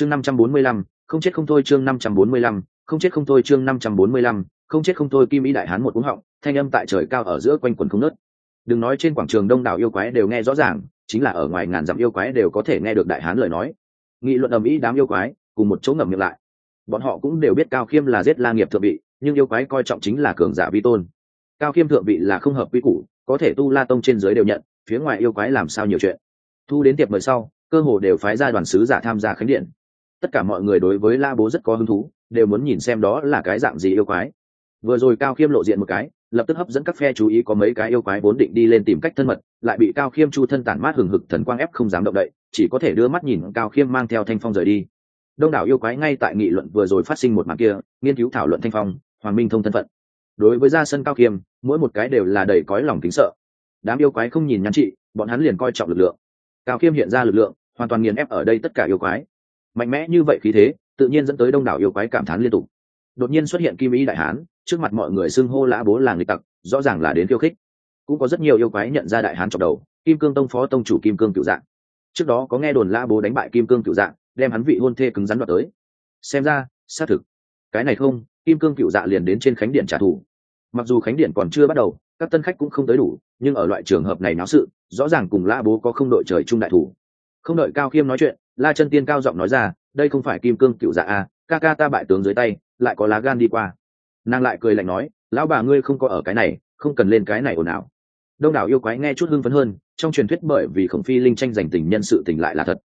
chương năm trăm bốn mươi lăm, không chết không thôi chương năm trăm bốn mươi lăm, không chết không thôi chương năm trăm bốn mươi lăm, không chết không thôi kim ý đại hán một cúng họng, thanh âm tại trời cao ở giữa quanh quần không nớt đừng nói trên quảng trường đông đảo yêu quái đều nghe rõ ràng, chính là ở ngoài ngàn dặm yêu quái đều có thể nghe được đại hán lời nói. Nghị luận ầm ĩ đám yêu quái, cùng một chỗ ngậm miệng lại. Bọn họ cũng đều biết cao khiêm là giết la nghiệp thượng vị, nhưng yêu quái coi trọng chính là cường giả vi tôn. Cao khiêm thượng vị là không hợp quy củ, có thể tu la tông trên giới đều nhận, phía ngoài yêu quái làm sao nhiều chuyện. Thu đến tiệp mời sau, cơ hồ đều phái ra đoàn sứ giả tham gia khánh điện tất cả mọi người đối với la bố rất có hứng thú, đều muốn nhìn xem đó là cái dạng gì yêu quái. Vừa rồi cao khiêm lộ diện một cái, lập tức hấp dẫn các phe chú ý có mấy cái yêu quái vốn định đi lên tìm cách thân mật, lại bị cao khiêm chu thân tản mát hừng hực thần quang ép không dám động đậy, chỉ có thể đưa mắt nhìn cao khiêm mang theo thanh phong rời đi. Đông đảo yêu quái ngay tại nghị luận vừa rồi phát sinh một màn kia, nghiên cứu thảo luận thanh phong, hoàng minh thông thân phận. Đối với gia sân cao khiêm, mỗi một cái đều là đầy cõi lòng kính sợ. Đám yêu quái không nhìn nhắn chị, bọn hắn liền coi trọng lực lượng. Cao khiêm hiện ra lực lượng, hoàn toàn nghiền ép ở đây tất cả yêu quái mạnh mẽ như vậy khí thế, tự nhiên dẫn tới đông đảo yêu quái cảm thán liên tục. Đột nhiên xuất hiện kim ý đại hán, trước mặt mọi người xưng hô lã bố là người tặc, rõ ràng là đến khiêu khích. Cũng có rất nhiều yêu quái nhận ra đại hán trong đầu, kim cương tông phó tông chủ kim cương cựu dạng. Trước đó có nghe đồn lã bố đánh bại kim cương cựu dạng, đem hắn vị hôn thê cứng rắn đoạt tới. Xem ra, xác thực. Cái này không, kim cương cựu dạ liền đến trên khánh điện trả thù. Mặc dù khánh điện còn chưa bắt đầu, các tân khách cũng không tới đủ, nhưng ở loại trường hợp này náo sự, rõ ràng cùng lã bố có không đội trời chung đại thủ. Không đợi cao khiêm nói chuyện la chân tiên cao giọng nói ra, đây không phải kim cương cựu dạ a ca ca ta bại tướng dưới tay, lại có lá gan đi qua. Nàng lại cười lạnh nói, lão bà ngươi không có ở cái này, không cần lên cái này ồn ào. Đông đảo yêu quái nghe chút hưng phấn hơn, trong truyền thuyết bởi vì khổng phi linh tranh giành tình nhân sự tình lại là thật.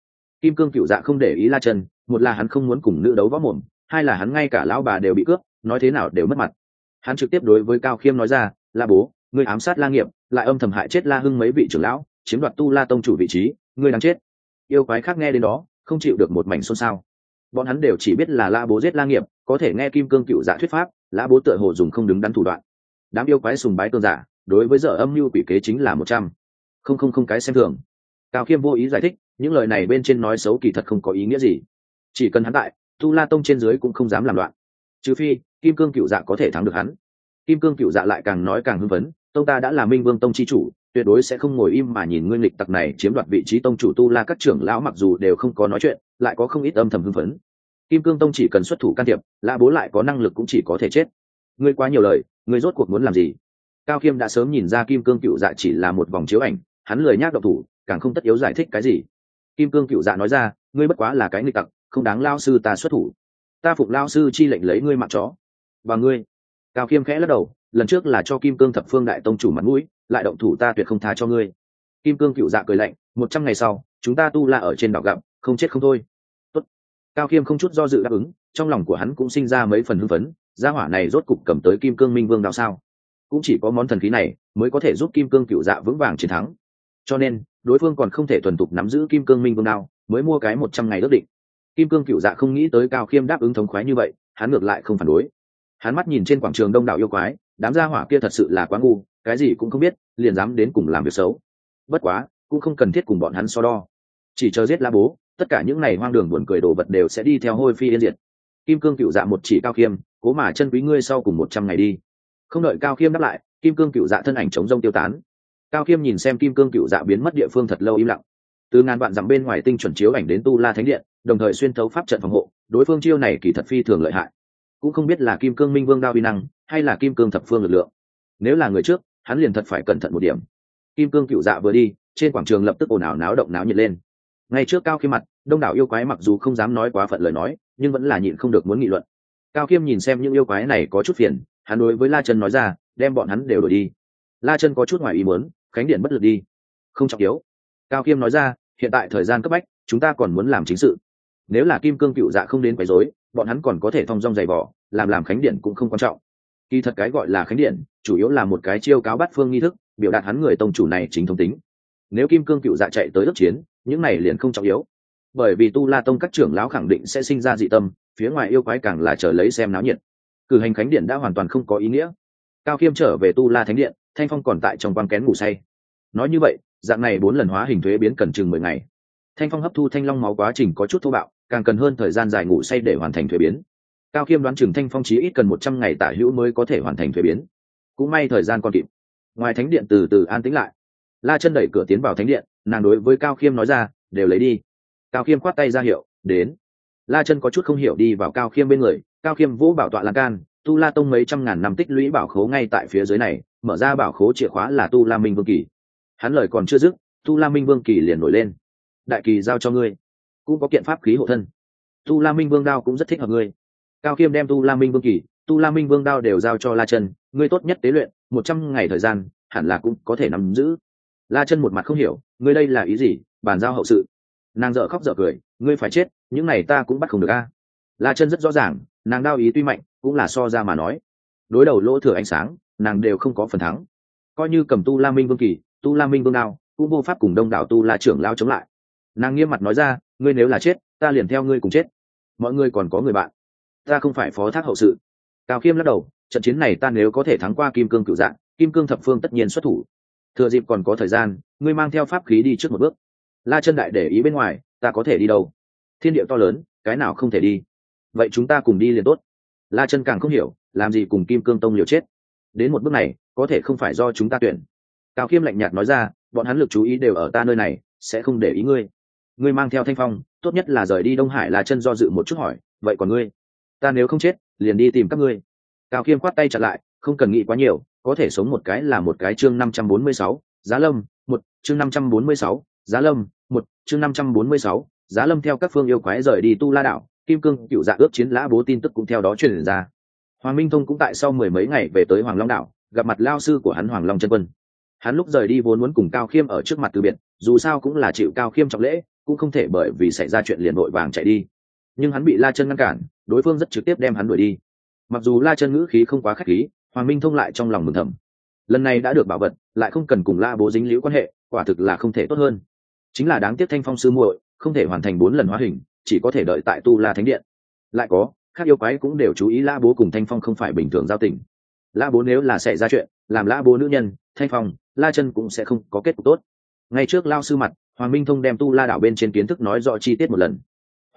Kim cương cựu dạ không để ý la chân, một là hắn không muốn cùng nữ đấu võ mồm, hai là hắn ngay cả lão bà đều bị cướp, nói thế nào đều mất mặt. Hắn trực tiếp đối với cao khiêm nói ra, la bố, ngươi ám sát la nghiệp, lại âm thầm hại chết la hưng mấy vị trưởng lão, chiếm đoạt tu la tông chủ vị trí, ngươi đáng chết yêu quái khác nghe đến đó, không chịu được một mảnh xôn xao. Bọn hắn đều chỉ biết là la bố giết la nghiệp, có thể nghe kim cương cựu dạ thuyết pháp, la bố tựa hồ dùng không đứng đắn thủ đoạn. Đám yêu quái sùng bái cương giả, đối với giờ âm mưu quỷ kế chính là một trăm. Không không không cái xem thường. Cao khiêm vô ý giải thích, những lời này bên trên nói xấu kỳ thật không có ý nghĩa gì. Chỉ cần hắn tại, tu la tông trên dưới cũng không dám làm loạn. Trừ phi, kim cương cựu dạ có thể thắng được hắn. Kim cương cựu dạ lại càng nói càng hưng phấn tông ta đã là minh vương tông chi chủ, tuyệt đối sẽ không ngồi im mà nhìn nguyên lịch tặc này chiếm đoạt vị trí tông chủ tu la các trưởng lão mặc dù đều không có nói chuyện, lại có không ít âm thầm hưng phấn. Kim cương tông chỉ cần xuất thủ can thiệp, lã bố lại có năng lực cũng chỉ có thể chết. Ngươi quá nhiều lời, ngươi rốt cuộc muốn làm gì? Cao khiêm đã sớm nhìn ra kim cương cựu dạ chỉ là một vòng chiếu ảnh, hắn lời nhác độc thủ, càng không tất yếu giải thích cái gì. Kim cương cựu dạ nói ra, ngươi bất quá là cái nghịch tặc, không đáng lao sư ta xuất thủ. Ta phục lao sư chi lệnh lấy ngươi mặc chó. Và ngươi. Cao khiêm khẽ lắc đầu lần trước là cho kim cương thập phương đại tông chủ mặt mũi, lại động thủ ta tuyệt không tha cho ngươi. Kim cương cựu dạ cười lạnh, một trăm ngày sau, chúng ta tu la ở trên đảo gặp, không chết không thôi. Tốt. cao khiêm không chút do dự đáp ứng, trong lòng của hắn cũng sinh ra mấy phần hưng phấn, gia hỏa này rốt cục cầm tới kim cương minh vương đạo sao? Cũng chỉ có món thần khí này mới có thể giúp kim cương cựu dạ vững vàng chiến thắng. Cho nên, đối phương còn không thể thuần thục nắm giữ kim cương minh vương đao mới mua cái một trăm ngày ước định. Kim cương cựu dạ không nghĩ tới cao khiêm đáp ứng thống khoái như vậy, hắn ngược lại không phản đối. Hắn mắt nhìn trên quảng trường đông đảo yêu quái đám gia hỏa kia thật sự là quá ngu, cái gì cũng không biết, liền dám đến cùng làm việc xấu. Bất quá, cũng không cần thiết cùng bọn hắn so đo. Chỉ chờ giết la bố, tất cả những này hoang đường buồn cười đồ vật đều sẽ đi theo hôi phi yên diệt. Kim cương cựu dạ một chỉ cao khiêm, cố mà chân quý ngươi sau cùng một trăm ngày đi. Không đợi cao khiêm đáp lại, kim cương cựu dạ thân ảnh chống rông tiêu tán. Cao khiêm nhìn xem kim cương cựu dạ biến mất địa phương thật lâu im lặng. Từ ngàn vạn dặm bên ngoài tinh chuẩn chiếu ảnh đến tu la thánh điện, đồng thời xuyên thấu pháp trận phòng hộ, đối phương chiêu này kỳ thật phi thường lợi hại. Cũng không biết là kim cương minh vương đao vi năng hay là kim cương thập phương lực lượng? Nếu là người trước, hắn liền thật phải cẩn thận một điểm. Kim cương cựu dạ vừa đi, trên quảng trường lập tức ồn ào náo động náo nhiệt lên. Ngay trước cao khiêm mặt, đông đảo yêu quái mặc dù không dám nói quá phận lời nói, nhưng vẫn là nhịn không được muốn nghị luận. Cao khiêm nhìn xem những yêu quái này có chút phiền, hắn đối với la chân nói ra, đem bọn hắn đều đổi đi. La chân có chút ngoài ý muốn, khánh điện bất lực đi. Không trọng yếu. Cao khiêm nói ra, hiện tại thời gian cấp bách, chúng ta còn muốn làm chính sự. Nếu là kim cương cựu dạ không đến quấy rối, bọn hắn còn có thể thong dong dày vỏ làm làm khánh điện cũng không quan trọng kỳ thật cái gọi là khánh điện, chủ yếu là một cái chiêu cáo bắt phương nghi thức, biểu đạt hắn người tông chủ này chính thống tính. Nếu kim cương cựu dạ chạy tới ước chiến, những này liền không trọng yếu. Bởi vì tu la tông các trưởng lão khẳng định sẽ sinh ra dị tâm, phía ngoài yêu quái càng là chờ lấy xem náo nhiệt. Cử hành khánh điện đã hoàn toàn không có ý nghĩa. Cao khiêm trở về tu la thánh điện, thanh phong còn tại trong quang kén ngủ say. Nói như vậy, dạng này bốn lần hóa hình thuế biến cần chừng mười ngày. Thanh phong hấp thu thanh long máu quá trình có chút thô bạo, càng cần hơn thời gian dài ngủ say để hoàn thành thuế biến cao khiêm đoán chừng thanh phong chí ít cần một trăm ngày tả hữu mới có thể hoàn thành thuế biến. Cũng may thời gian còn kịp. Ngoài thánh điện từ từ an tĩnh lại. La chân đẩy cửa tiến vào thánh điện, nàng đối với cao khiêm nói ra, đều lấy đi. Cao khiêm khoát tay ra hiệu, đến. La chân có chút không hiểu đi vào cao khiêm bên người, cao khiêm vũ bảo tọa lan can, tu la tông mấy trăm ngàn năm tích lũy bảo khố ngay tại phía dưới này, mở ra bảo khố chìa khóa là tu la minh vương kỳ. Hắn lời còn chưa dứt, tu la minh vương kỳ liền nổi lên. Đại kỳ giao cho ngươi, cũng có kiện pháp khí hộ thân. Tu la minh vương đao cũng rất thích hợp ngươi cao khiêm đem tu la minh vương kỳ, tu la minh vương đao đều giao cho la chân, ngươi tốt nhất tế luyện, một trăm ngày thời gian, hẳn là cũng có thể nắm giữ. La chân một mặt không hiểu, ngươi đây là ý gì, bàn giao hậu sự. Nàng dợ khóc dợ cười, ngươi phải chết, những này ta cũng bắt không được a. La chân rất rõ ràng, nàng đao ý tuy mạnh, cũng là so ra mà nói. Đối đầu lỗ thừa ánh sáng, nàng đều không có phần thắng. Coi như cầm tu la minh vương kỳ, tu la minh vương đao, cũng vô pháp cùng đông đảo tu la trưởng lao chống lại. Nàng nghiêm mặt nói ra, ngươi nếu là chết, ta liền theo ngươi cùng chết. Mọi người còn có người bạn ta không phải phó thác hậu sự. Cao khiêm lắc đầu, trận chiến này ta nếu có thể thắng qua kim cương cựu dạng, kim cương thập phương tất nhiên xuất thủ. Thừa dịp còn có thời gian, ngươi mang theo pháp khí đi trước một bước. La chân đại để ý bên ngoài, ta có thể đi đâu? Thiên địa to lớn, cái nào không thể đi? Vậy chúng ta cùng đi liền tốt. La chân càng không hiểu, làm gì cùng kim cương tông liều chết. Đến một bước này, có thể không phải do chúng ta tuyển. Cao khiêm lạnh nhạt nói ra, bọn hắn lực chú ý đều ở ta nơi này, sẽ không để ý ngươi. Ngươi mang theo thanh phong, tốt nhất là rời đi đông hải là chân do dự một chút hỏi, vậy còn ngươi? Ta nếu không chết, liền đi tìm các ngươi. Cao khiêm khoát tay chặt lại, không cần nghĩ quá nhiều, có thể sống một cái là một cái chương năm trăm bốn mươi sáu, giá lâm, một, chương năm trăm bốn mươi sáu, giá lâm, một, chương năm trăm bốn mươi sáu, giá lâm theo các phương yêu quái rời đi tu la đảo, kim cương, cựu dạ ước chiến lã bố tin tức cũng theo đó truyền ra. Hoàng minh thông cũng tại sau mười mấy ngày về tới hoàng long đảo, gặp mặt lao sư của hắn hoàng long chân quân. Hắn lúc rời đi vốn muốn cùng cao khiêm ở trước mặt từ biệt, dù sao cũng là chịu cao khiêm trọng lễ, cũng không thể bởi vì xảy ra chuyện liền vội vàng chạy đi. Nhưng hắn bị la chân ngăn cản đối phương rất trực tiếp đem hắn đuổi đi. Mặc dù la chân ngữ khí không quá k h á c h khí, hoàng minh thông lại trong lòng mừng thầm. Lần này đã được bảo vật, lại không cần cùng la bố dính liễu quan hệ, quả thực là không thể tốt hơn. Chính là đáng tiếc thanh phong sư muội không thể hoàn thành bốn lần hóa hình, chỉ có thể đợi tại tu la thánh điện. Lại có các yêu quái cũng đều chú ý la bố cùng thanh phong không phải bình thường giao tình. La bố nếu là xảy ra chuyện, làm la bố nữ nhân, thanh phong, la chân cũng sẽ không có kết cục tốt. Ngay trước lao sư mặt, hoàng minh thông đem tu la đảo bên trên kiến thức nói rõ chi tiết một lần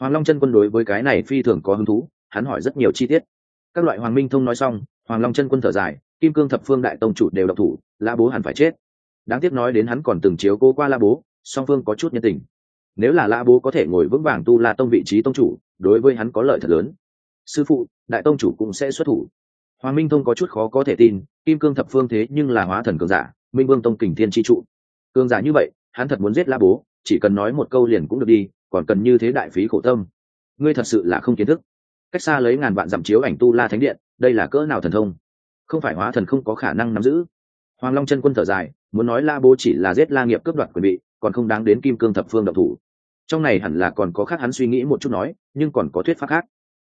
hoàng long chân quân đối với cái này phi thường có hứng thú, hắn hỏi rất nhiều chi tiết. Các loại hoàng minh thông nói xong, hoàng long chân quân thở dài, kim cương thập phương đại tông chủ đều độc thủ, la bố hẳn phải chết. Đáng tiếc nói đến hắn còn từng chiếu cố qua la bố, song phương có chút nhân tình. Nếu là la bố có thể ngồi vững vàng tu la tông vị trí tông chủ, đối với hắn có lợi thật lớn. Sư phụ, đại tông chủ cũng sẽ xuất thủ. Hoàng minh thông có chút khó có thể tin, kim cương thập phương thế nhưng là hóa thần cường giả, minh vương tông kình thiên tri trụ. Cường giả như vậy, hắn thật muốn giết la bố, chỉ cần nói một câu liền cũng được đi còn cần như thế đại phí khổ tâm. Ngươi thật sự là không kiến thức. Cách xa lấy ngàn vạn dặm chiếu ảnh tu la thánh điện, đây là cỡ nào thần thông? Không phải hóa thần không có khả năng nắm giữ. Hoàng long chân quân thở dài, muốn nói la bố chỉ là giết la nghiệp cướp đoạt quyền bị, còn không đáng đến kim cương thập phương độc thủ. Trong này hẳn là còn có khác hắn suy nghĩ một chút nói, nhưng còn có thuyết pháp khác.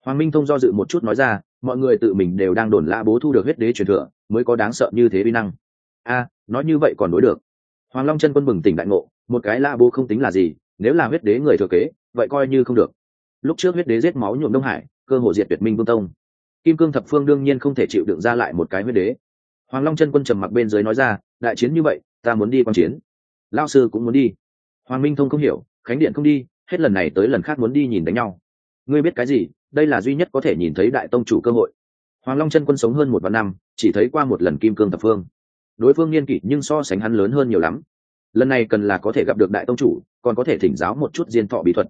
Hoàng minh thông do dự một chút nói ra, mọi người tự mình đều đang đồn la bố thu được huyết đế truyền thừa, mới có đáng sợ như thế vi năng. A, nói như vậy còn đối được. Hoàng long chân quân bừng tỉnh đại ngộ, một cái la bố không tính là gì nếu là huyết đế người thừa kế, vậy coi như không được. Lúc trước huyết đế giết máu nhuộm đông hải, cơ hồ diệt tuyệt minh vương tông. Kim cương thập phương đương nhiên không thể chịu đựng ra lại một cái huyết đế. Hoàng long chân quân trầm mặc bên dưới nói ra, đại chiến như vậy, ta muốn đi quan chiến. Lao sư cũng muốn đi. Hoàng minh thông không hiểu, khánh điện không đi, hết lần này tới lần khác muốn đi nhìn đánh nhau. Ngươi biết cái gì? Đây là duy nhất có thể nhìn thấy đại tông chủ cơ hội. Hoàng long chân quân sống hơn một vạn năm, chỉ thấy qua một lần kim cương thập phương. Đối phương niên kỷ nhưng so sánh hắn lớn hơn nhiều lắm lần này cần là có thể gặp được đại tông chủ, còn có thể thỉnh giáo một chút diên thọ bí thuật.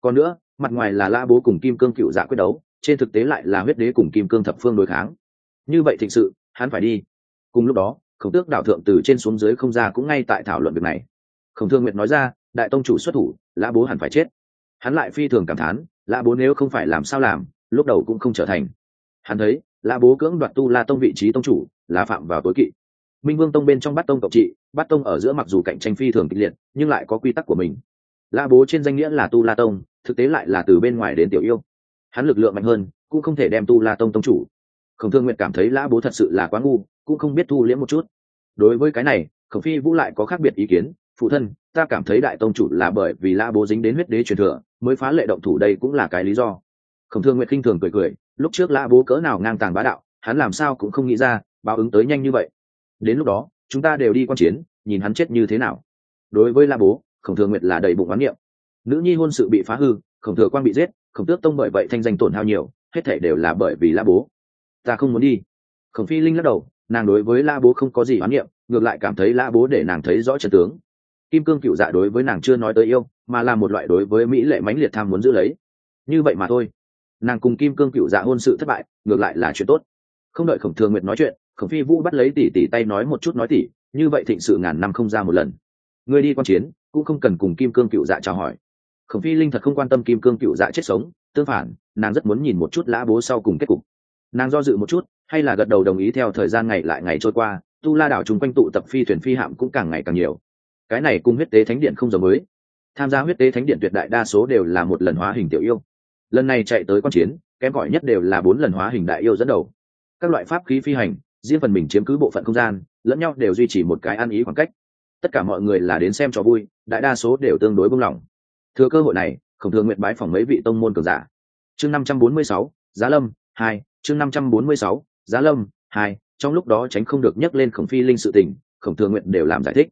Còn nữa, mặt ngoài là la bố cùng kim cương cựu dạ quyết đấu, trên thực tế lại là huyết đế cùng kim cương thập phương đối kháng. Như vậy thịnh sự, hắn phải đi. Cùng lúc đó, khổng tước đạo thượng từ trên xuống dưới không ra cũng ngay tại thảo luận việc này. Khổng thương nguyệt nói ra, đại tông chủ xuất thủ, lã bố hẳn phải chết. Hắn lại phi thường cảm thán, lã bố nếu không phải làm sao làm, lúc đầu cũng không trở thành. Hắn thấy, lã bố cưỡng đoạt tu la tông vị trí tông chủ là phạm vào tối kỵ minh vương tông bên trong bát tông cộng trị, bát tông ở giữa mặc dù cạnh tranh phi thường kịch liệt, nhưng lại có quy tắc của mình. Lã bố trên danh nghĩa là tu la tông, thực tế lại là từ bên ngoài đến tiểu yêu. Hắn lực lượng mạnh hơn, cũng không thể đem tu la tông tông chủ. Khổng thương nguyện cảm thấy lã bố thật sự là quá ngu, cũng không biết thu liễm một chút. Đối với cái này, khổng phi vũ lại có khác biệt ý kiến. Phụ thân, ta cảm thấy đại tông chủ là bởi vì lã bố dính đến huyết đế truyền thừa, mới phá lệ động thủ đây cũng là cái lý do. Khổng thương nguyện khinh thường cười cười, lúc trước lã bố cỡ nào ngang tàng bá đạo, hắn làm sao cũng không nghĩ ra, báo ứng tới nhanh như vậy đến lúc đó, chúng ta đều đi quan chiến, nhìn hắn chết như thế nào. Đối với la bố, khổng thừa nguyệt là đầy bụng oán niệm. Nữ nhi hôn sự bị phá hư, khổng thừa quan bị giết, khổng tước tông bởi vậy thanh danh tổn hao nhiều, hết thể đều là bởi vì la bố. Ta không muốn đi. Khổng phi linh lắc đầu, nàng đối với la bố không có gì oán niệm, ngược lại cảm thấy la bố để nàng thấy rõ trận tướng. Kim cương cựu dạ đối với nàng chưa nói tới yêu, mà là một loại đối với mỹ lệ mãnh liệt tham muốn giữ lấy. Như vậy mà thôi. Nàng cùng kim cương cựu dạ hôn sự thất bại, ngược lại là chuyện tốt không đợi khổng thường nguyệt nói chuyện, khổng phi vũ bắt lấy tỷ tỷ tay nói một chút nói tỷ như vậy thịnh sự ngàn năm không ra một lần. Người đi quan chiến, cũng không cần cùng kim cương cựu dạ chào hỏi. Khổng phi linh thật không quan tâm kim cương cựu dạ chết sống, tương phản, nàng rất muốn nhìn một chút lã bố sau cùng kết cục. Nàng do dự một chút, hay là gật đầu đồng ý theo thời gian ngày lại ngày trôi qua, tu la đảo chung quanh tụ tập phi thuyền phi hạm cũng càng ngày càng nhiều. Cái này cùng huyết tế thánh điện không giống mới. Tham gia huyết tế thánh điện tuyệt đại đa số đều là một lần hóa hình tiểu yêu. Lần này chạy tới quan chiến, kém gọi nhất đều là bốn lần hóa hình đại yêu dẫn đầu các loại pháp khí phi hành, riêng phần mình chiếm cứ bộ phận không gian, lẫn nhau đều duy trì một cái ăn ý khoảng cách. Tất cả mọi người là đến xem trò vui, đại đa số đều tương đối buông lỏng thừa cơ hội này, khổng thường nguyện bái phòng mấy vị tông môn cường giả. Chương năm trăm bốn mươi sáu, giá lâm, hai, chương năm trăm bốn mươi sáu, giá lâm, hai, trong lúc đó tránh không được nhắc lên khổng phi linh sự tình, khổng thường nguyện đều làm giải thích.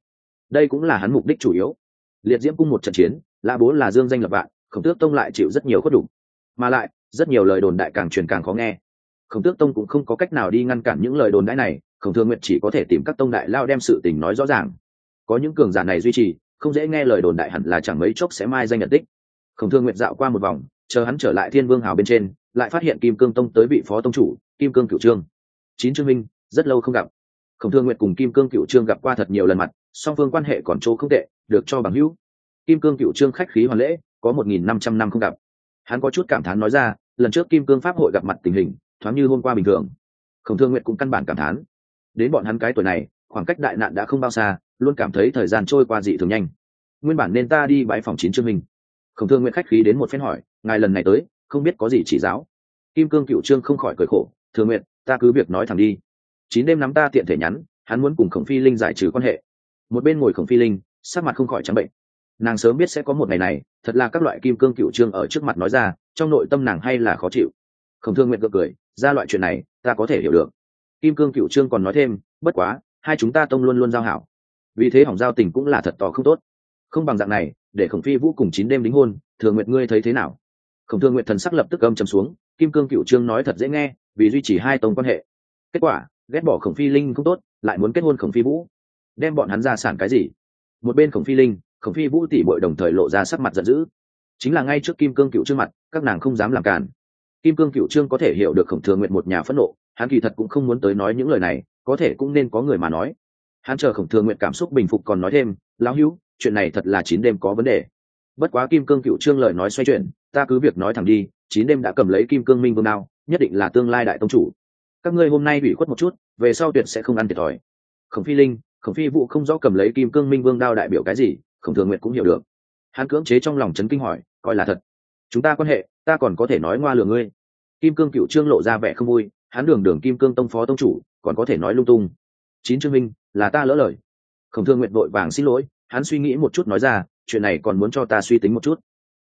Đây cũng là hắn mục đích chủ yếu. Liệt diễm cung một trận chiến la bố là dương danh lập vạn, khổng tước tông lại chịu rất nhiều khuất đủ. Mà lại, rất nhiều lời đồn đại càng truyền càng khó nghe khổng tước tông cũng không có cách nào đi ngăn cản những lời đồn đại này, khổng thương nguyện chỉ có thể tìm các tông đại lao đem sự tình nói rõ ràng. Có những cường giả này duy trì, không dễ nghe lời đồn đại hẳn là chẳng mấy chốc sẽ mai danh nhận tích. Khổng thương nguyện dạo qua một vòng, chờ hắn trở lại thiên vương hào bên trên, lại phát hiện kim cương tông tới vị phó tông chủ, kim cương cựu trương. Chín trương minh, rất lâu không gặp. Khổng thương nguyện cùng kim cương cựu trương gặp qua thật nhiều lần mặt, song phương quan hệ còn chỗ không tệ, được cho bằng hữu. Kim cương cựu trương khách khí hoàn lễ, có một nghìn năm trăm năm không gặp. Hắn có chút cảm thán nói ra, lần trước kim cương pháp hội gặp mặt tình hình thoáng như hôm qua bình thường. Khổng thương nguyện cũng căn bản cảm thán. Đến bọn hắn cái tuổi này, khoảng cách đại nạn đã không bao xa, luôn cảm thấy thời gian trôi qua dị thường nhanh. Nguyên bản nên ta đi bãi phòng chín chương minh khổng thương nguyện khách khí đến một phen hỏi, ngài lần này tới, không biết có gì chỉ giáo? Kim cương cựu trương không khỏi cười khổ thường nguyện ta cứ việc nói thẳng đi. Chín đêm nắm ta tiện thể nhắn, hắn muốn cùng khổng phi linh giải trừ quan hệ. Một bên ngồi khổng phi linh, sắc mặt không khỏi trắng bệnh. Nàng sớm biết sẽ có một ngày này, thật là các loại kim cương cựu trương ở trước mặt nói ra, trong nội tâm nàng hay là khó chịu khổng thương nguyện cười cười, ra loại chuyện này, ta có thể hiểu được. Kim cương cựu trương còn nói thêm, bất quá, hai chúng ta tông luôn luôn giao hảo. Vì thế hỏng giao tình cũng là thật to không tốt. Không bằng dạng này, để khổng phi vũ cùng chín đêm đính hôn thường nguyện ngươi thấy thế nào? Khổng thương nguyện thần sắc lập tức âm chầm xuống, kim cương cựu trương nói thật dễ nghe, vì duy trì hai tông quan hệ. Kết quả, ghét bỏ khổng phi linh không tốt, lại muốn kết hôn khổng phi vũ. Đem bọn hắn ra sản cái gì? Một bên khổng phi linh, khổng phi vũ tỷ bội đồng thời lộ ra sắc mặt giận dữ. Chính là ngay trước kim cương cựu trước mặt, các nàng không dám làm cản kim cương cựu trương có thể hiểu được khổng thường nguyện một nhà phẫn nộ, hắn kỳ thật cũng không muốn tới nói những lời này, có thể cũng nên có người mà nói. Hắn chờ khổng thường nguyện cảm xúc bình phục còn nói thêm, lão hữu, chuyện này thật là chín đêm có vấn đề. Bất quá kim cương cựu trương lời nói xoay chuyển, ta cứ việc nói thẳng đi, chín đêm đã cầm lấy kim cương minh vương đao, nhất định là tương lai đại tông chủ. Các ngươi hôm nay bị khuất một chút, về sau tuyệt sẽ không ăn thiệt thòi. Khổng phi linh, khổng phi vụ không rõ cầm lấy kim cương minh vương đao đại biểu cái gì, khổng thường nguyện cũng hiểu được. Hắn cưỡng chế trong lòng trấn kinh hỏi, coi là thật. Chúng ta quan hệ ta còn có thể nói ngoa lừa ngươi. Kim cương cựu trương lộ ra vẻ không vui, hắn đường đường kim cương tông phó tông chủ, còn có thể nói lung tung. Chín trương minh, là ta lỡ lời. Khổng thương nguyện vội vàng xin lỗi, hắn suy nghĩ một chút nói ra, chuyện này còn muốn cho ta suy tính một chút.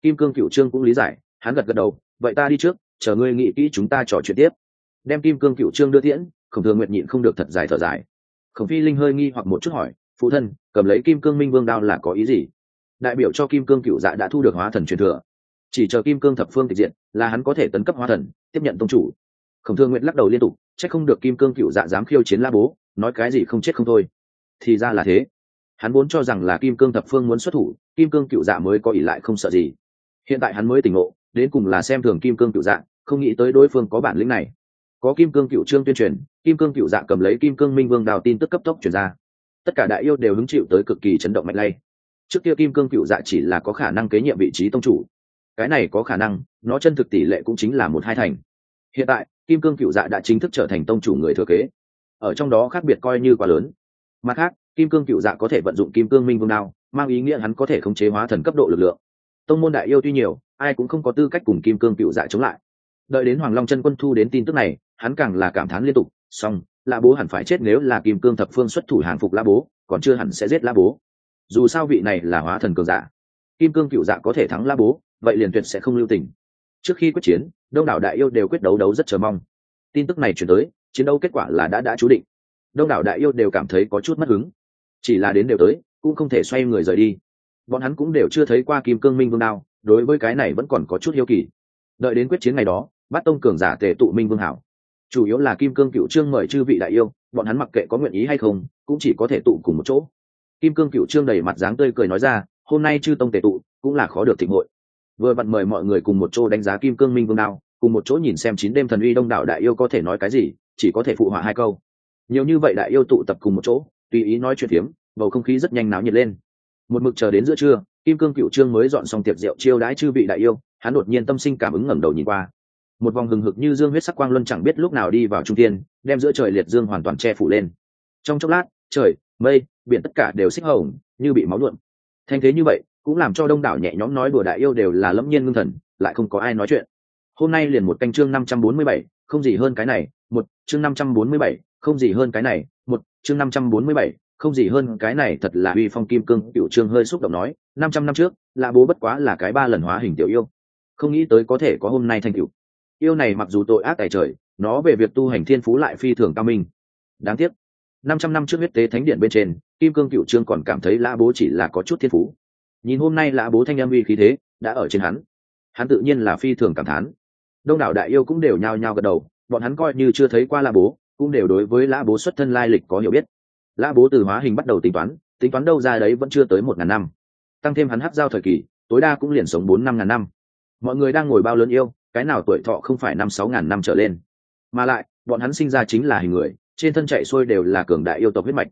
Kim cương cựu trương cũng lý giải, hắn gật gật đầu, vậy ta đi trước, chờ ngươi nghĩ kỹ chúng ta trò chuyện tiếp. Đem kim cương cựu trương đưa tiễn, khổng thương nguyện nhịn không được thật dài thở dài. Khổng phi linh hơi nghi hoặc một chút hỏi, phụ thân, cầm lấy kim cương minh vương đao là có ý gì? Đại biểu cho kim cương cựu dạ đã thu được hóa thần truyền thừa chỉ chờ kim cương thập phương tịch diện là hắn có thể tấn cấp hóa thần, tiếp nhận tông chủ. Khổng thương nguyện lắc đầu liên tục c h ắ c không được kim cương cựu dạ dám khiêu chiến la bố, nói cái gì không chết không thôi. Thì ra là thế. Hắn vốn cho rằng là kim cương thập phương muốn xuất thủ, kim cương cựu dạ mới có ỷ lại không sợ gì. Hiện tại hắn mới tỉnh ngộ, đến cùng là xem thường kim cương cựu dạ không nghĩ tới đối phương có bản lĩnh này. Có kim cương cựu trương tuyên truyền, kim cương cựu dạ cầm lấy kim cương minh vương đào tin tức cấp tốc chuyển ra. Tất cả đại yêu đều hứng chịu tới cực kỳ chấn động mạnh lay. Trước kia kim cương cựu dạ chỉ là có khả năng kế nhiệm vị trí tông chủ cái này có khả năng, nó chân thực tỷ lệ cũng chính là một hai thành. Hiện tại, kim cương cựu dạ đã chính thức trở thành tông chủ người thừa kế. Ở trong đó khác biệt coi như quá lớn. Mặt khác, kim cương cựu dạ có thể vận dụng kim cương minh vương đao, mang ý nghĩa hắn có thể khống chế hóa thần cấp độ lực lượng. Tông môn đại yêu tuy nhiều, ai cũng không có tư cách cùng kim cương cựu dạ chống lại. Đợi đến hoàng long chân quân thu đến tin tức này, hắn càng là cảm thán liên tục song lã bố hẳn phải chết nếu là kim cương thập phương xuất thủ hàng phục lã bố, còn chưa hẳn sẽ giết lã bố. Dù sao vị này là hóa thần cường giả kim cương cựu dạ có thể thắng La bố vậy liền tuyệt sẽ không lưu tình. Trước khi quyết chiến đông đảo đại yêu đều quyết đấu đấu rất chờ mong. Tin tức này chuyển tới chiến đấu kết quả là đã đã chú định. Đông đảo đại yêu đều cảm thấy có chút mất hứng. Chỉ là đến đều tới cũng không thể xoay người rời đi. Bọn hắn cũng đều chưa thấy qua kim cương minh vương nào, đối với cái này vẫn còn có chút hiếu kỳ. Đợi đến quyết chiến ngày đó bắt tông cường giả tề tụ minh vương hảo. Chủ yếu là kim cương cựu trương mời chư vị đại yêu bọn hắn mặc kệ có nguyện ý hay không cũng chỉ có thể tụ cùng một chỗ. Kim cương cựu trương đầy mặt dáng tươi cười nói ra hôm nay chư tông tề tụ, cũng là khó được thịnh hội. Vừa vặn mời mọi người cùng một chỗ đánh giá kim cương minh vương đao, cùng một chỗ nhìn xem chín đêm thần uy đông đảo đại yêu có thể nói cái gì, chỉ có thể phụ họa hai câu. Nhiều như vậy đại yêu tụ tập cùng một chỗ, tùy ý nói chuyện phiếm, bầu không khí rất nhanh náo nhiệt lên. Một mực chờ đến giữa trưa, kim cương cựu trương mới dọn xong tiệc rượu chiêu đãi chư vị đại yêu, hắn đột nhiên tâm sinh cảm ứng ngẩng đầu nhìn qua. Một vòng hừng hực như dương huyết sắc quang luân chẳng biết lúc nào đi vào trung tiên đem giữa trời liệt dương hoàn toàn che phủ lên. Trong chốc lát, trời, mây, biển tất cả đều xích hồng, như bị máu luộm thanh thế như vậy, cũng làm cho đông đảo nhẹ nhõm nói đùa đại yêu đều là lẫm nhiên ngưng thần, lại không có ai nói chuyện. Hôm nay liền một canh chương năm trăm bốn mươi bảy, không gì hơn cái này, một chương năm trăm bốn mươi bảy, không gì hơn cái này, một chương năm trăm bốn mươi bảy, không gì hơn cái này thật là uy phong kim cương tiểu trương hơi xúc động nói, năm trăm năm trước lạ bố bất quá là cái ba lần hóa hình tiểu yêu. Không nghĩ tới có thể có hôm nay thành cựu yêu này mặc dù tội ác tài trời, nó về việc tu hành thiên phú lại phi thường cao minh. Đáng tiếc, năm trăm năm trước huyết tế thánh điện bên trên kim cương cựu trương còn cảm thấy lã bố chỉ là có chút thiên phú. Nhìn hôm nay lã bố thanh âm uy khí thế, đã ở trên hắn. Hắn tự nhiên là phi thường cảm thán. Đông đảo đại yêu cũng đều nhao nhao gật đầu, bọn hắn coi như chưa thấy qua lã bố, cũng đều đối với lã bố xuất thân lai lịch có hiểu biết. Lã bố từ hóa hình bắt đầu tính toán tính toán đâu ra đấy vẫn chưa tới một ngàn năm. Tăng thêm hắn hát giao thời kỳ, tối đa cũng liền sống bốn năm ngàn năm. Mọi người đang ngồi bao lớn yêu, cái nào tuổi thọ không phải năm sáu ngàn năm trở lên. Mà lại, bọn hắn sinh ra chính là hình người, trên thân chạy xuôi đều là cường đại yêu tộc huyết mạch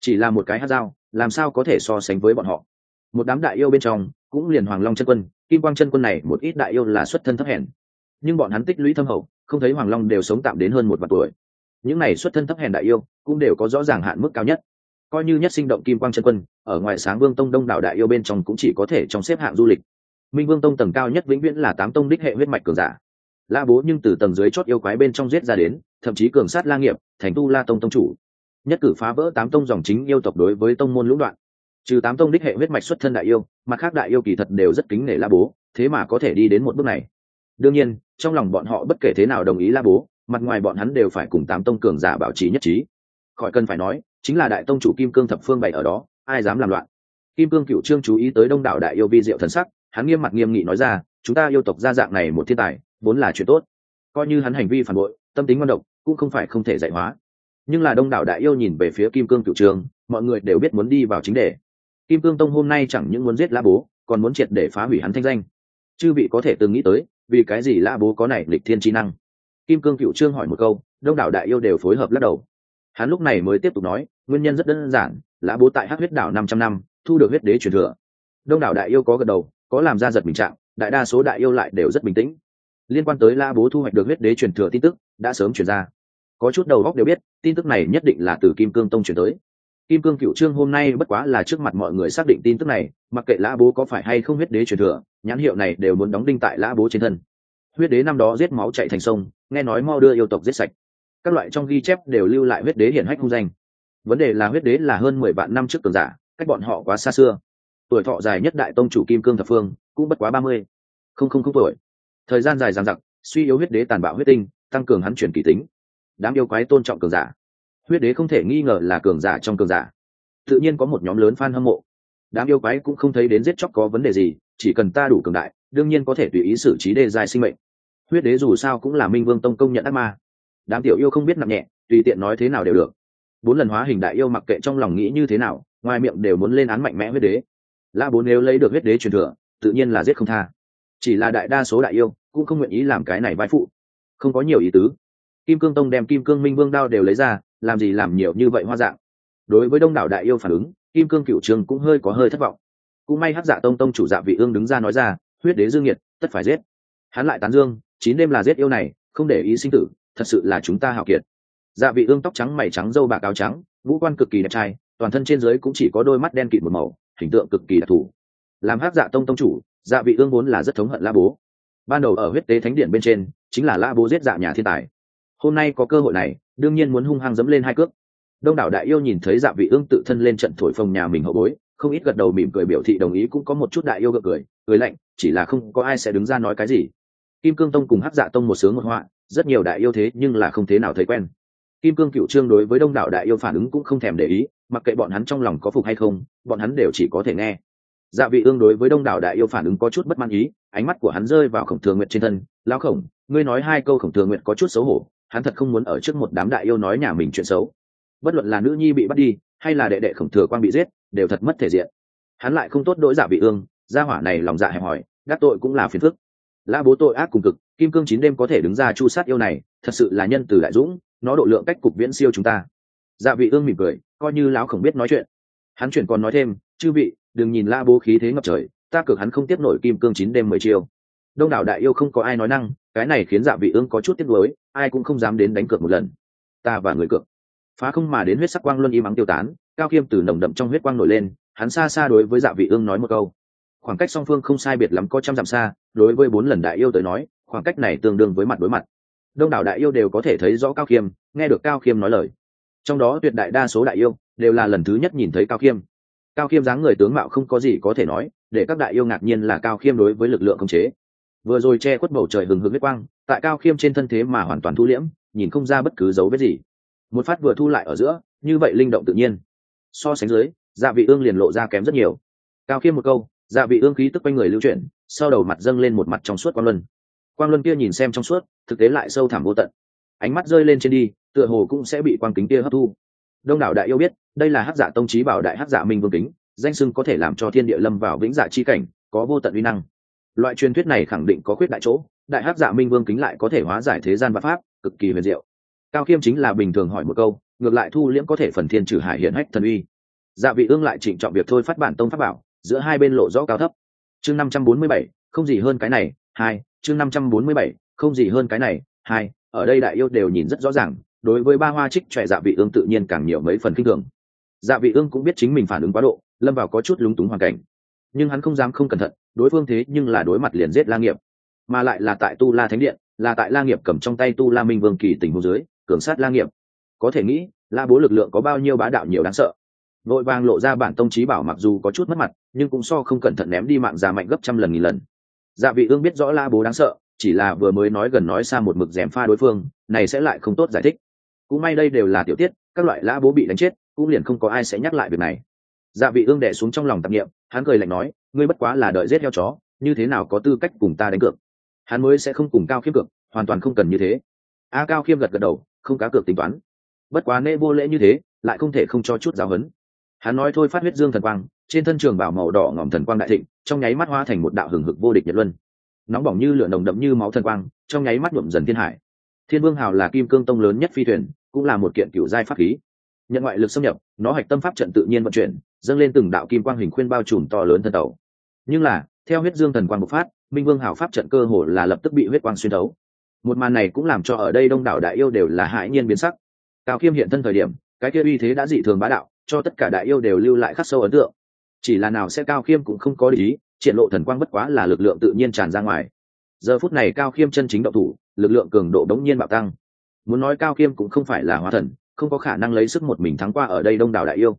chỉ là một cái hát dao, làm sao có thể so sánh với bọn họ? Một đám đại yêu bên trong, cũng liền hoàng long chân quân, kim quang chân quân này một ít đại yêu là xuất thân thấp hèn. Nhưng bọn hắn tích lũy thâm hậu, không thấy hoàng long đều sống tạm đến hơn một vạn tuổi. Những này xuất thân thấp hèn đại yêu, cũng đều có rõ ràng hạn mức cao nhất. Coi như nhất sinh động kim quang chân quân, ở ngoài sáng vương tông đông đảo đại yêu bên trong cũng chỉ có thể trong xếp hạng du lịch. Minh vương tông tầng cao nhất vĩnh viễn là tám tông đích hệ huyết mạch cường giả. La bố nhưng từ tầng dưới chót yêu quái bên trong giết ra đến, thậm chí cường sát la nghiệp, thành tu la tông tông chủ nhất cử phá vỡ tám tông dòng chính yêu tộc đối với tông môn lũng đoạn. Trừ tám tông đích hệ huyết mạch xuất thân đại yêu mà khác đại yêu kỳ thật đều rất kính nể la bố, thế mà có thể đi đến một bước này. Đương nhiên, trong lòng bọn họ bất kể thế nào đồng ý la bố, mặt ngoài bọn hắn đều phải cùng tám tông cường giả bảo trì nhất trí. Khỏi cần phải nói, chính là đại tông chủ kim cương thập phương bày ở đó, ai dám làm loạn? Kim cương cựu trương chú ý tới đông đảo đại yêu vi diệu thần sắc, hắn nghiêm mặt nghiêm nghị nói ra, chúng ta yêu tộc gia dạng này một thiên tài, vốn là chuyện tốt. Coi như hắn hành vi phản bội, tâm tính ngon độc, cũng không phải không thể dạy hóa nhưng là đông đảo đại yêu nhìn về phía kim cương cựu trường, mọi người đều biết muốn đi vào chính đề. Kim cương tông hôm nay chẳng những muốn giết lã bố, còn muốn triệt để phá hủy hắn thanh danh. Chư vị có thể từng nghĩ tới, vì cái gì lã bố có này lịch thiên trí năng? Kim cương cựu trương hỏi một câu, đông đảo đại yêu đều phối hợp lắc đầu. Hắn lúc này mới tiếp tục nói, nguyên nhân rất đơn giản, lã bố tại hát huyết đảo năm trăm năm, thu được huyết đế truyền thừa. Đông đảo đại yêu có gật đầu, có làm ra giật bình trạng, đại đa số đại yêu lại đều rất bình tĩnh. Liên quan tới la bố thu hoạch được huyết đế truyền thừa tin tức, đã sớm truyền ra có chút đầu góc đều biết, tin tức này nhất định là từ kim cương tông truyền tới. Kim cương cựu trương hôm nay bất quá là trước mặt mọi người xác định tin tức này, mặc kệ lã bố có phải hay không huyết đế truyền thừa, nhãn hiệu này đều muốn đóng đinh tại lã bố trên thân. Huyết đế năm đó giết máu chạy thành sông, nghe nói mau đưa yêu tộc giết sạch. Các loại trong ghi chép đều lưu lại huyết đế hiển hách không danh. Vấn đề là huyết đế là hơn mười vạn năm trước cường giả, cách bọn họ quá xa xưa. Tuổi thọ dài nhất đại tông chủ kim cương thập phương, cũng bất quá ba mươi. Không không không tuổi. Thời gian dài dằng dặc, suy yếu huyết đế tàn bạo huyết tinh, tăng cường hắn chuyển kỳ tính đám yêu quái tôn trọng cường giả. Huyết đế không thể nghi ngờ là cường giả trong cường giả. Tự nhiên có một nhóm lớn fan hâm mộ. Đám yêu quái cũng không thấy đến giết chóc có vấn đề gì, chỉ cần ta đủ cường đại, đương nhiên có thể tùy ý xử trí đề dài sinh mệnh. Huyết đế dù sao cũng là minh vương tông công nhận ác ma. Đám tiểu yêu không biết nặng nhẹ, tùy tiện nói thế nào đều được. Bốn lần hóa hình đại yêu mặc kệ trong lòng nghĩ như thế nào, ngoài miệng đều muốn lên án mạnh mẽ huyết đế. La bốn nếu lấy được huyết đế truyền thừa, tự nhiên là giết không tha. Chỉ là đại đa số đại yêu cũng không nguyện ý làm cái này vai phụ. Không có nhiều ý tứ kim cương tông đem kim cương minh vương đao đều lấy ra, làm gì làm nhiều như vậy hoa dạng. Đối với đông đảo đại yêu phản ứng, kim cương cựu trường cũng hơi có hơi thất vọng. Cũng may hát dạ tông tông chủ dạ vị ương đứng ra nói ra, huyết đế dương nhiệt, tất phải giết. Hắn lại tán dương, chín đêm là giết yêu này, không để ý sinh tử, thật sự là chúng ta hào kiệt. Dạ vị ương tóc trắng mày trắng dâu bạc áo trắng ngũ quan cực kỳ đẹp trai, toàn thân trên dưới cũng chỉ có đôi mắt đen kịt một màu, hình tượng cực kỳ đặc thù. Làm hát dạ tông tông chủ dạ vị ương vốn là rất thống hận la bố. Ban đầu ở huyết tế thánh điện bên trên, chính là la bố giết dạ nhà thiên tài hôm nay có cơ hội này, đương nhiên muốn hung hăng dẫm lên hai cước. Đông đảo đại yêu nhìn thấy dạ vị ương tự thân lên trận thổi phồng nhà mình hậu bối, không ít gật đầu mỉm cười biểu thị đồng ý cũng có một chút đại yêu gật cười cười lạnh, chỉ là không có ai sẽ đứng ra nói cái gì. Kim cương tông cùng hắc dạ tông một sướng một họa, rất nhiều đại yêu thế nhưng là không thế nào thấy quen. Kim cương cựu trương đối với đông đảo đại yêu phản ứng cũng không thèm để ý, mặc kệ bọn hắn trong lòng có phục hay không, bọn hắn đều chỉ có thể nghe. Dạ vị ương đối với đông đảo đại yêu phản ứng có chút bất mãn ý, ánh mắt của hắn rơi vào khổng thường nguyện trên thân. Lão khổng, ngươi nói hai câu khổng thường nguyện có chút xấu hổ hắn thật không muốn ở trước một đám đại yêu nói nhà mình chuyện xấu. Bất luận là nữ nhi bị bắt đi, hay là đệ đệ khổng thừa quan bị giết, đều thật mất thể diện. Hắn lại không tốt đỗi giả vị ương, gia hỏa này lòng dạ hẹp hòi, gác tội cũng là phiền phức. Lã bố tội ác cùng cực, kim cương chín đêm có thể đứng ra chu sát yêu này, thật sự là nhân từ đại dũng, nó độ lượng cách cục viễn siêu chúng ta. Dạ vị ương mỉm cười, coi như lão khổng biết nói chuyện. Hắn chuyển còn nói thêm, chư vị, đừng nhìn la bố khí thế ngập trời, ta cược hắn không tiếp nổi kim cương chín đêm mười chiều. đông đảo đại yêu không có ai nói năng cái này khiến dạ vị ương có chút tiếc nuối, ai cũng không dám đến đánh cược một lần. Ta và người cược. Phá không mà đến huyết sắc quang luân im ắng tiêu tán, cao khiêm từ nồng đậm trong huyết quang nổi lên, hắn xa xa đối với dạ vị ương nói một câu. Khoảng cách song phương không sai biệt lắm có trăm dặm xa, đối với bốn lần đại yêu tới nói, khoảng cách này tương đương với mặt đối mặt. Đông đảo đại yêu đều có thể thấy rõ cao khiêm, nghe được cao khiêm nói lời. Trong đó tuyệt đại đa số đại yêu, đều là lần thứ nhất nhìn thấy cao khiêm. Cao khiêm dáng người tướng mạo không có gì có thể nói, để các đại yêu ngạc nhiên là cao khiêm đối với lực lượng khống chế vừa rồi che khuất bầu trời hừng hực huyết quang, tại cao khiêm trên thân thế mà hoàn toàn thu liễm, nhìn không ra bất cứ dấu vết gì. Một phát vừa thu lại ở giữa, như vậy linh động tự nhiên. So sánh dưới dạ vị ương liền lộ ra kém rất nhiều. Cao khiêm một câu dạ vị ương khí tức quanh người lưu chuyển, sau đầu mặt dâng lên một mặt trong suốt quang luân. Quang luân kia nhìn xem trong suốt, thực tế lại sâu thẳm vô tận. Ánh mắt rơi lên trên đi, tựa hồ cũng sẽ bị quang kính kia hấp thu. Đông đảo đại yêu biết, đây là hát giả tông trí bảo đại hát giả minh vương kính, danh sưng có thể làm cho thiên địa lâm vào vĩnh dạ chi cảnh, có vô tận uy năng loại truyền thuyết này khẳng định có khuyết đại chỗ, đại hắc dạ minh vương kính lại có thể hóa giải thế gian và pháp, cực kỳ huyền diệu. Cao khiêm chính là bình thường hỏi một câu, ngược lại thu liễm có thể phần thiên trừ hải hiện hách thần uy. Dạ vị ương lại trịnh trọng việc thôi phát bản tông pháp bảo, giữa hai bên lộ rõ cao thấp. Chương năm trăm bốn mươi bảy, không gì hơn cái này, hai, chương năm trăm bốn mươi bảy, không gì hơn cái này, hai, ở đây đại yêu đều nhìn rất rõ ràng, đối với ba hoa trích trẻ dạ vị ương tự nhiên càng nhiều mấy phần kinh thường. Dạ vị ương cũng biết chính mình phản ứng quá độ, lâm vào có chút lúng túng hoàn cảnh nhưng hắn không dám không cẩn thận, đối phương thế nhưng là đối mặt liền giết la nghiệp. Mà lại là tại tu la thánh điện, là tại la nghiệp cầm trong tay tu la minh vương kỳ tình hồ dưới, cường sát la nghiệp. Có thể nghĩ, la bố lực lượng có bao nhiêu bá đạo nhiều đáng sợ. Vội vàng lộ ra bản tông trí bảo mặc dù có chút mất mặt, nhưng cũng so không cẩn thận ném đi mạng già mạnh gấp trăm lần nghìn lần. Dạ vị ương biết rõ la bố đáng sợ, chỉ là vừa mới nói gần nói xa một mực dèm pha đối phương, này sẽ lại không tốt giải thích. Cũng may đây đều là tiểu tiết, các loại la bố bị đánh chết, cũng liền không có ai sẽ nhắc lại việc này dạ vị ương đẻ xuống trong lòng tạp nghiệm hắn cười lạnh nói, ngươi bất quá là đợi giết heo chó, như thế nào có tư cách cùng ta đánh cược? Hắn mới sẽ không cùng cao khiêm cược, hoàn toàn không cần như thế. A cao khiêm gật gật đầu, không cá cược tính toán. Bất quá nễ vô lễ như thế, lại không thể không cho chút giáo huấn hắn nói thôi phát huyết dương thần quang, trên thân trường bảo màu đỏ ngỏm thần quang đại thịnh, trong nháy mắt hoa thành một đạo hừng hực vô địch nhật luân. Nóng bỏng như lửa nồng đậm như máu thần quang, trong nháy mắt nhuộm dần thiên hải. Thiên vương hào là kim cương tông lớn nhất phi thuyền, cũng là một kiện cựu giai pháp khí. Nhận ngoại lực xâm nhập, nó hạch tâm pháp trận tự nhiên vận chuyển dâng lên từng đạo kim quang hình khuyên bao trùm to lớn thân tàu nhưng là, theo huyết dương thần quang bộc phát, minh vương hào pháp trận cơ hồ là lập tức bị huyết quang xuyên thấu. Một màn này cũng làm cho ở đây đông đảo đại yêu đều là hãi nhiên biến sắc. Cao khiêm hiện thân thời điểm, cái kia uy thế đã dị thường bá đạo, cho tất cả đại yêu đều lưu lại khắc sâu ấn tượng. Chỉ là nào sẽ cao khiêm cũng không có lý, triển lộ thần quang bất quá là lực lượng tự nhiên tràn ra ngoài. Giờ phút này cao khiêm chân chính động thủ, lực lượng cường độ đống nhiên bạo tăng. Muốn nói cao khiêm cũng không phải là hóa thần, không có khả năng lấy sức một mình thắng qua ở đây đông đảo đại yêu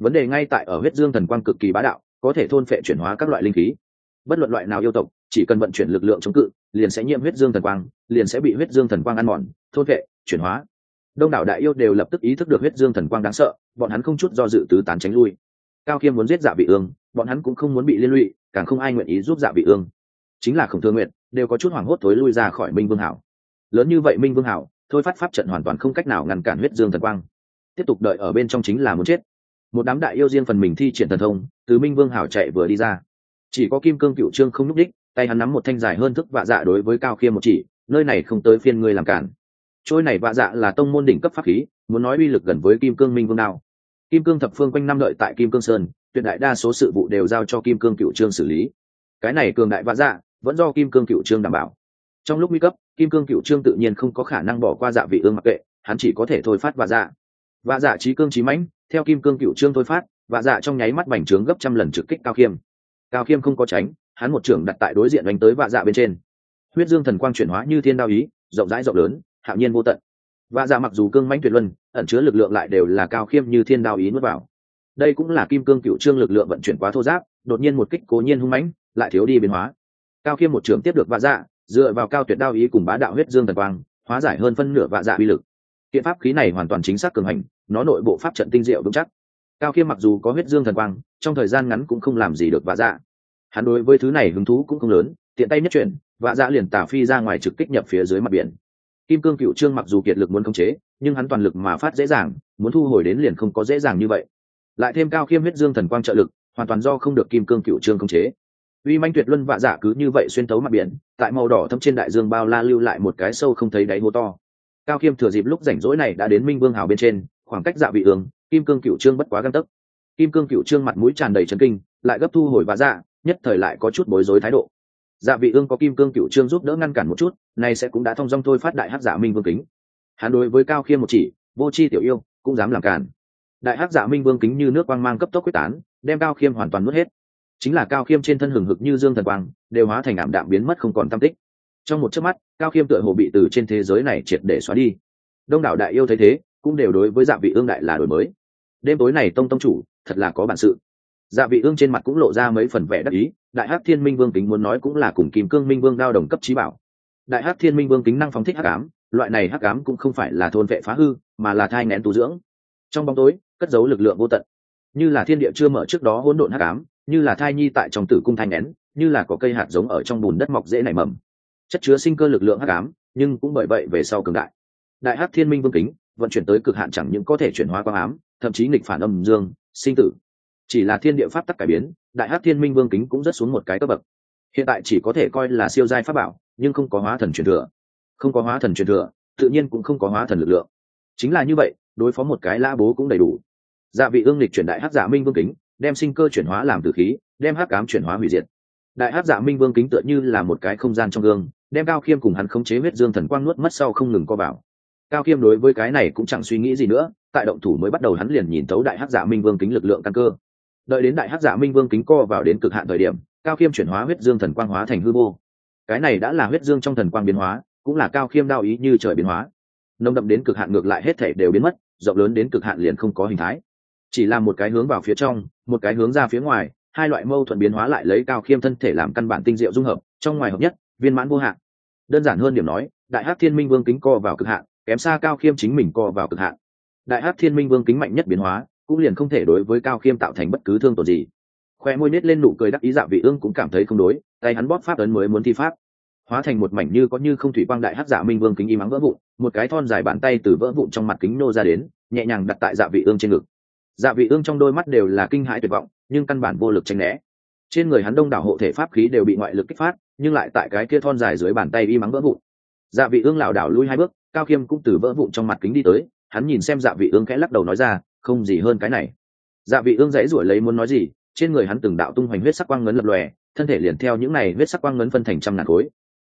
vấn đề ngay tại ở huyết dương thần quang cực kỳ bá đạo, có thể thôn phệ chuyển hóa các loại linh khí. Bất luận loại nào yêu tộc, chỉ cần vận chuyển lực lượng chống cự, liền sẽ nhiễm huyết dương thần quang, liền sẽ bị huyết dương thần quang ăn mòn, thôn phệ, chuyển hóa. Đông đảo đại yêu đều lập tức ý thức được huyết dương thần quang đáng sợ, bọn hắn không chút do dự tứ tán tránh lui. Cao khiêm muốn giết dạ vị ương, bọn hắn cũng không muốn bị liên lụy, càng không ai nguyện ý giúp dạ vị ương. Chính là khổng thương nguyện đều có chút hoảng hốt thối lui ra khỏi minh vương hảo. Lớn như vậy minh vương hảo, thôi phát pháp trận hoàn toàn không cách nào ngăn cản huyết dương thần quang. Tiếp tục đợi ở bên trong chính là muốn chết một đám đại yêu riêng phần mình thi triển thần thông tứ minh vương hảo chạy vừa đi ra. Chỉ có kim cương cựu trương không nhúc đích tay hắn nắm một thanh dài hơn thức vạ dạ đối với cao khiêm một chỉ, nơi này không tới phiên ngươi làm cản. Trôi này vạ dạ là tông môn đỉnh cấp pháp khí, muốn nói uy lực gần với kim cương minh vương đao. Kim cương thập phương quanh năm đợi tại kim cương sơn, tuyệt đại đa số sự vụ đều giao cho kim cương cựu trương xử lý. Cái này cường đại vạ dạ vẫn do kim cương cựu trương đảm bảo. Trong lúc nguy cấp, kim cương cựu trương tự nhiên không có khả năng bỏ qua dạ vị ương mặc kệ, hắn chỉ có thể thôi phát vạ dạ. Vạ dạ trí cương trí mãnh theo kim cương cựu trương thôi phát, vạ dạ trong nháy mắt bành trướng gấp trăm lần trực kích cao khiêm. Cao khiêm không có tránh, hắn một trưởng đặt tại đối diện đánh tới vạ dạ bên trên. Huyết dương thần quang chuyển hóa như thiên đao ý, rộng rãi rộng lớn, hạo nhiên vô tận. Vạ dạ mặc dù cương mãnh tuyệt luân, ẩn chứa lực lượng lại đều là cao khiêm như thiên đao ý nuốt vào. Đây cũng là kim cương cựu trương lực lượng vận chuyển quá thô giáp, đột nhiên một kích cố nhiên hung mãnh, lại thiếu đi biến hóa. Cao khiêm một trưởng tiếp được vạ dạ dựa vào cao tuyệt đao ý cùng bá đạo huyết dương thần quang, hóa giải hơn phân nửa vạ dạ uy lực kiện pháp khí này hoàn toàn chính xác cường hành, nó nội bộ pháp trận tinh diệu vững chắc. Cao khiêm mặc dù có huyết dương thần quang, trong thời gian ngắn cũng không làm gì được vạ dạ. Hắn đối với thứ này hứng thú cũng không lớn, tiện tay nhất chuyển, vạ dạ liền tả phi ra ngoài trực kích nhập phía dưới mặt biển. Kim cương cựu trương mặc dù kiệt lực muốn khống chế, nhưng hắn toàn lực mà phát dễ dàng, muốn thu hồi đến liền không có dễ dàng như vậy. Lại thêm cao khiêm huyết dương thần quang trợ lực, hoàn toàn do không được kim cương cựu trương khống chế. Uy manh tuyệt luân vạ dạ cứ như vậy xuyên tấu mặt biển, tại màu đỏ thâm trên đại dương bao la lưu lại một cái sâu không thấy đáy hố to cao khiêm thừa dịp lúc rảnh rỗi này đã đến minh vương hào bên trên, khoảng cách dạ vị ương, kim cương cựu trương bất quá găng tấc. Kim cương cựu trương mặt mũi tràn đầy trấn kinh, lại gấp thu hồi và dạ nhất thời lại có chút bối rối thái độ. Dạ vị ương có kim cương cựu trương giúp đỡ ngăn cản một chút, nay sẽ cũng đã thông dong thôi phát đại hắc giả minh vương kính. Hắn đối với cao khiêm một chỉ, vô chi tiểu yêu, cũng dám làm cản. Đại hắc giả minh vương kính như nước quang mang cấp tốc quyết tán, đem cao khiêm hoàn toàn nuốt hết. Chính là cao khiêm trên thân hừng hực như dương thần quang, đều hóa thành ảm đạm biến mất không còn tam tích trong một chớp mắt, cao khiêm tựa hồ bị từ trên thế giới này triệt để xóa đi. Đông đảo đại yêu thấy thế, cũng đều đối với dạ vị ương đại là đổi mới. Đêm tối này tông tông chủ, thật là có bản sự. Dạ vị ương trên mặt cũng lộ ra mấy phần vẻ đắc ý, đại hắc thiên minh vương kính muốn nói cũng là cùng kim cương minh vương đao đồng cấp trí bảo. Đại hắc thiên minh vương kính năng phóng thích hắc ám, loại này hắc ám cũng không phải là thôn vệ phá hư, mà là thai nén tu dưỡng. Trong bóng tối, cất giấu lực lượng vô tận. Như là thiên địa chưa mở trước đó hỗn độn hắc ám, như là thai nhi tại trong tử cung thai nén như là có cây hạt giống ở trong bùn đất mọc dễ nảy mầm chất chứa sinh cơ lực lượng hắc ám, nhưng cũng bởi vậy về sau cường đại. Đại hắc thiên minh vương kính, vận chuyển tới cực hạn chẳng những có thể chuyển hóa quang ám, thậm chí nghịch phản âm dương, sinh tử. Chỉ là thiên địa pháp tắc cải biến, đại hắc thiên minh vương kính cũng rất xuống một cái cấp bậc. Hiện tại chỉ có thể coi là siêu giai pháp bảo, nhưng không có hóa thần truyền thừa. Không có hóa thần truyền thừa, tự nhiên cũng không có hóa thần lực lượng. Chính là như vậy, đối phó một cái la bố cũng đầy đủ. Dạ vị ương lịch chuyển đại hắc giả minh vương kính, đem sinh cơ chuyển hóa làm tử khí, đem hắc ám chuyển hóa hủy diệt. Đại hắc giả minh vương kính tựa như là một cái không gian trong gương đem cao khiêm cùng hắn khống chế huyết dương thần quang nuốt mất sau không ngừng co bảo cao khiêm đối với cái này cũng chẳng suy nghĩ gì nữa, tại động thủ mới bắt đầu hắn liền nhìn thấu đại hắc giả minh vương kính lực lượng căn cơ. Đợi đến đại hắc giả minh vương kính co vào đến cực hạn thời điểm, cao khiêm chuyển hóa huyết dương thần quang hóa thành hư vô. Cái này đã là huyết dương trong thần quang biến hóa, cũng là cao khiêm đao ý như trời biến hóa. Nông đậm đến cực hạn ngược lại hết thể đều biến mất, rộng lớn đến cực hạn liền không có hình thái. Chỉ là một cái hướng vào phía trong, một cái hướng ra phía ngoài, hai loại mâu thuẫn biến hóa lại lấy cao khiêm thân thể làm căn bản tinh diệu dung hợp, trong ngoài hợp nhất viên mãn vô hạn. Đơn giản hơn điểm nói, đại hắc thiên minh vương kính co vào cực hạn, kém xa cao khiêm chính mình co vào cực hạn. Đại hắc thiên minh vương kính mạnh nhất biến hóa, cũng liền không thể đối với cao khiêm tạo thành bất cứ thương tổn gì. Khoe môi nết lên nụ cười đắc ý dạ vị ương cũng cảm thấy không đối, tay hắn bóp pháp ấn mới muốn thi pháp. Hóa thành một mảnh như có như không thủy quang đại hắc dạ minh vương kính im ắng vỡ vụn, một cái thon dài bàn tay từ vỡ vụn trong mặt kính nô ra đến, nhẹ nhàng đặt tại dạ vị ương trên ngực. Dạ vị ương trong đôi mắt đều là kinh hãi tuyệt vọng, nhưng căn bản vô lực tránh né. Trên người hắn đông đảo hộ thể pháp khí đều bị ngoại lực kích phát nhưng lại tại cái kia thon dài dưới bàn tay y mắng vỡ vụn. Dạ vị ương lảo đảo lui hai bước, cao khiêm cũng từ vỡ vụn trong mặt kính đi tới, hắn nhìn xem dạ vị ương khẽ lắc đầu nói ra, không gì hơn cái này. Dạ vị ương dãy ruổi lấy muốn nói gì, trên người hắn từng đạo tung hoành huyết sắc quang ngấn lập lòe, thân thể liền theo những này huyết sắc quang ngấn phân thành trăm ngàn khối.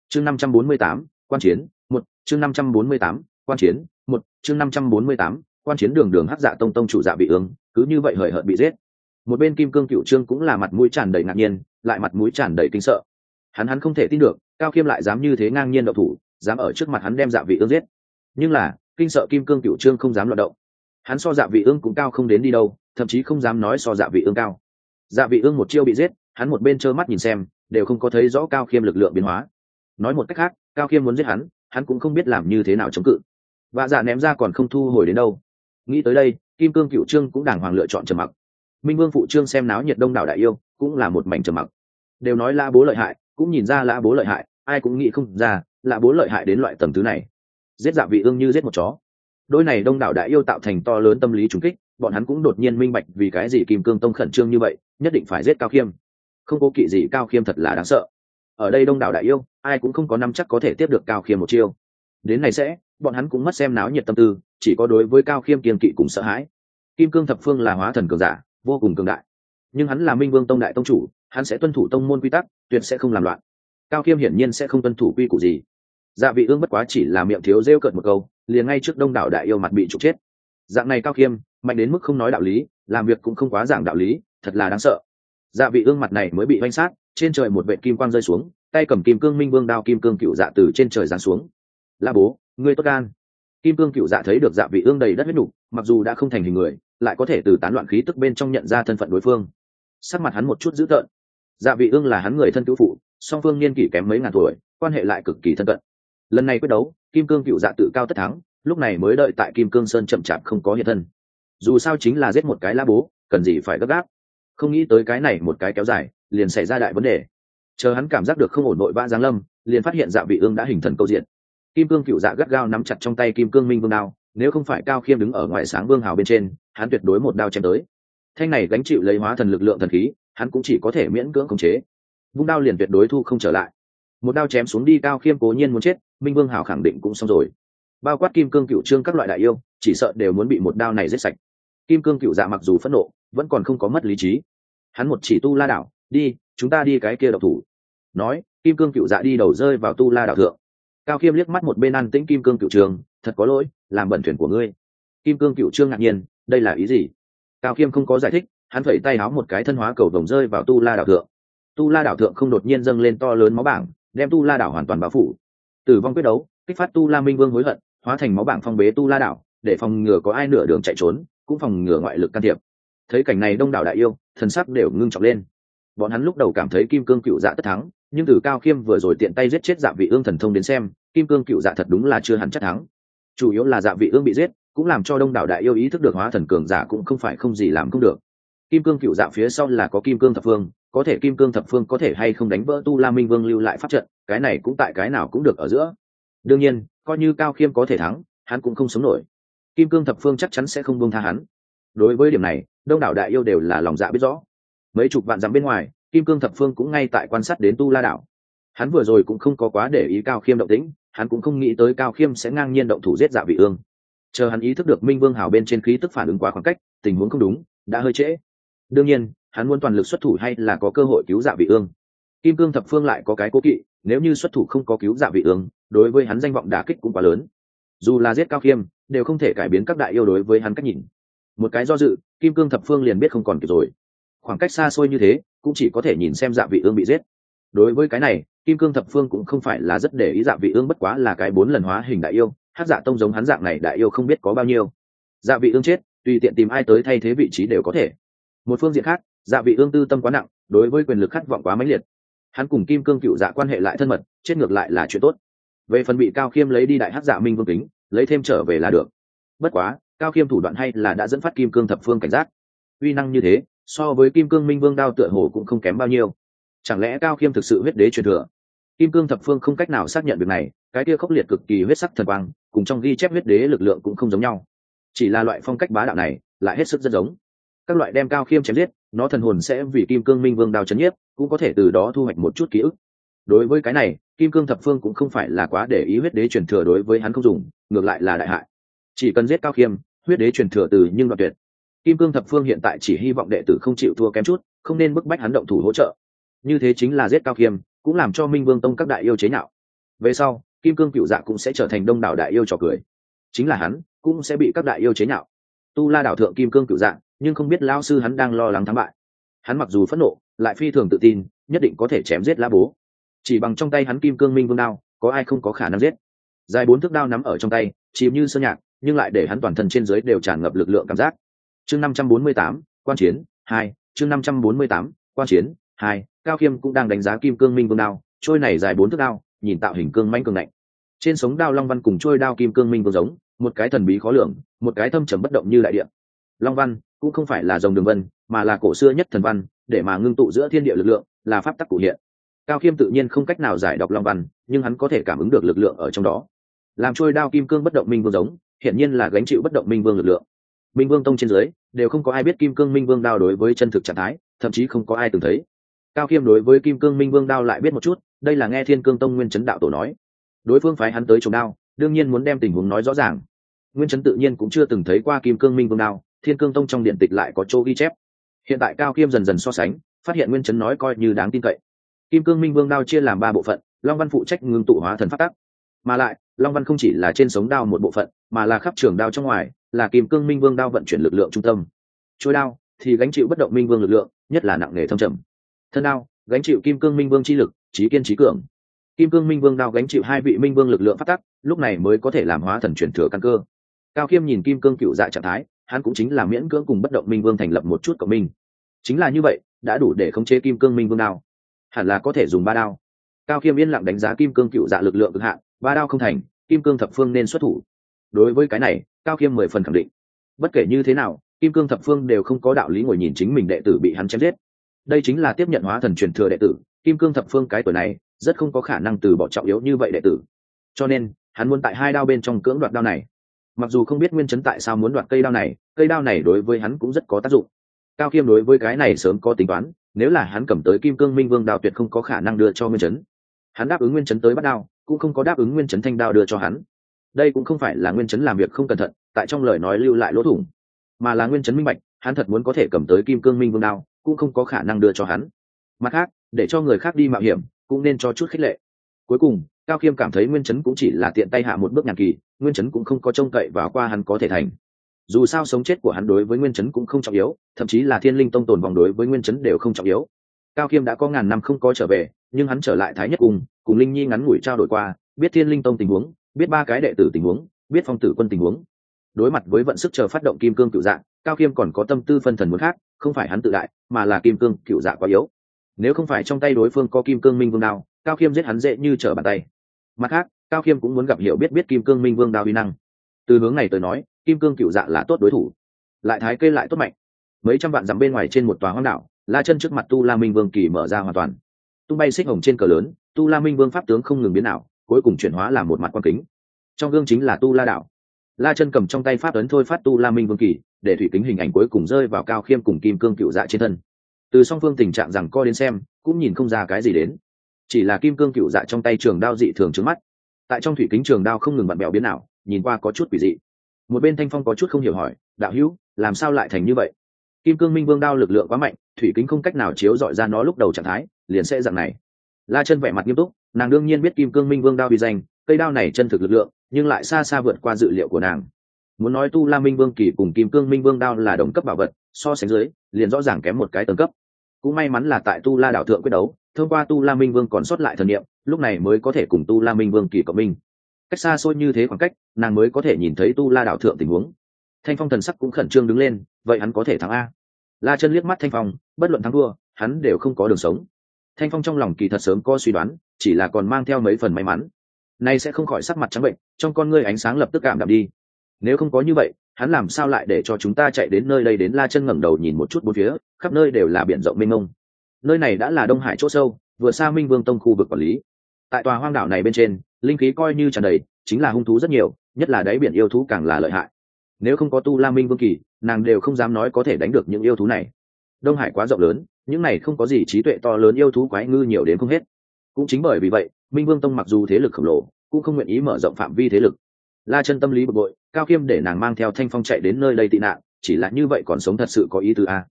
Chương năm trăm bốn mươi tám, quan chiến, một, chương năm trăm bốn mươi tám, quan chiến, một, chương năm trăm bốn mươi tám, quan chiến đường đường hắc dạ tông tông chủ dạ vị ương, cứ như vậy hời hợt bị giết. Một bên kim cương cựu trương cũng là mặt mũi tràn đầy ngạc nhiên, lại mặt mũi tràn đầy kinh sợ hắn hắn không thể tin được, cao khiêm lại dám như thế ngang nhiên đậu thủ, dám ở trước mặt hắn đem dạ vị ương giết. Nhưng là, kinh sợ kim cương cựu trương không dám loạt động. Hắn so dạ vị ương cũng cao không đến đi đâu, thậm chí không dám nói so dạ vị ương cao. Dạ vị ương một chiêu bị giết, hắn một bên trơ mắt nhìn xem, đều không có thấy rõ cao khiêm lực lượng biến hóa. Nói một cách khác, cao khiêm muốn giết hắn hắn cũng không biết làm như thế nào chống cự. Và dạ ném ra còn không thu hồi đến đâu. Nghĩ tới đây, kim cương cựu trương cũng đàng hoàng lựa chọn trầm mặc. Minh vương phụ trương xem náo nhiệt đông đảo đại yêu, cũng là một mảnh trầm mặc. Đều nói la bố lợi hại cũng nhìn ra lã bố lợi hại, ai cũng nghĩ không ra, lã bố lợi hại đến loại tầng thứ này. Giết dạ vị ương như giết một chó. Đôi này đông đảo đại yêu tạo thành to lớn tâm lý trùng kích, bọn hắn cũng đột nhiên minh bạch vì cái gì kim cương tông khẩn trương như vậy, nhất định phải giết cao khiêm. Không có kỵ gì cao khiêm thật là đáng sợ. Ở đây đông đảo đại yêu, ai cũng không có năm chắc có thể tiếp được cao khiêm một chiêu. Đến này sẽ, bọn hắn cũng mất xem náo nhiệt tâm tư, chỉ có đối với cao khiêm kiên kỵ cùng sợ hãi. Kim cương thập phương là hóa thần cường giả, vô cùng cường đại. Nhưng hắn là minh vương tông đại tông chủ hắn sẽ tuân thủ tông môn quy tắc tuyệt sẽ không làm loạn. Cao khiêm hiển nhiên sẽ không tuân thủ quy củ gì. Dạ vị ương bất quá chỉ là miệng thiếu rêu cợt một câu liền ngay trước đông đảo đại yêu mặt bị trục chết. Dạng này cao khiêm mạnh đến mức không nói đạo lý làm việc cũng không quá giảng đạo lý thật là đáng sợ. Dạ vị ương mặt này mới bị oanh sát trên trời một vệ kim quang rơi xuống tay cầm kim cương minh vương đao kim cương cựu dạ từ trên trời giáng xuống. La bố ngươi tốt gan. Kim cương cựu dạ thấy được dạ vị ương đầy đất huyết đủ, mặc dù đã không thành hình người lại có thể từ tán loạn khí tức bên trong nhận ra thân phận đối phương. Sắc mặt hắn một chút dữ tợn dạ vị ương là hắn người thân cứu phụ, song phương niên kỷ kém mấy ngàn tuổi, quan hệ lại cực kỳ thân cận. Lần này quyết đấu, kim cương cựu dạ tự cao tất thắng, lúc này mới đợi tại kim cương sơn chậm chạp không có hiện thân. Dù sao chính là giết một cái lá bố, cần gì phải gấp gáp. Không nghĩ tới cái này một cái kéo dài, liền xảy ra đại vấn đề. Chờ hắn cảm giác được không ổn nội vã giáng lâm, liền phát hiện dạ vị ương đã hình thần câu diện. Kim cương cựu dạ gắt gao nắm chặt trong tay kim cương minh vương đao, nếu không phải cao khiêm đứng ở ngoài sáng vương hào bên trên, hắn tuyệt đối một đao chém tới. Thanh này gánh chịu lấy hóa thần lực lượng thần khí hắn cũng chỉ có thể miễn cưỡng khống chế. Vung đao liền tuyệt đối thu không trở lại. Một đao chém xuống đi, cao khiêm cố nhiên muốn chết, minh vương hảo khẳng định cũng xong rồi. Bao quát kim cương cựu trương các loại đại yêu, chỉ sợ đều muốn bị một đao này giết sạch. Kim cương cựu dạ mặc dù phẫn nộ, vẫn còn không có mất lý trí. Hắn một chỉ tu la đảo, đi, chúng ta đi cái kia độc thủ. Nói, kim cương cựu dạ đi đầu rơi vào tu la đảo thượng. Cao khiêm liếc mắt một bên ăn tĩnh kim cương cựu trường thật có lỗi, làm bẩn thuyền của ngươi. Kim cương cựu trương ngạc nhiên, đây là ý gì? Cao khiêm không có giải thích hắn phẩy tay háo một cái thân hóa cầu vồng rơi vào tu la đảo thượng. Tu la đảo thượng không đột nhiên dâng lên to lớn máu bảng, đem tu la đảo hoàn toàn bao phủ. Tử vong quyết đấu, kích phát tu la minh vương hối hận, hóa thành máu bảng phong bế tu la đảo, để phòng ngừa có ai nửa đường chạy trốn, cũng phòng ngừa ngoại lực can thiệp. Thấy cảnh này đông đảo đại yêu, thần sắc đều ngưng trọng lên. Bọn hắn lúc đầu cảm thấy kim cương cựu dạ tất thắng, nhưng từ cao khiêm vừa rồi tiện tay giết chết dạ vị ương thần thông đến xem, kim cương cựu dạ thật đúng là chưa hẳn chắc thắng. Chủ yếu là dạ vị ương bị giết, cũng làm cho đông đảo đại yêu ý thức được hóa thần cường giả cũng không phải không gì làm không được kim cương cựu dạ phía sau là có kim cương thập phương, có thể kim cương thập phương có thể hay không đánh vỡ tu la minh vương lưu lại pháp trận, cái này cũng tại cái nào cũng được ở giữa. Đương nhiên, coi như cao khiêm có thể thắng, hắn cũng không sống nổi. Kim cương thập phương chắc chắn sẽ không buông tha hắn. Đối với điểm này, đông đảo đại yêu đều là lòng dạ biết rõ. Mấy chục vạn dặm bên ngoài, kim cương thập phương cũng ngay tại quan sát đến tu la đảo. Hắn vừa rồi cũng không có quá để ý cao khiêm động tĩnh, hắn cũng không nghĩ tới cao khiêm sẽ ngang nhiên động thủ giết dạ vị ương. Chờ hắn ý thức được minh vương hào bên trên khí tức phản ứng quá khoảng cách, tình huống không đúng, đã hơi trễ đương nhiên, hắn muốn toàn lực xuất thủ hay là có cơ hội cứu dạ vị ương? Kim cương thập phương lại có cái cố kỵ, nếu như xuất thủ không có cứu dạ vị ương, đối với hắn danh vọng đả kích cũng quá lớn. Dù là giết cao khiêm, đều không thể cải biến các đại yêu đối với hắn cách nhìn. Một cái do dự, kim cương thập phương liền biết không còn kịp rồi. Khoảng cách xa xôi như thế, cũng chỉ có thể nhìn xem dạ vị ương bị giết. Đối với cái này, kim cương thập phương cũng không phải là rất để ý dạ vị ương bất quá là cái bốn lần hóa hình đại yêu, hát dạ tông giống hắn dạng này đại yêu không biết có bao nhiêu. Dạ vị ương chết, tùy tiện tìm ai tới thay thế vị trí đều có thể một phương diện khác dạ vị ương tư tâm quá nặng, đối với quyền lực khát vọng quá mãnh liệt. Hắn cùng kim cương cựu dạ quan hệ lại thân mật, chết ngược lại là chuyện tốt. Về phần bị cao khiêm lấy đi đại hát dạ minh vương kính, lấy thêm trở về là được. Bất quá, cao khiêm thủ đoạn hay là đã dẫn phát kim cương thập phương cảnh giác. Uy năng như thế, so với kim cương minh vương đao tựa hồ cũng không kém bao nhiêu. Chẳng lẽ cao khiêm thực sự huyết đế truyền thừa? Kim cương thập phương không cách nào xác nhận việc này, cái kia khốc liệt cực kỳ huyết sắc thần quang, cùng trong ghi chép huyết đế lực lượng cũng không giống nhau. Chỉ là loại phong cách bá đạo này, lại hết sức rất giống các loại đem cao khiêm chém giết, nó thần hồn sẽ vì kim cương minh vương đao chấn nhiếp, cũng có thể từ đó thu hoạch một chút ký ức. Đối với cái này, kim cương thập phương cũng không phải là quá để ý huyết đế truyền thừa đối với hắn không dùng, ngược lại là đại hại. Chỉ cần giết cao khiêm, huyết đế truyền thừa từ nhưng đoạn tuyệt. Kim cương thập phương hiện tại chỉ hy vọng đệ tử không chịu thua kém chút, không nên bức bách hắn động thủ hỗ trợ. Như thế chính là giết cao khiêm, cũng làm cho minh vương tông các đại yêu chế nhạo. Về sau, kim cương cựu dạ cũng sẽ trở thành đông đảo đại yêu trò cười. Chính là hắn, cũng sẽ bị các đại yêu chế nhạo. Tu la đảo thượng kim cương cựu dạ nhưng không biết lão sư hắn đang lo lắng thắng bại. Hắn mặc dù phẫn nộ, lại phi thường tự tin, nhất định có thể chém giết lá bố. Chỉ bằng trong tay hắn kim cương minh vương đao, có ai không có khả năng giết. Dài bốn thước đao nắm ở trong tay, chìm như sơn nhạc, nhưng lại để hắn toàn thân trên dưới đều tràn ngập lực lượng cảm giác. Chương năm trăm bốn mươi tám, quan chiến hai, chương năm trăm bốn mươi tám, quan chiến hai, cao khiêm cũng đang đánh giá kim cương minh vương đao, trôi này dài bốn thước đao, nhìn tạo hình cương manh cường ngạnh. Trên sống đao long văn cùng trôi đao kim cương minh vương giống, một cái thần bí khó lường, một cái thâm trầm bất động như đại điện long văn cũng không phải là dòng đường vân, mà là cổ xưa nhất thần văn, để mà ngưng tụ giữa thiên địa lực lượng là pháp tắc cụ hiện. Cao khiêm tự nhiên không cách nào giải đọc long văn, nhưng hắn có thể cảm ứng được lực lượng ở trong đó. Làm trôi đao kim cương bất động minh vương giống, hiển nhiên là gánh chịu bất động minh vương lực lượng. Minh vương tông trên dưới, đều không có ai biết kim cương minh vương đao đối với chân thực trạng thái, thậm chí không có ai từng thấy. Cao khiêm đối với kim cương minh vương đao lại biết một chút, đây là nghe thiên cương tông nguyên chấn đạo tổ nói. Đối phương phái hắn tới trồng đao, đương nhiên muốn đem tình huống nói rõ ràng. Nguyên chấn tự nhiên cũng chưa từng thấy qua kim cương minh vương đao thiên cương tông trong điện tịch lại có chỗ ghi chép. Hiện tại cao khiêm dần dần so sánh, phát hiện nguyên chấn nói coi như đáng tin cậy. Kim cương minh vương đao chia làm ba bộ phận, long văn phụ trách ngưng tụ hóa thần phát tắc. Mà lại, long văn không chỉ là trên sống đao một bộ phận, mà là khắp trường đao trong ngoài, là kim cương minh vương đao vận chuyển lực lượng trung tâm. Chối đao thì gánh chịu bất động minh vương lực lượng, nhất là nặng nề thâm trầm. Thân đao gánh chịu kim cương minh vương chi lực trí kiên trí cường. Kim cương minh vương đao gánh chịu hai vị minh vương lực lượng phát tắc, lúc này mới có thể làm hóa thần chuyển thừa căn cơ. Cao khiêm nhìn kim cương cựu dạ trạng thái hắn cũng chính là miễn cưỡng cùng bất động minh vương thành lập một chút của mình chính là như vậy, đã đủ để khống chế kim cương minh vương đao. Hẳn là có thể dùng ba đao. Cao khiêm yên lặng đánh giá kim cương cựu dạ lực lượng cực hạn, ba đao không thành, kim cương thập phương nên xuất thủ. Đối với cái này, cao khiêm mười phần khẳng định. Bất kể như thế nào, kim cương thập phương đều không có đạo lý ngồi nhìn chính mình đệ tử bị hắn chém giết. Đây chính là tiếp nhận hóa thần truyền thừa đệ tử, kim cương thập phương cái tuổi này, rất không có khả năng từ bỏ trọng yếu như vậy đệ tử. Cho nên, hắn muốn tại hai đao bên trong cưỡng đoạt đao này mặc dù không biết nguyên chấn tại sao muốn đoạt cây đao này, cây đao này đối với hắn cũng rất có tác dụng. Cao khiêm đối với cái này sớm có tính toán, nếu là hắn cầm tới kim cương minh vương đao tuyệt không có khả năng đưa cho nguyên chấn. Hắn đáp ứng nguyên chấn tới bắt đao, cũng không có đáp ứng nguyên chấn thanh đao đưa cho hắn. Đây cũng không phải là nguyên chấn làm việc không cẩn thận, tại trong lời nói lưu lại lỗ thủng. Mà là nguyên chấn minh bạch, hắn thật muốn có thể cầm tới kim cương minh vương đao, cũng không có khả năng đưa cho hắn. Mặt khác, để cho người khác đi mạo hiểm, cũng nên cho chút khích lệ. Cuối cùng cao khiêm cảm thấy nguyên chấn cũng chỉ là tiện tay hạ một bước nhàn kỳ nguyên chấn cũng không có trông cậy vào qua hắn có thể thành. Dù sao sống chết của hắn đối với nguyên chấn cũng không trọng yếu thậm chí là thiên linh tông tồn vòng đối với nguyên chấn đều không trọng yếu. Cao khiêm đã có ngàn năm không có trở về nhưng hắn trở lại thái nhất cùng cùng linh nhi ngắn ngủi trao đổi qua biết thiên linh tông tình huống biết ba cái đệ tử tình huống biết phong tử quân tình huống. Đối mặt với vận sức chờ phát động kim cương cựu dạng cao khiêm còn có tâm tư phân thần muốn khác không phải hắn tự đại mà là kim cương cựu dạ quá yếu. Nếu không phải trong tay đối phương có kim cương minh vương nào, cao khiêm giết hắn dễ như trở bàn tay mặt khác, cao khiêm cũng muốn gặp hiểu biết biết kim cương minh vương đao vi năng. Từ hướng này tới nói, kim cương cựu dạ là tốt đối thủ. Lại thái kê lại tốt mạnh. Mấy trăm vạn dặm bên ngoài trên một tòa hoang đảo la chân trước mặt tu la minh vương kỳ mở ra hoàn toàn. Tung bay xích hồng trên cờ lớn, tu la minh vương pháp tướng không ngừng biến ảo, cuối cùng chuyển hóa làm một mặt quan kính. Trong gương chính là tu la đảo la chân cầm trong tay pháp ấn thôi phát tu la minh vương kỳ, để thủy kính hình ảnh cuối cùng rơi vào cao khiêm cùng kim cương cựu dạ trên thân. Từ song phương tình trạng rằng co đến xem, cũng nhìn không ra cái gì đến chỉ là kim cương cựu dạ trong tay trường đao dị thường trước mắt. Tại trong thủy kính trường đao không ngừng bận bèo biến nào, nhìn qua có chút quỷ dị. Một bên thanh phong có chút không hiểu hỏi đạo hữu làm sao lại thành như vậy? Kim cương minh vương đao lực lượng quá mạnh thủy kính không cách nào chiếu dọi ra nó lúc đầu trạng thái liền sẽ dạng này. La chân vẻ mặt nghiêm túc nàng đương nhiên biết kim cương minh vương đao bị danh cây đao này chân thực lực lượng nhưng lại xa xa vượt qua dự liệu của nàng. Muốn nói tu la minh vương kỳ cùng kim cương minh vương đao là đồng cấp bảo vật so sánh dưới liền rõ ràng kém một cái tầng cấp. Cũng may mắn là tại tu la đảo thượng quyết đấu thông qua tu la minh vương còn sót lại thần niệm, lúc này mới có thể cùng tu la minh vương kỳ cộng minh. Cách xa xôi như thế khoảng cách, nàng mới có thể nhìn thấy tu la đảo thượng tình huống. Thanh phong thần sắc cũng khẩn trương đứng lên, vậy hắn có thể thắng a. La chân liếc mắt thanh phong, bất luận thắng thua, hắn đều không có đường sống. Thanh phong trong lòng kỳ thật sớm có suy đoán, chỉ là còn mang theo mấy phần may mắn. Nay sẽ không khỏi sắc mặt trắng bệnh, trong con ngươi ánh sáng lập tức cảm đạm đi. Nếu không có như vậy, hắn làm sao lại để cho chúng ta chạy đến nơi đây đến la chân ngẩng đầu nhìn một chút bốn phía, khắp nơi đều là biển rộng mênh mông nơi này đã là đông hải chỗ sâu, vừa xa minh vương tông khu vực quản lý. Tại tòa hoang đảo này bên trên, linh khí coi như tràn đầy, chính là hung thú rất nhiều, nhất là đáy biển yêu thú càng là lợi hại. Nếu không có tu la minh vương kỳ, nàng đều không dám nói có thể đánh được những yêu thú này. Đông hải quá rộng lớn, những này không có gì trí tuệ to lớn yêu thú quái ngư nhiều đến không hết. Cũng chính bởi vì vậy, minh vương tông mặc dù thế lực khổng lồ, cũng không nguyện ý mở rộng phạm vi thế lực. La chân tâm lý bực bội, cao khiêm để nàng mang theo thanh phong chạy đến nơi đây tị nạn, chỉ là như vậy còn sống thật sự có ý tứ a à.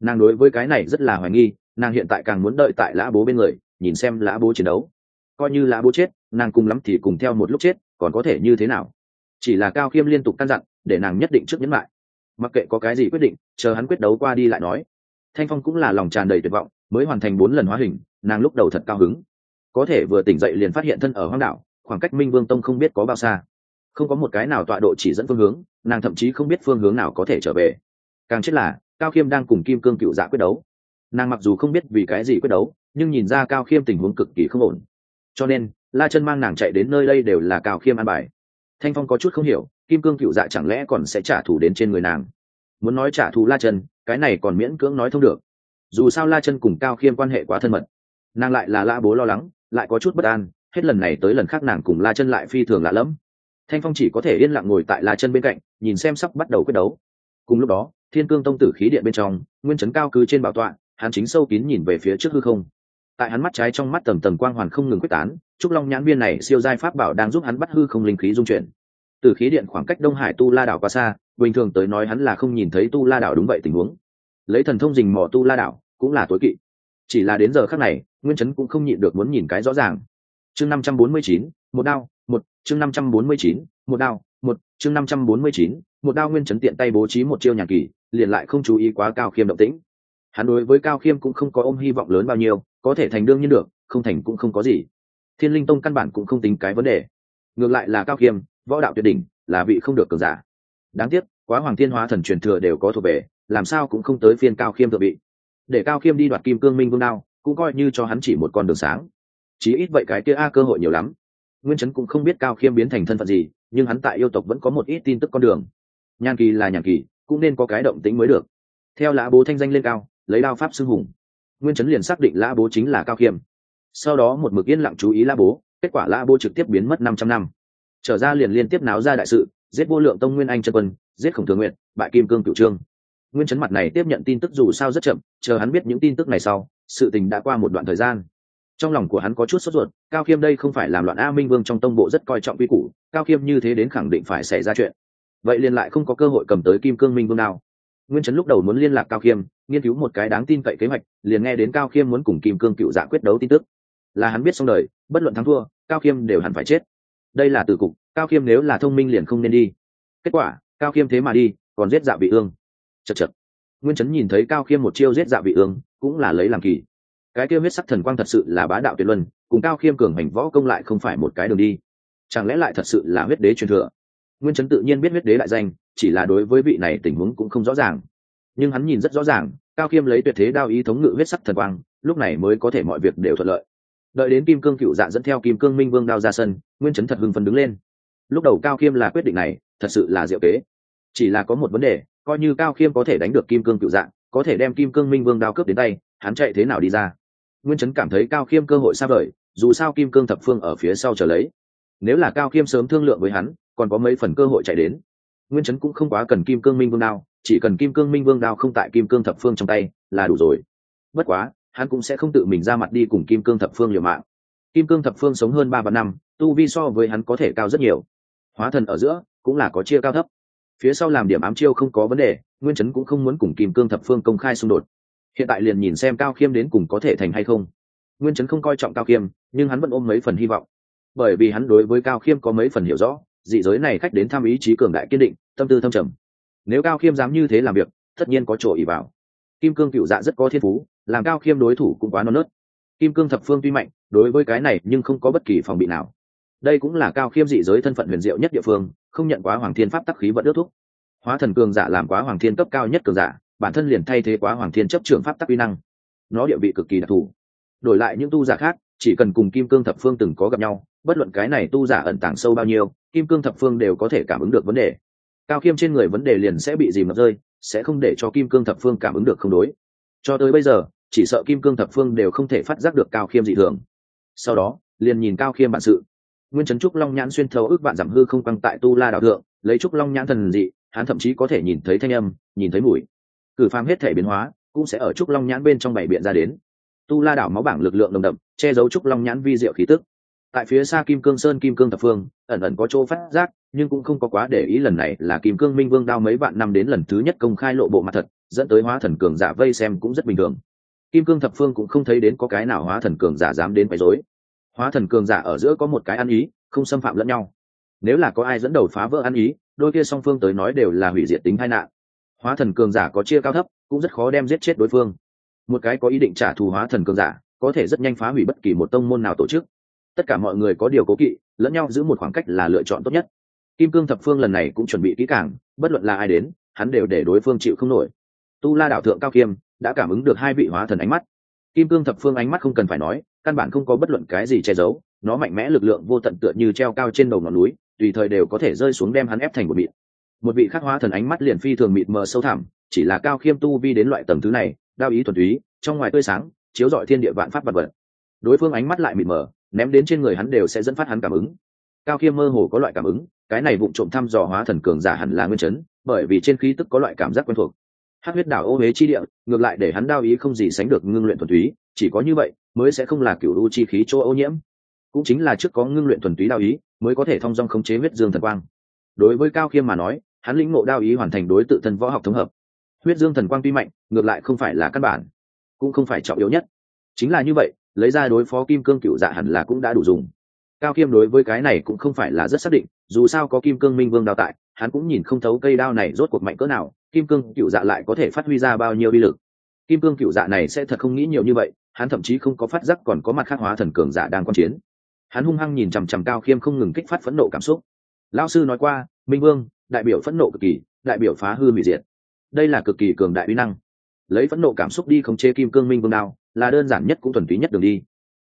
nàng đối với cái này rất là hoài nghi nàng hiện tại càng muốn đợi tại lã bố bên người, nhìn xem lã bố chiến đấu. Coi như lã bố chết, nàng cùng lắm thì cùng theo một lúc chết, còn có thể như thế nào? Chỉ là cao khiêm liên tục căn dặn, để nàng nhất định trước nhấn lại. Mặc kệ có cái gì quyết định, chờ hắn quyết đấu qua đi lại nói. Thanh phong cũng là lòng tràn đầy tuyệt vọng, mới hoàn thành bốn lần hóa hình, nàng lúc đầu thật cao hứng. Có thể vừa tỉnh dậy liền phát hiện thân ở hoang đảo, khoảng cách minh vương tông không biết có bao xa. Không có một cái nào tọa độ chỉ dẫn phương hướng, nàng thậm chí không biết phương hướng nào có thể trở về. Càng chết là, cao khiêm đang cùng kim cương cựu dạ quyết đấu nàng mặc dù không biết vì cái gì quyết đấu, nhưng nhìn ra cao khiêm tình huống cực kỳ không ổn. Cho nên, la chân mang nàng chạy đến nơi đây đều là cao khiêm an bài. Thanh phong có chút không hiểu, kim cương cựu dạ chẳng lẽ còn sẽ trả thù đến trên người nàng? Muốn nói trả thù la chân, cái này còn miễn cưỡng nói thông được. Dù sao la chân cùng cao khiêm quan hệ quá thân mật. Nàng lại là la bố lo lắng, lại có chút bất an, hết lần này tới lần khác nàng cùng la chân lại phi thường lạ lẫm. Thanh phong chỉ có thể yên lặng ngồi tại la chân bên cạnh, nhìn xem sắp bắt đầu quyết đấu. Cùng lúc đó, thiên cương tông tử khí điện bên trong, nguyên chấn cao cứ trên bảo tọa hắn chính sâu kín nhìn về phía trước hư không. Tại hắn mắt trái trong mắt tầm tầm quang hoàn không ngừng quyết tán, trúc long nhãn viên này siêu giai pháp bảo đang giúp hắn bắt hư không linh khí dung chuyển. Từ khí điện khoảng cách đông hải tu la đảo quá xa, bình thường tới nói hắn là không nhìn thấy tu la đảo đúng vậy tình huống. Lấy thần thông dình mò tu la đảo, cũng là tối kỵ. Chỉ là đến giờ khác này, nguyên chấn cũng không nhịn được muốn nhìn cái rõ ràng. Chương năm trăm bốn mươi chín, một đao, một, chương năm trăm bốn mươi chín, một đao, một, chương năm trăm bốn mươi chín, một đao nguyên chấn tiện tay bố trí một chiêu nhàn kỳ, liền lại không chú ý quá cao khiêm động tĩnh hắn đối với cao khiêm cũng không có ôm hy vọng lớn bao nhiêu, có thể thành đương nhiên được, không thành cũng không có gì. Thiên linh tông căn bản cũng không tính cái vấn đề. Ngược lại là cao khiêm, võ đạo tuyệt đỉnh, là vị không được cường giả. Đáng tiếc, quá hoàng thiên hóa thần truyền thừa đều có thuộc về, làm sao cũng không tới phiên cao khiêm thượng vị. Để cao khiêm đi đoạt kim cương minh vương đao, cũng coi như cho hắn chỉ một con đường sáng. Chí ít vậy cái kia a cơ hội nhiều lắm. Nguyên chấn cũng không biết cao khiêm biến thành thân phận gì, nhưng hắn tại yêu tộc vẫn có một ít tin tức con đường. Nhàn kỳ là nhàn kỳ, cũng nên có cái động tính mới được. Theo lã bố thanh danh lên cao lấy đao pháp xưng hùng. Nguyên chấn liền xác định lã bố chính là cao khiêm. Sau đó một mực yên lặng chú ý lã bố, kết quả lã bố trực tiếp biến mất năm trăm năm. Trở ra liền liên tiếp náo ra đại sự, giết vô lượng tông nguyên anh chân quân, giết khổng thường nguyện bại kim cương cựu trương. Nguyên chấn mặt này tiếp nhận tin tức dù sao rất chậm, chờ hắn biết những tin tức này sau, sự tình đã qua một đoạn thời gian. Trong lòng của hắn có chút sốt ruột, cao khiêm đây không phải làm loạn a minh vương trong tông bộ rất coi trọng quy củ, cao khiêm như thế đến khẳng định phải xảy ra chuyện. Vậy liền lại không có cơ hội cầm tới kim cương minh vương nào. Nguyên chấn lúc đầu muốn liên lạc cao khiêm nghiên cứu một cái đáng tin cậy kế hoạch, liền nghe đến cao khiêm muốn cùng kim cương cựu dạ quyết đấu tin tức. Là hắn biết xong đời, bất luận thắng thua, cao khiêm đều hẳn phải chết. Đây là từ cục, cao khiêm nếu là thông minh liền không nên đi. Kết quả, cao khiêm thế mà đi, còn giết dạ bị ương. Chật chật. Nguyên chấn nhìn thấy cao khiêm một chiêu giết dạ bị ương, cũng là lấy làm kỳ. Cái kia huyết sắc thần quang thật sự là bá đạo tuyệt luân, cùng cao khiêm cường hành võ công lại không phải một cái đường đi. Chẳng lẽ lại thật sự là huyết đế truyền thừa? Nguyên chấn tự nhiên biết huyết đế đại danh, chỉ là đối với vị này tình huống cũng không rõ ràng nhưng hắn nhìn rất rõ ràng, cao khiêm lấy tuyệt thế đao ý thống ngự huyết sắc thần quang, lúc này mới có thể mọi việc đều thuận lợi. Đợi đến kim cương cựu dạ dẫn theo kim cương minh vương đao ra sân, nguyên chấn thật hưng phấn đứng lên. Lúc đầu cao khiêm là quyết định này, thật sự là diệu kế. Chỉ là có một vấn đề, coi như cao khiêm có thể đánh được kim cương cựu dạng có thể đem kim cương minh vương đao cướp đến tay, hắn chạy thế nào đi ra? Nguyên chấn cảm thấy cao khiêm cơ hội xa vời, dù sao kim cương thập phương ở phía sau trở lấy. Nếu là cao khiêm sớm thương lượng với hắn, còn có mấy phần cơ hội chạy đến. Nguyên chấn cũng không quá cần kim cương minh vương đao chỉ cần kim cương minh vương đao không tại kim cương thập phương trong tay là đủ rồi. Bất quá, hắn cũng sẽ không tự mình ra mặt đi cùng kim cương thập phương liều mạng. Kim cương thập phương sống hơn ba vạn năm, tu vi so với hắn có thể cao rất nhiều. Hóa thần ở giữa cũng là có chia cao thấp. Phía sau làm điểm ám chiêu không có vấn đề, nguyên chấn cũng không muốn cùng kim cương thập phương công khai xung đột. Hiện tại liền nhìn xem cao khiêm đến cùng có thể thành hay không. Nguyên chấn không coi trọng cao khiêm, nhưng hắn vẫn ôm mấy phần hy vọng. Bởi vì hắn đối với cao khiêm có mấy phần hiểu rõ, dị giới này khách đến thăm ý chí cường đại kiên định, tâm tư thâm trầm nếu cao khiêm dám như thế làm việc, tất nhiên có chỗ ý vào. Kim cương cựu dạ rất có thiên phú, làm cao khiêm đối thủ cũng quá non nớt. Kim cương thập phương tuy mạnh, đối với cái này nhưng không có bất kỳ phòng bị nào. Đây cũng là cao khiêm dị giới thân phận huyền diệu nhất địa phương, không nhận quá hoàng thiên pháp tắc khí vận ước thúc. Hóa thần cường giả làm quá hoàng thiên cấp cao nhất cường giả, bản thân liền thay thế quá hoàng thiên chấp trưởng pháp tắc uy năng. Nó địa vị cực kỳ đặc thù. Đổi lại những tu giả khác, chỉ cần cùng kim cương thập phương từng có gặp nhau, bất luận cái này tu giả ẩn tàng sâu bao nhiêu, kim cương thập phương đều có thể cảm ứng được vấn đề cao khiêm trên người vấn đề liền sẽ bị dìm ngập rơi, sẽ không để cho kim cương thập phương cảm ứng được không đối. Cho tới bây giờ, chỉ sợ kim cương thập phương đều không thể phát giác được cao khiêm dị thường. Sau đó, liền nhìn cao khiêm bản sự. Nguyên trấn trúc long nhãn xuyên thấu ước bạn giảm hư không quăng tại tu la đạo thượng, lấy trúc long nhãn thần dị, hắn thậm chí có thể nhìn thấy thanh âm, nhìn thấy mùi. Cử phàm hết thể biến hóa, cũng sẽ ở trúc long nhãn bên trong bảy biện ra đến. Tu la đảo máu bảng lực lượng đồng đậm, che giấu trúc long nhãn vi diệu khí tức. Tại phía xa kim cương sơn, kim cương thập phương, ẩn ẩn có chỗ phát giác nhưng cũng không có quá để ý lần này là kim cương minh vương đao mấy vạn năm đến lần thứ nhất công khai lộ bộ mặt thật, dẫn tới hóa thần cường giả vây xem cũng rất bình thường. Kim cương thập phương cũng không thấy đến có cái nào hóa thần cường giả dám đến quấy rối. Hóa thần cường giả ở giữa có một cái ăn ý, không xâm phạm lẫn nhau. Nếu là có ai dẫn đầu phá vỡ ăn ý, đôi kia song phương tới nói đều là hủy diệt tính tai nạn. Hóa thần cường giả có chia cao thấp, cũng rất khó đem giết chết đối phương. Một cái có ý định trả thù hóa thần cường giả, có thể rất nhanh phá hủy bất kỳ một tông môn nào tổ chức. Tất cả mọi người có điều cố kỵ, lẫn nhau giữ một khoảng cách là lựa chọn tốt nhất kim cương thập phương lần này cũng chuẩn bị kỹ càng, bất luận là ai đến, hắn đều để đối phương chịu không nổi. Tu la đạo thượng cao kiêm đã cảm ứng được hai vị hóa thần ánh mắt. Kim cương thập phương ánh mắt không cần phải nói, căn bản không có bất luận cái gì che giấu, nó mạnh mẽ lực lượng vô tận tựa như treo cao trên đầu ngọn núi, tùy thời đều có thể rơi xuống đem hắn ép thành một mịt một vị khắc hóa thần ánh mắt liền phi thường mịt mờ sâu thẳm, chỉ là cao khiêm tu vi đến loại tầng thứ này, đao ý thuần túy, trong ngoài tươi sáng, chiếu rọi thiên địa vạn pháp vật vật. Đối phương ánh mắt lại mịt mờ, ném đến trên người hắn đều sẽ dẫn phát hắn cảm ứng. Cao khiêm mơ hồ có loại cảm ứng cái này vụng trộm thăm dò hóa thần cường giả hẳn là nguyên chấn, bởi vì trên khí tức có loại cảm giác quen thuộc. Hát huyết đảo ô huế chi địa, ngược lại để hắn đao ý không gì sánh được ngưng luyện thuần túy, chỉ có như vậy mới sẽ không là cựu u chi khí chỗ ô nhiễm. Cũng chính là trước có ngưng luyện thuần túy đao ý, mới có thể thông dong khống chế huyết dương thần quang. Đối với cao khiêm mà nói, hắn lĩnh ngộ đao ý hoàn thành đối tự thân võ học thống hợp. Huyết dương thần quang tuy mạnh, ngược lại không phải là căn bản, cũng không phải trọng yếu nhất. Chính là như vậy, lấy ra đối phó kim cương cựu dạ hẳn là cũng đã đủ dùng cao khiêm đối với cái này cũng không phải là rất xác định, dù sao có kim cương minh vương đào tại, hắn cũng nhìn không thấu cây đao này rốt cuộc mạnh cỡ nào, kim cương cựu dạ lại có thể phát huy ra bao nhiêu bi lực. Kim cương cựu dạ này sẽ thật không nghĩ nhiều như vậy, hắn thậm chí không có phát giác còn có mặt khác hóa thần cường dạ đang quan chiến. Hắn hung hăng nhìn chằm chằm cao khiêm không ngừng kích phát phẫn nộ cảm xúc. Lao sư nói qua, minh vương, đại biểu phẫn nộ cực kỳ, đại biểu phá hư hủy diệt. Đây là cực kỳ cường đại uy năng. Lấy phẫn nộ cảm xúc đi khống chế kim cương minh vương đao, là đơn giản nhất cũng thuần túy nhất đường đi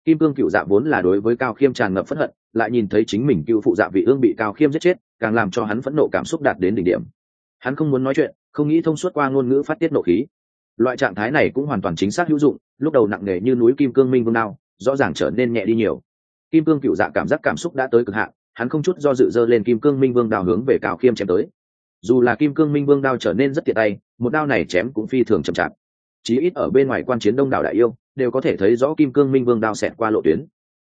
kim cương cựu dạ vốn là đối với cao khiêm tràn ngập phẫn hận, lại nhìn thấy chính mình cựu phụ dạ vị ương bị cao khiêm giết chết, càng làm cho hắn phẫn nộ cảm xúc đạt đến đỉnh điểm. Hắn không muốn nói chuyện, không nghĩ thông suốt qua ngôn ngữ phát tiết nộ khí. Loại trạng thái này cũng hoàn toàn chính xác hữu dụng, lúc đầu nặng nề như núi kim cương minh vương đao, rõ ràng trở nên nhẹ đi nhiều. Kim cương cựu dạ cảm giác cảm xúc đã tới cực hạn, hắn không chút do dự dơ lên kim cương minh vương đào hướng về cao khiêm chém tới. Dù là kim cương minh vương đao trở nên rất tiện tay, một đao này chém cũng phi thường chậm chạp chí ít ở bên ngoài quan chiến đông đảo đại yêu, đều có thể thấy rõ kim cương minh vương đao xẹt qua lộ tuyến.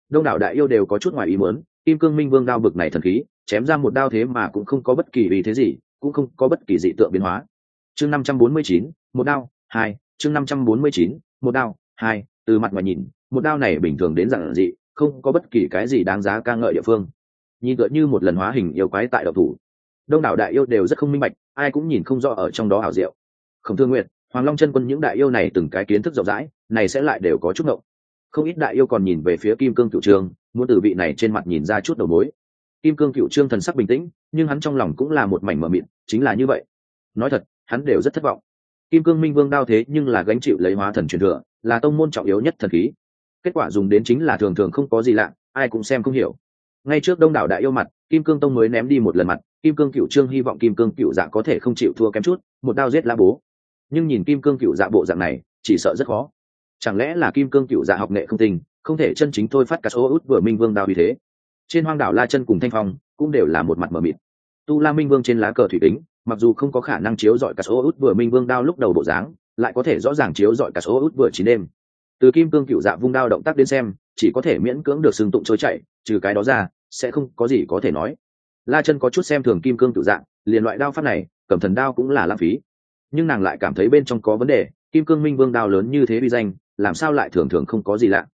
Đông đảo đại yêu đều có chút ngoài ý muốn, kim cương minh vương đao bực này thần khí, chém ra một đao thế mà cũng không có bất kỳ ý thế gì, cũng không có bất kỳ dị tượng biến hóa. Chương năm trăm bốn mươi chín, một đao, hai, chương năm trăm bốn mươi chín, một đao, hai, từ mặt ngoài nhìn, một đao này bình thường đến dạng dị, không có bất kỳ cái gì đáng giá ca ngợi địa phương. Nhìn tựa như một lần hóa hình yêu quái tại đậu thủ. Đông đảo đại yêu đều rất không minh bạch, ai cũng nhìn không rõ ở trong đó ảo diệu. Khổng thương nguyện hoàng long chân quân những đại yêu này từng cái kiến thức rộng rãi, này sẽ lại đều có chút ngộng. Không ít đại yêu còn nhìn về phía kim cương cựu trương, muốn từ vị này trên mặt nhìn ra chút đầu mối. Kim cương cựu trương thần sắc bình tĩnh, nhưng hắn trong lòng cũng là một mảnh mờ mịt, chính là như vậy. Nói thật, hắn đều rất thất vọng. Kim cương minh vương đao thế nhưng là gánh chịu lấy hóa thần truyền thừa, là tông môn trọng yếu nhất thần khí. Kết quả dùng đến chính là thường thường không có gì lạ, ai cũng xem không hiểu. Ngay trước đông đảo đại yêu mặt, kim cương tông mới ném đi một lần mặt, kim cương cựu trương hy vọng kim cương cựu dạ có thể không chịu thua kém chút, một đao giết la bố nhưng nhìn kim cương cựu dạ bộ dạng này, chỉ sợ rất khó. Chẳng lẽ là kim cương cựu dạ học nghệ không tình, không thể chân chính thôi phát cả số út vừa minh vương đao vì thế? Trên hoang đảo la chân cùng thanh phong cũng đều là một mặt mờ mịt. Tu la minh vương trên lá cờ thủy tính mặc dù không có khả năng chiếu dọi cả số út vừa minh vương đao lúc đầu bộ dáng, lại có thể rõ ràng chiếu dọi cả số út vừa chín đêm. Từ kim cương cựu dạ vung đao động tác đến xem, chỉ có thể miễn cưỡng được xưng tụng trôi chạy trừ cái đó ra, sẽ không có gì có thể nói. La chân có chút xem thường kim cương cựu dạ liền loại đao pháp này, cầm thần đao cũng là lãng phí nhưng nàng lại cảm thấy bên trong có vấn đề, kim cương minh vương đao lớn như thế vi danh, làm sao lại thường thường không có gì lạ?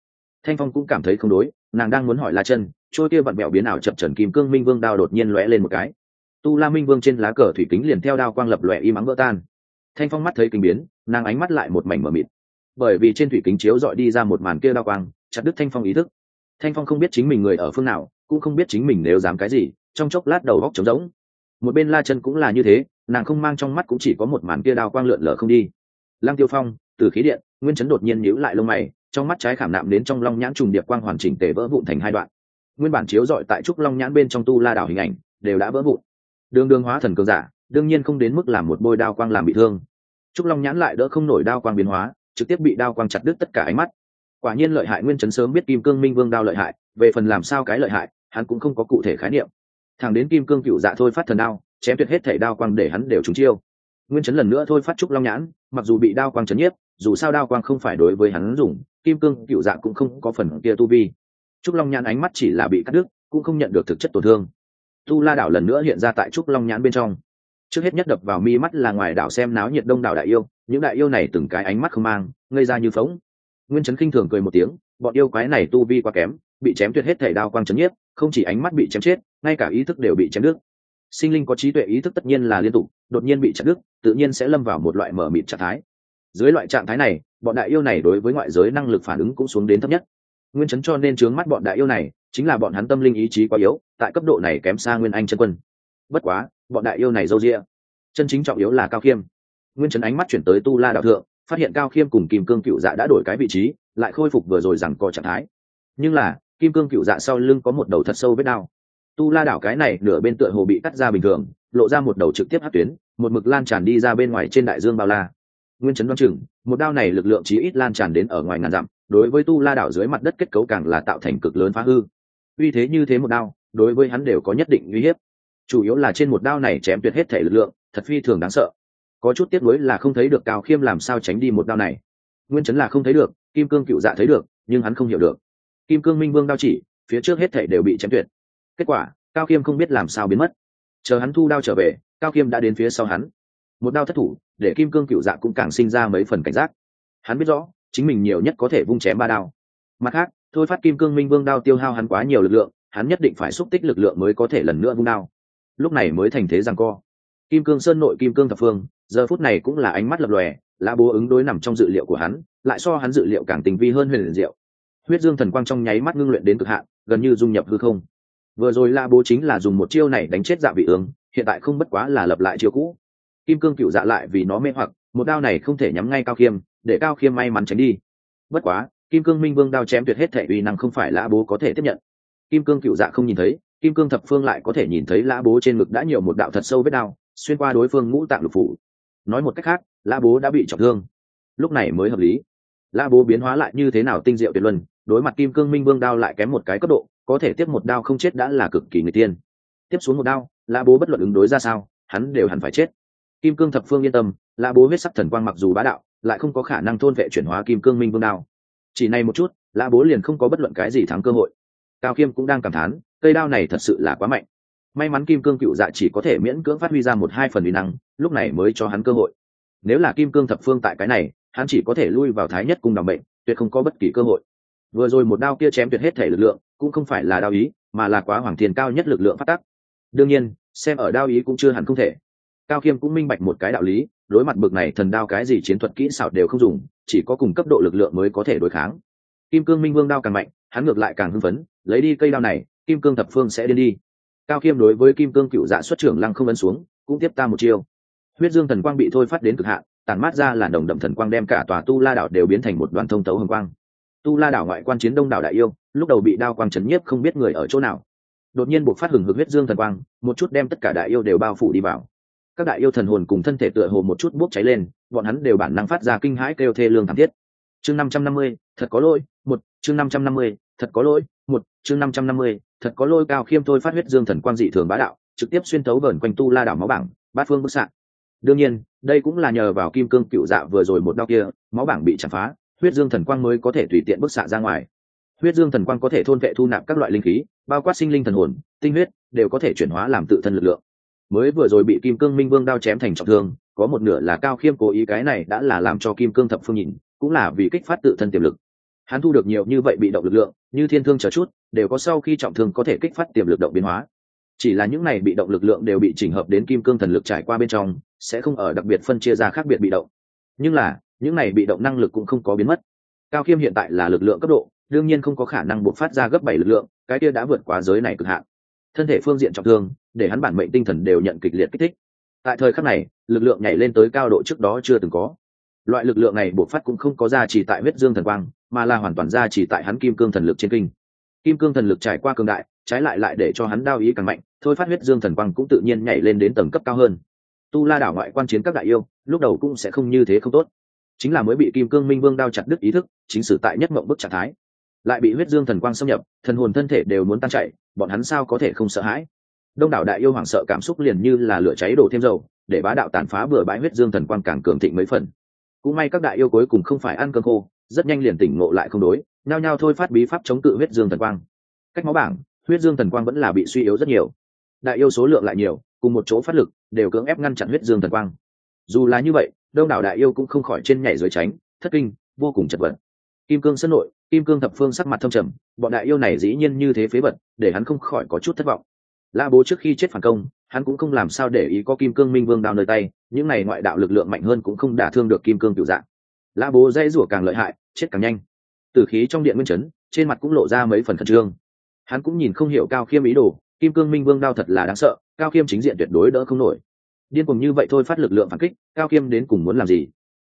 Thanh phong cũng cảm thấy không đối, nàng đang muốn hỏi la chân, trôi kia vặn bẹo biến ảo chập trần kim cương minh vương đao đột nhiên lóe lên một cái. Tu la minh vương trên lá cờ thủy kính liền theo đao quang lập lòe y mắng vỡ tan. Thanh phong mắt thấy kinh biến, nàng ánh mắt lại một mảnh mờ mịt. Bởi vì trên thủy kính chiếu dọi đi ra một màn kia đao quang, chặt đứt thanh phong ý thức. Thanh phong không biết chính mình người ở phương nào, cũng không biết chính mình nếu dám cái gì, trong chốc lát đầu góc trống rỗng. Một bên la chân cũng là như thế nàng không mang trong mắt cũng chỉ có một màn kia đao quang lượn lờ không đi. Lăng tiêu phong, từ khí điện, nguyên chấn đột nhiên nhíu lại lông mày, trong mắt trái khảm nạm đến trong long nhãn trùng điệp quang hoàn chỉnh tề vỡ vụn thành hai đoạn. Nguyên bản chiếu dọi tại trúc long nhãn bên trong tu la đảo hình ảnh, đều đã vỡ vụn. Đường đường hóa thần cường giả, đương nhiên không đến mức làm một bôi đao quang làm bị thương. Trúc long nhãn lại đỡ không nổi đao quang biến hóa, trực tiếp bị đao quang chặt đứt tất cả ánh mắt. Quả nhiên lợi hại nguyên chấn sớm biết kim cương minh vương đao lợi hại, về phần làm sao cái lợi hại, hắn cũng không có cụ thể khái niệm. Thẳng đến kim cương cựu dạ thôi phát thần đao chém tuyệt hết thể đao quang để hắn đều trúng chiêu. Nguyên chấn lần nữa thôi phát trúc long nhãn, mặc dù bị đao quang chấn nhiếp, dù sao đao quang không phải đối với hắn dùng, kim cương cựu dạ cũng không có phần kia tu vi. Trúc long nhãn ánh mắt chỉ là bị cắt đứt, cũng không nhận được thực chất tổn thương. Tu la đảo lần nữa hiện ra tại trúc long nhãn bên trong. Trước hết nhất đập vào mi mắt là ngoài đảo xem náo nhiệt đông đảo đại yêu, những đại yêu này từng cái ánh mắt không mang, ngây ra như phóng nguyên chấn khinh thường cười một tiếng, bọn yêu quái này tu vi quá kém, bị chém tuyệt hết thể đao quang chấn nhiếp, không chỉ ánh mắt bị chém chết, ngay cả ý thức đều bị chém đứt sinh linh có trí tuệ ý thức tất nhiên là liên tục, đột nhiên bị chặt đứt, tự nhiên sẽ lâm vào một loại mở mịt trạng thái. Dưới loại trạng thái này, bọn đại yêu này đối với ngoại giới năng lực phản ứng cũng xuống đến thấp nhất. Nguyên chấn cho nên chướng mắt bọn đại yêu này, chính là bọn hắn tâm linh ý chí quá yếu, tại cấp độ này kém xa nguyên anh chân quân. Bất quá, bọn đại yêu này dâu rĩa chân chính trọng yếu là cao khiêm. Nguyên chấn ánh mắt chuyển tới tu la đạo thượng, phát hiện cao khiêm cùng kim cương cựu dạ đã đổi cái vị trí, lại khôi phục vừa rồi rằng co trạng thái. Nhưng là, kim cương cựu dạ sau lưng có một đầu thật sâu vết đao tu la đảo cái này nửa bên tựa hồ bị cắt ra bình thường, lộ ra một đầu trực tiếp hát tuyến, một mực lan tràn đi ra bên ngoài trên đại dương bao la. Nguyên chấn đoan chừng, một đao này lực lượng chí ít lan tràn đến ở ngoài ngàn dặm, đối với tu la đảo dưới mặt đất kết cấu càng là tạo thành cực lớn phá hư. Uy thế như thế một đao, đối với hắn đều có nhất định uy hiếp. Chủ yếu là trên một đao này chém tuyệt hết thể lực lượng, thật phi thường đáng sợ. Có chút tiếc nuối là không thấy được cao khiêm làm sao tránh đi một đao này. Nguyên chấn là không thấy được, kim cương cựu dạ thấy được, nhưng hắn không hiểu được. Kim cương minh vương đao chỉ, phía trước hết thể đều bị chém tuyệt kết quả, cao khiêm không biết làm sao biến mất. Chờ hắn thu đao trở về, cao khiêm đã đến phía sau hắn. Một đao thất thủ, để kim cương cựu dạ cũng càng sinh ra mấy phần cảnh giác. Hắn biết rõ, chính mình nhiều nhất có thể vung chém ba đao. Mặt khác, thôi phát kim cương minh vương đao tiêu hao hắn quá nhiều lực lượng, hắn nhất định phải xúc tích lực lượng mới có thể lần nữa vung đao. Lúc này mới thành thế rằng co. Kim cương sơn nội, kim cương thập phương, giờ phút này cũng là ánh mắt lập lòe lã bố ứng đối nằm trong dự liệu của hắn, lại so hắn dự liệu càng tình vi hơn huyền diệu. Huyết dương thần quang trong nháy mắt ngưng luyện đến cực hạn, gần như dung nhập hư không vừa rồi la bố chính là dùng một chiêu này đánh chết dạ vị ương, hiện tại không bất quá là lập lại chiêu cũ. Kim cương cựu dạ lại vì nó mê hoặc, một đao này không thể nhắm ngay cao khiêm, để cao khiêm may mắn tránh đi. Bất quá, kim cương minh vương đao chém tuyệt hết thể uy năng không phải lã bố có thể tiếp nhận. Kim cương cựu dạ không nhìn thấy, kim cương thập phương lại có thể nhìn thấy lã bố trên ngực đã nhiều một đạo thật sâu vết đao, xuyên qua đối phương ngũ tạng lục phủ. Nói một cách khác lã bố đã bị trọng thương. Lúc này mới hợp lý lã bố biến hóa lại như thế nào tinh diệu tuyệt luân, đối mặt kim cương minh vương đao lại kém một cái cấp độ, có thể tiếp một đao không chết đã là cực kỳ người tiên tiếp xuống một đao, lã bố bất luận ứng đối ra sao, hắn đều hẳn phải chết. Kim cương thập phương yên tâm, lã bố huyết sắc thần quang mặc dù bá đạo, lại không có khả năng thôn vệ chuyển hóa kim cương minh vương đao. Chỉ này một chút, lã bố liền không có bất luận cái gì thắng cơ hội. Cao khiêm cũng đang cảm thán, cây đao này thật sự là quá mạnh. May mắn kim cương cựu dạ chỉ có thể miễn cưỡng phát huy ra một hai phần uy năng, lúc này mới cho hắn cơ hội. Nếu là kim cương thập phương tại cái này hắn chỉ có thể lui vào thái nhất Cung đ bệnh, tuyệt không có bất kỳ cơ hội. Vừa rồi một đao kia chém tuyệt hết thể lực lượng, cũng không phải là đao ý, mà là quá hoàng thiên cao nhất lực lượng phát tắc. Đương nhiên, xem ở đao ý cũng chưa hẳn không thể. Cao khiêm cũng minh bạch một cái đạo lý, đối mặt bực này thần đao cái gì chiến thuật kỹ xảo đều không dùng, chỉ có cùng cấp độ lực lượng mới có thể đối kháng. Kim cương minh vương đao càng mạnh, hắn ngược lại càng hưng phấn, lấy đi cây đao này, kim cương thập phương sẽ điên đi. Cao khiêm đối với kim cương cựu dạ xuất trưởng lăng không ấn xuống, cũng tiếp ta một chiêu. Huyết dương thần quang bị thôi phát đến cực hạn tàn mát ra là đồng đậm thần quang đem cả tòa tu la đảo đều biến thành một đoàn thông tấu hồng quang. Tu la đảo ngoại quan chiến đông đảo đại yêu, lúc đầu bị đao quang chấn nhiếp không biết người ở chỗ nào. Đột nhiên buộc phát hừng hực huyết dương thần quang, một chút đem tất cả đại yêu đều bao phủ đi vào. Các đại yêu thần hồn cùng thân thể tựa hồ một chút bốc cháy lên, bọn hắn đều bản năng phát ra kinh hãi kêu thê lương thảm thiết. Chương năm trăm năm mươi, thật có lỗi, một, chương năm trăm năm mươi, thật có lỗi, một, chương năm trăm năm mươi, thật có lỗi cao khiêm thôi phát huyết dương thần quang dị thường bá đạo, trực tiếp xuyên tấu vờn quanh tu la đảo máu bảng, bát phương bức xạ đương nhiên, đây cũng là nhờ vào kim cương cựu dạ vừa rồi một đau kia, máu bảng bị chặt phá, huyết dương thần quang mới có thể tùy tiện bức xạ ra ngoài. Huyết dương thần quang có thể thôn vệ thu nạp các loại linh khí, bao quát sinh linh thần hồn, tinh huyết, đều có thể chuyển hóa làm tự thân lực lượng. Mới vừa rồi bị kim cương minh vương đao chém thành trọng thương, có một nửa là cao khiêm cố ý, cái này đã là làm cho kim cương thập phương nhìn, cũng là vì kích phát tự thân tiềm lực. Hắn thu được nhiều như vậy bị động lực lượng, như thiên thương chờ chút, đều có sau khi trọng thương có thể kích phát tiềm lực động biến hóa chỉ là những này bị động lực lượng đều bị chỉnh hợp đến kim cương thần lực trải qua bên trong, sẽ không ở đặc biệt phân chia ra khác biệt bị động. Nhưng là, những này bị động năng lực cũng không có biến mất. Cao khiêm hiện tại là lực lượng cấp độ, đương nhiên không có khả năng buộc phát ra gấp bảy lực lượng, cái kia đã vượt quá giới này cực hạn. Thân thể phương diện trọng thương, để hắn bản mệnh tinh thần đều nhận kịch liệt kích thích. Tại thời khắc này, lực lượng nhảy lên tới cao độ trước đó chưa từng có. Loại lực lượng này buộc phát cũng không có ra chỉ tại huyết dương thần quang, mà là hoàn toàn ra chỉ tại hắn kim cương thần lực trên kinh. Kim cương thần lực trải qua cường đại trái lại lại để cho hắn đao ý càng mạnh, thôi phát huyết dương thần quang cũng tự nhiên nhảy lên đến tầng cấp cao hơn. Tu la đảo ngoại quan chiến các đại yêu, lúc đầu cũng sẽ không như thế không tốt. Chính là mới bị kim cương minh vương đao chặt đứt ý thức, chính sử tại nhất mộng bức trạng thái. Lại bị huyết dương thần quang xâm nhập, thần hồn thân thể đều muốn tan chạy bọn hắn sao có thể không sợ hãi? Đông đảo đại yêu hoảng sợ cảm xúc liền như là lửa cháy đổ thêm dầu, để bá đạo tàn phá bừa bãi huyết dương thần quang càng cường thịnh mấy phần. Cũng may các đại yêu cuối cùng không phải ăn cơm khô, rất nhanh liền tỉnh ngộ lại không đối, nhao nhao thôi phát bí pháp chống cự huyết dương thần quang. Cách máu bảng huyết dương thần quang vẫn là bị suy yếu rất nhiều. Đại yêu số lượng lại nhiều, cùng một chỗ phát lực, đều cưỡng ép ngăn chặn huyết dương thần quang. Dù là như vậy, đông đảo đại yêu cũng không khỏi trên nhảy dưới tránh, thất kinh, vô cùng chật vật. Kim cương sân nội, kim cương thập phương sắc mặt thâm trầm, bọn đại yêu này dĩ nhiên như thế phế vật, để hắn không khỏi có chút thất vọng. La bố trước khi chết phản công, hắn cũng không làm sao để ý có kim cương minh vương đao nơi tay, những này ngoại đạo lực lượng mạnh hơn cũng không đả thương được kim cương cựu dạng. La bố dây rủa càng lợi hại, chết càng nhanh. Từ khí trong điện nguyên chấn, trên mặt cũng lộ ra mấy phần khẩn trương hắn cũng nhìn không hiểu cao khiêm ý đồ, kim cương minh vương đao thật là đáng sợ, cao khiêm chính diện tuyệt đối đỡ không nổi. Điên cùng như vậy thôi phát lực lượng phản kích, cao khiêm đến cùng muốn làm gì?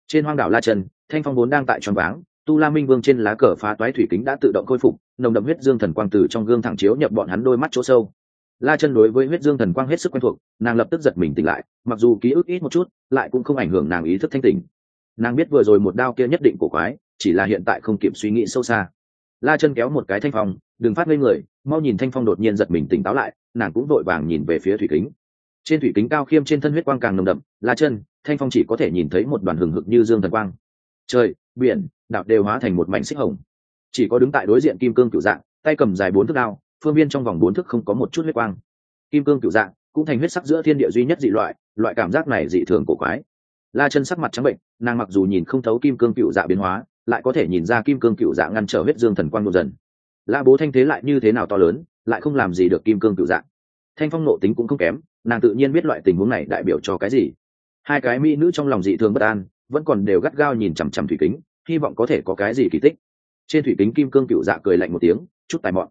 Trên hoang đảo la trần, thanh phong vốn đang tại tròn váng, tu la minh vương trên lá cờ phá toái thủy kính đã tự động khôi phục, nồng đậm huyết dương thần quang từ trong gương thẳng chiếu nhập bọn hắn đôi mắt chỗ sâu. La chân đối với huyết dương thần quang hết sức quen thuộc, nàng lập tức giật mình tỉnh lại, mặc dù ký ức ít một chút, lại cũng không ảnh hưởng nàng ý thức thanh tỉnh. Nàng biết vừa rồi một đao kia nhất định cổ quái, chỉ là hiện tại không kịp suy nghĩ sâu xa la chân kéo một cái thanh phong, đừng phát ngây người, mau nhìn thanh phong đột nhiên giật mình tỉnh táo lại. Nàng cũng vội vàng nhìn về phía thủy kính. Trên thủy kính cao khiêm trên thân huyết quang càng nồng đậm, la chân, thanh phong chỉ có thể nhìn thấy một đoàn hừng hực như dương thần quang. Trời, biển đạo đều hóa thành một mảnh xích hồng. Chỉ có đứng tại đối diện kim cương cựu dạng, tay cầm dài bốn thước đao, phương viên trong vòng bốn thước không có một chút huyết quang. Kim cương cựu dạng cũng thành huyết sắc giữa thiên địa duy nhất dị loại loại cảm giác này dị thường cổ quái. La chân sắc mặt trắng bệnh, nàng mặc dù nhìn không thấu kim cương cựu dạ biến hóa lại có thể nhìn ra kim cương cựu dạ ngăn trở huyết dương thần quang độ dần. La bố thanh thế lại như thế nào to lớn, lại không làm gì được kim cương cựu dạ thanh phong nộ tính cũng không kém, nàng tự nhiên biết loại tình huống này đại biểu cho cái gì. Hai cái mỹ nữ trong lòng dị thường bất an, vẫn còn đều gắt gao nhìn chằm chằm thủy kính, hy vọng có thể có cái gì kỳ tích. Trên thủy kính kim cương cựu dạ cười lạnh một tiếng, chút tài mọn.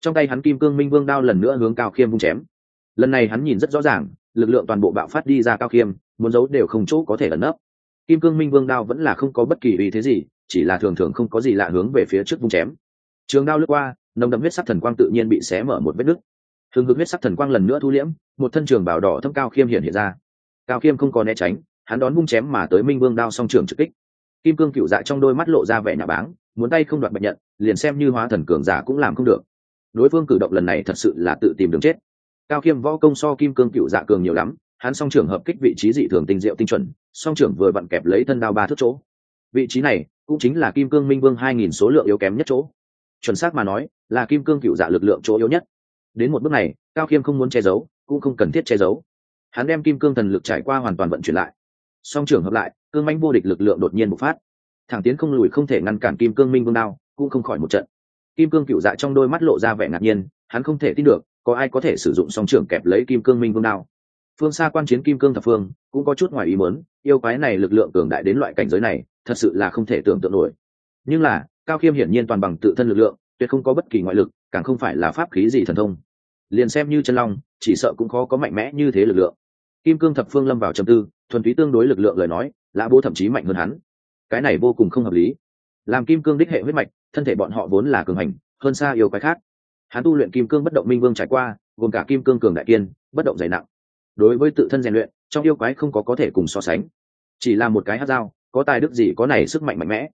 Trong tay hắn kim cương minh vương đao lần nữa hướng cao khiêm vung chém. Lần này hắn nhìn rất rõ ràng, lực lượng toàn bộ bạo phát đi ra cao khiêm, muốn giấu đều không chỗ có thể ẩn nấp. Kim cương minh vương đao vẫn là không có bất kỳ ý thế gì chỉ là thường thường không có gì lạ hướng về phía trước vung chém. Trường đao lướt qua, nồng đậm huyết sắc thần quang tự nhiên bị xé mở một vết nứt. Thường hực huyết sắc thần quang lần nữa thu liễm, một thân trường bảo đỏ thâm cao khiêm hiện hiện ra. Cao khiêm không có né tránh, hắn đón vung chém mà tới minh vương đao song trường trực kích. Kim cương cựu dạ trong đôi mắt lộ ra vẻ nhà báng, muốn tay không đoạt bệnh nhận, liền xem như hóa thần cường giả cũng làm không được. Đối phương cử động lần này thật sự là tự tìm đường chết. Cao khiêm võ công so kim cương cựu dạ cường nhiều lắm, hắn song trưởng hợp kích vị trí dị thường tinh diệu tinh chuẩn, song trưởng vừa vặn kẹp lấy thân đao ba thước chỗ. Vị trí này cũng chính là kim cương minh vương hai nghìn số lượng yếu kém nhất chỗ. Chuẩn xác mà nói, là kim cương cựu dạ lực lượng chỗ yếu nhất. Đến một bước này, cao khiêm không muốn che giấu, cũng không cần thiết che giấu. Hắn đem kim cương thần lực trải qua hoàn toàn vận chuyển lại. Song trưởng hợp lại, cương manh vô địch lực lượng đột nhiên bộc phát. Thẳng tiến không lùi không thể ngăn cản kim cương minh vương đao, cũng không khỏi một trận. Kim cương cựu dạ trong đôi mắt lộ ra vẻ ngạc nhiên, hắn không thể tin được, có ai có thể sử dụng song trưởng kẹp lấy kim cương minh vương đao. Phương xa quan chiến kim cương thập phương, cũng có chút ngoài ý mớn yêu quái này lực lượng cường đại đến loại cảnh giới này thật sự là không thể tưởng tượng nổi. Nhưng là, cao khiêm hiển nhiên toàn bằng tự thân lực lượng, tuyệt không có bất kỳ ngoại lực, càng không phải là pháp khí gì thần thông. Liền xem như chân long, chỉ sợ cũng khó có mạnh mẽ như thế lực lượng. Kim cương thập phương lâm vào trầm tư, thuần túy tương đối lực lượng lời nói, lã bố thậm chí mạnh hơn hắn. Cái này vô cùng không hợp lý. Làm kim cương đích hệ huyết mạch, thân thể bọn họ vốn là cường hành, hơn xa yêu quái khác. Hắn tu luyện kim cương bất động minh vương trải qua, gồm cả kim cương cường đại kiên, bất động dày nặng. Đối với tự thân rèn luyện, trong yêu quái không có có thể cùng so sánh. Chỉ là một cái hát dao có tài đức gì có này sức mạnh mạnh mẽ.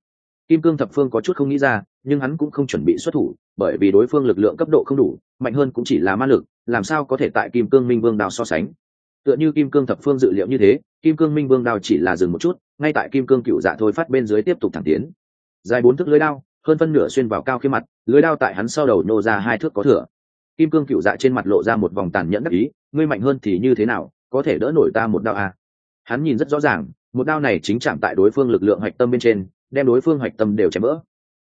Kim cương thập phương có chút không nghĩ ra, nhưng hắn cũng không chuẩn bị xuất thủ, bởi vì đối phương lực lượng cấp độ không đủ, mạnh hơn cũng chỉ là ma lực, làm sao có thể tại kim cương minh vương đào so sánh? Tựa như kim cương thập phương dự liệu như thế, kim cương minh vương đào chỉ là dừng một chút, ngay tại kim cương cựu dạ thôi phát bên dưới tiếp tục thẳng tiến. Dài bốn thước lưới đao, hơn phân nửa xuyên vào cao khi mặt, lưới đao tại hắn sau đầu nô ra hai thước có thừa. Kim cương cựu dạ trên mặt lộ ra một vòng tàn nhẫn đắc ý, ngươi mạnh hơn thì như thế nào, có thể đỡ nổi ta một đao à. hắn nhìn rất rõ ràng một đao này chính chạm tại đối phương lực lượng hạch tâm bên trên, đem đối phương hạch tâm đều chém vỡ.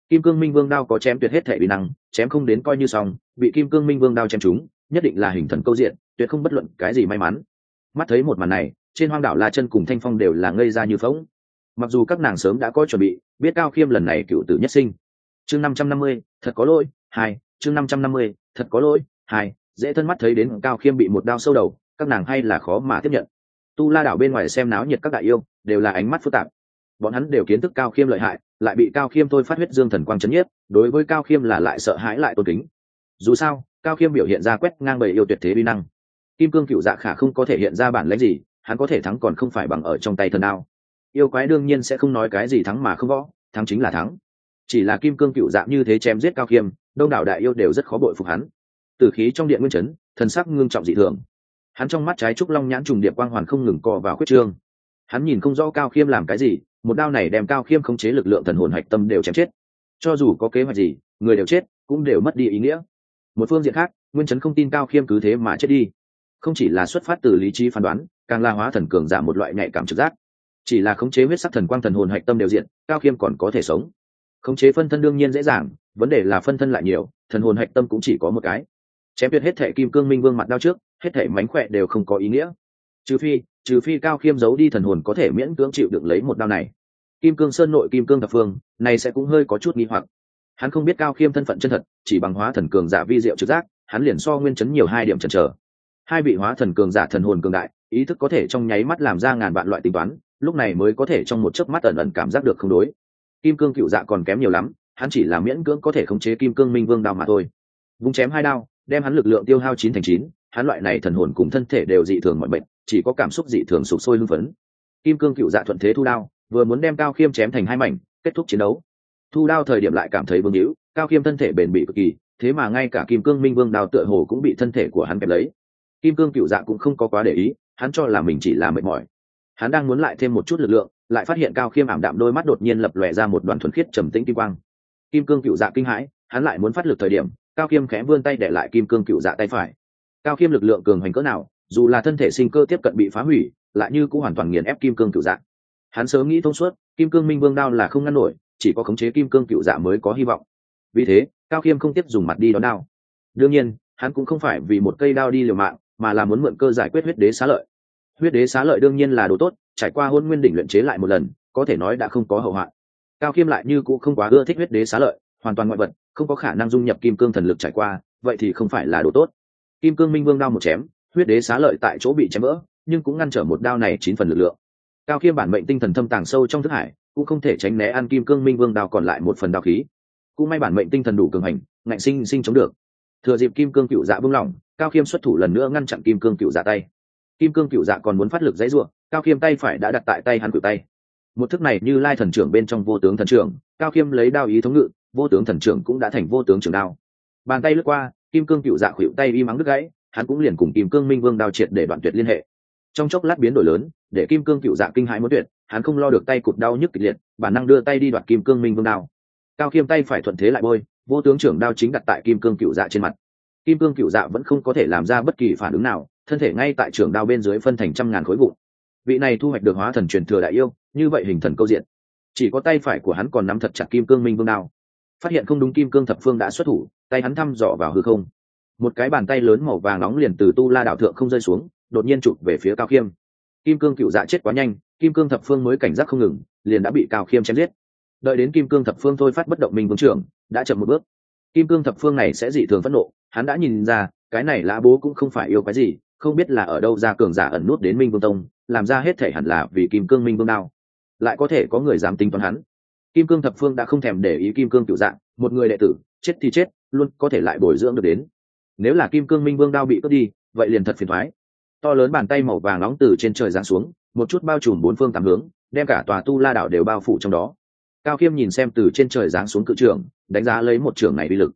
Kim cương minh vương đao có chém tuyệt hết thể bị năng, chém không đến coi như xong, bị kim cương minh vương đao chém chúng nhất định là hình thần câu diện, tuyệt không bất luận cái gì may mắn. Mắt thấy một màn này, trên hoang đảo la chân cùng thanh phong đều là ngây ra như phóng mặc dù các nàng sớm đã có chuẩn bị, biết cao khiêm lần này cựu tử nhất sinh. Chương năm trăm năm mươi, thật có lỗi, hai, chương năm trăm năm mươi, thật có lỗi, hai, dễ thân mắt thấy đến cao khiêm bị một đao sâu đầu, các nàng hay là khó mà tiếp nhận tu la đảo bên ngoài xem náo nhiệt các đại yêu, đều là ánh mắt phức tạp. Bọn hắn đều kiến thức cao khiêm lợi hại, lại bị cao khiêm thôi phát huyết dương thần quang c h ấ n nhiếp, đối với cao khiêm là lại sợ hãi lại tôn kính. Dù sao, cao khiêm biểu hiện ra quét ngang bầy yêu tuyệt thế vi năng. Kim cương cựu dạ khả không có thể hiện ra bản lãnh gì, hắn có thể thắng còn không phải bằng ở trong tay thần ao yêu quái đương nhiên sẽ không nói cái gì thắng mà không võ, thắng chính là thắng. Chỉ là kim cương cựu dạ như thế chém giết cao khiêm, đông đảo đại yêu đều rất khó bội phục hắn. Từ khí trong điện nguyên chấn, thần sắc ngưng trọng dị thường hắn trong mắt trái trúc long nhãn trùng điệp quang hoàn không ngừng co vào khuyết trương. Hắn nhìn không rõ cao khiêm làm cái gì, một đao này đem cao khiêm khống chế lực lượng thần hồn hạch tâm đều chém chết. Cho dù có kế hoạch gì, người đều chết, cũng đều mất đi ý nghĩa. Một phương diện khác, nguyên chấn không tin cao khiêm cứ thế mà chết đi. Không chỉ là xuất phát từ lý trí phán đoán, càng la hóa thần cường giảm một loại nhạy cảm trực giác. Chỉ là khống chế huyết sắc thần quang thần hồn hạch tâm đều diện, cao khiêm còn có thể sống. Khống chế phân thân đương nhiên dễ dàng, vấn đề là phân thân lại nhiều, thần hồn hạch tâm cũng chỉ có một cái chém tuyệt hết thể kim cương minh vương mặt đao trước, hết thể mánh khỏe đều không có ý nghĩa. Trừ phi trừ phi cao khiêm giấu đi thần hồn có thể miễn cưỡng chịu được lấy một đao này. Kim cương sơn nội kim cương thập phương, này sẽ cũng hơi có chút nghi hoặc. Hắn không biết cao khiêm thân phận chân thật, chỉ bằng hóa thần cường giả vi diệu trực giác, hắn liền so nguyên chấn nhiều hai điểm chần chờ. Hai vị hóa thần cường giả thần hồn cường đại, ý thức có thể trong nháy mắt làm ra ngàn vạn loại tính toán, lúc này mới có thể trong một chớp mắt ẩn ẩn cảm giác được không đối. Kim cương cựu dạ còn kém nhiều lắm, hắn chỉ là miễn cưỡng có thể khống chế kim cương minh vương đao mà thôi. Vung chém hai đao đem hắn lực lượng tiêu hao chín thành chín, hắn loại này thần hồn cùng thân thể đều dị thường mọi bệnh chỉ có cảm xúc dị thường sụp sôi hưng phấn. Kim cương cựu dạ thuận thế thu đao, vừa muốn đem cao khiêm chém thành hai mảnh, kết thúc chiến đấu. Thu đao thời điểm lại cảm thấy vương hữu, cao khiêm thân thể bền bỉ cực kỳ, thế mà ngay cả kim cương minh vương đao tựa hồ cũng bị thân thể của hắn kẹp lấy. Kim cương cựu dạ cũng không có quá để ý, hắn cho là mình chỉ là mệt mỏi. Hắn đang muốn lại thêm một chút lực lượng, lại phát hiện cao khiêm ảm đạm đôi mắt đột nhiên lập lòe ra một đoàn thuần khiết trầm tĩnh kim quang. Kim cương cựu dạ kinh hãi, hắn lại muốn phát lực thời điểm cao khiêm khẽ vươn tay để lại kim cương cựu dạ tay phải. Cao khiêm lực lượng cường hành cỡ nào, dù là thân thể sinh cơ tiếp cận bị phá hủy, lại như cũng hoàn toàn nghiền ép kim cương cựu dạ. Hắn sớm nghĩ thông suốt, kim cương minh vương đao là không ngăn nổi, chỉ có khống chế kim cương cựu dạ mới có hy vọng. Vì thế, cao khiêm không tiếp dùng mặt đi đón đao. Đương nhiên, hắn cũng không phải vì một cây đao đi liều mạng, mà là muốn mượn cơ giải quyết huyết đế xá lợi. Huyết đế xá lợi đương nhiên là đồ tốt, trải qua hôn nguyên đỉnh luyện chế lại một lần, có thể nói đã không có hậu hoạn cao khiêm lại như cũng không quá ưa thích huyết đế xá lợi hoàn toàn ngoại vật, không có khả năng dung nhập kim cương thần lực trải qua, vậy thì không phải là đồ tốt. Kim cương minh vương đao một chém, huyết đế xá lợi tại chỗ bị chém vỡ, nhưng cũng ngăn trở một đao này chín phần lực lượng. Cao khiêm bản mệnh tinh thần thâm tàng sâu trong thức hải, cũng không thể tránh né ăn kim cương minh vương đao còn lại một phần đao khí. Cũng may bản mệnh tinh thần đủ cường hành, ngạnh sinh sinh chống được. Thừa dịp kim cương cựu dạ vương lỏng, cao khiêm xuất thủ lần nữa ngăn chặn kim cương cựu dạ tay. Kim cương cựu dạ còn muốn phát lực dãy ruộng cao khiêm tay phải đã đặt tại tay hắn cựu tay. Một thức này như lai thần trưởng bên trong vô tướng thần trưởng, cao khiêm lấy đao ý thống ngự vô tướng thần trưởng cũng đã thành vô tướng trường đao. Bàn tay lướt qua, kim cương cựu dạ khuỵu tay y mắng đứt gãy, hắn cũng liền cùng kim cương minh vương đao triệt để đoạn tuyệt liên hệ. Trong chốc lát biến đổi lớn, để kim cương cựu dạ kinh hãi muốn tuyệt, hắn không lo được tay cụt đau nhức kịch liệt, bản năng đưa tay đi đoạt kim cương minh vương đao. Cao khiêm tay phải thuận thế lại bôi, vô tướng trưởng đao chính đặt tại kim cương cựu dạ trên mặt. Kim cương cựu dạ vẫn không có thể làm ra bất kỳ phản ứng nào, thân thể ngay tại trưởng đao bên dưới phân thành trăm ngàn khối vụn. Vị này thu hoạch được hóa thần truyền thừa đại yêu, như vậy hình thần câu diện. Chỉ có tay phải của hắn còn nắm thật chặt kim cương minh vương đao phát hiện không đúng kim cương thập phương đã xuất thủ, tay hắn thăm dò vào hư không. Một cái bàn tay lớn màu vàng nóng liền từ tu la đảo thượng không rơi xuống, đột nhiên chụp về phía cao khiêm. Kim cương cựu dạ chết quá nhanh, kim cương thập phương mới cảnh giác không ngừng, liền đã bị cao khiêm chém giết. Đợi đến kim cương thập phương thôi phát bất động minh vương trưởng, đã chậm một bước. Kim cương thập phương này sẽ dị thường phẫn nộ, hắn đã nhìn ra, cái này lã bố cũng không phải yêu cái gì, không biết là ở đâu ra cường giả ẩn nút đến minh vương tông, làm ra hết thể hẳn là vì kim cương minh vương đao. Lại có thể có người dám tính toán hắn kim cương thập phương đã không thèm để ý kim cương cựu dạng, một người đệ tử, chết thì chết, luôn có thể lại bồi dưỡng được đến. Nếu là kim cương minh vương đao bị cướp đi, vậy liền thật phiền thoái to lớn bàn tay màu vàng nóng từ trên trời giáng xuống, một chút bao trùm bốn phương tám hướng, đem cả tòa tu la đảo đều bao phủ trong đó. Cao khiêm nhìn xem từ trên trời giáng xuống cự trưởng, đánh giá lấy một trưởng này uy lực.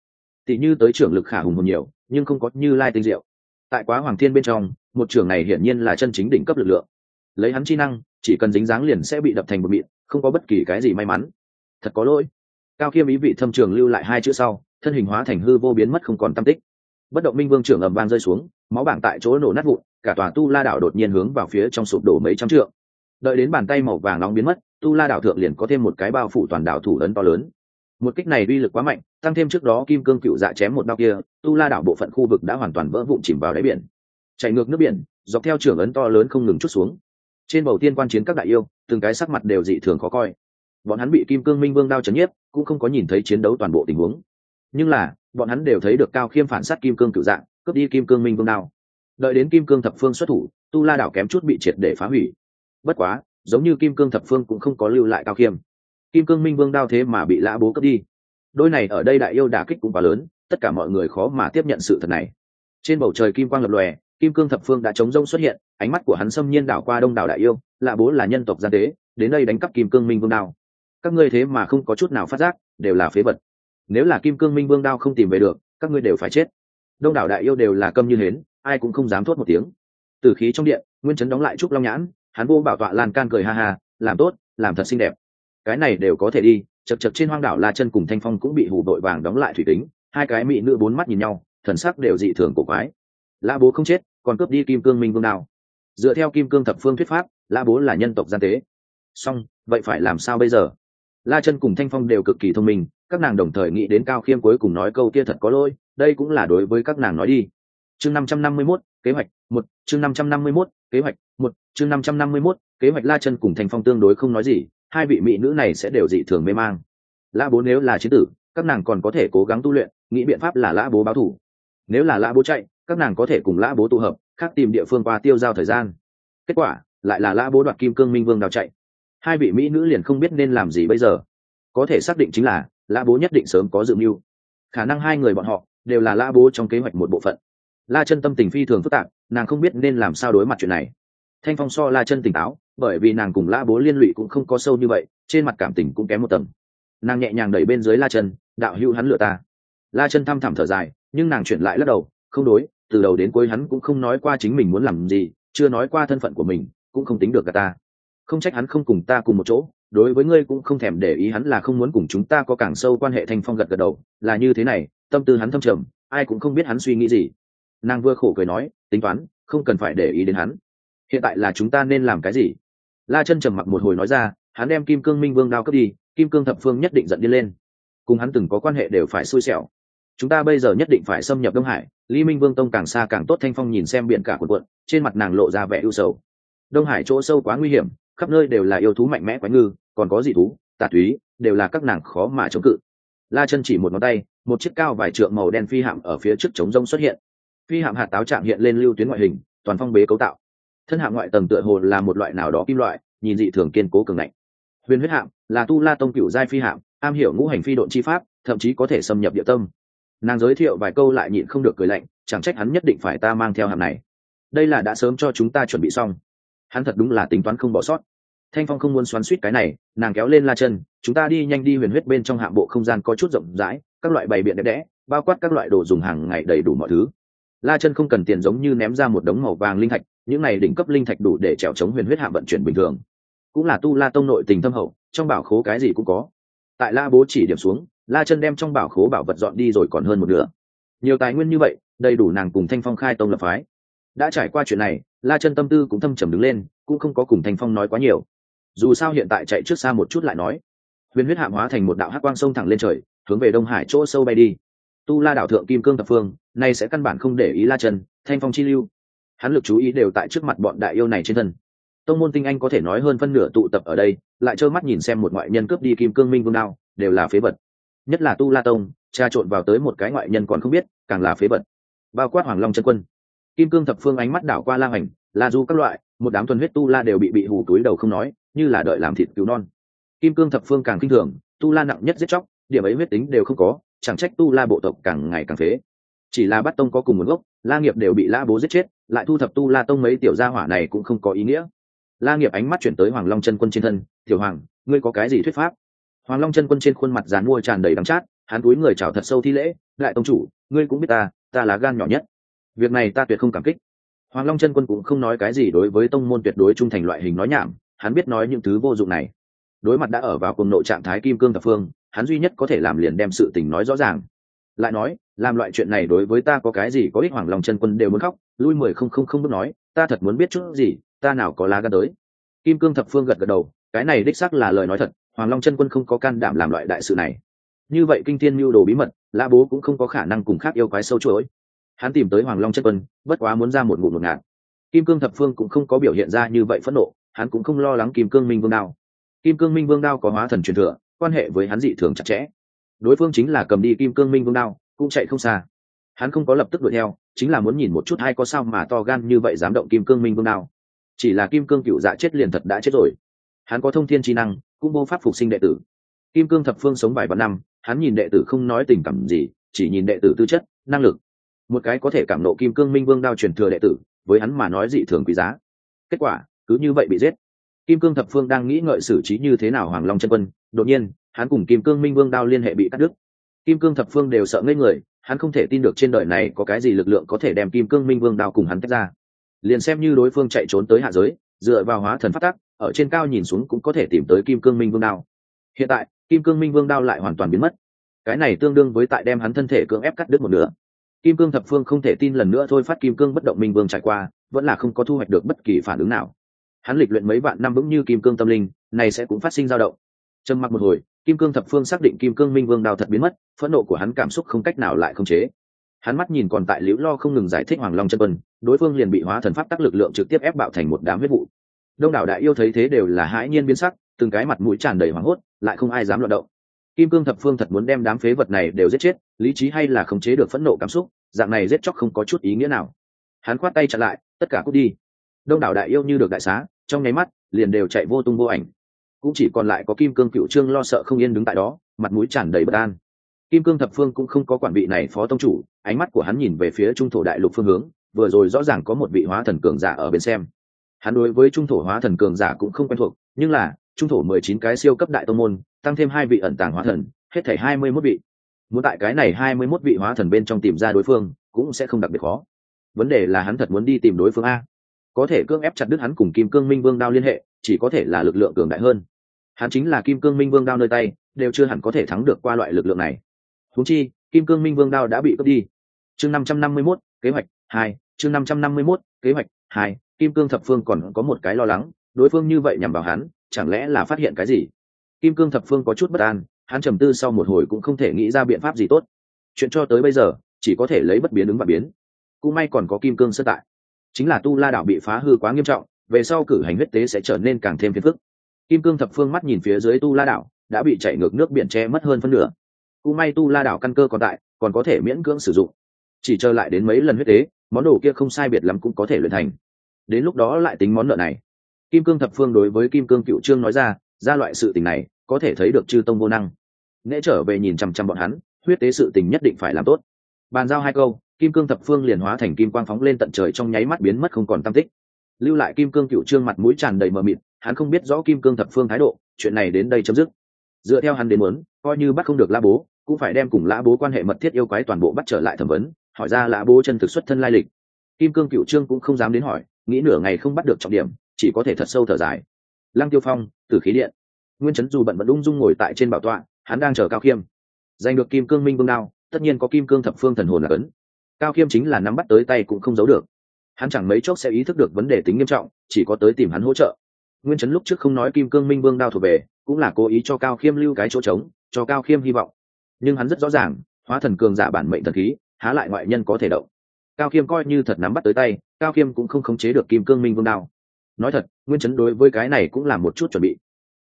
Tỷ như tới trưởng lực khả hùng hồn nhiều, nhưng không có như lai tinh diệu. Tại quá hoàng thiên bên trong, một trưởng này hiển nhiên là chân chính đỉnh cấp lực lượng. Lấy hắn chi năng, chỉ cần dính dáng liền sẽ bị đập thành một mịn, không có bất kỳ cái gì may mắn thật có lỗi. Cao khiêm ý vị thâm trường lưu lại hai chữ sau, thân hình hóa thành hư vô biến mất không còn tam tích. Bất động minh vương trưởng ầm vang rơi xuống, máu bảng tại chỗ nổ nát vụn, cả tòa tu la đảo đột nhiên hướng vào phía trong sụp đổ mấy trăm trượng. Đợi đến bàn tay màu vàng nóng biến mất, tu la đảo thượng liền có thêm một cái bao phủ toàn đảo thủ lớn to lớn. Một kích này uy lực quá mạnh, tăng thêm trước đó kim cương cựu dạ chém một đao kia, tu la đảo bộ phận khu vực đã hoàn toàn vỡ vụn chìm vào đáy biển. Chạy ngược nước biển, dọc theo trưởng ấn to lớn không ngừng chút xuống. Trên bầu tiên quan chiến các đại yêu, từng cái sắc mặt đều dị thường khó coi bọn hắn bị kim cương minh vương đao chấn nhiếp, cũng không có nhìn thấy chiến đấu toàn bộ tình huống. Nhưng là, bọn hắn đều thấy được cao khiêm phản sát kim cương cựu dạng, cướp đi kim cương minh vương đao. Đợi đến kim cương thập phương xuất thủ, tu la đảo kém chút bị triệt để phá hủy. Bất quá, giống như kim cương thập phương cũng không có lưu lại cao khiêm. Kim cương minh vương đao thế mà bị lã bố cướp đi. Đôi này ở đây đại yêu đả kích cũng quá lớn, tất cả mọi người khó mà tiếp nhận sự thật này. Trên bầu trời kim quang lập lòe, kim cương thập phương đã chống rông xuất hiện, ánh mắt của hắn xâm nhiên đảo qua đông đảo đại yêu lạ bố là nhân tộc gian tế, đến đây đánh cắp kim cương minh vương đao các ngươi thế mà không có chút nào phát giác, đều là phế vật. Nếu là kim cương minh vương đao không tìm về được, các ngươi đều phải chết. Đông đảo đại yêu đều là câm như hến, ai cũng không dám thốt một tiếng. Từ khí trong điện, nguyên chấn đóng lại trúc long nhãn, hắn vô bảo tọa lan can cười ha ha, làm tốt, làm thật xinh đẹp. Cái này đều có thể đi, chật chật trên hoang đảo la chân cùng thanh phong cũng bị hủ đội vàng đóng lại thủy tính hai cái mỹ nữ bốn mắt nhìn nhau, thần sắc đều dị thường cổ quái. La bố không chết, còn cướp đi kim cương minh vương đao. Dựa theo kim cương thập phương thuyết pháp la bố là nhân tộc gian tế. Song vậy phải làm sao bây giờ? La chân cùng thanh phong đều cực kỳ thông minh, các nàng đồng thời nghĩ đến cao khiêm cuối cùng nói câu kia thật có lỗi, đây cũng là đối với các nàng nói đi. Chương năm trăm năm mươi mốt, kế hoạch, một, chương năm trăm năm mươi mốt, kế hoạch, một, chương năm trăm năm mươi mốt, kế hoạch la chân cùng thanh phong tương đối không nói gì, hai vị mỹ nữ này sẽ đều dị thường mê mang. La bố nếu là chế tử, các nàng còn có thể cố gắng tu luyện, nghĩ biện pháp là lã bố báo thủ. Nếu là lã bố chạy, các nàng có thể cùng lã bố tụ hợp, khác tìm địa phương qua tiêu giao thời gian. Kết quả, lại là lã bố đoạt kim cương minh vương đào chạy hai vị mỹ nữ liền không biết nên làm gì bây giờ. Có thể xác định chính là, lã bố nhất định sớm có dự mưu. Khả năng hai người bọn họ đều là lã bố trong kế hoạch một bộ phận. La chân tâm tình phi thường phức tạp, nàng không biết nên làm sao đối mặt chuyện này. Thanh phong so la chân tỉnh táo, bởi vì nàng cùng lã bố liên lụy cũng không có sâu như vậy, trên mặt cảm tình cũng kém một tầng. Nàng nhẹ nhàng đẩy bên dưới la chân, đạo hữu hắn lựa ta. La chân thăm thẳm thở dài, nhưng nàng chuyển lại lắc đầu, không đối, từ đầu đến cuối hắn cũng không nói qua chính mình muốn làm gì, chưa nói qua thân phận của mình, cũng không tính được cả ta không trách hắn không cùng ta cùng một chỗ, đối với ngươi cũng không thèm để ý hắn là không muốn cùng chúng ta có càng sâu quan hệ, thanh phong gật gật đầu, là như thế này, tâm tư hắn thâm trầm, ai cũng không biết hắn suy nghĩ gì. Nàng vừa khổ cười nói, tính toán, không cần phải để ý đến hắn. Hiện tại là chúng ta nên làm cái gì? La chân trầm mặc một hồi nói ra, hắn đem kim cương minh vương đao cướp đi, kim cương thập phương nhất định giận đi lên. Cùng hắn từng có quan hệ đều phải xui xẻo. Chúng ta bây giờ nhất định phải xâm nhập đông hải, lý minh vương tông càng xa càng tốt, thanh phong nhìn xem biển cả cuộn cuộn, trên mặt nàng lộ ra vẻ ưu sầu. Đông hải chỗ sâu quá nguy hiểm khắp nơi đều là yêu thú mạnh mẽ quái ngư, còn có dị thú, tà túy đều là các nàng khó mà chống cự. La chân chỉ một ngón tay, một chiếc cao vài trượng màu đen phi hạm ở phía trước trống rông xuất hiện. Phi hạm hạt táo trạng hiện lên lưu tuyến ngoại hình, toàn phong bế cấu tạo. Thân hạm ngoại tầng tựa hồ là một loại nào đó kim loại, nhìn dị thường kiên cố cường ngạnh. Huyền huyết hạm, là tu la tông cựu giai phi hạm, am hiểu ngũ hành phi độn chi pháp, thậm chí có thể xâm nhập địa tâm. Nàng giới thiệu vài câu lại nhịn không được cười lạnh, chẳng trách hắn nhất định phải ta mang theo hạm này. Đây là đã sớm cho chúng ta chuẩn bị xong hắn thật đúng là tính toán không bỏ sót. Thanh phong không muốn xoắn suýt cái này, nàng kéo lên la chân, chúng ta đi nhanh đi huyền huyết bên trong hạm bộ không gian có chút rộng rãi, các loại bày biện đẹp đẽ, bao quát các loại đồ dùng hàng ngày đầy đủ mọi thứ. La chân không cần tiền giống như ném ra một đống màu vàng linh thạch, những này đỉnh cấp linh thạch đủ để trèo chống huyền huyết hạm vận chuyển bình thường. Cũng là tu la tông nội tình thâm hậu, trong bảo khố cái gì cũng có. Tại la bố chỉ điểm xuống, la chân đem trong bảo khố bảo vật dọn đi rồi còn hơn một nửa. Nhiều tài nguyên như vậy, đầy đủ nàng cùng thanh phong khai tông lập phái. Đã trải qua chuyện này la chân tâm tư cũng thâm trầm đứng lên, cũng không có cùng thanh phong nói quá nhiều. Dù sao hiện tại chạy trước xa một chút lại nói, huyền huyết hạm hóa thành một đạo hát quang sông thẳng lên trời, hướng về đông hải chỗ sâu bay đi. Tu la đảo thượng kim cương thập phương, nay sẽ căn bản không để ý la chân, thanh phong chi lưu. Hắn lực chú ý đều tại trước mặt bọn đại yêu này trên thân. Tông môn tinh anh có thể nói hơn phân nửa tụ tập ở đây, lại trơ mắt nhìn xem một ngoại nhân cướp đi kim cương minh vương đao, đều là phế vật. Nhất là tu la tông trà trộn vào tới một cái ngoại nhân còn không biết, càng là phế vật. Bao quát hoàng long chân quân kim cương thập phương ánh mắt đảo qua la hoành, la du các loại, một đám thuần huyết tu la đều bị bị hù túi đầu không nói, như là đợi làm thịt cứu non. Kim cương thập phương càng kinh thường, tu la nặng nhất giết chóc, điểm ấy huyết tính đều không có, chẳng trách tu la bộ tộc càng ngày càng phế. Chỉ là bắt tông có cùng một gốc, la nghiệp đều bị la bố giết chết, lại thu thập tu la tông mấy tiểu gia hỏa này cũng không có ý nghĩa. La nghiệp ánh mắt chuyển tới hoàng long chân quân trên thân, tiểu hoàng, ngươi có cái gì thuyết pháp? Hoàng long chân quân trên khuôn mặt dán mua tràn đầy đắng chát, hắn túi người chào thật sâu thi lễ lại tông chủ, ngươi cũng biết ta ta là gan nhỏ nhất việc này ta tuyệt không cảm kích. Hoàng long chân quân cũng không nói cái gì đối với tông môn tuyệt đối trung thành loại hình nói nhảm, hắn biết nói những thứ vô dụng này. Đối mặt đã ở vào cùng nội trạng thái kim cương thập phương, hắn duy nhất có thể làm liền đem sự tình nói rõ ràng. Lại nói, làm loại chuyện này đối với ta có cái gì có ích? Hoàng long chân quân đều muốn khóc, lui mười không không không bước nói, ta thật muốn biết chút gì, ta nào có lá gan tới. Kim cương thập phương gật gật đầu, cái này đích xác là lời nói thật, hoàng long chân quân không có can đảm làm loại đại sự này. Như vậy kinh thiên mưu đồ bí mật, lã bố cũng không có khả năng cùng khác yêu quái sâu chuỗi hắn tìm tới hoàng long chất quân, bất quá muốn ra một ngụm một ngạt. Kim cương thập phương cũng không có biểu hiện ra như vậy phẫn nộ, hắn cũng không lo lắng kim cương minh vương đao. Kim cương minh vương đao có hóa thần truyền thừa, quan hệ với hắn dị thường chặt chẽ. Đối phương chính là cầm đi kim cương minh vương đao, cũng chạy không xa. Hắn không có lập tức đuổi theo, chính là muốn nhìn một chút hay có sao mà to gan như vậy dám động kim cương minh vương đao. Chỉ là kim cương cựu dạ chết liền thật đã chết rồi. Hắn có thông thiên trí năng, cũng vô pháp phục sinh đệ tử. Kim cương thập phương sống vài vạn năm, hắn nhìn đệ tử không nói tình cảm gì, chỉ nhìn đệ tử tư chất, năng lực một cái có thể cảm nộ kim cương minh vương đao truyền thừa đệ tử, với hắn mà nói dị thường quý giá. Kết quả, cứ như vậy bị giết. Kim cương thập phương đang nghĩ ngợi xử trí như thế nào hoàng long chân quân, đột nhiên, hắn cùng kim cương minh vương đao liên hệ bị cắt đứt. Kim cương thập phương đều sợ ngây người, hắn không thể tin được trên đời này có cái gì lực lượng có thể đem kim cương minh vương đao cùng hắn tách ra. Liền xem như đối phương chạy trốn tới hạ giới, dựa vào hóa thần phát tác ở trên cao nhìn xuống cũng có thể tìm tới kim cương minh vương đao. Hiện tại, kim cương minh vương đao lại hoàn toàn biến mất. Cái này tương đương với tại đem hắn thân thể cưỡng ép cắt đứt một nửa kim cương thập phương không thể tin lần nữa thôi phát kim cương bất động minh vương trải qua, vẫn là không có thu hoạch được bất kỳ phản ứng nào. Hắn lịch luyện mấy vạn năm vững như kim cương tâm linh, này sẽ cũng phát sinh dao động. Trầm mặc một hồi, kim cương thập phương xác định kim cương minh vương đào thật biến mất, phẫn nộ của hắn cảm xúc không cách nào lại không chế. Hắn mắt nhìn còn tại liễu lo không ngừng giải thích hoàng long chân quân, đối phương liền bị hóa thần pháp tác lực lượng trực tiếp ép bạo thành một đám huyết vụ. Đông đảo đại yêu thấy thế đều là hãi nhiên biến sắc, từng cái mặt mũi tràn đầy hoảng hốt, lại không ai dám loạt động. Kim cương thập phương thật muốn đem đám phế vật này đều giết chết, lý trí hay là khống chế được phẫn nộ cảm xúc dạng này giết chóc không có chút ý nghĩa nào. Hắn khoát tay chặn lại, tất cả cút đi. Đông đảo đại yêu như được đại xá, trong nháy mắt, liền đều chạy vô tung vô ảnh. Cũng chỉ còn lại có kim cương cựu trương lo sợ không yên đứng tại đó, mặt mũi tràn đầy bất an. Kim cương thập phương cũng không có quản vị này phó tông chủ, ánh mắt của hắn nhìn về phía trung thổ đại lục phương hướng, vừa rồi rõ ràng có một vị hóa thần cường giả ở bên xem. Hắn đối với trung thổ hóa thần cường giả cũng không quen thuộc, nhưng là, trung thổ mười chín cái siêu cấp đại tông môn, tăng thêm hai vị ẩn tàng hóa thần, hết thảy hai mươi mốt vị muốn tại cái này hai mươi mốt vị hóa thần bên trong tìm ra đối phương, cũng sẽ không đặc biệt khó. Vấn đề là hắn thật muốn đi tìm đối phương a. Có thể cưỡng ép chặt đứt hắn cùng kim cương minh vương đao liên hệ, chỉ có thể là lực lượng cường đại hơn. Hắn chính là kim cương minh vương đao nơi tay, đều chưa hẳn có thể thắng được qua loại lực lượng này. Húng chi, kim cương minh vương đao đã bị cướp đi. Chương năm trăm năm mươi mốt, kế hoạch hai, chương năm trăm năm mươi mốt, kế hoạch hai, kim cương thập phương còn có một cái lo lắng, đối phương như vậy nhằm vào hắn, chẳng lẽ là phát hiện cái gì? Kim cương thập phương có chút bất an hắn trầm tư sau một hồi cũng không thể nghĩ ra biện pháp gì tốt. Chuyện cho tới bây giờ, chỉ có thể lấy bất biến ứng và biến. Cũng may còn có kim cương sơ tại. Chính là tu la đảo bị phá hư quá nghiêm trọng, về sau cử hành huyết tế sẽ trở nên càng thêm phiền phức. Kim cương thập phương mắt nhìn phía dưới tu la đảo đã bị chảy ngược nước biển che mất hơn phân nửa. Cũng may tu la đảo căn cơ còn tại, còn có thể miễn cưỡng sử dụng. Chỉ chờ lại đến mấy lần huyết tế, món đồ kia không sai biệt lắm cũng có thể luyện thành. Đến lúc đó lại tính món nợ này. Kim cương thập phương đối với kim cương cựu trương nói ra ra loại sự tình này, có thể thấy được chư tông vô năng. Nghệ trở về nhìn chằm chằm bọn hắn, huyết tế sự tình nhất định phải làm tốt. Bàn giao hai câu, kim cương thập phương liền hóa thành kim quang phóng lên tận trời trong nháy mắt biến mất không còn tam tích. Lưu lại kim cương cựu trương mặt mũi tràn đầy mờ mịt, hắn không biết rõ kim cương thập phương thái độ, chuyện này đến đây chấm dứt. Dựa theo hắn đến muốn, coi như bắt không được lã bố, cũng phải đem cùng lã bố quan hệ mật thiết yêu quái toàn bộ bắt trở lại thẩm vấn, hỏi ra lã bố chân thực xuất thân lai lịch. Kim cương cựu trương cũng không dám đến hỏi, nghĩ nửa ngày không bắt được trọng điểm, chỉ có thể thật sâu thở dài lăng tiêu phong, tử khí điện. Nguyên chấn dù bận vẫn ung dung ngồi tại trên bảo tọa, hắn đang chờ cao khiêm. Giành được kim cương minh vương đao, tất nhiên có kim cương thập phương thần hồn là cấn. Cao khiêm chính là nắm bắt tới tay cũng không giấu được. Hắn chẳng mấy chốc sẽ ý thức được vấn đề tính nghiêm trọng, chỉ có tới tìm hắn hỗ trợ. Nguyên chấn lúc trước không nói kim cương minh vương đao thuộc về, cũng là cố ý cho cao khiêm lưu cái chỗ trống, cho cao khiêm hy vọng. Nhưng hắn rất rõ ràng, hóa thần cường giả bản mệnh thần khí, há lại ngoại nhân có thể động. Cao khiêm coi như thật nắm bắt tới tay, cao khiêm cũng không khống chế được kim cương minh vương đao nói thật, nguyên chấn đối với cái này cũng là một chút chuẩn bị.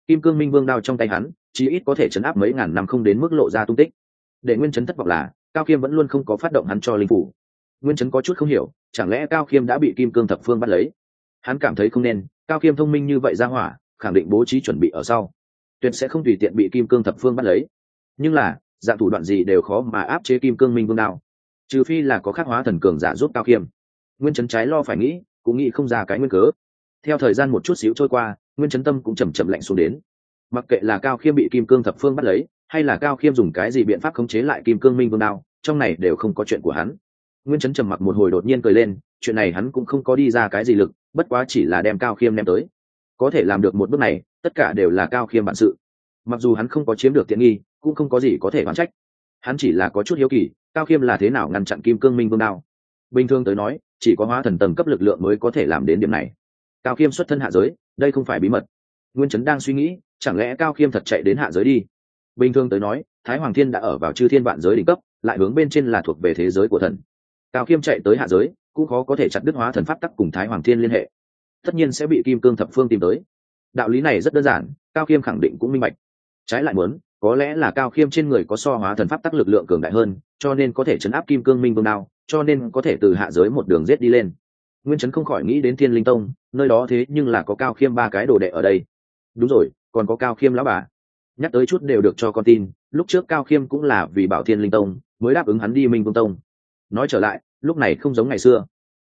Kim cương minh vương đao trong tay hắn, chí ít có thể chấn áp mấy ngàn năm không đến mức lộ ra tung tích. Để nguyên chấn thất vọng là, cao khiêm vẫn luôn không có phát động hắn cho linh phủ. Nguyên chấn có chút không hiểu, chẳng lẽ cao khiêm đã bị kim cương thập phương bắt lấy? Hắn cảm thấy không nên, cao khiêm thông minh như vậy ra hỏa, khẳng định bố trí chuẩn bị ở sau. Tuyệt sẽ không tùy tiện bị kim cương thập phương bắt lấy. Nhưng là, dạng thủ đoạn gì đều khó mà áp chế kim cương minh vương đao. Trừ phi là có khắc hóa thần cường giả giúp cao khiêm. Nguyên chấn trái lo phải nghĩ, cũng nghĩ không ra cái nguyên cớ theo thời gian một chút xíu trôi qua, nguyên chấn tâm cũng chầm chậm lạnh xuống đến. Mặc kệ là cao khiêm bị kim cương thập phương bắt lấy, hay là cao khiêm dùng cái gì biện pháp khống chế lại kim cương minh vương đao, trong này đều không có chuyện của hắn. Nguyên chấn trầm mặc một hồi đột nhiên cười lên, chuyện này hắn cũng không có đi ra cái gì lực, bất quá chỉ là đem cao khiêm đem tới. Có thể làm được một bước này, tất cả đều là cao khiêm bản sự. Mặc dù hắn không có chiếm được tiện nghi, cũng không có gì có thể oán trách. Hắn chỉ là có chút hiếu kỳ, cao khiêm là thế nào ngăn chặn kim cương minh vương đao? Bình thường tới nói, chỉ có hóa thần tầng cấp lực lượng mới có thể làm đến điểm này cao khiêm xuất thân hạ giới, đây không phải bí mật. Nguyên chấn đang suy nghĩ, chẳng lẽ cao khiêm thật chạy đến hạ giới đi? Bình thường tới nói, thái hoàng thiên đã ở vào chư thiên vạn giới đỉnh cấp, lại hướng bên trên là thuộc về thế giới của thần. Cao khiêm chạy tới hạ giới, cũng khó có thể chặt đứt hóa thần pháp tắc cùng thái hoàng thiên liên hệ. Tất nhiên sẽ bị kim cương thập phương tìm tới. Đạo lý này rất đơn giản, cao khiêm khẳng định cũng minh bạch. Trái lại muốn, có lẽ là cao khiêm trên người có so hóa thần pháp tắc lực lượng cường đại hơn, cho nên có thể chấn áp kim cương minh vương đao, cho nên có thể từ hạ giới một đường rết đi lên. Nguyên chấn không khỏi nghĩ đến thiên linh tông nơi đó thế nhưng là có cao khiêm ba cái đồ đệ ở đây. Đúng rồi, còn có cao khiêm lão bà. Nhắc tới chút đều được cho con tin, lúc trước cao khiêm cũng là vì bảo thiên linh tông, mới đáp ứng hắn đi minh vương tông. Nói trở lại, lúc này không giống ngày xưa.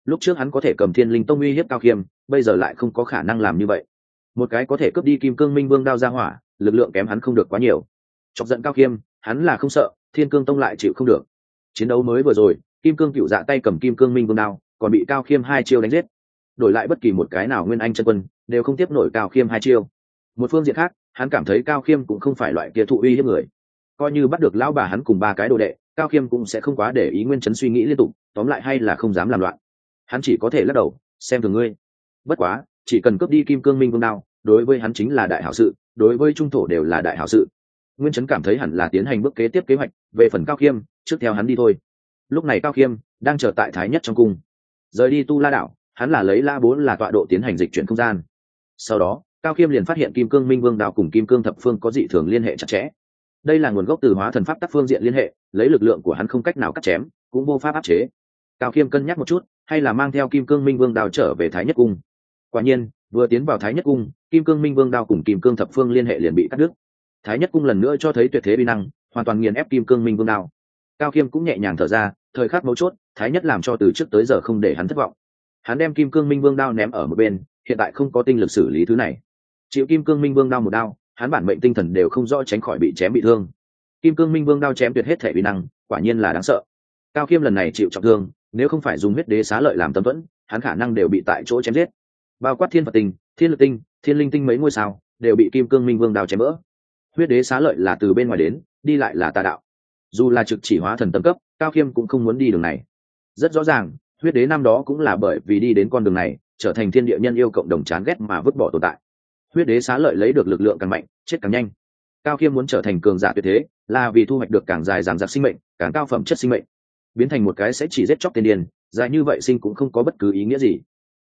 Lúc trước hắn có thể cầm thiên linh tông uy hiếp cao khiêm, bây giờ lại không có khả năng làm như vậy. Một cái có thể cướp đi kim cương minh vương đao ra hỏa, lực lượng kém hắn không được quá nhiều. Chọc giận cao khiêm, hắn là không sợ, thiên cương tông lại chịu không được. Chiến đấu mới vừa rồi, kim cương cựu dạ tay cầm kim cương minh vương đao, còn bị cao khiêm hai chiêu đánh giết đổi lại bất kỳ một cái nào nguyên anh chân quân, đều không tiếp nổi cao khiêm hai chiêu. Một phương diện khác, hắn cảm thấy cao khiêm cũng không phải loại kia thụ uy hiếp người. Coi như bắt được lão bà hắn cùng ba cái đồ đệ, cao khiêm cũng sẽ không quá để ý nguyên chấn suy nghĩ liên tục, tóm lại hay là không dám làm loạn. Hắn chỉ có thể lắc đầu, xem thường ngươi. Bất quá, chỉ cần cướp đi kim cương minh vương đao, đối với hắn chính là đại hảo sự, đối với trung thổ đều là đại hảo sự. Nguyên chấn cảm thấy hẳn là tiến hành bước kế tiếp kế hoạch, về phần cao khiêm, trước theo hắn đi thôi. Lúc này cao khiêm đang chờ tại thái nhất trong cung. Rời đi tu la đảo hắn là lấy la bốn là tọa độ tiến hành dịch chuyển không gian. Sau đó, cao khiêm liền phát hiện kim cương minh vương đào cùng kim cương thập phương có dị thường liên hệ chặt chẽ. Đây là nguồn gốc từ hóa thần pháp tác phương diện liên hệ, lấy lực lượng của hắn không cách nào cắt chém, cũng vô pháp áp chế. Cao khiêm cân nhắc một chút, hay là mang theo kim cương minh vương đào trở về thái nhất cung. Quả nhiên, vừa tiến vào thái nhất cung, kim cương minh vương đao cùng kim cương thập phương liên hệ liền bị cắt đứt. Thái nhất cung lần nữa cho thấy tuyệt thế bi năng, hoàn toàn nghiền ép kim cương minh vương đao cao khiêm cũng nhẹ nhàng thở ra, thời khắc mấu chốt, thái nhất làm cho từ trước tới giờ không để hắn thất vọng hắn đem kim cương minh vương đao ném ở một bên, hiện tại không có tinh lực xử lý thứ này. Chịu kim cương minh vương đao một đao, hắn bản mệnh tinh thần đều không rõ tránh khỏi bị chém bị thương. Kim cương minh vương đao chém tuyệt hết thể vi năng, quả nhiên là đáng sợ. Cao khiêm lần này chịu trọng thương, nếu không phải dùng huyết đế xá lợi làm tâm thuẫn, hắn khả năng đều bị tại chỗ chém giết. Bao quát thiên phật tinh, thiên lực tinh, thiên linh tinh mấy ngôi sao, đều bị kim cương minh vương đao chém vỡ. Huyết đế xá lợi là từ bên ngoài đến, đi lại là tà đạo. Dù là trực chỉ hóa thần tâm cấp, cao khiêm cũng không muốn đi đường này. Rất rõ ràng huyết đế năm đó cũng là bởi vì đi đến con đường này, trở thành thiên địa nhân yêu cộng đồng chán ghét mà vứt bỏ tồn tại. Huyết đế xá lợi lấy được lực lượng càng mạnh, chết càng nhanh. Cao khiêm muốn trở thành cường giả tuyệt thế, là vì thu hoạch được càng dài dàng giặc sinh mệnh, càng cao phẩm chất sinh mệnh. Biến thành một cái sẽ chỉ giết chóc tiên điền, dài như vậy sinh cũng không có bất cứ ý nghĩa gì.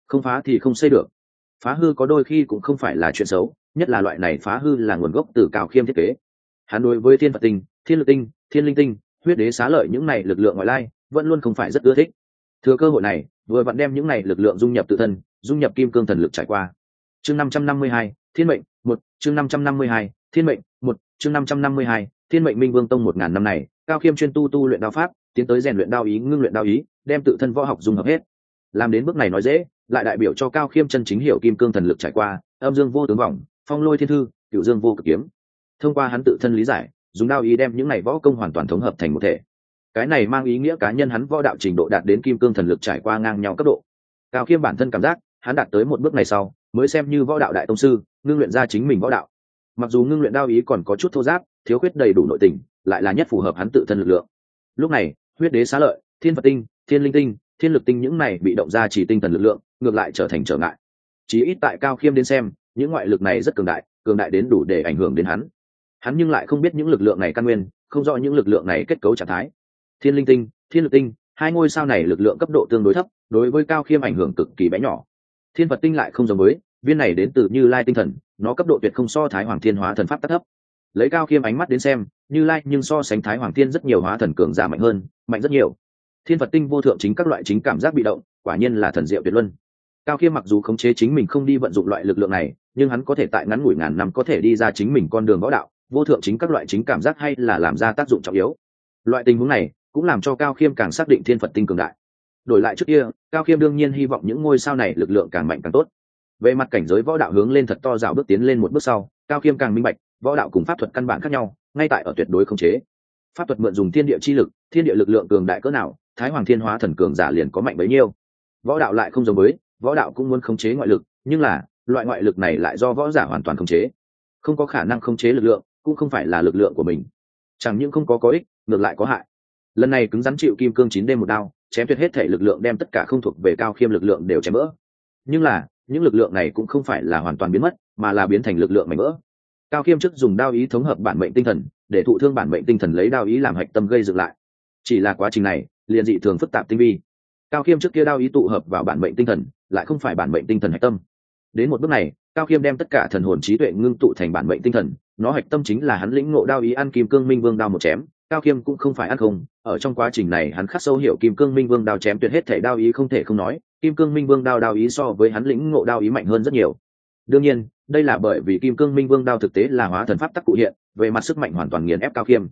Không phá thì không xây được. Phá hư có đôi khi cũng không phải là chuyện xấu, nhất là loại này phá hư là nguồn gốc từ cao khiêm thiết kế. Hắn đối với thiên phật tinh, thiên lực tinh, thiên linh tinh, huyết đế xá lợi những này lực lượng ngoại lai, vẫn luôn không phải rất ưa thích thừa cơ hội này, vừa vặn đem những này lực lượng dung nhập tự thân, dung nhập kim cương thần lực trải qua. Chương năm trăm năm mươi hai, thiên mệnh, một, chương năm trăm năm mươi hai, thiên mệnh, một, chương năm trăm năm mươi hai, thiên mệnh minh vương tông một ngàn năm này, cao khiêm chuyên tu tu luyện đao pháp, tiến tới rèn luyện đao ý, ngưng luyện đao ý, đem tự thân võ học dung hợp hết. Làm đến bước này nói dễ, lại đại biểu cho cao khiêm chân chính hiểu kim cương thần lực trải qua, âm dương vô tướng vọng, phong lôi thiên thư cựu dương vô cực kiếm. Thông qua hắn tự thân lý giải, dùng đao ý đem những này võ công hoàn toàn thống hợp thành một thể cái này mang ý nghĩa cá nhân hắn võ đạo trình độ đạt đến kim cương thần lực trải qua ngang nhau cấp độ. Cao khiêm bản thân cảm giác, hắn đạt tới một bước này sau, mới xem như võ đạo đại tông sư, ngưng luyện ra chính mình võ đạo. Mặc dù ngưng luyện đao ý còn có chút thô giáp, thiếu khuyết đầy đủ nội tình, lại là nhất phù hợp hắn tự thân lực lượng. Lúc này, huyết đế xá lợi, thiên phật tinh, thiên linh tinh, thiên lực tinh những này bị động ra chỉ tinh thần lực lượng, ngược lại trở thành trở ngại. Chỉ ít tại cao khiêm đến xem, những ngoại lực này rất cường đại cường đại đến đủ để ảnh hưởng đến hắn. Hắn nhưng lại không biết những lực lượng này căn nguyên, không rõ những lực lượng này kết cấu trạng thái thiên linh tinh, thiên lực tinh, hai ngôi sao này lực lượng cấp độ tương đối thấp, đối với cao khiêm ảnh hưởng cực kỳ bé nhỏ. Thiên vật tinh lại không giống với, viên này đến từ như lai tinh thần, nó cấp độ tuyệt không so thái hoàng thiên hóa thần pháp tắc thấp. Lấy cao khiêm ánh mắt đến xem, như lai nhưng so sánh thái hoàng thiên rất nhiều hóa thần cường giả mạnh hơn, mạnh rất nhiều. Thiên vật tinh vô thượng chính các loại chính cảm giác bị động, quả nhiên là thần diệu tuyệt luân. Cao khiêm mặc dù khống chế chính mình không đi vận dụng loại lực lượng này, nhưng hắn có thể tại ngắn ngủi ngàn năm có thể đi ra chính mình con đường võ đạo, vô thượng chính các loại chính cảm giác hay là làm ra tác dụng trọng yếu. Loại tình huống này cũng làm cho cao khiêm càng xác định thiên phật tinh cường đại. Đổi lại trước kia, cao khiêm đương nhiên hy vọng những ngôi sao này lực lượng càng mạnh càng tốt. Về mặt cảnh giới võ đạo hướng lên thật to rào bước tiến lên một bước sau, cao khiêm càng minh bạch, võ đạo cùng pháp thuật căn bản khác nhau, ngay tại ở tuyệt đối khống chế. Pháp thuật mượn dùng thiên địa chi lực, thiên địa lực lượng cường đại cỡ nào, thái hoàng thiên hóa thần cường giả liền có mạnh bấy nhiêu. Võ đạo lại không giống với, võ đạo cũng muốn khống chế ngoại lực, nhưng là, loại ngoại lực này lại do võ giả hoàn toàn khống chế. Không có khả năng khống chế lực lượng, cũng không phải là lực lượng của mình. Chẳng những không có có ích, ngược lại có hại lần này cứng rắn chịu kim cương chín đêm một đao, chém tuyệt hết thể lực lượng đem tất cả không thuộc về cao khiêm lực lượng đều chém vỡ nhưng là, những lực lượng này cũng không phải là hoàn toàn biến mất, mà là biến thành lực lượng mảnh vỡ. Cao khiêm trước dùng đao ý thống hợp bản mệnh tinh thần, để thụ thương bản mệnh tinh thần lấy đao ý làm hạch tâm gây dựng lại. Chỉ là quá trình này, liền dị thường phức tạp tinh vi. Cao khiêm trước kia đao ý tụ hợp vào bản mệnh tinh thần, lại không phải bản mệnh tinh thần hạch tâm. Đến một bước này, cao khiêm đem tất cả thần hồn trí tuệ ngưng tụ thành bản mệnh tinh thần, nó hạch tâm chính là hắn lĩnh ngộ đao ý ăn kim cương minh vương đao một chém cao khiêm cũng không phải ăn không, ở trong quá trình này hắn khắc sâu hiểu kim cương minh vương đao chém tuyệt hết thể đao ý không thể không nói, kim cương minh vương đao đao ý so với hắn lĩnh ngộ đao ý mạnh hơn rất nhiều. Đương nhiên, đây là bởi vì kim cương minh vương đao thực tế là hóa thần pháp tắc cụ hiện, về mặt sức mạnh hoàn toàn nghiền ép cao khiêm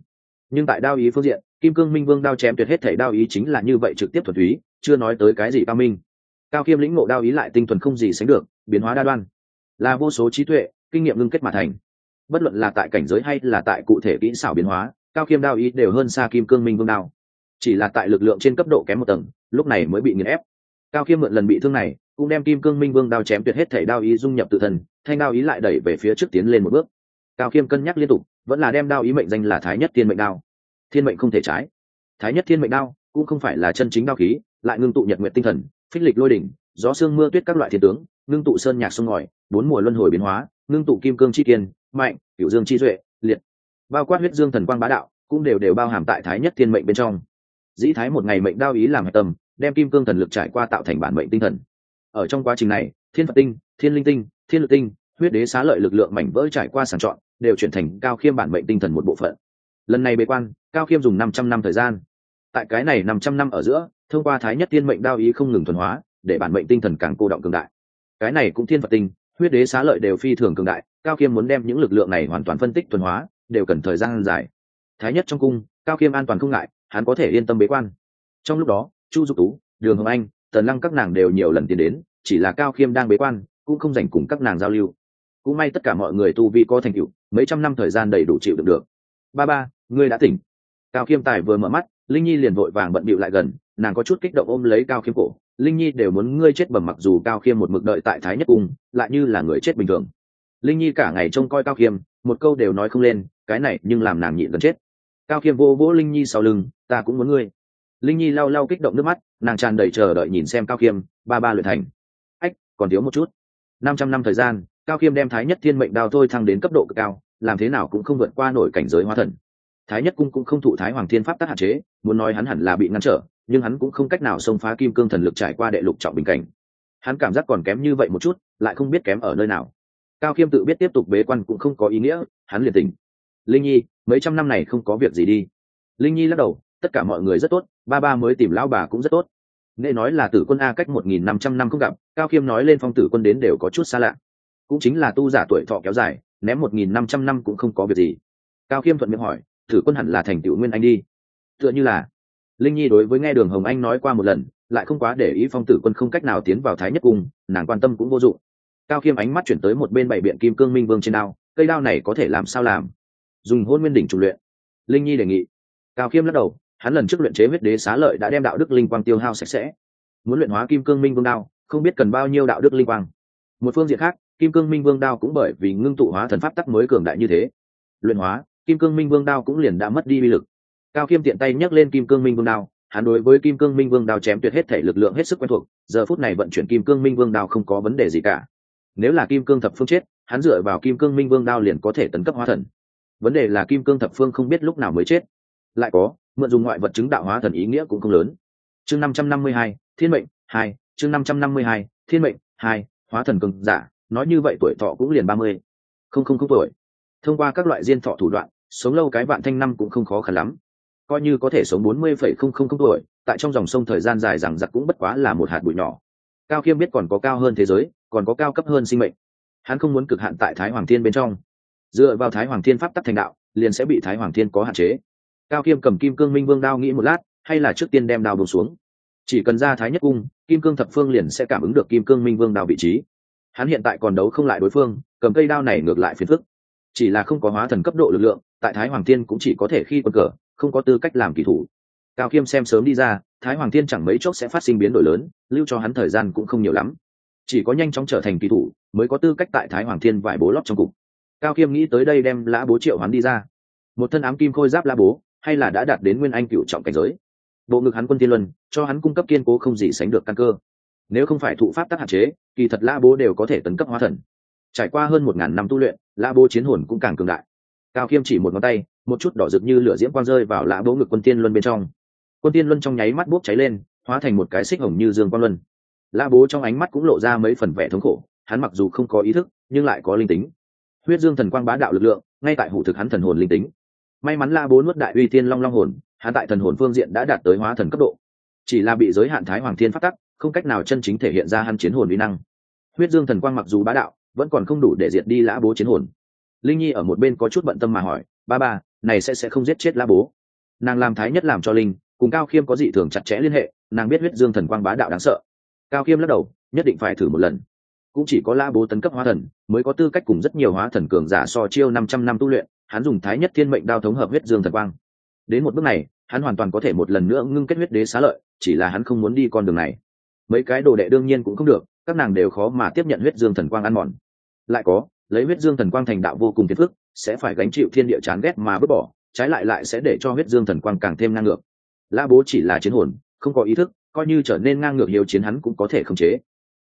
nhưng tại đao ý phương diện, kim cương minh vương đao chém tuyệt hết thể đao ý chính là như vậy trực tiếp thuật ý chưa nói tới cái gì cao minh. Cao khiêm lĩnh ngộ đao ý lại tinh thuần không gì sánh được, biến hóa đa đoan. Là vô số trí tuệ, kinh nghiệm ngưng kết mà thành. Bất luận là tại cảnh giới hay là tại cụ thể kỹ xảo biến hóa cao khiêm đao ý đều hơn xa kim cương minh vương đao. Chỉ là tại lực lượng trên cấp độ kém một tầng, lúc này mới bị nghiền ép. Cao khiêm mượn lần bị thương này, cũng đem kim cương minh vương đao chém tuyệt hết thể đao ý dung nhập tự thân, thanh đao ý lại đẩy về phía trước tiến lên một bước. Cao khiêm cân nhắc liên tục, vẫn là đem đao ý mệnh danh là thái nhất thiên mệnh đao. Thiên mệnh không thể trái. Thái nhất thiên mệnh đao cũng không phải là chân chính đao khí, lại ngưng tụ nhật nguyện tinh thần, phích lịch lôi đỉnh, gió sương mưa tuyết các loại thiên tướng, ngưng tụ sơn nhạc sông ngòi, bốn mùa luân hồi biến hóa, ngưng tụ kim cương chi kiên, mạnh, cửu dương chi duệ bao quát huyết dương thần quang bá đạo, cũng đều đều bao hàm tại thái nhất thiên mệnh bên trong. Dĩ thái một ngày mệnh đao ý làm hạch tâm, đem kim cương thần lực trải qua tạo thành bản mệnh tinh thần. Ở trong quá trình này, thiên phật tinh, thiên linh tinh, thiên lực tinh, huyết đế xá lợi lực lượng mảnh vỡ trải qua sàng chọn, đều chuyển thành cao khiêm bản mệnh tinh thần một bộ phận. Lần này bế quan, cao khiêm dùng năm trăm năm thời gian. Tại cái này năm trăm năm ở giữa, thông qua thái nhất tiên mệnh đao ý không ngừng thuần hóa, để bản mệnh tinh thần càng cô động cường đại. Cái này cũng thiên phật tinh, huyết đế xá lợi đều phi thường cường đại, cao khiêm muốn đem những lực lượng này hoàn toàn phân tích thuần hóa đều cần thời gian dài. Thái nhất trong cung, cao khiêm an toàn không ngại, hắn có thể yên tâm bế quan. Trong lúc đó, chu dục tú, đường hồng anh, tần lăng các nàng đều nhiều lần tiến đến, chỉ là cao khiêm đang bế quan, cũng không dành cùng các nàng giao lưu. Cũng may tất cả mọi người tu vi có thành tựu, mấy trăm năm thời gian đầy đủ chịu được được. Ba ba, ngươi đã tỉnh. Cao khiêm tài vừa mở mắt, linh nhi liền vội vàng bận bịu lại gần, nàng có chút kích động ôm lấy cao khiêm cổ. Linh nhi đều muốn ngươi chết bẩm mặc dù cao khiêm một mực đợi tại thái nhất cung, lại như là người chết bình thường. Linh nhi cả ngày trông coi cao khiêm, một câu đều nói không lên cái này nhưng làm nàng nhịn gần chết. Cao khiêm vô vỗ linh nhi sau lưng, ta cũng muốn ngươi. Linh nhi lau lau kích động nước mắt, nàng tràn đầy chờ đợi nhìn xem cao khiêm ba ba luyện thành. Ách, còn thiếu một chút. Năm trăm năm thời gian, cao khiêm đem thái nhất thiên mệnh đao thôi thăng đến cấp độ cực cao, làm thế nào cũng không vượt qua nổi cảnh giới hóa thần. Thái nhất cung cũng không thụ thái hoàng thiên pháp tác hạn chế, muốn nói hắn hẳn là bị ngăn trở, nhưng hắn cũng không cách nào xông phá kim cương thần lực trải qua đệ lục trọng bình cảnh. Hắn cảm giác còn kém như vậy một chút, lại không biết kém ở nơi nào. Cao khiêm tự biết tiếp tục bế quan cũng không có ý nghĩa, hắn liền tỉnh linh nhi, mấy trăm năm này không có việc gì đi. Linh nhi lắc đầu, tất cả mọi người rất tốt, ba ba mới tìm lão bà cũng rất tốt. Nghệ nói là tử quân a cách một nghìn năm trăm năm không gặp, cao khiêm nói lên phong tử quân đến đều có chút xa lạ. Cũng chính là tu giả tuổi thọ kéo dài, ném một nghìn năm trăm năm cũng không có việc gì. Cao khiêm thuận miệng hỏi, tử quân hẳn là thành tựu nguyên anh đi. Tựa như là, linh nhi đối với nghe đường hồng anh nói qua một lần, lại không quá để ý phong tử quân không cách nào tiến vào thái nhất cung, nàng quan tâm cũng vô dụng. Cao khiêm ánh mắt chuyển tới một bên bảy biện kim cương minh vương trên đao, cây đao này có thể làm sao làm? Dùng hôn nguyên đỉnh trùng luyện. Linh nhi đề nghị. Cao khiêm lắc đầu, hắn lần trước luyện chế huyết đế xá lợi đã đem đạo đức linh quang tiêu hao sạch sẽ. Muốn luyện hóa kim cương minh vương đao, không biết cần bao nhiêu đạo đức linh quang. Một phương diện khác, kim cương minh vương đao cũng bởi vì ngưng tụ hóa thần pháp tắc mới cường đại như thế. Luyện hóa, kim cương minh vương đao cũng liền đã mất đi vi lực. Cao khiêm tiện tay nhấc lên kim cương minh vương đao, hắn đối với kim cương minh vương đao chém tuyệt hết thể lực lượng hết sức quen thuộc, giờ phút này vận chuyển kim cương minh vương đao không có vấn đề gì cả. Nếu là kim cương thập phương chết, hắn dựa vào kim cương minh vương đao liền có thể tấn cấp hóa thần vấn đề là kim cương thập phương không biết lúc nào mới chết. Lại có, mượn dùng ngoại vật chứng đạo hóa thần ý nghĩa cũng không lớn. Chương năm trăm năm mươi hai, thiên mệnh, hai, chương năm trăm năm mươi hai, thiên mệnh, hai, hóa thần cường giả, nói như vậy tuổi thọ cũng liền ba mươi. Không không không tuổi. Thông qua các loại diên thọ thủ đoạn, sống lâu cái vạn thanh năm cũng không khó khăn lắm. Coi như có thể sống bốn mươi phẩy không không không tuổi, tại trong dòng sông thời gian dài rằng giặc cũng bất quá là một hạt bụi nhỏ. Cao khiêm biết còn có cao hơn thế giới, còn có cao cấp hơn sinh mệnh. Hắn không muốn cực hạn tại thái hoàng thiên bên trong dựa vào thái hoàng thiên pháp tắc thành đạo, liền sẽ bị thái hoàng thiên có hạn chế. Cao Kiêm cầm kim cương minh vương đao nghĩ một lát, hay là trước tiên đem đao bông xuống. Chỉ cần ra thái nhất cung, kim cương thập phương liền sẽ cảm ứng được kim cương minh vương đao vị trí. Hắn hiện tại còn đấu không lại đối phương, cầm cây đao này ngược lại phiền phức. Chỉ là không có hóa thần cấp độ lực lượng, tại thái hoàng thiên cũng chỉ có thể khi quân cờ, không có tư cách làm kỳ thủ. Cao khiêm xem sớm đi ra, thái hoàng thiên chẳng mấy chốc sẽ phát sinh biến đổi lớn, lưu cho hắn thời gian cũng không nhiều lắm. Chỉ có nhanh chóng trở thành kỳ thủ, mới có tư cách tại thái hoàng thiên vải bố lót trong cục cao khiêm nghĩ tới đây đem lã bố triệu hắn đi ra. Một thân ám kim khôi giáp lã bố, hay là đã đạt đến nguyên anh cựu trọng cảnh giới? Bộ ngực hắn quân tiên luân, cho hắn cung cấp kiên cố không gì sánh được căn cơ. Nếu không phải thụ pháp tác hạn chế, kỳ thật lã bố đều có thể tấn cấp hóa thần. Trải qua hơn một ngàn năm tu luyện, lã bố chiến hồn cũng càng cường đại. Cao khiêm chỉ một ngón tay, một chút đỏ rực như lửa diễm quang rơi vào lã bố ngực quân tiên luân bên trong. Quân tiên luân trong nháy mắt bốc cháy lên, hóa thành một cái xích hồng như dương quang luân. Lã bố trong ánh mắt cũng lộ ra mấy phần vẻ thống khổ, hắn mặc dù không có ý thức, nhưng lại có linh tính huyết dương thần quang bá đạo lực lượng, ngay tại hủ thực hắn thần hồn linh tính. May mắn la bố nuốt đại uy thiên long long hồn, hắn tại thần hồn phương diện đã đạt tới hóa thần cấp độ. Chỉ là bị giới hạn thái hoàng thiên phát tắc, không cách nào chân chính thể hiện ra hắn chiến hồn uy năng. Huyết dương thần quang mặc dù bá đạo, vẫn còn không đủ để diệt đi lã bố chiến hồn. Linh nhi ở một bên có chút bận tâm mà hỏi, ba ba, này sẽ sẽ không giết chết lã bố? Nàng làm thái nhất làm cho linh, cùng cao khiêm có dị thường chặt chẽ liên hệ, nàng biết huyết dương thần quang bá đạo đáng sợ. Cao khiêm lắc đầu, nhất định phải thử một lần cũng chỉ có la bố tấn cấp hóa thần, mới có tư cách cùng rất nhiều hóa thần cường giả so chiêu năm trăm năm tu luyện, hắn dùng thái nhất thiên mệnh đao thống hợp huyết dương thần quang. Đến một bước này, hắn hoàn toàn có thể một lần nữa ngưng kết huyết đế xá lợi, chỉ là hắn không muốn đi con đường này. Mấy cái đồ đệ đương nhiên cũng không được, các nàng đều khó mà tiếp nhận huyết dương thần quang ăn mòn. Lại có, lấy huyết dương thần quang thành đạo vô cùng phiền phức, sẽ phải gánh chịu thiên địa chán ghét mà vứt bỏ, trái lại lại sẽ để cho huyết dương thần quang càng thêm ngang ngược. La bố chỉ là chiến hồn, không có ý thức, coi như trở nên ngang ngược hiếu chiến hắn cũng có thể khống chế.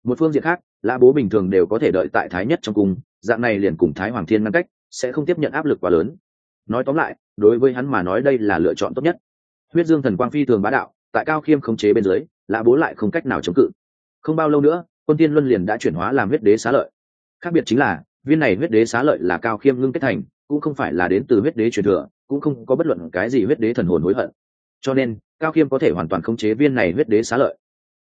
Một phương diện khác Lã bố bình thường đều có thể đợi tại thái nhất trong cung, dạng này liền cùng thái hoàng thiên ngăn cách, sẽ không tiếp nhận áp lực quá lớn. Nói tóm lại, đối với hắn mà nói đây là lựa chọn tốt nhất. Huyết dương thần quang phi thường bá đạo, tại cao khiêm khống chế bên dưới, lã bố lại không cách nào chống cự. Không bao lâu nữa, quân tiên luân liền đã chuyển hóa làm huyết đế xá lợi. Khác biệt chính là, viên này huyết đế xá lợi là cao khiêm ngưng kết thành, cũng không phải là đến từ huyết đế truyền thừa, cũng không có bất luận cái gì huyết đế thần hồn hối hận. Cho nên, cao khiêm có thể hoàn toàn khống chế viên này huyết đế xá lợi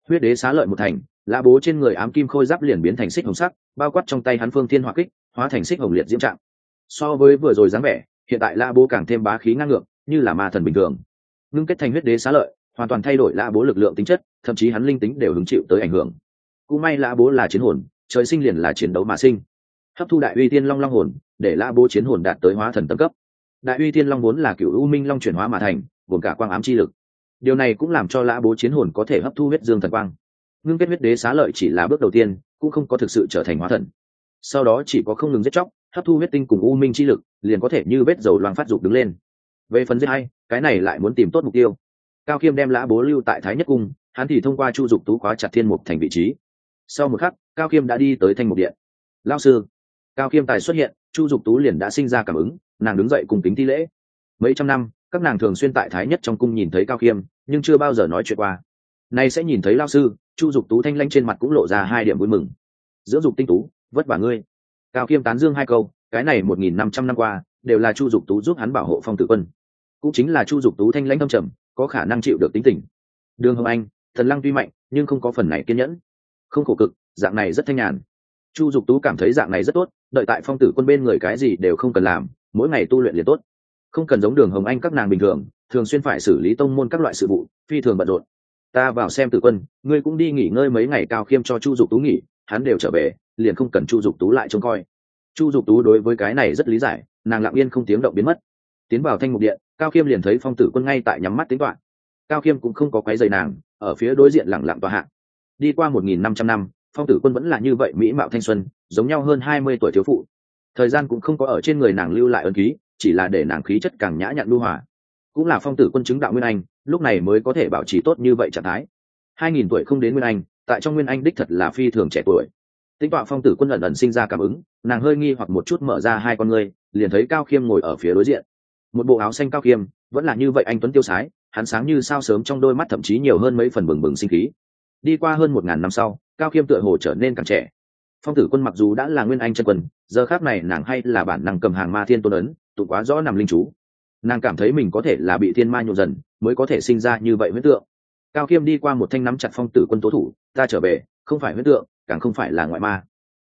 huyết đế xá lợi một thành lã bố trên người ám kim khôi giáp liền biến thành xích hồng sắc, bao quát trong tay hắn phương thiên hỏa kích, hóa thành xích hồng liệt diễm trạng. So với vừa rồi dáng vẻ, hiện tại lã bố càng thêm bá khí ngang ngược, như là ma thần bình thường. Ngưng kết thành huyết đế xá lợi, hoàn toàn thay đổi lã bố lực lượng tính chất, thậm chí hắn linh tính đều hứng chịu tới ảnh hưởng. Cũng may lã bố là chiến hồn, trời sinh liền là chiến đấu mà sinh. Hấp thu đại uy tiên long long hồn, để lã bố chiến hồn đạt tới hóa thần tâm cấp. Đại uy tiên long vốn là cựu u minh long chuyển hóa mà thành, gồm cả quang ám chi lực điều này cũng làm cho lã bố chiến hồn có thể hấp thu huyết dương thần quang. Ngưng kết huyết đế xá lợi chỉ là bước đầu tiên, cũng không có thực sự trở thành hóa thần. Sau đó chỉ có không ngừng giết chóc, hấp thu huyết tinh cùng u minh chi lực, liền có thể như vết dầu loang phát dục đứng lên. Về phần giết hay cái này lại muốn tìm tốt mục tiêu. Cao khiêm đem lã bố lưu tại thái nhất cung, hắn thì thông qua chu dục tú khóa chặt thiên mục thành vị trí. Sau một khắc, cao khiêm đã đi tới thanh mục điện. Lao sư. Cao khiêm tài xuất hiện, chu dục tú liền đã sinh ra cảm ứng, nàng đứng dậy cùng kính thi lễ. Mấy trăm năm các nàng thường xuyên tại thái nhất trong cung nhìn thấy cao khiêm, nhưng chưa bao giờ nói chuyện qua. Nay sẽ nhìn thấy lao sư, chu dục tú thanh lanh trên mặt cũng lộ ra hai điểm vui mừng. Dưỡng dục tinh tú, vất vả ngươi. Cao khiêm tán dương hai câu, cái này một nghìn năm trăm năm qua, đều là chu dục tú giúp hắn bảo hộ phong tử quân. Cũng chính là chu dục tú thanh lãnh thâm trầm, có khả năng chịu được tính tình. Đường hồng anh, thần lăng tuy mạnh, nhưng không có phần này kiên nhẫn. Không khổ cực, dạng này rất thanh nhàn. Chu dục tú cảm thấy dạng này rất tốt, đợi tại phong tử quân bên người cái gì đều không cần làm, mỗi ngày tu luyện liền tốt không cần giống đường hồng anh các nàng bình thường thường xuyên phải xử lý tông môn các loại sự vụ, phi thường bận rộn. Ta vào xem tử quân, ngươi cũng đi nghỉ ngơi mấy ngày cao khiêm cho chu dục tú nghỉ, hắn đều trở về, liền không cần chu dục tú lại trông coi. Chu dục tú đối với cái này rất lý giải, nàng lặng yên không tiếng động biến mất. Tiến vào thanh mục điện, cao khiêm liền thấy phong tử quân ngay tại nhắm mắt tính toán. Cao khiêm cũng không có quái dày nàng, ở phía đối diện lẳng lặng tòa hạng đi qua một nghìn năm trăm năm, phong tử quân vẫn là như vậy mỹ mạo thanh xuân, giống nhau hơn hai mươi tuổi thiếu phụ. Thời gian cũng không có ở trên người nàng lưu lại ân ký chỉ là để nàng khí chất càng nhã nhặn lưu hòa. Cũng là phong tử quân chứng đạo nguyên anh, lúc này mới có thể bảo trì tốt như vậy trạng thái. Hai nghìn tuổi không đến nguyên anh, tại trong nguyên anh đích thật là phi thường trẻ tuổi. Tính tọa phong tử quân ẩn ẩn sinh ra cảm ứng, nàng hơi nghi hoặc một chút mở ra hai con ngươi, liền thấy cao khiêm ngồi ở phía đối diện. Một bộ áo xanh cao khiêm, vẫn là như vậy anh tuấn tiêu sái, hắn sáng như sao sớm trong đôi mắt thậm chí nhiều hơn mấy phần bừng bừng sinh khí. Đi qua hơn một ngàn năm sau, cao khiêm tựa hồ trở nên càng trẻ. Phong tử quân mặc dù đã là nguyên anh chân quân, giờ khác này nàng hay là bản năng cầm hàng ma thiên tôn ấn tụ quá rõ nằm linh chú. Nàng cảm thấy mình có thể là bị thiên ma nhộn dần, mới có thể sinh ra như vậy huyết tượng. Cao khiêm đi qua một thanh nắm chặt phong tử quân tố thủ, ta trở về, không phải huyết tượng, càng không phải là ngoại ma.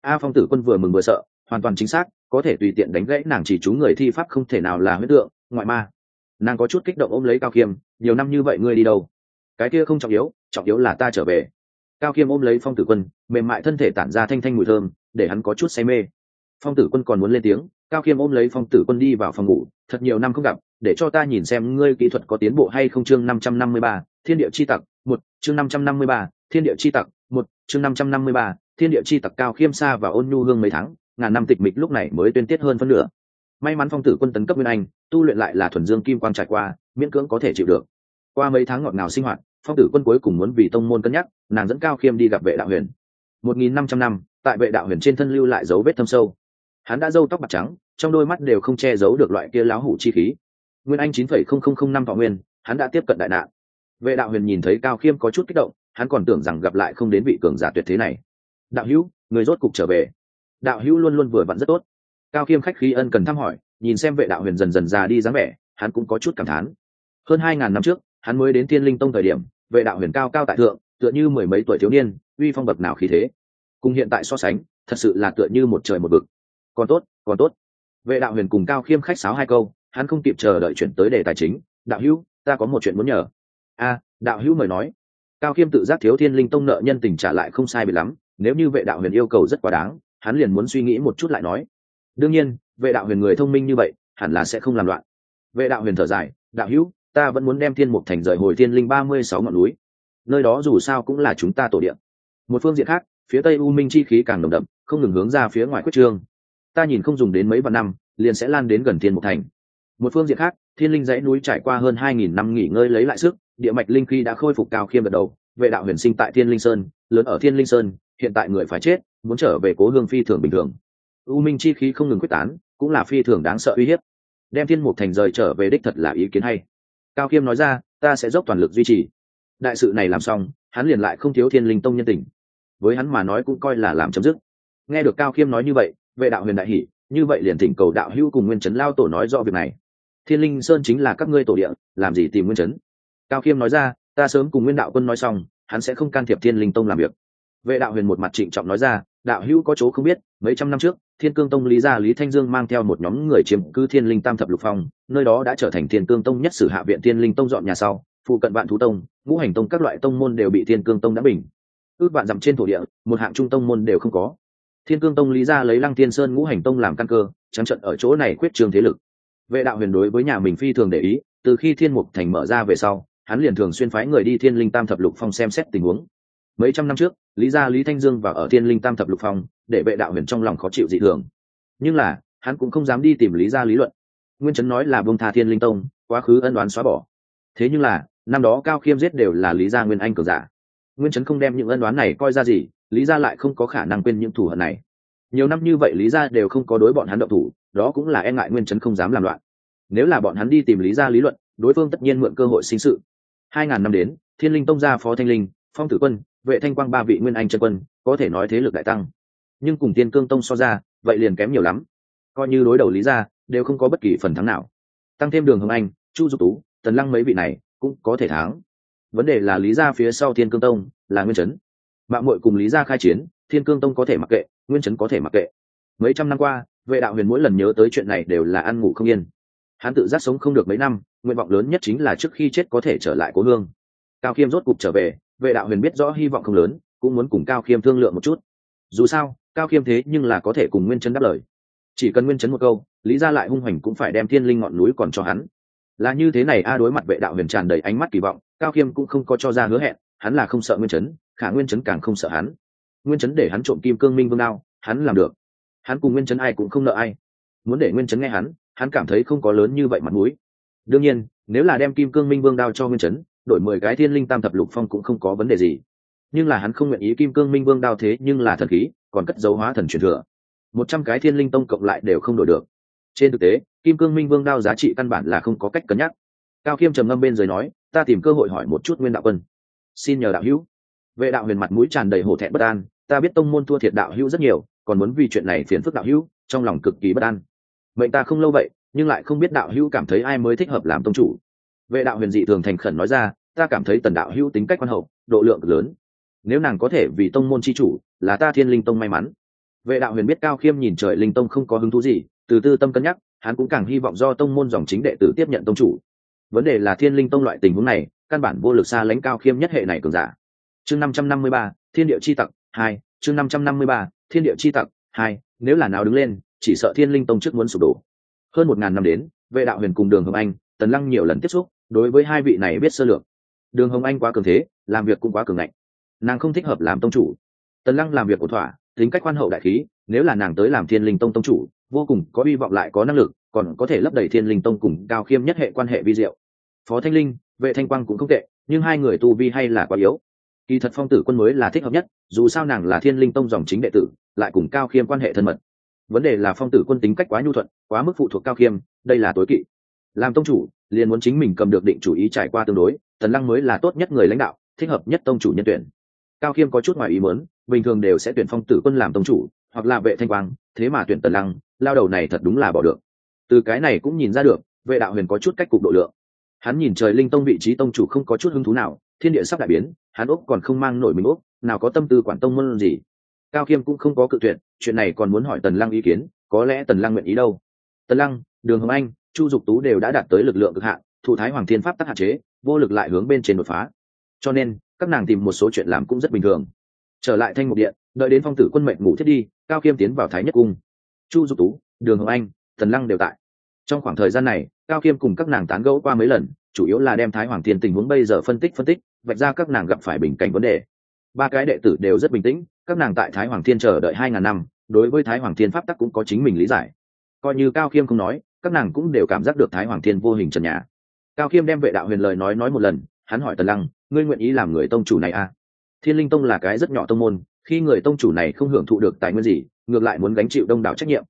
A phong tử quân vừa mừng vừa sợ, hoàn toàn chính xác, có thể tùy tiện đánh gãy nàng chỉ chú người thi pháp không thể nào là huyết tượng, ngoại ma. Nàng có chút kích động ôm lấy cao khiêm nhiều năm như vậy ngươi đi đâu? Cái kia không trọng yếu trọng yếu là ta trở về. Cao khiêm ôm lấy phong tử quân, mềm mại thân thể tản ra thanh thanh mùi thơm, để hắn có chút say mê. Phong tử quân còn muốn lên tiếng cao khiêm ôm lấy phong tử quân đi vào phòng ngủ, thật nhiều năm không gặp, để cho ta nhìn xem ngươi kỹ thuật có tiến bộ hay không chương năm trăm năm mươi ba, thiên địa chi tặc, một, chương năm trăm năm mươi ba, thiên địa chi tặc, một, chương năm trăm năm mươi ba, thiên địa chi tặc cao khiêm xa và ôn nhu hương mấy tháng, ngàn năm tịch mịch lúc này mới tuyên tiết hơn phân nửa. May mắn phong tử quân tấn cấp nguyên anh, tu luyện lại là thuần dương kim quang trải qua, miễn cưỡng có thể chịu được. Qua mấy tháng ngọt ngào sinh hoạt, phong tử quân cuối cùng muốn vì tông môn cân nhắc, nàng dẫn cao khiêm đi gặp vệ đạo huyền. Một nghìn năm trăm năm, tại vệ đạo huyền trên thân lưu lại dấu vết thâm sâu hắn đã râu tóc bạc trắng, trong đôi mắt đều không che giấu được loại kia láo hủ chi khí. Nguyên anh chín phẩy không không không năm thọ nguyên, hắn đã tiếp cận đại nạn. Vệ đạo huyền nhìn thấy cao khiêm có chút kích động, hắn còn tưởng rằng gặp lại không đến vị cường giả tuyệt thế này. Đạo hữu, người rốt cục trở về. Đạo hữu luôn luôn vừa vặn rất tốt. Cao khiêm khách khí ân cần thăm hỏi, nhìn xem vệ đạo huyền dần dần già đi dáng vẻ, hắn cũng có chút cảm thán. Hơn hai ngàn năm trước, hắn mới đến thiên linh tông thời điểm, vệ đạo huyền cao cao tại thượng, tựa như mười mấy tuổi thiếu niên, uy phong bậc nào khí thế. Cùng hiện tại so sánh, thật sự là tựa như một trời một vực còn tốt còn tốt. Vệ đạo huyền cùng cao khiêm khách sáo hai câu, hắn không kịp chờ đợi chuyển tới đề tài chính, đạo hữu, ta có một chuyện muốn nhờ. A, đạo hữu mời nói. Cao khiêm tự giác thiếu thiên linh tông nợ nhân tình trả lại không sai bị lắm, nếu như vệ đạo huyền yêu cầu rất quá đáng, hắn liền muốn suy nghĩ một chút lại nói. Đương nhiên, vệ đạo huyền người thông minh như vậy, hẳn là sẽ không làm loạn. Vệ đạo huyền thở dài, đạo hữu, ta vẫn muốn đem thiên mục thành rời hồi thiên linh ba mươi sáu ngọn núi. Nơi đó dù sao cũng là chúng ta tổ điện một phương diện khác, phía tây u minh chi khí càng nồng đậm, không ngừng hướng ra phía ngoài quyết trương ta nhìn không dùng đến mấy vạn năm, liền sẽ lan đến gần thiên mục thành. Một phương diện khác, thiên linh dãy núi trải qua hơn hai nghìn năm nghỉ ngơi lấy lại sức, địa mạch linh khí đã khôi phục cao khiêm gật đầu, vệ đạo huyền sinh tại thiên linh sơn, lớn ở thiên linh sơn, hiện tại người phải chết, muốn trở về cố hương phi thường bình thường. U minh chi khí không ngừng quyết tán, cũng là phi thường đáng sợ uy hiếp. Đem thiên mục thành rời trở về đích thật là ý kiến hay. Cao khiêm nói ra, ta sẽ dốc toàn lực duy trì. Đại sự này làm xong, hắn liền lại không thiếu thiên linh tông nhân tình. Với hắn mà nói cũng coi là làm chấm dứt. Nghe được cao khiêm nói như vậy vệ đạo huyền đại hỷ như vậy liền thỉnh cầu đạo hữu cùng nguyên trấn lao tổ nói rõ việc này. Thiên linh sơn chính là các ngươi tổ địa, làm gì tìm nguyên trấn cao khiêm nói ra, ta sớm cùng nguyên đạo quân nói xong, hắn sẽ không can thiệp thiên linh tông làm việc. Vệ đạo huyền một mặt trịnh trọng nói ra, đạo hữu có chỗ không biết, mấy trăm năm trước, thiên cương tông lý gia lý thanh dương mang theo một nhóm người chiếm cư thiên linh tam thập lục phong, nơi đó đã trở thành thiên cương tông nhất sử hạ viện thiên linh tông dọn nhà sau, phụ cận vạn thú tông, ngũ hành tông các loại tông môn đều bị thiên cương tông đã bình. Ước vạn dặm trên thổ địa, một hạng trung tông môn đều không có thiên cương tông lý gia lấy lăng thiên sơn ngũ hành tông làm căn cơ trắng trận ở chỗ này quyết trương thế lực. Vệ đạo huyền đối với nhà mình phi thường để ý, từ khi thiên mục thành mở ra về sau, hắn liền thường xuyên phái người đi thiên linh tam thập lục phong xem xét tình huống. Mấy trăm năm trước, lý gia, lý thanh dương và ở thiên linh tam thập lục phong, để vệ đạo huyền trong lòng khó chịu dị thường. Nhưng là, hắn cũng không dám đi tìm lý gia lý luận. Nguyên chấn nói là bông tha thiên linh tông, quá khứ ân đoán xóa bỏ. Thế nhưng là, năm đó cao khiêm giết đều là lý gia nguyên anh cường giả nguyên chấn không đem những ân đoán này coi ra gì, lý gia lại không có khả năng quên những thủ hận này. Nhiều năm như vậy lý gia đều không có đối bọn hắn động thủ, đó cũng là e ngại nguyên chấn không dám làm loạn. Nếu là bọn hắn đi tìm lý gia lý luận, đối phương tất nhiên mượn cơ hội sinh sự. Hai ngàn năm đến, thiên linh tông gia phó thanh linh, phong tử quân, vệ thanh quang ba vị nguyên anh trân quân, có thể nói thế lực đại tăng. Nhưng cùng tiên cương tông so ra, vậy liền kém nhiều lắm. Coi như đối đầu lý ra đều không có bất kỳ phần thắng nào. Tăng thêm đường hồng anh, chu dục tú, tần lăng mấy vị này, cũng có thể thắng vấn đề là lý ra phía sau thiên cương tông là nguyên chấn. Mạng mội cùng lý ra khai chiến, thiên cương tông có thể mặc kệ, nguyên chấn có thể mặc kệ. Mấy trăm năm qua, vệ đạo huyền mỗi lần nhớ tới chuyện này đều là ăn ngủ không yên. Hắn tự giác sống không được mấy năm, nguyện vọng lớn nhất chính là trước khi chết có thể trở lại cố hương. Cao khiêm rốt cục trở về, vệ đạo huyền biết rõ hy vọng không lớn, cũng muốn cùng cao khiêm thương lượng một chút. Dù sao, cao khiêm thế nhưng là có thể cùng nguyên chấn đáp lời. Chỉ cần nguyên chấn một câu, lý ra lại hung hoành cũng phải đem thiên linh ngọn núi còn cho hắn. Là như thế này, a đối mặt vệ đạo huyền tràn đầy ánh mắt kỳ vọng cao khiêm cũng không có cho ra hứa hẹn, hắn là không sợ nguyên chấn, khả nguyên chấn càng không sợ hắn. Nguyên chấn để hắn trộm kim cương minh vương đao, hắn làm được. Hắn cùng nguyên chấn ai cũng không nợ ai. Muốn để nguyên chấn nghe hắn hắn cảm thấy không có lớn như vậy mặt mũi. Đương nhiên, nếu là đem kim cương minh vương đao cho nguyên chấn, đổi mười cái thiên linh tam thập lục phong cũng không có vấn đề gì. Nhưng là hắn không nguyện ý kim cương minh vương đao thế, nhưng là thần khí, còn cất dấu hóa thần truyền thừa. Một trăm cái thiên linh tông cộng lại đều không đổi được. Trên thực tế, kim cương minh vương đao giá trị căn bản là không có cách cân nhắc cao khiêm trầm ngâm bên dưới nói, ta tìm cơ hội hỏi một chút nguyên đạo quân. Xin nhờ đạo hữu. Vệ đạo huyền mặt mũi tràn đầy hổ thẹn bất an, ta biết tông môn thua thiệt đạo hữu rất nhiều, còn muốn vì chuyện này phiền phức đạo hữu, trong lòng cực kỳ bất an. Mệnh ta không lâu vậy, nhưng lại không biết đạo hữu cảm thấy ai mới thích hợp làm tông chủ. Vệ đạo huyền dị thường thành khẩn nói ra, ta cảm thấy tần đạo hữu tính cách quan hậu, độ lượng cực lớn. Nếu nàng có thể vì tông môn c h i chủ, là ta thiên linh tông may mắn. Vệ đạo huyền biết cao khiêm nhìn trời linh tông không có hứng thú gì, từ tư tâm cân nhắc, hắn cũng càng hy vọng do tông môn dòng chính đệ tử tiếp nhận tông chủ vấn đề là thiên linh tông loại tình huống này, căn bản vô lực xa lãnh cao khiêm nhất hệ này cường giả. Chương năm trăm năm mươi ba, thiên địa chi tặc hai, chương năm trăm năm mươi ba, thiên địa chi tặc hai, nếu là nào đứng lên, chỉ sợ thiên linh tông trước muốn sụp đổ. Hơn một ngàn năm đến, vệ đạo huyền cùng đường hồng anh, tần lăng nhiều lần tiếp xúc, đối với hai vị này biết sơ lược. Đường hồng anh quá cường thế, làm việc cũng quá cường ngạnh. Nàng không thích hợp làm tông chủ. Tần lăng làm việc ổn thỏa, tính cách khoan hậu đại khí, nếu là nàng tới làm thiên linh tông tông chủ, vô cùng có hy vọng lại có năng lực, còn có thể lấp đầy thiên linh tông cùng cao khiêm nhất hệ quan hệ vi diệu phó thanh linh, vệ thanh quang cũng không tệ, nhưng hai người tu vi hay là quá yếu. Kỳ thật phong tử quân mới là thích hợp nhất, dù sao nàng là thiên linh tông dòng chính đệ tử, lại cùng cao khiêm quan hệ thân mật. Vấn đề là phong tử quân tính cách quá nhu thuận, quá mức phụ thuộc cao khiêm, đây là tối kỵ. Làm tông chủ, liền muốn chính mình cầm được định chủ ý trải qua tương đối, tần lăng mới là tốt nhất người lãnh đạo, thích hợp nhất tông chủ nhân tuyển. Cao khiêm có chút ngoài ý muốn, bình thường đều sẽ tuyển phong tử quân làm tông chủ, hoặc là vệ thanh quang, thế mà tuyển tần lăng, lao đầu này thật đúng là bỏ được. Từ cái này cũng nhìn ra được, vệ đạo huyền có chút cách cục độ lượng hắn nhìn trời linh tông vị trí tông chủ không có chút hứng thú nào, thiên địa sắp đại biến, hắn úc còn không mang nổi mình úc nào có tâm tư quản tông môn gì. Cao khiêm cũng không có cự tuyệt, chuyện này còn muốn hỏi tần lăng ý kiến, có lẽ tần lăng nguyện ý đâu. Tần lăng, đường hồng anh, chu dục tú đều đã đạt tới lực lượng cực hạn thụ thái hoàng thiên pháp tắc hạn chế, vô lực lại hướng bên trên đột phá. Cho nên, các nàng tìm một số chuyện làm cũng rất bình thường. Trở lại thanh mục điện, đợi đến phong tử quân mệnh ngủ thiết đi, cao khiêm tiến vào thái nhất cung. Chu dục tú, đường hồng anh, tần lăng đều tại trong khoảng thời gian này, cao khiêm cùng các nàng tán gẫu qua mấy lần, chủ yếu là đem thái hoàng thiên tình huống bây giờ phân tích phân tích, vạch ra các nàng gặp phải bình cảnh vấn đề. Ba cái đệ tử đều rất bình tĩnh, các nàng tại thái hoàng thiên chờ đợi hai ngàn năm, đối với thái hoàng thiên pháp tắc cũng có chính mình lý giải. Coi như cao khiêm không nói, các nàng cũng đều cảm giác được thái hoàng thiên vô hình trần nhà. Cao khiêm đem vệ đạo huyền lời nói nói một lần, hắn hỏi tần lăng, ngươi nguyện ý làm người tông chủ này à? Thiên linh tông là cái rất nhỏ tông môn, khi người tông chủ này không hưởng thụ được tài nguyên gì, ngược lại muốn gánh chịu đông đảo trách nhiệm.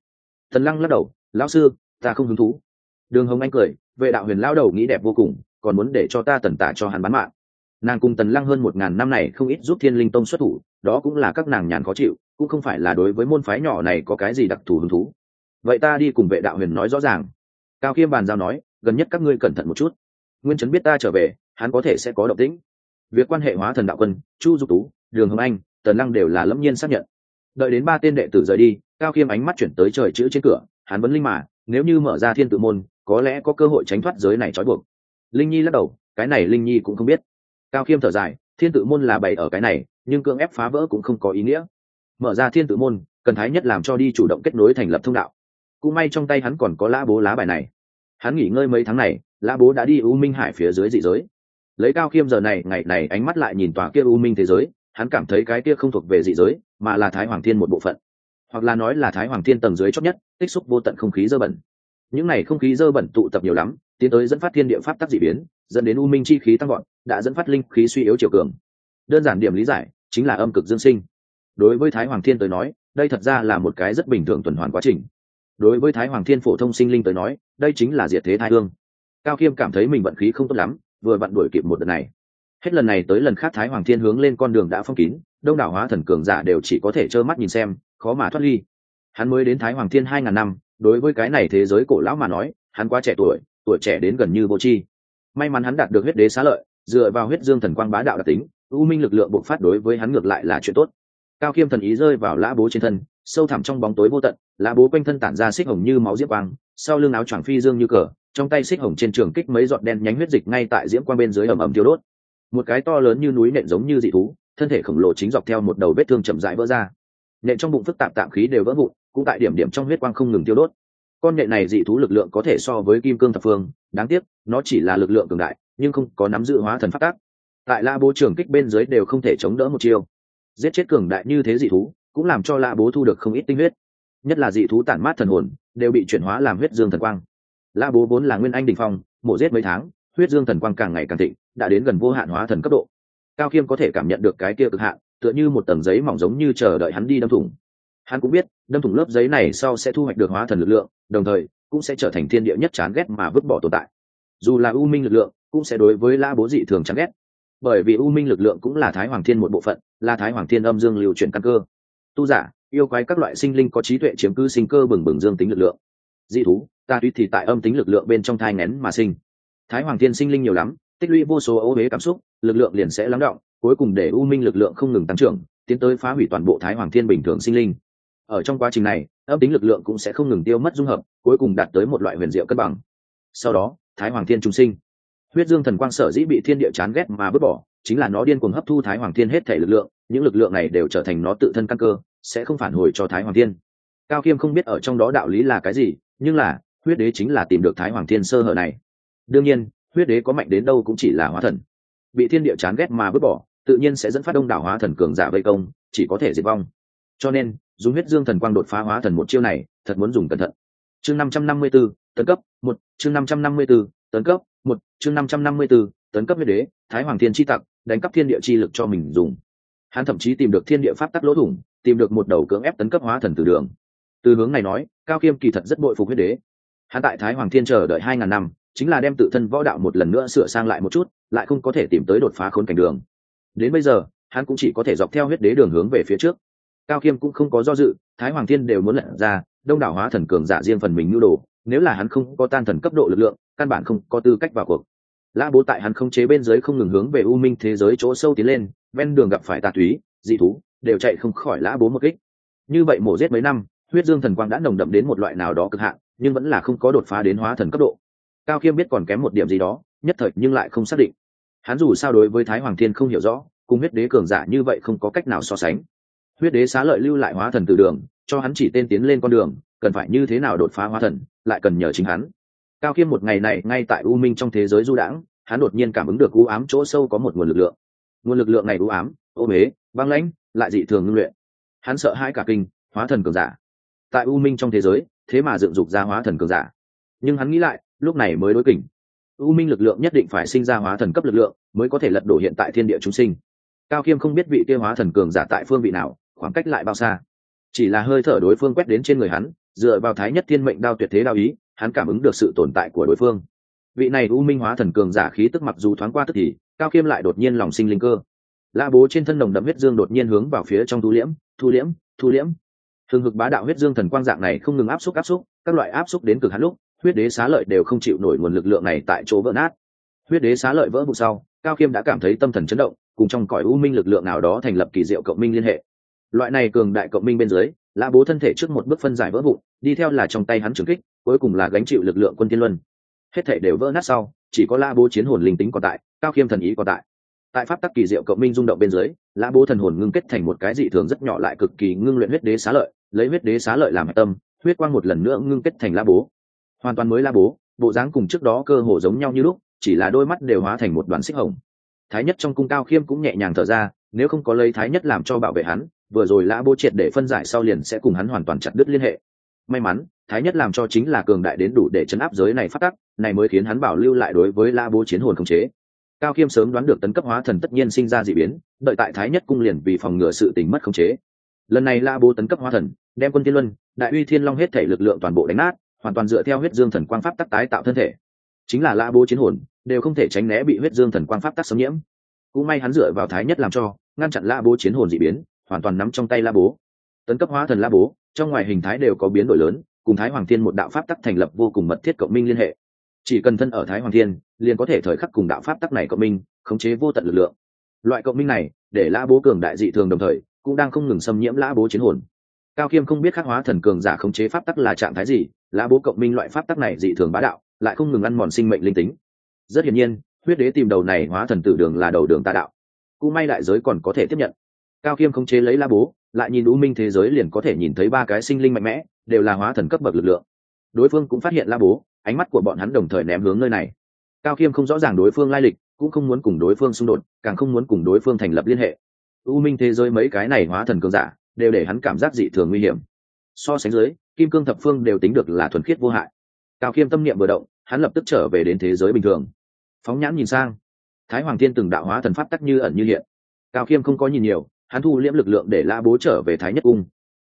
Tần lăng lắc đầu, lão sư ta không hứng thú. Đường hồng anh cười, vệ đạo huyền lao đầu nghĩ đẹp vô cùng, còn muốn để cho ta tần tả cho hắn bán mạng. Nàng cùng tần lăng hơn một ngàn năm này không ít giúp thiên linh tông xuất thủ, đó cũng là các nàng nhàn khó chịu, cũng không phải là đối với môn phái nhỏ này có cái gì đặc thù hứng thú. Vậy ta đi cùng vệ đạo huyền nói rõ ràng. Cao khiêm bàn giao nói, gần nhất các ngươi cẩn thận một chút. Nguyên chấn biết ta trở về, hắn có thể sẽ có động tĩnh. Việc quan hệ hóa thần đạo quân, chu dục tú, đường hồng anh, tần lăng đều là lẫm nhiên xác nhận. Đợi đến ba tên đệ tử rời đi, cao khiêm ánh mắt chuyển tới trời chữ trên cửa, hắn vẫn linh mà nếu như mở ra thiên tự môn, có lẽ có cơ hội tránh thoát giới này trói buộc. Linh nhi lắc đầu, cái này linh nhi cũng không biết. Cao khiêm thở dài, thiên tự môn là bày ở cái này, nhưng cưỡng ép phá vỡ cũng không có ý nghĩa. Mở ra thiên tự môn, cần thái nhất làm cho đi chủ động kết nối thành lập thông đạo. Cũng may trong tay hắn còn có lã bố lá bài này. Hắn nghỉ ngơi mấy tháng này, lã bố đã đi u minh hải phía dưới dị giới. Lấy cao khiêm giờ này, ngày này ánh mắt lại nhìn tòa kia u minh thế giới, hắn cảm thấy cái kia không thuộc về dị giới, mà là thái hoàng thiên một bộ phận. Hoặc là nói là thái hoàng thiên tầng dưới chót nhất tích xúc vô tận không khí dơ bẩn. Những n à y không khí dơ bẩn tụ tập nhiều lắm, tiến tới dẫn phát thiên địa pháp tắc d ị biến, dẫn đến u minh chi khí tăng gọn đã dẫn phát linh khí suy yếu chiều cường. Đơn giản điểm lý giải, chính là âm cực dương sinh. Đối với thái hoàng thiên tới nói, đây thật ra là một cái rất bình thường tuần hoàn quá trình. Đối với thái hoàng thiên phổ thông sinh linh tới nói, đây chính là diệt thế thái hương. Cao khiêm cảm thấy mình vận khí không tốt lắm, vừa vặn đuổi kịp một đợt này. Hết lần này tới lần khác thái hoàng thiên hướng lên con đường đã phong kín, đông đảo hóa thần cường giả đều chỉ có thể trơ mắt nhìn xem, khó mà thoát ly hắn mới đến thái hoàng thiên hai ngàn năm, đối với cái này thế giới cổ lão mà nói, hắn quá trẻ tuổi tuổi trẻ đến gần như vô tri. May mắn hắn đạt được huyết đế xá lợi, dựa vào huyết dương thần quang bá đạo đặc tính, u minh lực lượng bộc phát đối với hắn ngược lại là chuyện tốt. Cao khiêm thần ý rơi vào lã bố trên thân, sâu thẳm trong bóng tối vô tận, lã bố quanh thân tản ra xích hồng như máu diễm quang, sau lưng áo choàng phi dương như cờ, trong tay xích hồng trên trường kích mấy giọt đen nhánh huyết dịch ngay tại diễm quang bên dưới ẩm ẩm tiêu đốt. Một cái to lớn như núi nện giống như dị thú, thân thể khổng lồ chính dọc theo một đầu vết thương chậm rãi vỡ ra. Nện trong bụng phức tạp tạm khí đều vỡ vụn cũng tại điểm điểm trong huyết quang không ngừng tiêu đốt. Con nhện này dị thú lực lượng có thể so với kim cương thập phương, đáng tiếc, nó chỉ là lực lượng cường đại, nhưng không có nắm giữ hóa thần phát tác. Tại la bố trường kích bên dưới đều không thể chống đỡ một chiêu. Giết chết cường đại như thế dị thú, cũng làm cho la bố thu được không ít tinh huyết. Nhất là dị thú tản mát thần hồn, đều bị chuyển hóa làm huyết dương thần quang. La bố vốn là nguyên anh đình phong, mổ giết mấy tháng, huyết dương thần quang càng ngày càng thịnh, đã đến gần vô hạn hóa thần cấp độ. Cao khiêm có thể cảm nhận được cái kia cực hạn, tựa như một tầng giấy mỏng giống như chờ đợi hắn đi đâm thủng. Hắn cũng biết đâm thủng lớp giấy này sau sẽ thu hoạch được hóa thần lực lượng, đồng thời cũng sẽ trở thành thiên địa nhất chán ghét mà vứt bỏ tồn tại. Dù là u minh lực lượng, cũng sẽ đối với la bố dị thường chán ghét. Bởi vì u minh lực lượng cũng là thái hoàng thiên một bộ phận, là thái hoàng thiên âm dương lưu chuyển căn cơ. Tu giả, yêu quái các loại sinh linh có trí tuệ chiếm cứ sinh cơ bừng bừng dương tính lực lượng. Dị thú, ta tuy thì tại âm tính lực lượng bên trong thai ngén mà sinh. Thái hoàng thiên sinh linh nhiều lắm, tích lũy vô số ô huế cảm xúc, lực lượng liền sẽ lắng động, cuối cùng để u minh lực lượng không ngừng tăng trưởng, tiến tới phá hủy toàn bộ thái hoàng thiên bình thường sinh linh ở trong quá trình này, âm tính lực lượng cũng sẽ không ngừng tiêu mất dung hợp, cuối cùng đạt tới một loại huyền diệu cân bằng. Sau đó, thái hoàng thiên trung sinh. Huyết dương thần quang sở dĩ bị thiên địa chán ghét mà vứt bỏ, chính là nó điên cuồng hấp thu thái hoàng thiên hết thể lực lượng, những lực lượng này đều trở thành nó tự thân căn cơ, sẽ không phản hồi cho thái hoàng thiên. Cao khiêm không biết ở trong đó đạo lý là cái gì, nhưng là, huyết đế chính là tìm được thái hoàng thiên sơ hở này. Đương nhiên, huyết đế có mạnh đến đâu cũng chỉ là hóa thần. Bị thiên địa chán ghét mà vứt bỏ, tự nhiên sẽ dẫn phát đông đảo hóa thần cường giả vây công, chỉ có thể diệt vong. Cho nên dùng huyết dương thần quang đột phá hóa thần một chiêu này, thật muốn dùng cẩn thận. Chương năm trăm năm mươi b ố tấn cấp một, chương năm trăm năm mươi b ố tấn cấp một, chương năm trăm năm mươi b ố tấn cấp huyết đế, thái hoàng thiên chi tặc, đánh cắp thiên địa chi lực cho mình dùng. Hắn thậm chí tìm được thiên địa pháp tắc lỗ thủng, tìm được một đầu cưỡng ép tấn cấp hóa thần từ đường. Từ hướng này nói, cao khiêm kỳ thật rất bội phục huyết đế. Hắn tại thái hoàng thiên chờ đợi hai ngàn năm, chính là đem tự thân võ đạo một lần nữa sửa sang lại một chút, lại không có thể tìm tới đột phá khốn cảnh đường. Đến bây giờ, hắn cũng chỉ có thể dọc theo huyết đế đường hướng về phía trước cao khiêm cũng không có do dự, thái hoàng thiên đều muốn lận ra, đông đảo hóa thần cường giả riêng phần mình nhu đồ, nếu là hắn không có tan thần cấp độ lực lượng, căn bản không có tư cách vào cuộc. Lã bố tại hắn không chế bên dưới không ngừng hướng về u minh thế giới chỗ sâu tiến lên, ven đường gặp phải tà túy, dị thú, đều chạy không khỏi lã bố một kích. Như vậy mổ giết mấy năm, huyết dương thần quang đã nồng đậm đến một loại nào đó cực hạn, nhưng vẫn là không có đột phá đến hóa thần cấp độ. Cao khiêm biết còn kém một điểm gì đó, nhất thời nhưng lại không xác định. Hắn dù sao đối với thái hoàng thiên không hiểu rõ, cùng huyết đế cường giả như vậy không có cách nào so sánh huyết đế xá lợi lưu lại hóa thần từ đường, cho hắn chỉ tên tiến lên con đường, cần phải như thế nào đột phá hóa thần, lại cần nhờ chính hắn. Cao khiêm một ngày này, ngay tại u minh trong thế giới du đãng, hắn đột nhiên cảm ứng được u ám chỗ sâu có một nguồn lực lượng. Nguồn lực lượng này u ám, ô huế băng lãnh, lại dị thường ngưng luyện. Hắn sợ hãi cả kinh, hóa thần cường giả. Tại u minh trong thế giới, thế mà dựng dục ra hóa thần cường giả. Nhưng hắn nghĩ lại, lúc này mới đối kỉnh u minh lực lượng nhất định phải sinh ra hóa thần cấp lực lượng, mới có thể lật đổ hiện tại thiên địa chúng sinh. Cao khiêm không biết vị kia hóa thần cường giả tại phương vị nào khoảng cách lại bao xa. Chỉ là hơi thở đối phương quét đến trên người hắn, dựa vào thái nhất thiên mệnh đao tuyệt thế đao ý, hắn cảm ứng được sự tồn tại của đối phương. Vị này u minh hóa thần cường giả khí tức mặc dù thoáng qua tức thì, cao khiêm lại đột nhiên lòng sinh linh cơ. La bố trên thân đồng đậm huyết dương đột nhiên hướng vào phía trong thu liễm thu liễm thu liễm. Thường hực bá đạo huyết dương thần quang dạng này không ngừng áp xúc áp xúc, các loại áp xúc đến cực hắn lúc, huyết đế xá lợi đều không chịu nổi nguồn lực lượng này tại chỗ vỡ nát. Huyết đế xá lợi vỡ vụ sau, cao khiêm đã cảm thấy tâm thần chấn động, cùng trong cõi u minh lực lượng nào đó thành lập kỳ diệu cộng minh liên hệ loại này cường đại cộng minh bên dưới, lã bố thân thể trước một bước phân giải vỡ vụn, đi theo là trong tay hắn trừng kích, cuối cùng là gánh chịu lực lượng quân thiên luân. Hết thể đều vỡ nát sau, chỉ có lã bố chiến hồn linh tính còn tại, cao khiêm thần ý còn tại. Tại pháp tắc kỳ diệu cộng minh rung động bên dưới, lã bố thần hồn ngưng kết thành một cái dị thường rất nhỏ lại cực kỳ ngưng luyện huyết đế xá lợi, lấy huyết đế xá lợi làm tâm, huyết quang một lần nữa ngưng kết thành lã bố. Hoàn toàn mới lã bố, bộ dáng cùng trước đó cơ hồ giống nhau như lúc, chỉ là đôi mắt đều hóa thành một đoàn xích hồng. Thái nhất trong cung cao khiêm cũng nhẹ nhàng thở ra, nếu không có lấy thái nhất làm cho bảo vệ hắn vừa rồi lã bố triệt để phân giải sau liền sẽ cùng hắn hoàn toàn chặt đứt liên hệ. May mắn, thái nhất làm cho chính là cường đại đến đủ để chấn áp giới này phát tắc, này mới khiến hắn bảo lưu lại đối với lã bố chiến hồn khống chế. Cao khiêm sớm đoán được tấn cấp hóa thần tất nhiên sinh ra d ị biến, đợi tại thái nhất cung liền vì phòng ngừa sự tình mất khống chế. Lần này La bố tấn cấp hóa thần, đem quân tiên luân, đại uy thiên long hết thể lực lượng toàn bộ đánh nát, hoàn toàn dựa theo huyết dương thần quang pháp tắc tái tạo thân thể. Chính là La bố chiến hồn, đều không thể tránh né bị huyết dương thần quang pháp tắc xâm nhiễm. Cũng may hắn dựa vào thái nhất làm cho, ngăn chặn La bố chiến hồn d ị biến hoàn toàn nắm trong tay la bố. Tấn cấp hóa thần la bố, trong ngoài hình thái đều có biến đổi lớn, cùng thái hoàng thiên một đạo pháp tắc thành lập vô cùng mật thiết cộng minh liên hệ. Chỉ cần thân ở thái hoàng thiên, liền có thể thời khắc cùng đạo pháp tắc này cộng minh, khống chế vô tận lực lượng. Loại cộng minh này, để la bố cường đại dị thường đồng thời, cũng đang không ngừng xâm nhiễm la bố chiến hồn. Cao khiêm không biết khắc hóa thần cường giả khống chế pháp tắc là trạng thái gì, la bố cộng minh loại pháp tắc này dị thường bá đạo, lại không ngừng ăn mòn sinh mệnh linh tính. Rất hiển nhiên, huyết đế tìm đầu này hóa thần tử đường là đầu đường tà đạo. Cũng may đại giới còn có thể tiếp nhận cao khiêm không chế lấy la bố, lại nhìn u minh thế giới liền có thể nhìn thấy ba cái sinh linh mạnh mẽ, đều là hóa thần cấp bậc lực lượng. Đối phương cũng phát hiện la bố, ánh mắt của bọn hắn đồng thời ném hướng nơi này. Cao khiêm không rõ ràng đối phương lai lịch, cũng không muốn cùng đối phương xung đột, càng không muốn cùng đối phương thành lập liên hệ. U minh thế giới mấy cái này hóa thần cường giả, đều để hắn cảm giác dị thường nguy hiểm. So sánh dưới, kim cương thập phương đều tính được là thuần khiết vô hại. Cao khiêm tâm niệm vừa động, hắn lập tức trở về đến thế giới bình thường. Phóng nhãn nhìn sang, thái hoàng thiên từng đạo hóa thần pháp tắc như ẩn như hiện. Cao khiêm không có nhìn nhiều hắn thu liễm lực lượng để lã bố trở về thái nhất cung.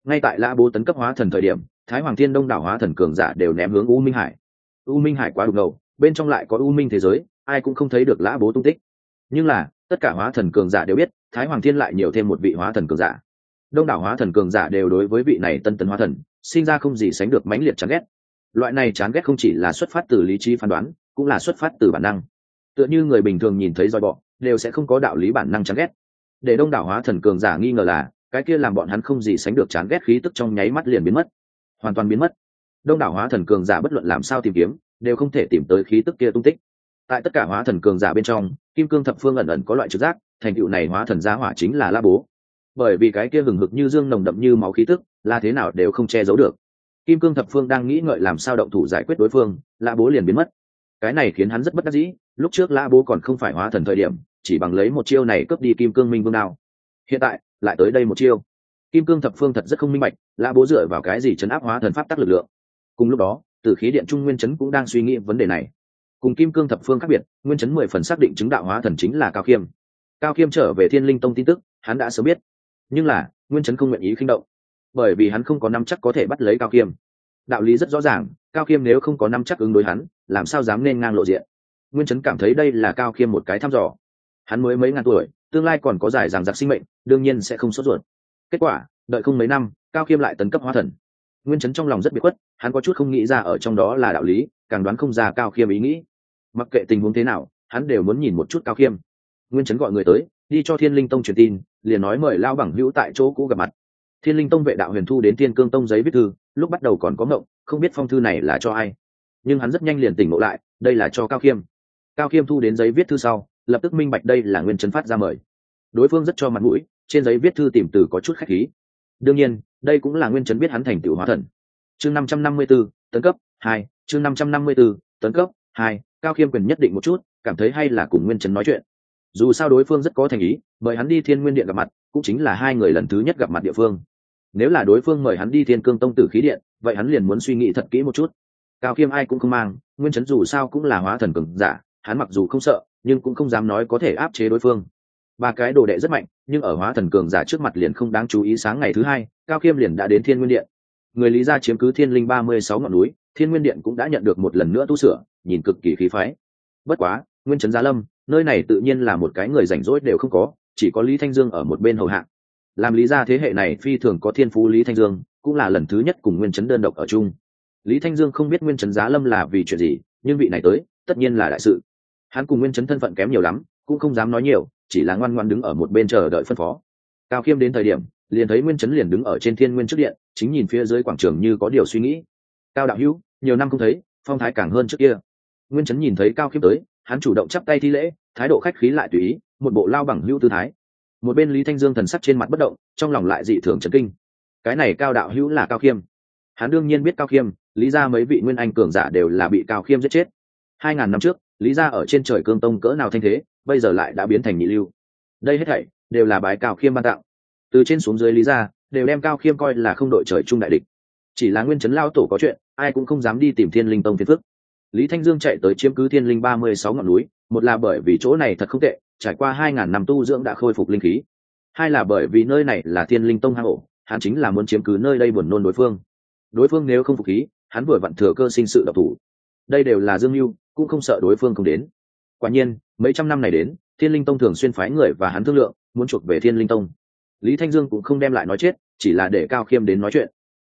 Ngay tại lã bố tấn cấp hóa thần thời điểm, thái hoàng thiên đông đảo hóa thần cường giả đều ném hướng u minh hải. U minh hải quá đục ngầu, bên trong lại có u minh thế giới, ai cũng không thấy được lã bố tung tích. Nhưng là, tất cả hóa thần cường giả đều biết, thái hoàng thiên lại nhiều thêm một vị hóa thần cường giả. Đông đảo hóa thần cường giả đều đối với vị này tân tấn hóa thần, sinh ra không gì sánh được mãnh liệt chán ghét. Loại này chán ghét không chỉ là xuất phát từ lý trí phán đoán, cũng là xuất phát từ bản năng. Tựa như người bình thường nhìn thấy roi bọ, đều sẽ không có đạo lý bản năng chán ghét để đông đảo hóa thần cường giả nghi ngờ là, cái kia làm bọn hắn không gì sánh được chán ghét khí tức trong nháy mắt liền biến mất. Hoàn toàn biến mất. Đông đảo hóa thần cường giả bất luận làm sao tìm kiếm, đều không thể tìm tới khí tức kia tung tích. Tại tất cả hóa thần cường giả bên trong, kim cương thập phương ẩn ẩn có loại trực giác, thành tựu này hóa thần gia hỏa chính là la bố. Bởi vì cái kia hừng hực như dương nồng đậm như máu khí tức, là thế nào đều không che giấu được. Kim cương thập phương đang nghĩ ngợi làm sao động thủ giải quyết đối phương, la bố liền biến mất. Cái này khiến hắn rất bất đắc dĩ, lúc trước la bố còn không phải hóa thần thời điểm chỉ bằng lấy một chiêu này cướp đi kim cương minh vương nào hiện tại, lại tới đây một chiêu. Kim cương thập phương thật rất không minh bạch, lã bố dựa vào cái gì chấn áp hóa thần pháp tắc lực lượng. Cùng lúc đó từ khí điện trung nguyên chấn cũng đang suy nghĩ vấn đề này. Cùng kim cương thập phương khác biệt, nguyên chấn mười phần xác định chứng đạo hóa thần chính là cao khiêm. Cao khiêm trở về thiên linh tông tin tức, hắn đã sớm biết. Nhưng là, nguyên chấn không nguyện ý khinh động. Bởi vì hắn không có năm chắc có thể bắt lấy cao khiêm. Đạo lý rất rõ ràng, cao khiêm nếu không có năm chắc ứng đối hắn, làm sao dám nên ngang lộ diện? Nguyên chấn cảm thấy đây là cao khiêm một cái thăm dò hắn mới mấy ngàn tuổi, tương lai còn có giải giảng giặc sinh mệnh, đương nhiên sẽ không sốt ruột. Kết quả, đợi không mấy năm, cao khiêm lại tấn cấp hóa thần. Nguyên chấn trong lòng rất bị khuất, hắn có chút không nghĩ ra ở trong đó là đạo lý, càng đoán không ra cao khiêm ý nghĩ. Mặc kệ tình huống thế nào, hắn đều muốn nhìn một chút cao khiêm nguyên chấn gọi người tới, đi cho thiên linh tông truyền tin, liền nói mời lao bằng hữu tại chỗ cũ gặp mặt. Thiên linh tông vệ đạo huyền thu đến thiên cương tông giấy viết thư, lúc bắt đầu còn có mộng không biết phong thư này là cho ai. Nhưng hắn rất nhanh liền tỉnh ngộ lại, đây là cho cao khiêm cao khiêm thu đến giấy viết thư sau lập tức minh bạch đây là nguyên chấn phát ra mời. Đối phương rất cho mặt mũi, trên giấy viết thư tìm từ có chút khách khí. Đương nhiên, đây cũng là nguyên chấn biết hắn thành tựu hóa thần. Chương năm trăm năm mươi b ố tấn cấp hai, chương năm trăm năm mươi b ố tấn cấp hai, cao khiêm quyền nhất định một chút, cảm thấy hay là cùng nguyên chấn nói chuyện. Dù sao đối phương rất có thành ý, mời hắn đi thiên nguyên điện gặp mặt, cũng chính là hai người lần thứ nhất gặp mặt địa phương. Nếu là đối phương mời hắn đi thiên cương tông tử khí điện, vậy hắn liền muốn suy nghĩ thật kỹ một chút. Cao khiêm ai cũng không mang, nguyên chấn dù sao cũng là hóa thần cường giả, hắn mặc dù không sợ nhưng cũng không dám nói có thể áp chế đối phương. Ba cái đồ đệ rất mạnh, nhưng ở hóa thần cường giả trước mặt liền không đáng chú ý sáng ngày thứ hai, cao khiêm liền đã đến thiên nguyên điện. Người lý gia chiếm cứ thiên linh ba mươi sáu ngọn núi, thiên nguyên điện cũng đã nhận được một lần nữa tu sửa, nhìn cực kỳ khí phái. Bất quá, nguyên trấn gia lâm, nơi này tự nhiên là một cái người rảnh rỗi đều không có, chỉ có lý thanh dương ở một bên hầu hạng làm lý gia thế hệ này phi thường có thiên phú lý thanh dương, cũng là lần thứ nhất cùng nguyên trấn đơn độc ở chung. Lý thanh dương không biết nguyên trấn giá lâm là vì chuyện gì, nhưng vị này tới, tất nhiên là đại sự hắn cùng nguyên Chấn thân phận kém nhiều lắm, cũng không dám nói nhiều, chỉ là ngoan ngoan đứng ở một bên chờ đợi phân phó. Cao khiêm đến thời điểm, liền thấy nguyên Chấn liền đứng ở trên thiên nguyên trước điện, chính nhìn phía dưới quảng trường như có điều suy nghĩ. Cao đạo hữu, nhiều năm không thấy, phong thái càng hơn trước kia. Nguyên Chấn nhìn thấy cao khiêm tới, hắn chủ động chắp tay thi lễ, thái độ khách khí lại tùy ý, một bộ lao bằng hữu tư thái. Một bên lý thanh dương thần sắc trên mặt bất động, trong lòng lại dị thường trấn kinh. Cái này cao đạo hữu là cao khiêm. Hắn đương nhiên biết cao khiêm, lý ra mấy vị nguyên anh cường giả đều là bị cao khiêm giết chết. Hai ngàn năm trước lý ra ở trên trời cương tông cỡ nào thanh thế, bây giờ lại đã biến thành nhị lưu. Đây hết thảy đều là bái cao khiêm ban tặng. Từ trên xuống dưới lý ra, đều đem cao khiêm coi là không đội trời chung đại địch. Chỉ là nguyên chấn lao tổ có chuyện, ai cũng không dám đi tìm thiên linh tông phiền phức. Lý thanh dương chạy tới chiếm cứ thiên linh ba mươi sáu ngọn núi, một là bởi vì chỗ này thật không tệ, trải qua hai ngàn năm tu dưỡng đã khôi phục linh khí. Hai là bởi vì nơi này là thiên linh tông hang ổ, hắn chính là muốn chiếm cứ nơi đây buồn nôn đối phương. Đối phương nếu không phục khí, hắn vừa vặn thừa cơ sinh sự độc thủ. Đây đều là dương mưu cũng không sợ đối phương không đến. Quả nhiên, mấy trăm năm này đến, thiên linh tông thường xuyên phái người và hắn thương lượng, muốn chuộc về thiên linh tông. Lý thanh dương cũng không đem lại nói chết, chỉ là để cao khiêm đến nói chuyện.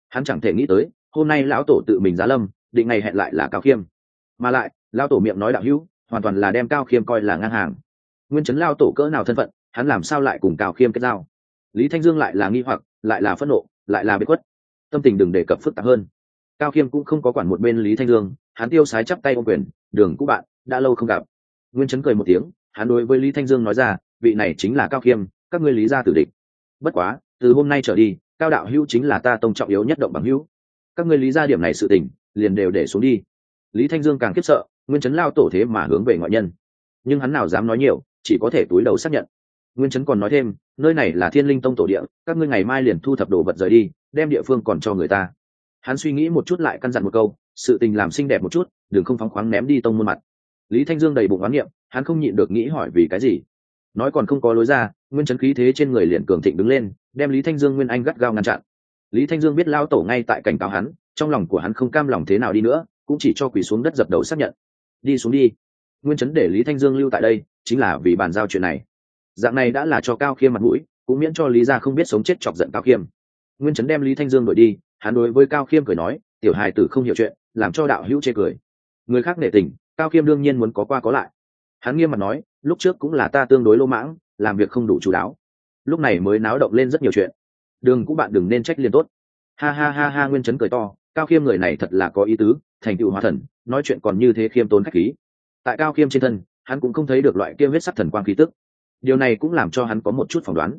Hắn chẳng thể nghĩ tới, hôm nay lão tổ tự mình giá lâm, định ngày hẹn lại là cao khiêm. Mà lại, lão tổ miệng nói đạo hữu, hoàn toàn là đem cao khiêm coi là ngang hàng. Nguyên chấn lao tổ cỡ nào thân phận, hắn làm sao lại cùng cao khiêm kết giao? Lý thanh dương lại là nghi hoặc, lại là phẫn nộ, lại là bế quất tâm tình đừng đề cập phức tạp hơn. Cao khiêm cũng không có quản một bên lý thanh dương hắn tiêu sái chắp tay ô quyền, đường cũ bạn, đã lâu không gặp. Nguyên chấn cười một tiếng, hắn đối với lý thanh dương nói ra, vị này chính là cao khiêm, các ngươi lý gia tử địch. Bất quá, từ hôm nay trở đi, cao đạo hữu chính là ta tông trọng yếu nhất động bằng hữu. Các ngươi lý gia điểm này sự tình, liền đều để xuống đi. Lý thanh dương càng khiếp sợ, nguyên chấn lao tổ thế mà hướng về ngoại nhân. Nhưng hắn nào dám nói nhiều, chỉ có thể túi đầu xác nhận. Nguyên chấn còn nói thêm, nơi này là thiên linh tông tổ địa, các ngươi ngày mai liền thu thập đồ vật rời đi, đem địa phương còn cho người ta. Hắn suy nghĩ một chút lại căn dặn một câu sự tình làm xinh đẹp một chút, đừng không phóng khoáng ném đi tông môn mặt. Lý thanh dương đầy bụng oán niệm, hắn không nhịn được nghĩ hỏi vì cái gì. Nói còn không có lối ra, nguyên chấn khí thế trên người liền cường thịnh đứng lên, đem lý thanh dương nguyên anh gắt gao ngăn chặn. Lý thanh dương biết lao tổ ngay tại cảnh cáo hắn, trong lòng của hắn không cam lòng thế nào đi nữa, cũng chỉ cho quỳ xuống đất dập đầu xác nhận. Đi xuống đi. Nguyên chấn để lý thanh dương lưu tại đây, chính là vì bàn giao chuyện này. Dạng này đã là cho cao khiêm mặt mũi, cũng miễn cho lý ra không biết sống chết chọc giận cao khiêm. Nguyên chấn đem lý thanh dương đổi đi, hắn đối với cao khiêm cười nói, tiểu hài tử không hiểu chuyện làm cho đạo hữu chê cười. Người khác nể tình, cao khiêm đương nhiên muốn có qua có lại. Hắn nghiêm mặt nói, lúc trước cũng là ta tương đối lô mãng, làm việc không đủ chú đáo. Lúc này mới náo động lên rất nhiều chuyện. Đường cũng bạn đừng nên trách liên tốt. Ha ha ha ha, nguyên chấn cười to, cao khiêm người này thật là có ý tứ, thành tựu hóa thần, nói chuyện còn như thế khiêm tốn khách khí. Tại cao khiêm trên thân, hắn cũng không thấy được loại kia huyết sắc thần quang khí tức. Điều này cũng làm cho hắn có một chút phỏng đoán.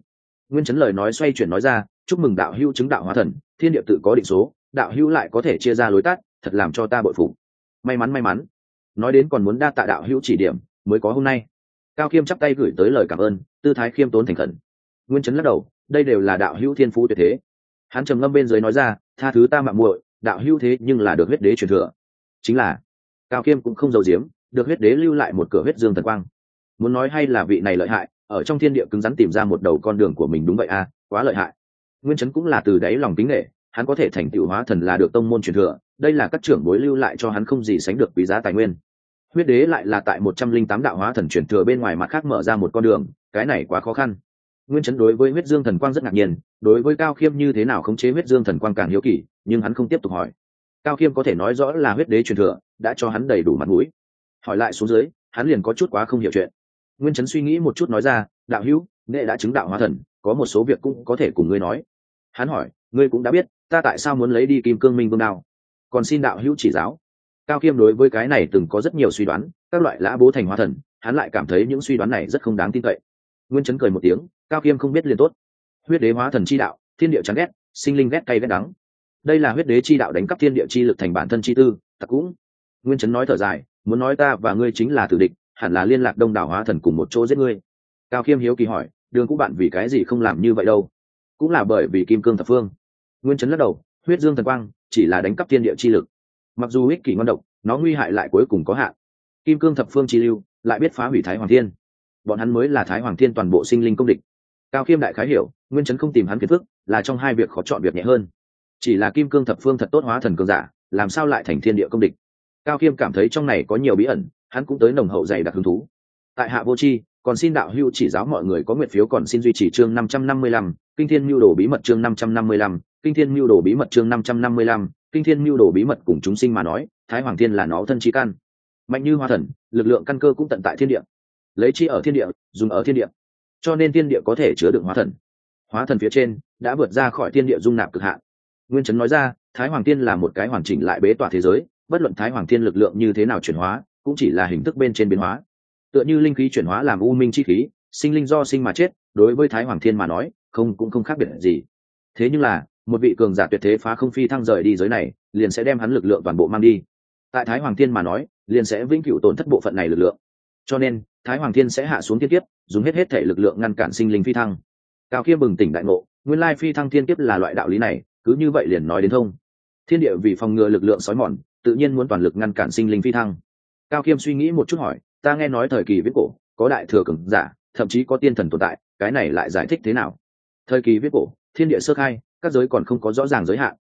Nguyên chấn lời nói xoay chuyển nói ra, chúc mừng đạo hữu chứng đạo hóa thần, thiên địa tự có định số, đạo hữu lại có thể chia ra lối tắt thật làm cho ta bội phục. may mắn may mắn. Nói đến còn muốn đa tạ đạo hữu chỉ điểm, mới có hôm nay. Cao khiêm chắp tay gửi tới lời cảm ơn, tư thái khiêm tốn thành khẩn. Nguyên chấn lắc đầu, đây đều là đạo hữu thiên phú tuyệt thế. Hắn trầm ngâm bên dưới nói ra, tha thứ ta mạng muội, đạo hữu thế nhưng là được huyết đế truyền thừa. Chính là, cao khiêm cũng không giấu giếm, được huyết đế lưu lại một cửa huyết dương thần quang. Muốn nói hay là vị này lợi hại, ở trong thiên địa cứng rắn tìm ra một đầu con đường của mình đúng vậy à quá lợi hại. Nguyên chấn cũng là từ đáy lòng kính nghệ hắn có thể thành tựu hóa thần là được tông môn truyền thừa đây là các trưởng bối lưu lại cho hắn không gì sánh được quý giá tài nguyên. Huyết đế lại là tại một trăm linh tám đạo hóa thần truyền thừa bên ngoài mặt khác mở ra một con đường, cái này quá khó khăn. Nguyên chấn đối với huyết dương thần quang rất ngạc nhiên, đối với cao khiêm như thế nào khống chế huyết dương thần quang càng hiếu kỳ, nhưng hắn không tiếp tục hỏi. Cao khiêm có thể nói rõ là huyết đế truyền thừa, đã cho hắn đầy đủ mặt mũi. Hỏi lại xuống dưới, hắn liền có chút quá không hiểu chuyện. Nguyên chấn suy nghĩ một chút nói ra, đạo hữu nghệ đã chứng đạo hóa thần, có một số việc cũng có thể cùng ngươi nói. Hắn hỏi, ngươi cũng đã biết, ta tại sao muốn lấy đi kim cương minh vương đao? Còn xin đạo hữu chỉ giáo. Cao khiêm đối với cái này từng có rất nhiều suy đoán, các loại lã bố thành hóa thần, hắn lại cảm thấy những suy đoán này rất không đáng tin cậy. Nguyên chấn cười một tiếng, cao khiêm không biết liền tốt. Huyết đế hóa thần chi đạo, thiên địa chán ghét, sinh linh ghét cay ghét đắng. Đây là huyết đế chi đạo đánh cắp thiên địa chi lực thành bản thân chi tư tặc cũng. Nguyên chấn nói thở dài, muốn nói ta và ngươi chính là tử địch, hẳn là liên lạc đông đảo hóa thần cùng một chỗ giết ngươi. Cao khiêm hiếu kỳ hỏi, đường cũ bạn vì cái gì không làm như vậy đâu? Cũng là bởi vì kim cương thập phương. Nguyên chấn lắc đầu huyết dương thần quang chỉ là đánh cắp thiên địa chi lực. Mặc dù ích kỷ ngon độc nó nguy hại lại cuối cùng có hạn. Kim cương thập phương chi lưu lại biết phá hủy thái hoàng thiên. Bọn hắn mới là thái hoàng thiên toàn bộ sinh linh công địch. Cao khiêm đại khái hiểu nguyên chấn không tìm hắn kiến thức là trong hai việc khó chọn việc nhẹ hơn. Chỉ là kim cương thập phương thật tốt hóa thần cương giả làm sao lại thành thiên địa công địch? Cao khiêm cảm thấy trong này có nhiều bí ẩn hắn cũng tới nồng hậu dày đặc hứng thú. Tại hạ vô chi, còn xin đạo hưu chỉ giáo mọi người có nguyện phiếu còn xin duy trì chương năm trăm năm mươi lăm kinh thiên mưu đồ bí mật chương năm trăm năm mươi lăm kinh thiên mưu đồ bí mật chương năm trăm năm mươi lăm, kinh thiên mưu đồ bí mật cùng chúng sinh mà nói, thái hoàng thiên là nó thân trí căn. Mạnh như hoa thần, lực lượng căn cơ cũng tận tại thiên địa. Lấy chi ở thiên địa, dùng ở thiên địa. Cho nên thiên địa có thể chứa đựng hóa thần. Hóa thần phía trên, đã vượt ra khỏi thiên địa dung nạp cực hạn. Nguyên chấn nói ra, thái hoàng Thiên là một cái hoàn chỉnh lại bế tỏa thế giới, bất luận thái hoàng thiên lực lượng như thế nào chuyển hóa, cũng chỉ là hình thức bên trên biến hóa. Tựa như linh khí chuyển hóa làm u minh chi khí, sinh linh do sinh mà chết, đối với thái hoàng thiên mà nói, không cũng không khác biệt gì. Thế nhưng là một vị cường giả tuyệt thế phá không phi thăng rời đi giới này, liền sẽ đem hắn lực lượng toàn bộ mang đi. Tại thái hoàng thiên mà nói, liền sẽ vĩnh cửu tổn thất bộ phận này lực lượng. Cho nên, thái hoàng thiên sẽ hạ xuống thiên kiếp, dùng hết hết thể lực lượng ngăn cản sinh linh phi thăng. Cao khiêm bừng tỉnh đại ngộ, nguyên lai phi thăng thiên kiếp là loại đạo lý này, cứ như vậy liền nói đến thông. Thiên địa vì phòng ngừa lực lượng sói mòn, tự nhiên muốn toàn lực ngăn cản sinh linh phi thăng. Cao khiêm suy nghĩ một chút hỏi, ta nghe nói thời kỳ viết cổ, có đại thừa cường giả, thậm chí có tiên thần tồn tại, cái này lại giải thích thế nào? Thời kỳ viết cổ, thiên địa sơ khai các giới còn không có rõ ràng giới hạn.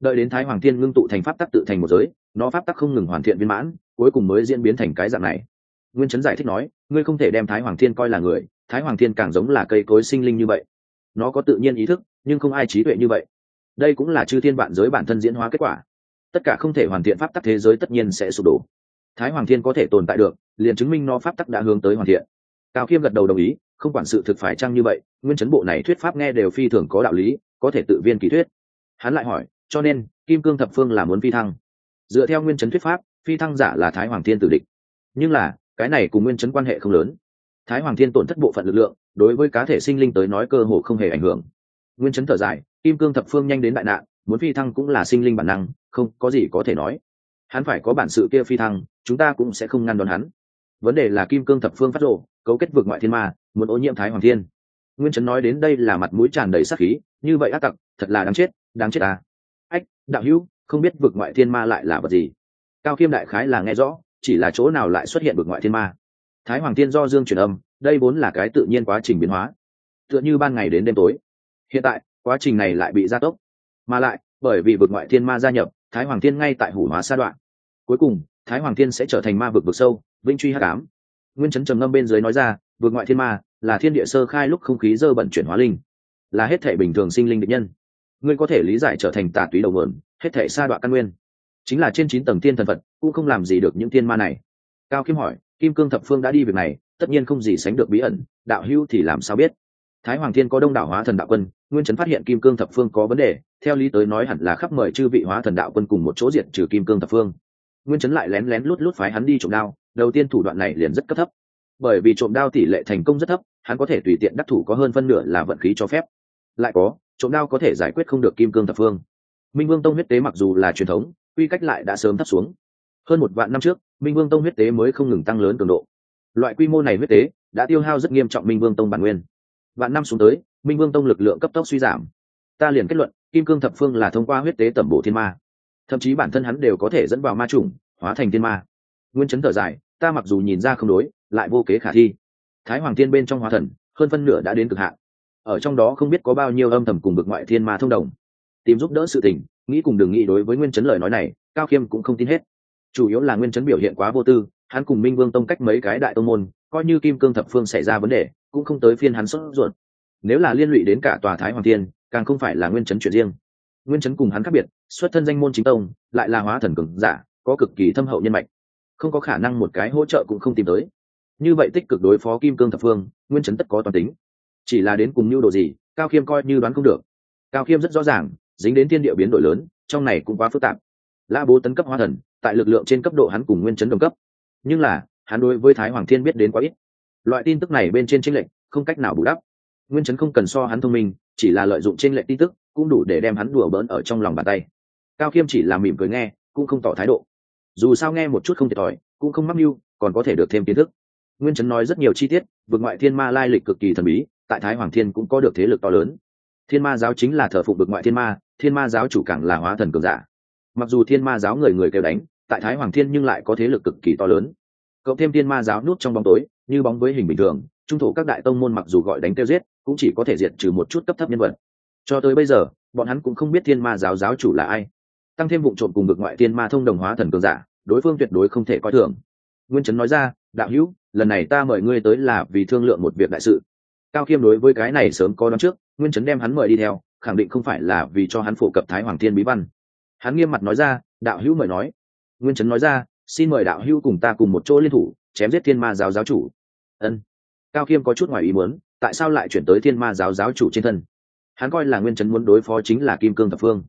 Đợi đến thái hoàng thiên ngưng tụ thành pháp tắc tự thành một giới, nó pháp tắc không ngừng hoàn thiện viên mãn, cuối cùng mới diễn biến thành cái dạng này. Nguyên chấn giải thích nói, ngươi không thể đem thái hoàng thiên coi là người, thái hoàng thiên càng giống là cây cối sinh linh như vậy. Nó có tự nhiên ý thức, nhưng không ai trí tuệ như vậy. Đây cũng là chư thiên vạn giới bản thân diễn hóa kết quả. Tất cả không thể hoàn thiện pháp tắc thế giới tất nhiên sẽ sụp đổ. Thái hoàng thiên có thể tồn tại được, liền chứng minh nó pháp tắc đã hướng tới hoàn thiện. Cao khiêm gật đầu đồng ý không quản sự thực phải chăng như vậy, nguyên chấn bộ này thuyết pháp nghe đều phi thường có đạo lý, có thể tự viên kỳ thuyết. Hắn lại hỏi, cho nên, kim cương thập phương là muốn phi thăng. Dựa theo nguyên chấn thuyết pháp, phi thăng giả là thái hoàng thiên tử địch. Nhưng là, cái này cùng nguyên chấn quan hệ không lớn. Thái hoàng thiên tổn thất bộ phận lực lượng, đối với cá thể sinh linh tới nói cơ hồ không hề ảnh hưởng. Nguyên chấn thở dài, kim cương thập phương nhanh đến đại nạn, muốn phi thăng cũng là sinh linh bản năng, không có gì có thể nói. Hắn phải có bản sự kia phi thăng, chúng ta cũng sẽ không ngăn đón hắn. Vấn đề là kim cương thập phương phát rộ cấu kết vực ngoại thiên ma muốn ô nhiễm thái hoàng thiên. Nguyên trấn nói đến đây là mặt mũi tràn đầy sắc khí, như vậy ác tặc, thật là đáng chết đáng chết à. ách, đạo hữu, không biết vực ngoại thiên ma lại là vật gì? Cao khiêm đại khái là nghe rõ, chỉ là chỗ nào lại xuất hiện vực ngoại thiên ma? Thái hoàng thiên do dương truyền âm, đây vốn là cái tự nhiên quá trình biến hóa. Tựa như ban ngày đến đêm tối. Hiện tại, quá trình này lại bị gia tốc. Mà lại, bởi vì vực ngoại thiên ma gia nhập, thái hoàng thiên ngay tại hủ hóa sa đoạn. Cuối cùng, thái hoàng thiên sẽ trở thành ma vực vực sâu, vĩnh truy hắc ám. Nguyên chấn trầm ngâm bên dưới nói ra vượt ngoại thiên ma, là thiên địa sơ khai lúc không khí dơ bẩn chuyển hóa linh. Là hết thể bình thường sinh linh định nhân. Ngươi có thể lý giải trở thành tà túy đầu mượn hết thể sa đoạn căn nguyên. Chính là trên chín tầng tiên thần phật, cũng không làm gì được những tiên ma này. Cao kim hỏi, kim cương thập phương đã đi việc này, tất nhiên không gì sánh được bí ẩn, đạo hữu thì làm sao biết? Thái hoàng thiên có đông đảo hóa thần đạo quân, nguyên chấn phát hiện kim cương thập phương có vấn đề, theo lý tới nói hẳn là khắp mời chư vị hóa thần đạo quân cùng một chỗ diệt trừ kim cương thập phương. Nguyên chấn lại lén lén lút lút phái hắn đi trộm đao, đầu tiên thủ đoạn này liền rất cấp thấp bởi vì trộm đao tỷ lệ thành công rất thấp, hắn có thể tùy tiện đắc thủ có hơn phân nửa là vận khí cho phép. Lại có, trộm đao có thể giải quyết không được kim cương thập phương. Minh vương tông huyết tế mặc dù là truyền thống, quy cách lại đã sớm thấp xuống. Hơn một vạn năm trước, minh vương tông huyết tế mới không ngừng tăng lớn cường độ. Loại quy mô này huyết tế đã tiêu hao rất nghiêm trọng minh vương tông bản nguyên. Vạn năm xuống tới, minh vương tông lực lượng cấp tốc suy giảm. Ta liền kết luận, kim cương thập phương là thông qua huyết tế tẩm bổ thiên ma. Thậm chí bản thân hắn đều có thể dẫn vào ma chủng, hóa thành thiên ma. Nguyên chấn thở dài ta mặc dù nhìn ra không đối, lại vô kế khả thi. Thái hoàng thiên bên trong hóa thần, hơn phân nửa đã đến cực hạn. Ở trong đó không biết có bao nhiêu âm thầm cùng bực ngoại thiên ma thông đồng. Tìm giúp đỡ sự tình, nghĩ cùng đừng nghĩ đối với nguyên chấn lời nói này, cao khiêm cũng không tin hết. Chủ yếu là nguyên chấn biểu hiện quá vô tư, hắn cùng minh vương tông cách mấy cái đại tông môn, coi như kim cương thập phương xảy ra vấn đề, cũng không tới phiên hắn sốt ruột. Nếu là liên lụy đến cả tòa thái hoàng thiên, càng không phải là nguyên chấn chuyện riêng. Nguyên chấn cùng hắn khác biệt, xuất thân danh môn chính tông, lại là hóa thần cường giả, có cực kỳ thâm hậu nhân mạch không có khả năng một cái hỗ trợ cũng không tìm tới. Như vậy tích cực đối phó kim cương thập phương, nguyên chấn tất có toàn tính. Chỉ là đến cùng nhu đồ gì, cao khiêm coi như đoán không được. Cao khiêm rất rõ ràng, dính đến thiên địa biến đổi lớn, trong này cũng quá phức tạp. La bố tấn cấp hóa thần, tại lực lượng trên cấp độ hắn cùng nguyên chấn đồng cấp. Nhưng là, hắn đối với thái hoàng thiên biết đến quá ít. Loại tin tức này bên trên tranh lệch, không cách nào bù đắp. Nguyên chấn không cần so hắn thông minh, chỉ là lợi dụng tranh lệch tin tức, cũng đủ để đem hắn đùa bỡn ở trong lòng bàn tay. Cao khiêm chỉ là mỉm cười nghe, cũng không tỏ thái độ dù sao nghe một chút không thiệt thòi, cũng không mắc mưu, còn có thể được thêm kiến thức. Nguyên chấn nói rất nhiều chi tiết, vượt ngoại thiên ma lai lịch cực kỳ thần bí, tại thái hoàng thiên cũng có được thế lực to lớn. Thiên ma giáo chính là thờ phụng vượt ngoại thiên ma thiên ma giáo chủ càng là hóa thần cường giả. Mặc dù thiên ma giáo người người kêu đánh, tại thái hoàng thiên nhưng lại có thế lực cực kỳ to lớn. Cộng thêm thiên ma giáo nút trong bóng tối, như bóng với hình bình thường, trung thổ các đại tông môn mặc dù gọi đánh tiêu giết, cũng chỉ có thể diệt trừ một chút cấp thấp nhân vật. Cho tới bây giờ, bọn hắn cũng không biết thiên ma giáo giáo chủ là ai tăng thêm vụ trộm cùng vực ngoại tiên ma thông đồng hóa thần cường giả, đối phương tuyệt đối không thể coi thường. Nguyên trấn nói ra, đạo hữu, lần này ta mời ngươi tới là vì thương lượng một việc đại sự. Cao khiêm đối với cái này sớm có đón trước, nguyên trấn đem hắn mời đi theo, khẳng định không phải là vì cho hắn phổ cập thái hoàng thiên bí văn. Hắn nghiêm mặt nói ra, đạo hữu mời nói. Nguyên trấn nói ra, xin mời đạo hữu cùng ta cùng một chỗ liên thủ, chém giết thiên ma giáo giáo chủ. Ân. Cao khiêm có chút ngoài ý muốn, tại sao lại chuyển tới thiên ma giáo giáo chủ trên thân? Hắn coi là nguyên trấn muốn đối phó chính là kim cương thập phương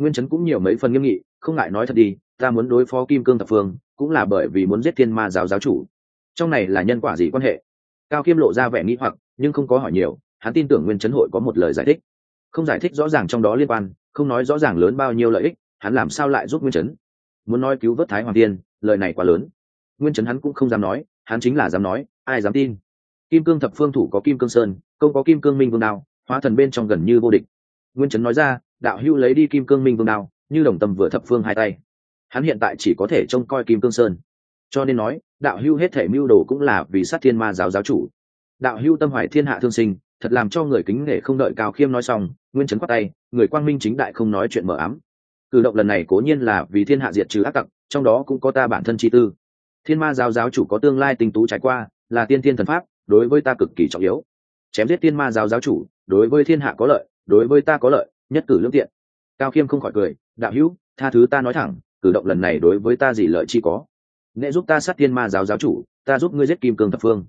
nguyên Chấn cũng nhiều mấy phần nghiêm nghị không ngại nói thật đi ta muốn đối phó kim cương thập phương cũng là bởi vì muốn giết thiên ma giáo giáo chủ. Trong này là nhân quả gì quan hệ? Cao khiêm lộ ra vẻ nghĩ hoặc nhưng không có hỏi nhiều hắn tin tưởng nguyên Chấn hội có một lời giải thích. Không giải thích rõ ràng trong đó liên quan không nói rõ ràng lớn bao nhiêu lợi ích hắn làm sao lại giúp nguyên Chấn? muốn nói cứu vớt thái hoàng tiên lời này quá lớn. Nguyên Chấn hắn cũng không dám nói hắn chính là dám nói ai dám tin? Kim cương thập phương thủ có kim cương sơn công có kim cương minh vương nào, hóa thần bên trong gần như vô địch. Nguyên Chấn nói ra đạo hữu lấy đi kim cương minh vương đao, như đồng tâm vừa thập phương hai tay. Hắn hiện tại chỉ có thể trông coi kim cương sơn. Cho nên nói, đạo hữu hết thể mưu đồ cũng là vì sát thiên ma giáo giáo chủ. Đạo hữu tâm hoài thiên hạ thương sinh, thật làm cho người kính nể không đợi cao khiêm nói xong, nguyên trấn quát tay, người quang minh chính đại không nói chuyện mờ ám. Cử động lần này cố nhiên là vì thiên hạ diệt trừ ác tặc, trong đó cũng có ta bản thân chi tư. Thiên ma giáo giáo chủ có tương lai tinh tú trải qua, là tiên thiên thần pháp, đối với ta cực kỳ trọng yếu. Chém giết thiên ma giáo giáo chủ, đối với thiên hạ có lợi, đối với ta có lợi nhất cử lương tiện. Cao khiêm không khỏi cười, đạo hữu, tha thứ ta nói thẳng, cử động lần này đối với ta gì lợi chi có? Nệ giúp ta sát thiên ma giáo giáo chủ, ta giúp ngươi giết kim cương thập phương.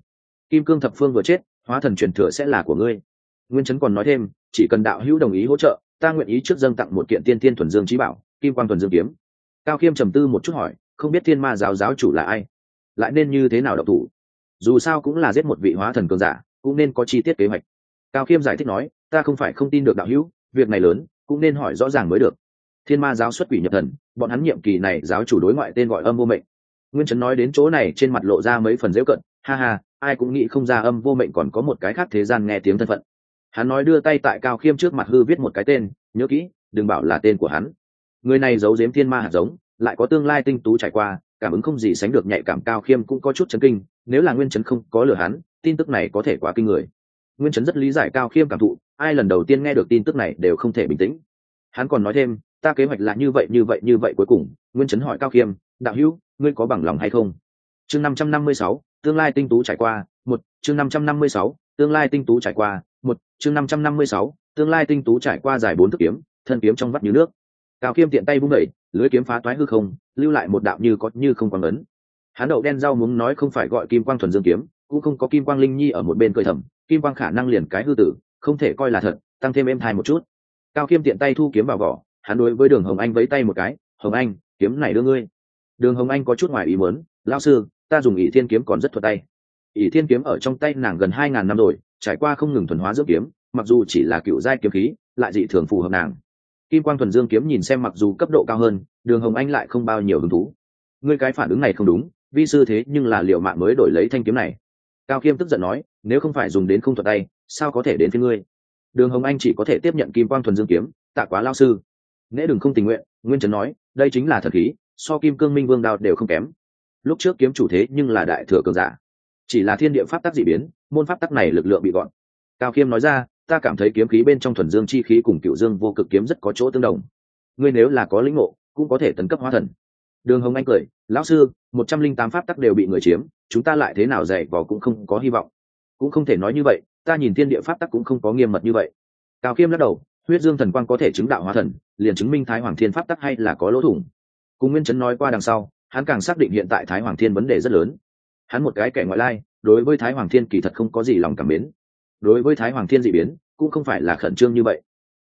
Kim cương thập phương vừa chết, hóa thần truyền thừa sẽ là của ngươi. Nguyên trấn còn nói thêm, chỉ cần đạo hữu đồng ý hỗ trợ, ta nguyện ý trước dâng tặng một kiện tiên tiên thuần dương trí bảo, kim quang thuần dương kiếm. Cao khiêm trầm tư một chút hỏi, không biết thiên ma giáo giáo chủ là ai? Lại nên như thế nào độc thủ? Dù sao cũng là giết một vị hóa thần cường giả, cũng nên có chi tiết kế hoạch. Cao khiêm giải thích nói, ta không phải không tin được đạo hữu việc này lớn, cũng nên hỏi rõ ràng mới được. Thiên ma giáo xuất quỷ nhập thần, bọn hắn nhiệm kỳ này giáo chủ đối ngoại tên gọi âm vô mệnh. Nguyên trấn nói đến chỗ này trên mặt lộ ra mấy phần dễu cận, ha ha, ai cũng nghĩ không ra âm vô mệnh còn có một cái khác thế gian nghe tiếng thân phận. Hắn nói đưa tay tại cao khiêm trước mặt hư viết một cái tên, nhớ kỹ, đừng bảo là tên của hắn. Người này giấu giếm thiên ma hạt giống, lại có tương lai tinh tú trải qua, cảm ứng không gì sánh được nhạy cảm cao khiêm cũng có chút chấn kinh, nếu là nguyên chấn không có lừa hắn, tin tức này có thể quá kinh người nguyên chấn rất lý giải cao khiêm cảm thụ, ai lần đầu tiên nghe được tin tức này đều không thể bình tĩnh. Hắn còn nói thêm, ta kế hoạch là như vậy như vậy như vậy cuối cùng. Nguyên chấn hỏi cao khiêm, đạo hữu, ngươi có bằng lòng hay không? Chương năm trăm năm mươi sáu, tương lai tinh tú trải qua, một, chương năm trăm năm mươi sáu, tương lai tinh tú trải qua, một, chương năm trăm năm mươi sáu, tương lai tinh tú trải qua dài bốn thức kiếm, thân kiếm trong vắt như nước. Cao khiêm tiện tay vung đẩy, lưới kiếm phá toái hư không, lưu lại một đạo như có, như không quang ấn. Hắn đậu đen rau muốn nói không phải gọi kim quang thuần dương kiếm, cũng không có kim quang linh nhi ở một bên cười thầm kim quang khả năng liền cái hư tử, không thể coi là thật, tăng thêm êm thai một chút. Cao khiêm tiện tay thu kiếm vào vỏ, hắn đối với đường hồng anh vẫy tay một cái, hồng anh, kiếm này đưa ngươi. Đường hồng anh có chút ngoài ý mớn lao sư, ta dùng ỷ thiên kiếm còn rất thuật tay. Ỷ thiên kiếm ở trong tay nàng gần hai ngàn năm rồi, trải qua không ngừng thuần hóa dưỡng kiếm, mặc dù chỉ là cựu giai kiếm khí, lại dị thường phù hợp nàng. Kim quang thuần dương kiếm nhìn xem mặc dù cấp độ cao hơn, đường hồng anh lại không bao nhiêu hứng thú. Ngươi cái phản ứng này không đúng, vi sư thế nhưng là liệu mạng mới đổi lấy thanh kiếm này cao khiêm tức giận nói, nếu không phải dùng đến không thuật tay, sao có thể đến phía ngươi? Đường hồng anh chỉ có thể tiếp nhận kim quang thuần dương kiếm, tạ quá lao sư. Nễ đừng không tình nguyện, nguyên trấn nói, đây chính là thật khí, so kim cương minh vương đao đều không kém. Lúc trước kiếm chủ thế nhưng là đại thừa cường giả. Chỉ là thiên địa pháp tắc d ị biến, môn pháp tắc này lực lượng bị gọn. Cao khiêm nói ra, ta cảm thấy kiếm khí bên trong thuần dương chi khí cùng cựu dương vô cực kiếm rất có chỗ tương đồng. Ngươi nếu là có lĩnh ngộ, cũng có thể tấn cấp hóa thần. Đường hồng anh cười, lão sư, một trăm linh tám pháp tắc đều bị người chiếm chúng ta lại thế nào dạy vò cũng không có hy vọng. Cũng không thể nói như vậy, ta nhìn thiên địa pháp tắc cũng không có nghiêm mật như vậy. Cao khiêm lắc đầu, huyết dương thần quang có thể chứng đạo hóa thần, liền chứng minh thái hoàng thiên pháp tắc hay là có lỗ thủng. Cùng nguyên chấn nói qua đằng sau, hắn càng xác định hiện tại thái hoàng thiên vấn đề rất lớn. Hắn một cái kẻ ngoại lai, đối với thái hoàng thiên kỳ thật không có gì lòng cảm mến. Đối với thái hoàng thiên d ị biến, cũng không phải là khẩn trương như vậy.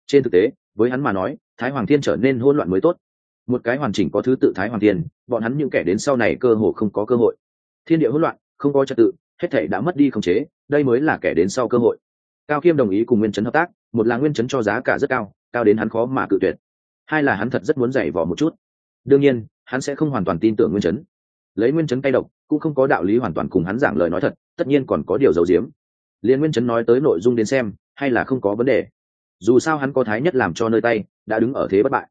Trên thực tế, với hắn mà nói, thái hoàng thiên trở nên hỗn loạn mới tốt. Một cái hoàn chỉnh có thứ tự thái hoàng thiên, bọn hắn những kẻ đến sau này cơ hồ không có cơ hội thiên địa hỗn loạn, không có trật tự, hết thể đã mất đi khống chế, đây mới là kẻ đến sau cơ hội. Cao khiêm đồng ý cùng nguyên chấn hợp tác, một là nguyên chấn cho giá cả rất cao cao đến hắn khó mà cự tuyệt. Hai là hắn thật rất muốn giày vỏ một chút. Đương nhiên, hắn sẽ không hoàn toàn tin tưởng nguyên chấn. Lấy nguyên chấn cay độc, cũng không có đạo lý hoàn toàn cùng hắn giảng lời nói thật, tất nhiên còn có điều giấu giếm. Liên nguyên chấn nói tới nội dung đến xem, hay là không có vấn đề. Dù sao hắn có thái nhất làm cho nơi tay, đã đứng ở thế bất bại.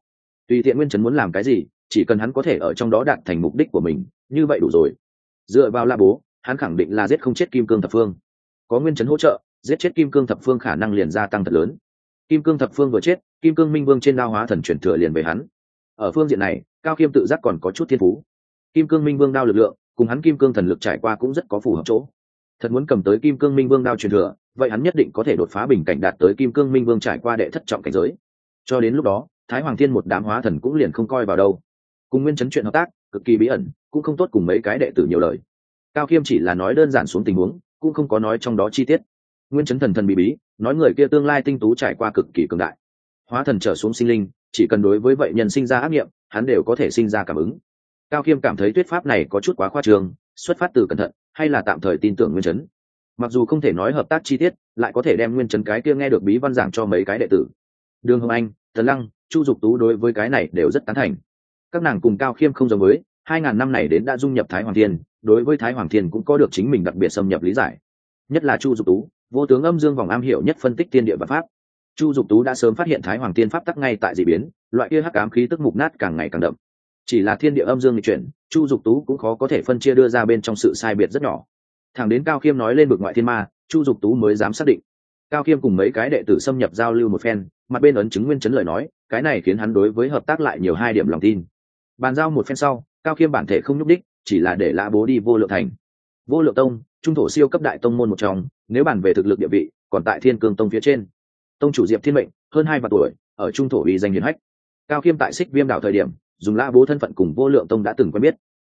Tùy tiện nguyên chấn muốn làm cái gì, chỉ cần hắn có thể ở trong đó đạt thành mục đích của mình, như vậy đủ rồi dựa vào la bố, hắn khẳng định là giết không chết kim cương thập phương. Có nguyên chấn hỗ trợ, giết chết kim cương thập phương khả năng liền gia tăng thật lớn. Kim cương thập phương vừa chết, kim cương minh vương trên đao hóa thần chuyển thừa liền về hắn. Ở phương diện này, cao khiêm tự giác còn có chút thiên phú. Kim cương minh vương đao lực lượng, cùng hắn kim cương thần lực trải qua cũng rất có phù hợp chỗ. Thật muốn cầm tới kim cương minh vương đao truyền thừa, vậy hắn nhất định có thể đột phá bình cảnh đạt tới kim cương minh vương trải qua đệ thất trọng cảnh giới. Cho đến lúc đó, thái hoàng thiên một đám hóa thần cũng liền không coi vào đâu. Cùng nguyên chấn chuyện hợp tác cực kỳ bí ẩn, cũng không tốt cùng mấy cái đệ tử nhiều lời. Cao khiêm chỉ là nói đơn giản xuống tình huống, cũng không có nói trong đó chi tiết. Nguyên chấn thần thần bí bí, nói người kia tương lai tinh tú trải qua cực kỳ cường đại. Hóa thần trở xuống sinh linh, chỉ cần đối với vậy nhân sinh ra ác nghiệm, hắn đều có thể sinh ra cảm ứng. Cao khiêm cảm thấy thuyết pháp này có chút quá khoa trường xuất phát từ cẩn thận, hay là tạm thời tin tưởng nguyên chấn. Mặc dù không thể nói hợp tác chi tiết, lại có thể đem nguyên chấn cái kia nghe được bí văn giảng cho mấy cái đệ tử. Đường hồng anh tần lăng, chu dục tú đối với cái này đều rất tán thành các nàng cùng cao khiêm không giống với, hai ngàn năm này đến đã dung nhập thái hoàng thiên, đối với thái hoàng thiên cũng có được chính mình đặc biệt xâm nhập lý giải. Nhất là chu dục tú, vô tướng âm dương vòng am hiểu nhất phân tích tiên địa và pháp. Chu dục tú đã sớm phát hiện thái hoàng thiên pháp tắc ngay tại d ị biến, loại kia hắc cám khí tức mục nát càng ngày càng đậm. Chỉ là thiên địa âm dương lịch chuyển, chu dục tú cũng khó có thể phân chia đưa ra bên trong sự sai biệt rất nhỏ. Thẳng đến cao khiêm nói lên bực ngoại thiên ma, chu dục tú mới dám xác định. Cao khiêm cùng mấy cái đệ tử xâm nhập giao lưu một phen, mặt bên ấn chứng nguyên chấn lời nói, cái này khiến hắn đối với hợp tác lại nhiều hai điểm lòng tin bàn giao một phen sau, cao khiêm bản thể không nhúc đích chỉ là để lã bố đi vô lượng thành. Vô lượng tông, trung thổ siêu cấp đại tông môn một trong, nếu bàn về thực lực địa vị, còn tại thiên cương tông phía trên. Tông chủ diệp thiên mệnh, hơn hai vạn tuổi, ở trung thổ uy danh hiền hách. Cao khiêm tại xích viêm đảo thời điểm, dùng lã bố thân phận cùng vô lượng tông đã từng quen biết.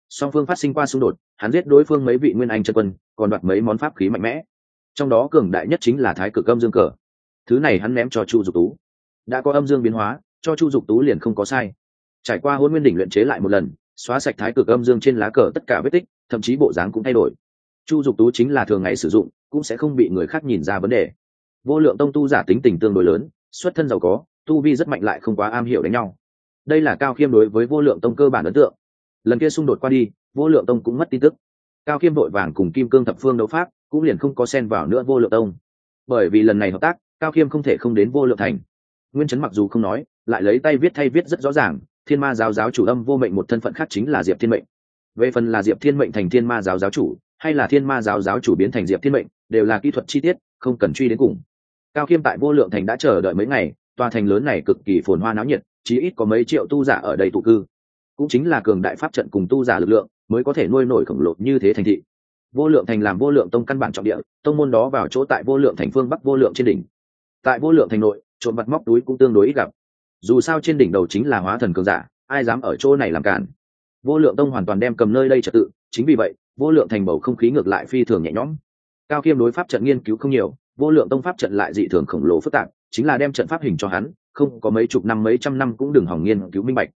Song phương phát sinh qua xung đột, hắn giết đối phương mấy vị nguyên anh chân quân, còn đoạt mấy món pháp khí mạnh mẽ. Trong đó cường đại nhất chính là thái cực âm dương cờ. Thứ này hắn ném cho chu dục tú. Đã có âm dương biến hóa, cho chu dục tú liền không có sai trải qua hôn nguyên đỉnh luyện chế lại một lần, xóa sạch thái cực âm dương trên lá cờ tất cả vết tích, thậm chí bộ dáng cũng thay đổi. Chu dục tú chính là thường ngày sử dụng, cũng sẽ không bị người khác nhìn ra vấn đề. Vô lượng tông tu giả tính tình tương đối lớn, xuất thân giàu có, tu vi rất mạnh lại không quá am hiểu đánh nhau. Đây là cao khiêm đối với vô lượng tông cơ bản ấn tượng. Lần kia xung đột qua đi, vô lượng tông cũng mất tin tức. Cao khiêm vội vàng cùng kim cương thập phương đấu pháp, cũng liền không có xen vào nữa vô lượng tông. Bởi vì lần này hợp tác, cao khiêm không thể không đến vô lượng thành. Nguyên chấn mặc dù không nói, lại lấy tay viết thay viết rất rõ ràng thiên ma giáo giáo chủ âm vô mệnh một thân phận khác chính là diệp thiên mệnh. Về phần là diệp thiên mệnh thành thiên ma giáo giáo chủ, hay là thiên ma giáo giáo chủ biến thành diệp thiên mệnh, đều là kỹ thuật chi tiết, không cần truy đến cùng. Cao khiêm tại vô lượng thành đã chờ đợi mấy ngày, tòa thành lớn này cực kỳ phồn hoa náo nhiệt, chí ít có mấy triệu tu giả ở đây tụ cư. Cũng chính là cường đại pháp trận cùng tu giả lực lượng, mới có thể nuôi nổi khổng lồ như thế thành thị. Vô lượng thành làm vô lượng tông căn bản trọng địa, tông môn đó vào chỗ tại vô lượng thành phương bắc vô lượng trên đỉnh. Tại vô lượng thành nội, trộm vặt móc túi cũng tương đối ít gặp dù sao trên đỉnh đầu chính là hóa thần cường giả, ai dám ở chỗ này làm cản? Vô lượng tông hoàn toàn đem cầm nơi đây trật tự, chính vì vậy, vô lượng thành bầu không khí ngược lại phi thường nhẹ nhõm. Cao khiêm đối pháp trận nghiên cứu không nhiều, vô lượng tông pháp trận lại dị thường khổng lồ phức tạp, chính là đem trận pháp hình cho hắn, không có mấy chục năm mấy trăm năm cũng đừng hỏng nghiên cứu minh bạch.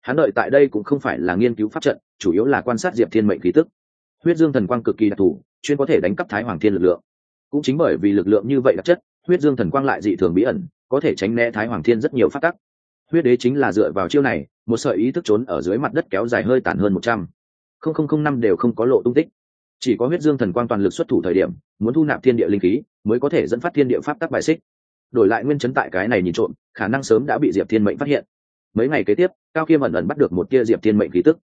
Hắn đợi tại đây cũng không phải là nghiên cứu pháp trận, chủ yếu là quan sát diệp thiên mệnh khí tức. Huyết dương thần quang cực kỳ đặc thù, chuyên có thể đánh cắp thái hoàng thiên lực lượng. Cũng chính bởi vì lực lượng như vậy đặc chất, huyết dương thần quang lại dị thường bí ẩn, có thể tránh né thái hoàng thiên rất nhiều phát tắc huyết đế chính là dựa vào chiêu này, một sợi ý thức trốn ở dưới mặt đất kéo dài hơi tản hơn một trăm. Không không không năm đều không có lộ tung tích. Chỉ có huyết dương thần quang toàn lực xuất thủ thời điểm, muốn thu nạp thiên địa linh khí, mới có thể dẫn phát thiên địa pháp tắc bài xích. Đổi lại nguyên chấn tại cái này nhìn trộm, khả năng sớm đã bị diệp thiên mệnh phát hiện. Mấy ngày kế tiếp, cao kiêm ẩn ẩn bắt được một tia diệp thiên mệnh khí tức.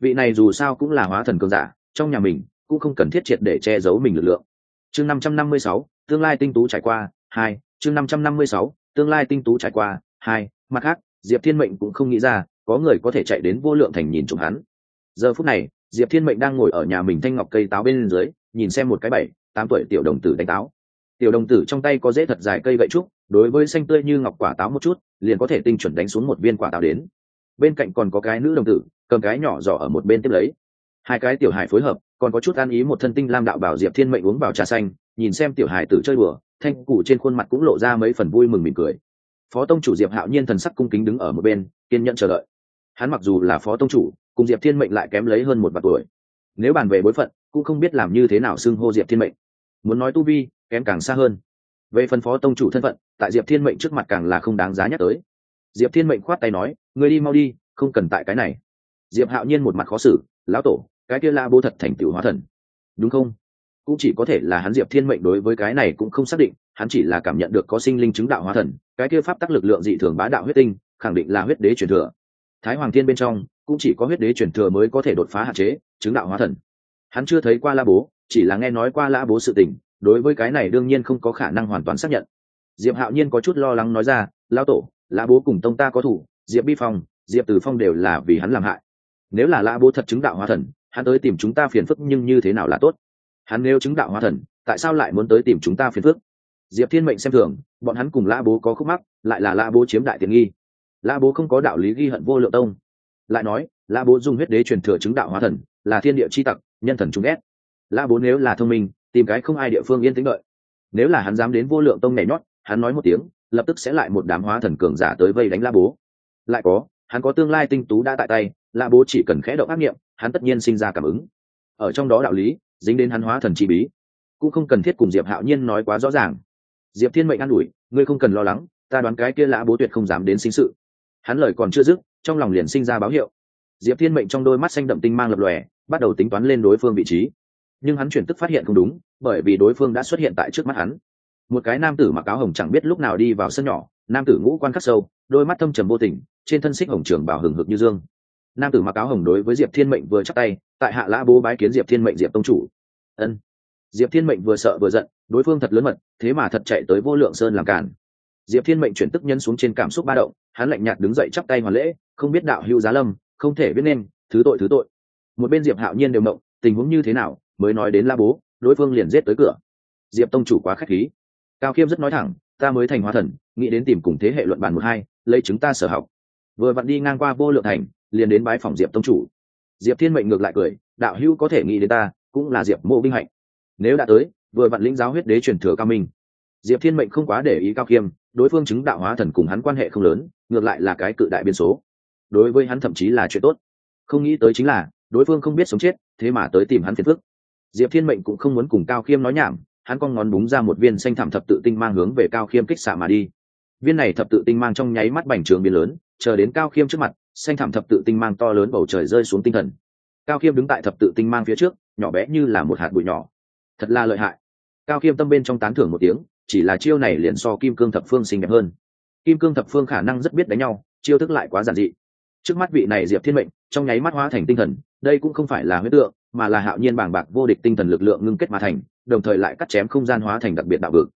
Vị này dù sao cũng là hóa thần cường giả, trong nhà mình cũng không cần thiết triệt để che giấu mình lực lượng. Chương năm trăm năm mươi sáu, tương lai tinh tú trải qua, hai. Chương năm trăm năm mươi sáu, tương lai tinh tú trải qua, hai. Mặt khác diệp thiên mệnh cũng không nghĩ ra, có người có thể chạy đến vô lượng thành nhìn trộm hắn. Giờ phút này, diệp thiên mệnh đang ngồi ở nhà mình thanh ngọc cây táo bên dưới, nhìn xem một cái bảy, tám tuổi tiểu đồng tử đánh táo. Tiểu đồng tử trong tay có dễ thật dài cây gậy trúc, đối với xanh tươi như ngọc quả táo một chút, liền có thể tinh chuẩn đánh xuống một viên quả táo đến. Bên cạnh còn có cái nữ đồng tử, cầm cái nhỏ giỏ ở một bên tiếp lấy. Hai cái tiểu hải phối hợp, còn có chút an ý một thân tinh lam đạo bảo diệp thiên mệnh uống vào trà xanh, nhìn xem tiểu hải tử chơi bừa thanh cụ trên khuôn mặt cũng lộ ra mấy phần vui mừng mỉm cười phó tông chủ diệp hạo nhiên thần sắc cung kính đứng ở một bên, kiên nhẫn chờ đợi. Hắn mặc dù là phó tông chủ, cùng diệp thiên mệnh lại kém lấy hơn một vạn tuổi. Nếu bàn về bối phận, cũng không biết làm như thế nào xưng hô diệp thiên mệnh. Muốn nói tu vi, kém càng xa hơn. Về phần phó tông chủ thân phận, tại diệp thiên mệnh trước mặt càng là không đáng giá nhắc tới. Diệp thiên mệnh khoát tay nói người đi mau đi, không cần tại cái này. Diệp hạo nhiên một mặt khó xử, lão tổ, cái kia la bố thật thành tựu hóa thần. Đúng không? Cũng chỉ có thể là hắn diệp thiên mệnh đối với cái này cũng không xác định, hắn chỉ là cảm nhận được có sinh linh chứng đạo hóa thần, cái kia pháp tắc lực lượng dị thường bá đạo huyết tinh, khẳng định là huyết đế truyền thừa. Thái hoàng thiên bên trong, cũng chỉ có huyết đế truyền thừa mới có thể đột phá hạn chế, chứng đạo hóa thần. Hắn chưa thấy qua la bố, chỉ là nghe nói qua la bố sự tình, đối với cái này đương nhiên không có khả năng hoàn toàn xác nhận. Diệp hạo nhiên có chút lo lắng nói ra lao tổ, la bố cùng tông ta có thủ, diệp bi phong, diệp từ phong đều là vì hắn làm hại. Nếu là la bố thật chứng đạo hóa thần, hắn tới tìm chúng ta phiền phức nhưng như thế nào là tốt? Hắn nếu chứng đạo hóa thần, tại sao lại muốn tới tìm chúng ta phiền phức? Diệp thiên mệnh xem thường, bọn hắn cùng la bố có khúc mắc, lại là la bố chiếm đại tiện nghi. La bố không có đạo lý ghi hận vô lượng tông. Lại nói la bố dùng huyết đế truyền thừa chứng đạo hóa thần, là thiên địa c h i tặc, nhân thần chúng ghét. La bố nếu là thông minh, tìm cái không ai địa phương yên tĩnh đợi. Nếu là hắn dám đến vô lượng tông nhảy nhót, hắn nói một tiếng, lập tức sẽ lại một đám hóa thần cường giả tới vây đánh la bố. Lại có, hắn có tương lai tinh tú đã tại tay la bố chỉ cần khẽ động ác nghiệm, hắn tất nhiên sinh ra cảm ứng. Ở trong đó đạo lý dính đến hắn hóa thần chi bí. Cũng không cần thiết cùng diệp hạo nhiên nói quá rõ ràng. Diệp thiên mệnh an ủi, ngươi không cần lo lắng, ta đoán cái kia lã bố tuyệt không dám đến sinh sự. Hắn lời còn chưa dứt, trong lòng liền sinh ra báo hiệu. Diệp thiên mệnh trong đôi mắt xanh đậm tinh mang lập lòe, bắt đầu tính toán lên đối phương vị trí. Nhưng hắn chuyển tức phát hiện không đúng, bởi vì đối phương đã xuất hiện tại trước mắt hắn. Một cái nam tử mặc áo hồng chẳng biết lúc nào đi vào sân nhỏ, nam tử ngũ quan khắc sâu, đôi mắt thâm trầm vô tình, trên thân xích hồng trường bảo hừng hực như dương nam tử mặc áo hồng đối với diệp thiên mệnh vừa chắc tay tại hạ lã bố bái kiến diệp thiên mệnh diệp tông chủ ân diệp thiên mệnh vừa sợ vừa giận đối phương thật lớn mật thế mà thật chạy tới vô lượng sơn làm cản diệp thiên mệnh chuyển tức nhân xuống trên cảm xúc ba động hắn lạnh nhạt đứng dậy chắp tay hoàn lễ không biết đạo hữu giá lâm không thể biết nên thứ tội thứ tội một bên diệp hạo nhiên đều mộng tình huống như thế nào mới nói đến la bố đối phương liền giết tới cửa diệp tông chủ quá k h á c h khí cao khiêm rất nói thẳng ta mới thành hóa thần nghĩ đến tìm cùng thế hệ luận bàn một hai lấy chúng ta sở học vừa vặn đi ngang qua vô lượng thành liền đến bái phòng diệp tông chủ. Diệp thiên mệnh ngược lại cười, đạo hữu có thể nghĩ đến ta, cũng là diệp mộ vinh hạnh. Nếu đã tới, vừa vặn lĩnh giáo huyết đế truyền thừa cao minh. Diệp thiên mệnh không quá để ý cao khiêm đối phương chứng đạo hóa thần cùng hắn quan hệ không lớn, ngược lại là cái cự đại biên số. Đối với hắn thậm chí là chuyện tốt. Không nghĩ tới chính là, đối phương không biết sống chết, thế mà tới tìm hắn phiền phức. Diệp thiên mệnh cũng không muốn cùng cao khiêm nói nhảm, hắn con ngón búng ra một viên xanh thảm thập tự tinh mang hướng về cao khiêm kích xạ mà đi. Viên này thập tự tinh mang trong nháy mắt bành trường biến lớn, chờ đến cao khiêm trước mặt xanh thảm thập tự tinh mang to lớn bầu trời rơi xuống tinh thần. Cao khiêm đứng tại thập tự tinh mang phía trước, nhỏ bé như là một hạt bụi nhỏ. Thật là lợi hại. Cao khiêm tâm bên trong tán thưởng một tiếng, chỉ là chiêu này liền so kim cương thập phương xinh đẹp hơn. Kim cương thập phương khả năng rất biết đánh nhau, chiêu thức lại quá giản dị. Trước mắt vị này diệp thiên mệnh, trong nháy mắt hóa thành tinh thần, đây cũng không phải là huyết tượng, mà là hạo nhiên bàng bạc vô địch tinh thần lực lượng ngưng kết mà thành, đồng thời lại cắt chém không gian hóa thành đặc biệt đạo vực.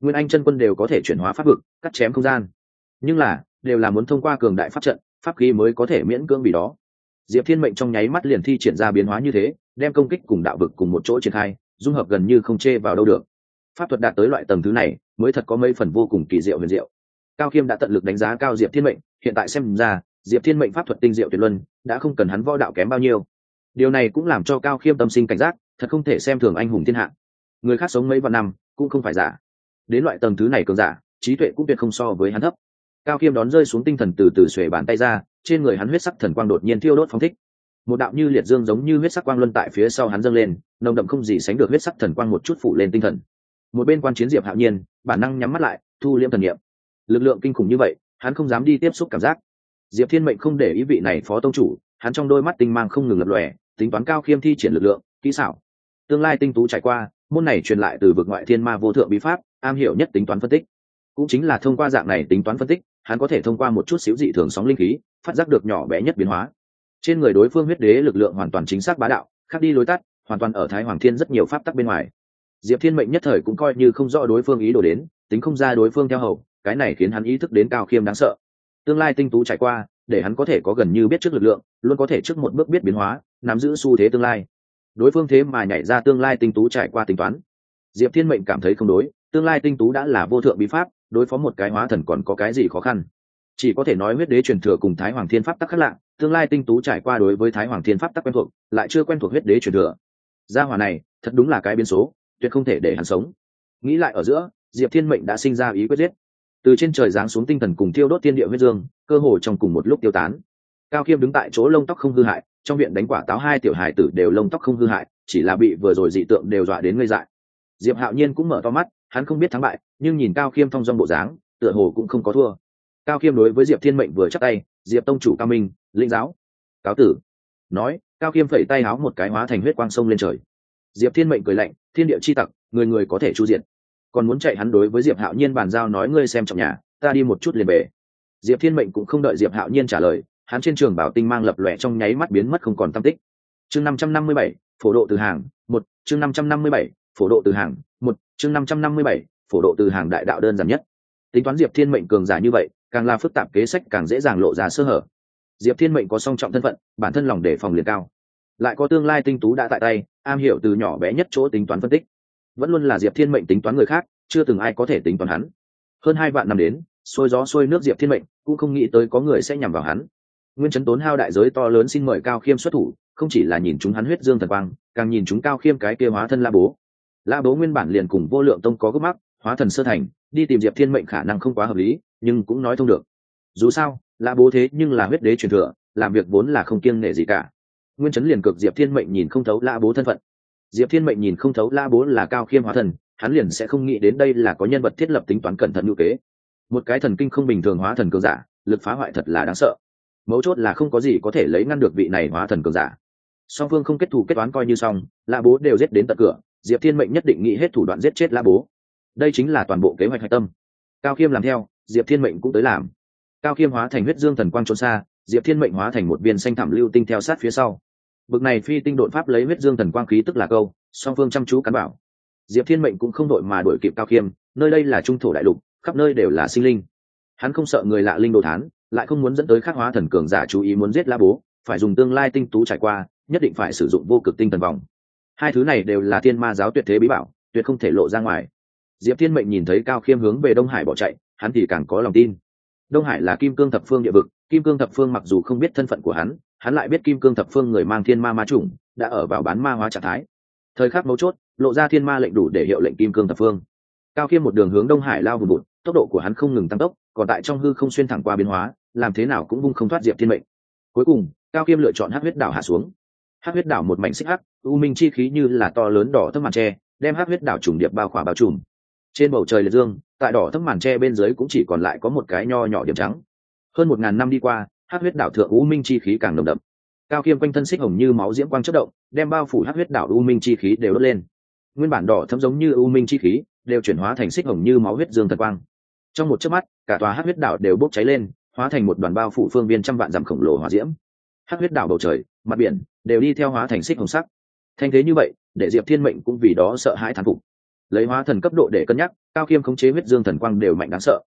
Nguyên anh chân quân đều có thể chuyển hóa pháp vực, cắt chém không gian. Nhưng là, đều là muốn thông qua cường đại pháp trận pháp khí mới có thể miễn cưỡng bị đó. Diệp thiên mệnh trong nháy mắt liền thi triển ra biến hóa như thế, đem công kích cùng đạo vực cùng một chỗ triển khai, dung hợp gần như không chê vào đâu được. Pháp thuật đạt tới loại tầng thứ này, mới thật có mấy phần vô cùng kỳ diệu huyền diệu. Cao khiêm đã tận lực đánh giá cao diệp thiên mệnh, hiện tại xem ra, diệp thiên mệnh pháp thuật tinh diệu tuyệt luân, đã không cần hắn võ đạo kém bao nhiêu. Điều này cũng làm cho cao khiêm tâm sinh cảnh giác, thật không thể xem thường anh hùng thiên hạ. Người khác sống mấy vạn năm, cũng không phải giả. Đến loại tầng thứ này cường giả, trí tuệ cũng tuyệt không so với hắn thấp cao khiêm đón rơi xuống tinh thần từ từ xuể bàn tay ra, trên người hắn huyết sắc thần quang đột nhiên thiêu đốt phong thích. Một đạo như liệt dương giống như huyết sắc quang luân tại phía sau hắn dâng lên, nồng đậm không gì sánh được huyết sắc thần quang một chút phủ lên tinh thần. Một bên quan chiến diệp hạo nhiên, bản năng nhắm mắt lại, thu liêm thần niệm. Lực lượng kinh khủng như vậy, hắn không dám đi tiếp xúc cảm giác. Diệp thiên mệnh không để ý vị này phó tông chủ, hắn trong đôi mắt tinh mang không ngừng lập lòe, tính toán cao khiêm thi triển lực lượng, kỹ xảo. Tương lai tinh tú trải qua, môn này truyền lại từ vực ngoại thiên ma vô thượng bí pháp, am hiểu nhất tính toán phân tích cũng chính là thông qua dạng này tính toán phân tích, hắn có thể thông qua một chút xíu dị thường sóng linh khí, phát giác được nhỏ bé nhất biến hóa. Trên người đối phương huyết đế lực lượng hoàn toàn chính xác bá đạo, khác đi lối tắt, hoàn toàn ở thái hoàng thiên rất nhiều pháp tắc bên ngoài. Diệp thiên mệnh nhất thời cũng coi như không rõ đối phương ý đồ đến, tính không ra đối phương theo hầu, cái này khiến hắn ý thức đến cao khiêm đáng sợ. Tương lai tinh tú trải qua, để hắn có thể có gần như biết trước lực lượng, luôn có thể trước một bước biết biến hóa, nắm giữ xu thế tương lai. Đối phương thế mà nhảy ra tương lai tinh tú trải qua tính toán. Diệp thiên mệnh cảm thấy không đối, tương lai tinh tú đã là vô thượng bí pháp đối phó một cái hóa thần còn có cái gì khó khăn? Chỉ có thể nói huyết đế truyền thừa cùng thái hoàng thiên pháp tắc khác lạ, tương lai tinh tú trải qua đối với thái hoàng thiên pháp tắc quen thuộc, lại chưa quen thuộc huyết đế truyền thừa. Gia hòa này, thật đúng là cái biến số, tuyệt không thể để hắn sống. Nghĩ lại ở giữa, diệp thiên mệnh đã sinh ra ý quyết giết. Từ trên trời giáng xuống tinh thần cùng thiêu đốt thiên địa huyết dương, cơ hồ trong cùng một lúc tiêu tán. Cao khiêm đứng tại chỗ lông tóc không hư hại, trong viện đánh quả táo hai tiểu hài tử đều lông tóc không hư hại, chỉ là bị vừa rồi dị tượng đều dọa đến ngây dại. Diệp hạo nhiên cũng mở to mắt hắn không biết thắng bại, nhưng nhìn cao khiêm thong dong bộ dáng, tựa hồ cũng không có thua. Cao khiêm đối với diệp thiên mệnh vừa chắc tay, diệp tông chủ cao minh linh giáo. Cáo tử. Nói, cao khiêm phẩy tay háo một cái hóa thành huyết quang sông lên trời. Diệp thiên mệnh cười lạnh, thiên địa chi tặc, người người có thể chu diện còn muốn chạy hắn đối với diệp hạo nhiên bàn giao nói ngươi xem trong nhà, ta đi một chút liền về. Diệp thiên mệnh cũng không đợi diệp hạo nhiên trả lời, hắn trên trường bảo tinh mang lập lòe trong nháy mắt biến mất không còn tam tích. Chương năm trăm năm mươi bảy, phổ độ từ hàng, một, chương năm trăm năm mươi bảy, phổ độ từ hàng, một chương năm trăm năm mươi bảy, phổ độ từ hàng đại đạo đơn giản nhất. Tính toán diệp thiên mệnh cường giả như vậy, càng là phức tạp kế sách càng dễ dàng lộ ra sơ hở. Diệp thiên mệnh có song trọng thân phận, bản thân lòng đề phòng liền cao. Lại có tương lai tinh tú đã tại tay, am hiểu từ nhỏ bé nhất chỗ tính toán phân tích. Vẫn luôn là diệp thiên mệnh tính toán người khác, chưa từng ai có thể tính toán hắn. Hơn hai vạn năm đến, xôi gió xôi nước diệp thiên mệnh cũng không nghĩ tới có người sẽ nhằm vào hắn. Nguyên chấn tốn hao đại giới to lớn xin mời cao khiêm xuất thủ, không chỉ là nhìn chúng hắn huyết dương thần quang, càng nhìn chúng cao khiêm cái kia hóa thân la bố la bố nguyên bản liền cùng vô lượng tông có gốc mắc, hóa thần sơ thành, đi tìm diệp thiên mệnh khả năng không quá hợp lý, nhưng cũng nói thông được. Dù sao la bố thế nhưng là huyết đế truyền thừa, làm việc vốn là không kiêng nể gì cả. Nguyên chấn liền cực diệp thiên mệnh nhìn không thấu la bố thân phận. Diệp thiên mệnh nhìn không thấu la bố là cao khiêm hóa thần, hắn liền sẽ không nghĩ đến đây là có nhân vật thiết lập tính toán cẩn thận ngữ kế một cái thần kinh không bình thường hóa thần cường giả, lực phá hoại thật là đáng sợ. Mấu chốt là không có gì có thể lấy ngăn được vị này hóa thần cường giả. Song phương không kết thù kết toán coi như xong la bố đều giết đến tận cửa diệp thiên mệnh nhất định nghĩ hết thủ đoạn giết chết la bố. Đây chính là toàn bộ kế hoạch hạch tâm. Cao khiêm làm theo, diệp thiên mệnh cũng tới làm. Cao khiêm hóa thành huyết dương thần quang trốn xa, diệp thiên mệnh hóa thành một viên xanh thảm lưu tinh theo sát phía sau. Bực này phi tinh đột pháp lấy huyết dương thần quang khí tức là câu, song phương chăm chú cắn bảo. Diệp thiên mệnh cũng không đội mà đội kịp cao khiêm, nơi đây là trung thổ đại lục, khắp nơi đều là sinh linh. Hắn không sợ người lạ linh đồ thán, lại không muốn dẫn tới khắc hóa thần cường giả chú ý muốn giết la bố, phải dùng tương lai tinh tú trải qua, nhất định phải sử dụng vô cực tinh thần vòng hai thứ này đều là thiên ma giáo tuyệt thế bí bảo, tuyệt không thể lộ ra ngoài. Diệp thiên mệnh nhìn thấy cao khiêm hướng về đông hải bỏ chạy, hắn thì càng có lòng tin. Đông hải là kim cương thập phương địa vực, kim cương thập phương mặc dù không biết thân phận của hắn hắn lại biết kim cương thập phương người mang thiên ma ma chủng, đã ở vào bán ma hóa trạng thái. Thời khắc mấu chốt, lộ ra thiên ma lệnh đủ để hiệu lệnh kim cương thập phương. Cao khiêm một đường hướng đông hải lao vùng vụt tốc độ của hắn không ngừng tăng tốc, còn tại trong hư không xuyên thẳng qua biến hóa, làm thế nào cũng bung không thoát diệp thiên mệnh. Cuối cùng, cao khiêm lựa chọn hát huyết đảo hạ xuống hát huyết đảo một mảnh xích hắc, u minh chi khí như là to lớn đỏ thấp màn tre, đem hát huyết đảo trùng điệp bao khỏa bao trùm. Trên bầu trời liệt dương, tại đỏ thấp màn tre bên dưới cũng chỉ còn lại có một cái nho nhỏ điểm trắng. Hơn một ngàn năm đi qua, hát huyết đảo thượng u minh chi khí càng nồng đậm. Cao khiêm quanh thân xích hồng như máu diễm quang chất động, đem bao phủ hát huyết đảo u minh chi khí đều đốt lên. Nguyên bản đỏ thấm giống như u minh chi khí, đều chuyển hóa thành xích hồng như máu huyết dương thật quang. Trong một chớp mắt, cả tòa hát huyết đảo đều bốc cháy lên, hóa thành một đoàn bao phủ phương viên trăm vạn dặm khổng lồ hỏa diễm. Hát huyết đảo bầu trời, mặt biển đều đi theo hóa thành xích hồng sắc. Thanh thế như vậy, để diệp thiên mệnh cũng vì đó sợ hãi thán phục. Lấy hóa thần cấp độ để cân nhắc, cao khiêm khống chế huyết dương thần quang đều mạnh đáng sợ.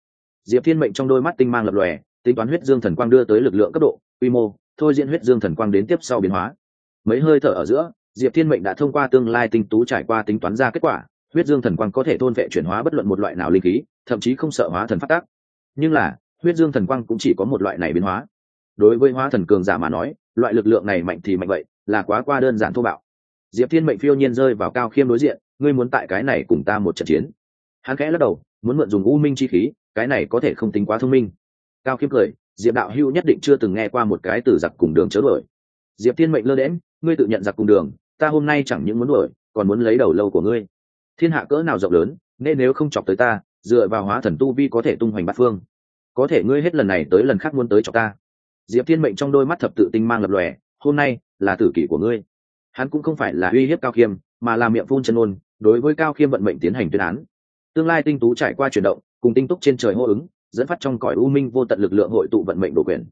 Diệp thiên mệnh trong đôi mắt tinh mang lập lòe, tính toán huyết dương thần quang đưa tới lực lượng cấp độ, quy mô, thôi diễn huyết dương thần quang đến tiếp sau biến hóa. Mấy hơi thở ở giữa, diệp thiên mệnh đã thông qua tương lai tinh tú trải qua tính toán ra kết quả, huyết dương thần quang có thể thôn vệ chuyển hóa bất luận một loại nào linh khí, thậm chí không sợ hóa thần phát tác. Nhưng là, huyết dương thần quang cũng chỉ có một loại này biến hóa đối với hóa thần cường giả mà nói, loại lực lượng này mạnh thì mạnh vậy, là quá qua đơn giản thô bạo. Diệp thiên mệnh phiêu nhiên rơi vào cao khiêm đối diện, ngươi muốn tại cái này cùng ta một trận chiến. Hắn khẽ lắc đầu, muốn mượn dùng u minh chi khí, cái này có thể không tính quá thông minh. Cao khiêm cười, diệp đạo hưu nhất định chưa từng nghe qua một cái từ giặc cùng đường chớ đuổi. Diệp thiên mệnh lơ đễm ngươi tự nhận giặc cùng đường, ta hôm nay chẳng những muốn đuổi, còn muốn lấy đầu lâu của ngươi. Thiên hạ cỡ nào rộng lớn, nên nếu không chọc tới ta, dựa vào hóa thần tu vi có thể tung hoành bát phương. Có thể ngươi hết lần này tới lần khác muốn tới chọc ta diệp thiên mệnh trong đôi mắt thập tự tinh mang lập lòe, hôm nay là tử kỷ của ngươi. Hắn cũng không phải là uy hiếp cao khiêm, mà là miệng phun chân ôn, đối với cao khiêm vận mệnh tiến hành tuyên án. Tương lai tinh tú trải qua chuyển động, cùng tinh túc trên trời hô ứng, dẫn phát trong cõi u minh vô tận lực lượng hội tụ vận mệnh đổ quyền.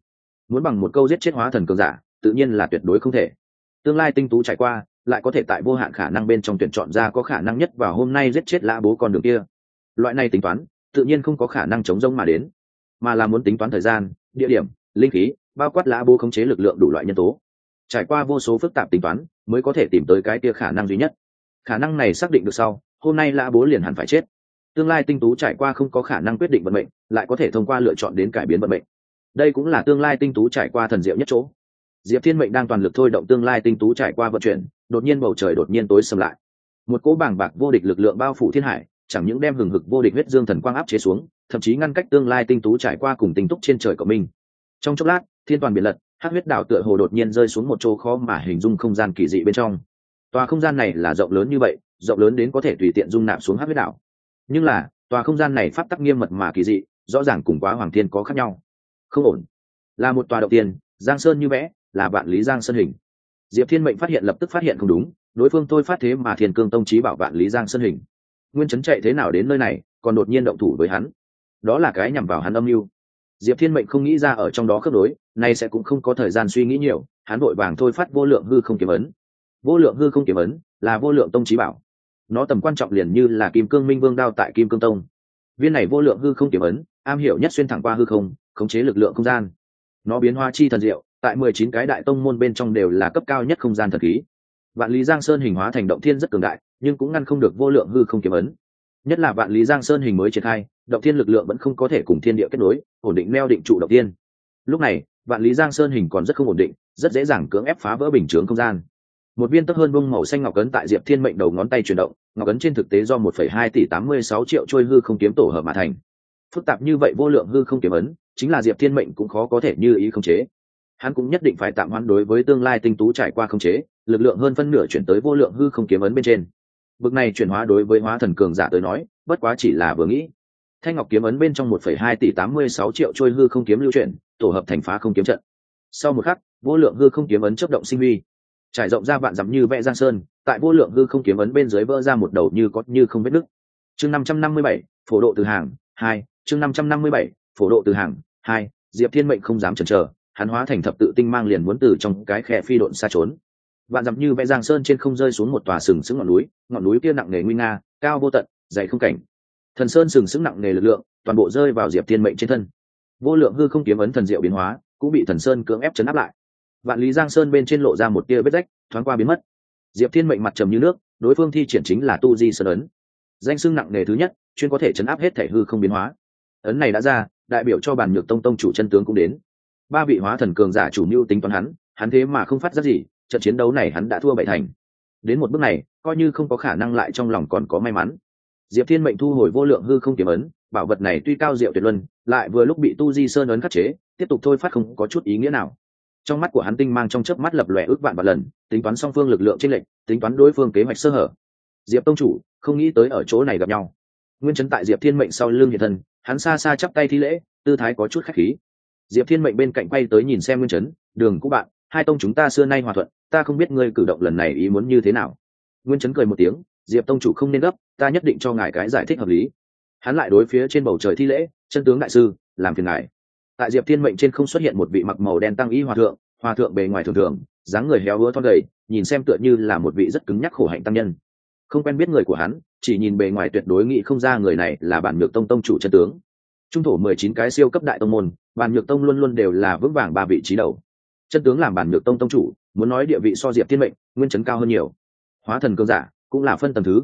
Muốn bằng một câu giết chết hóa thần cường giả, tự nhiên là tuyệt đối không thể. Tương lai tinh tú trải qua, lại có thể tại vô hạn khả năng bên trong tuyển chọn ra có khả năng nhất vào hôm nay giết chết lã bố con đường kia. Loại này tính toán, tự nhiên không có khả năng chống rông mà đến, mà là muốn tính toán thời gian, địa điểm, linh khí bao quát lã bố khống chế lực lượng đủ loại nhân tố. Trải qua vô số phức tạp tính toán, mới có thể tìm tới cái kia khả năng duy nhất. Khả năng này xác định được sau, hôm nay lã bố liền hẳn phải chết. Tương lai tinh tú trải qua không có khả năng quyết định vận mệnh, lại có thể thông qua lựa chọn đến cải biến vận mệnh. Đây cũng là tương lai tinh tú trải qua thần diệu nhất chỗ. Diệp thiên mệnh đang toàn lực thôi động tương lai tinh tú trải qua vận chuyển, đột nhiên bầu trời đột nhiên tối xâm lại. Một cỗ bảng bạc vô địch lực lượng bao phủ thiên hải, chẳng những đem hừng hực vô địch huyết dương thần quang áp chế xuống, thậm chí ngăn cách tương lai tinh tú trải qua cùng tinh túc trên trời của mình trong chốc lát, thiên toàn biển lật hát huyết đảo tựa hồ đột nhiên rơi xuống một chỗ khó mà hình dung không gian kỳ dị bên trong. Tòa không gian này là rộng lớn như vậy, rộng lớn đến có thể tùy tiện dung nạp xuống hát huyết đảo. Nhưng là, tòa không gian này pháp tắc nghiêm mật mà kỳ dị, rõ ràng cùng quá hoàng thiên có khác nhau. Không ổn. Là một tòa đầu tiên, giang sơn như vẽ, là vạn lý giang sơn hình. Diệp thiên mệnh phát hiện lập tức phát hiện không đúng, đối phương tôi phát thế mà thiên cương tông trí bảo vạn lý giang sơn hình. Nguyên chấn chạy thế nào đến nơi này, còn đột nhiên động thủ với hắn. Đó là cái nhằm vào hắn âm mưu diệp thiên mệnh không nghĩ ra ở trong đó khớp đối nay sẽ cũng không có thời gian suy nghĩ nhiều, hắn vội vàng thôi phát vô lượng hư không kiếm ấn. Vô lượng hư không kiếm ấn là vô lượng tông trí bảo. Nó tầm quan trọng liền như là kim cương minh vương đao tại kim cương tông. Viên này vô lượng hư không kiếm ấn, am hiểu nhất xuyên thẳng qua hư không, khống chế lực lượng không gian. Nó biến hóa chi thần diệu, tại mười chín cái đại tông môn bên trong đều là cấp cao nhất không gian thần khí. Vạn lý giang sơn hình hóa thành động thiên rất cường đại, nhưng cũng ngăn không được vô lượng hư không kiếm ấn. Nhất là vạn lý giang sơn hình mới triển khai động thiên lực lượng vẫn không có thể cùng thiên địa kết nối, ổn định neo định trụ động thiên. Lúc này, vạn lý giang sơn hình còn rất không ổn định, rất dễ dàng cưỡng ép phá vỡ bình chướng không gian. Một viên tấp hơn bông màu xanh ngọc ấn tại diệp thiên mệnh đầu ngón tay chuyển động, ngọc ấn trên thực tế do một phẩy hai tỷ tám mươi sáu triệu trôi hư không kiếm tổ hợp mà thành. Phức tạp như vậy vô lượng hư không kiếm ấn, chính là diệp thiên mệnh cũng khó có thể như ý không chế. Hắn cũng nhất định phải tạm hoãn đối với tương lai tinh tú trải qua không chế, lực lượng hơn phân nửa chuyển tới vô lượng hư không kiếm ấn bên trên. Bực này chuyển hóa đối với hóa thần cường giả tới nói, bất quá chỉ là vừa nghĩ thanh ngọc kiếm ấn bên trong một phẩy hai tỷ tám mươi sáu triệu trôi hư không kiếm lưu chuyển, tổ hợp thành phá không kiếm trận. Sau một khắc, vô lượng hư không kiếm ấn chấp động sinh huy. Trải rộng ra vạn dặm như vẽ giang sơn, tại vô lượng hư không kiếm ấn bên dưới vỡ ra một đầu như có như không vết nứt. Chương năm trăm năm mươi bảy, phổ độ từ hàng, hai, chương năm trăm năm mươi bảy, phổ độ từ hàng, hai, diệp thiên mệnh không dám chần chờ, hắn hóa thành thập tự tinh mang liền muốn từ trong cái khe phi độn xa trốn. Vạn dặm như vẽ giang sơn trên không rơi xuống một tòa sừng sững ngọn núi ngọn núi kia nặng nề nguy nga, cao vô tận, dày không cảnh thần sơn sừng sững nặng nề lực lượng, toàn bộ rơi vào diệp thiên mệnh trên thân. Vô lượng hư không kiếm ấn thần diệu biến hóa, cũng bị thần sơn cưỡng ép chấn áp lại. Vạn lý giang sơn bên trên lộ ra một tia vết rách, thoáng qua biến mất. Diệp thiên mệnh mặt trầm như nước, đối phương thi triển chính là tu di sơn ấn. Danh xưng nặng nề thứ nhất, chuyên có thể chấn áp hết thể hư không biến hóa. Ấn này đã ra, đại biểu cho bản nhược tông tông chủ chân tướng cũng đến. Ba vị hóa thần cường giả chủ mưu tính toán hắn hắn thế mà không phát giác gì, trận chiến đấu này hắn đã thua bảy thành. Đến một bước này, coi như không có khả năng lại trong lòng còn có may mắn diệp thiên mệnh thu hồi vô lượng hư không kiếm ấn, bảo vật này tuy cao diệu tuyệt luân, lại vừa lúc bị tu di sơn ấn khắc chế, tiếp tục thôi phát không có chút ý nghĩa nào. Trong mắt của hắn tinh mang trong chớp mắt lập lòe ước vạn và lần, tính toán song phương lực lượng trên lệnh tính toán đối phương kế hoạch sơ hở. Diệp tông chủ, không nghĩ tới ở chỗ này gặp nhau. Nguyên chấn tại diệp thiên mệnh sau lưng hiện thân, hắn xa xa chắp tay thi lễ, tư thái có chút khách khí. Diệp thiên mệnh bên cạnh quay tới nhìn xem nguyên chấn, đường cũ bạn, hai tông chúng ta xưa nay hòa thuận, ta không biết ngươi cử động lần này ý muốn như thế nào. Nguyên chấn cười một tiếng diệp tông chủ không nên gấp, ta nhất định cho ngài cái giải thích hợp lý. Hắn lại đối phía trên bầu trời thi lễ, chân tướng đại sư, làm phiền ngài. Tại diệp thiên mệnh trên không xuất hiện một vị mặc màu đen tăng y hòa thượng hòa thượng bề ngoài thường thường, dáng người héo hứa thon gầy, nhìn xem tựa như là một vị rất cứng nhắc khổ hạnh tăng nhân. Không quen biết người của hắn, chỉ nhìn bề ngoài tuyệt đối nghĩ không ra người này là bản nhược tông tông chủ chân tướng. Trung thổ mười chín cái siêu cấp đại tông môn, bản nhược tông luôn luôn đều là vững vàng ba vị trí đầu. Chân tướng làm bản nhược tông tông chủ, muốn nói địa vị so diệp thiên mệnh, nguyên chấn cao hơn nhiều. Hóa thần cơn giả cũng là phân tầm thứ.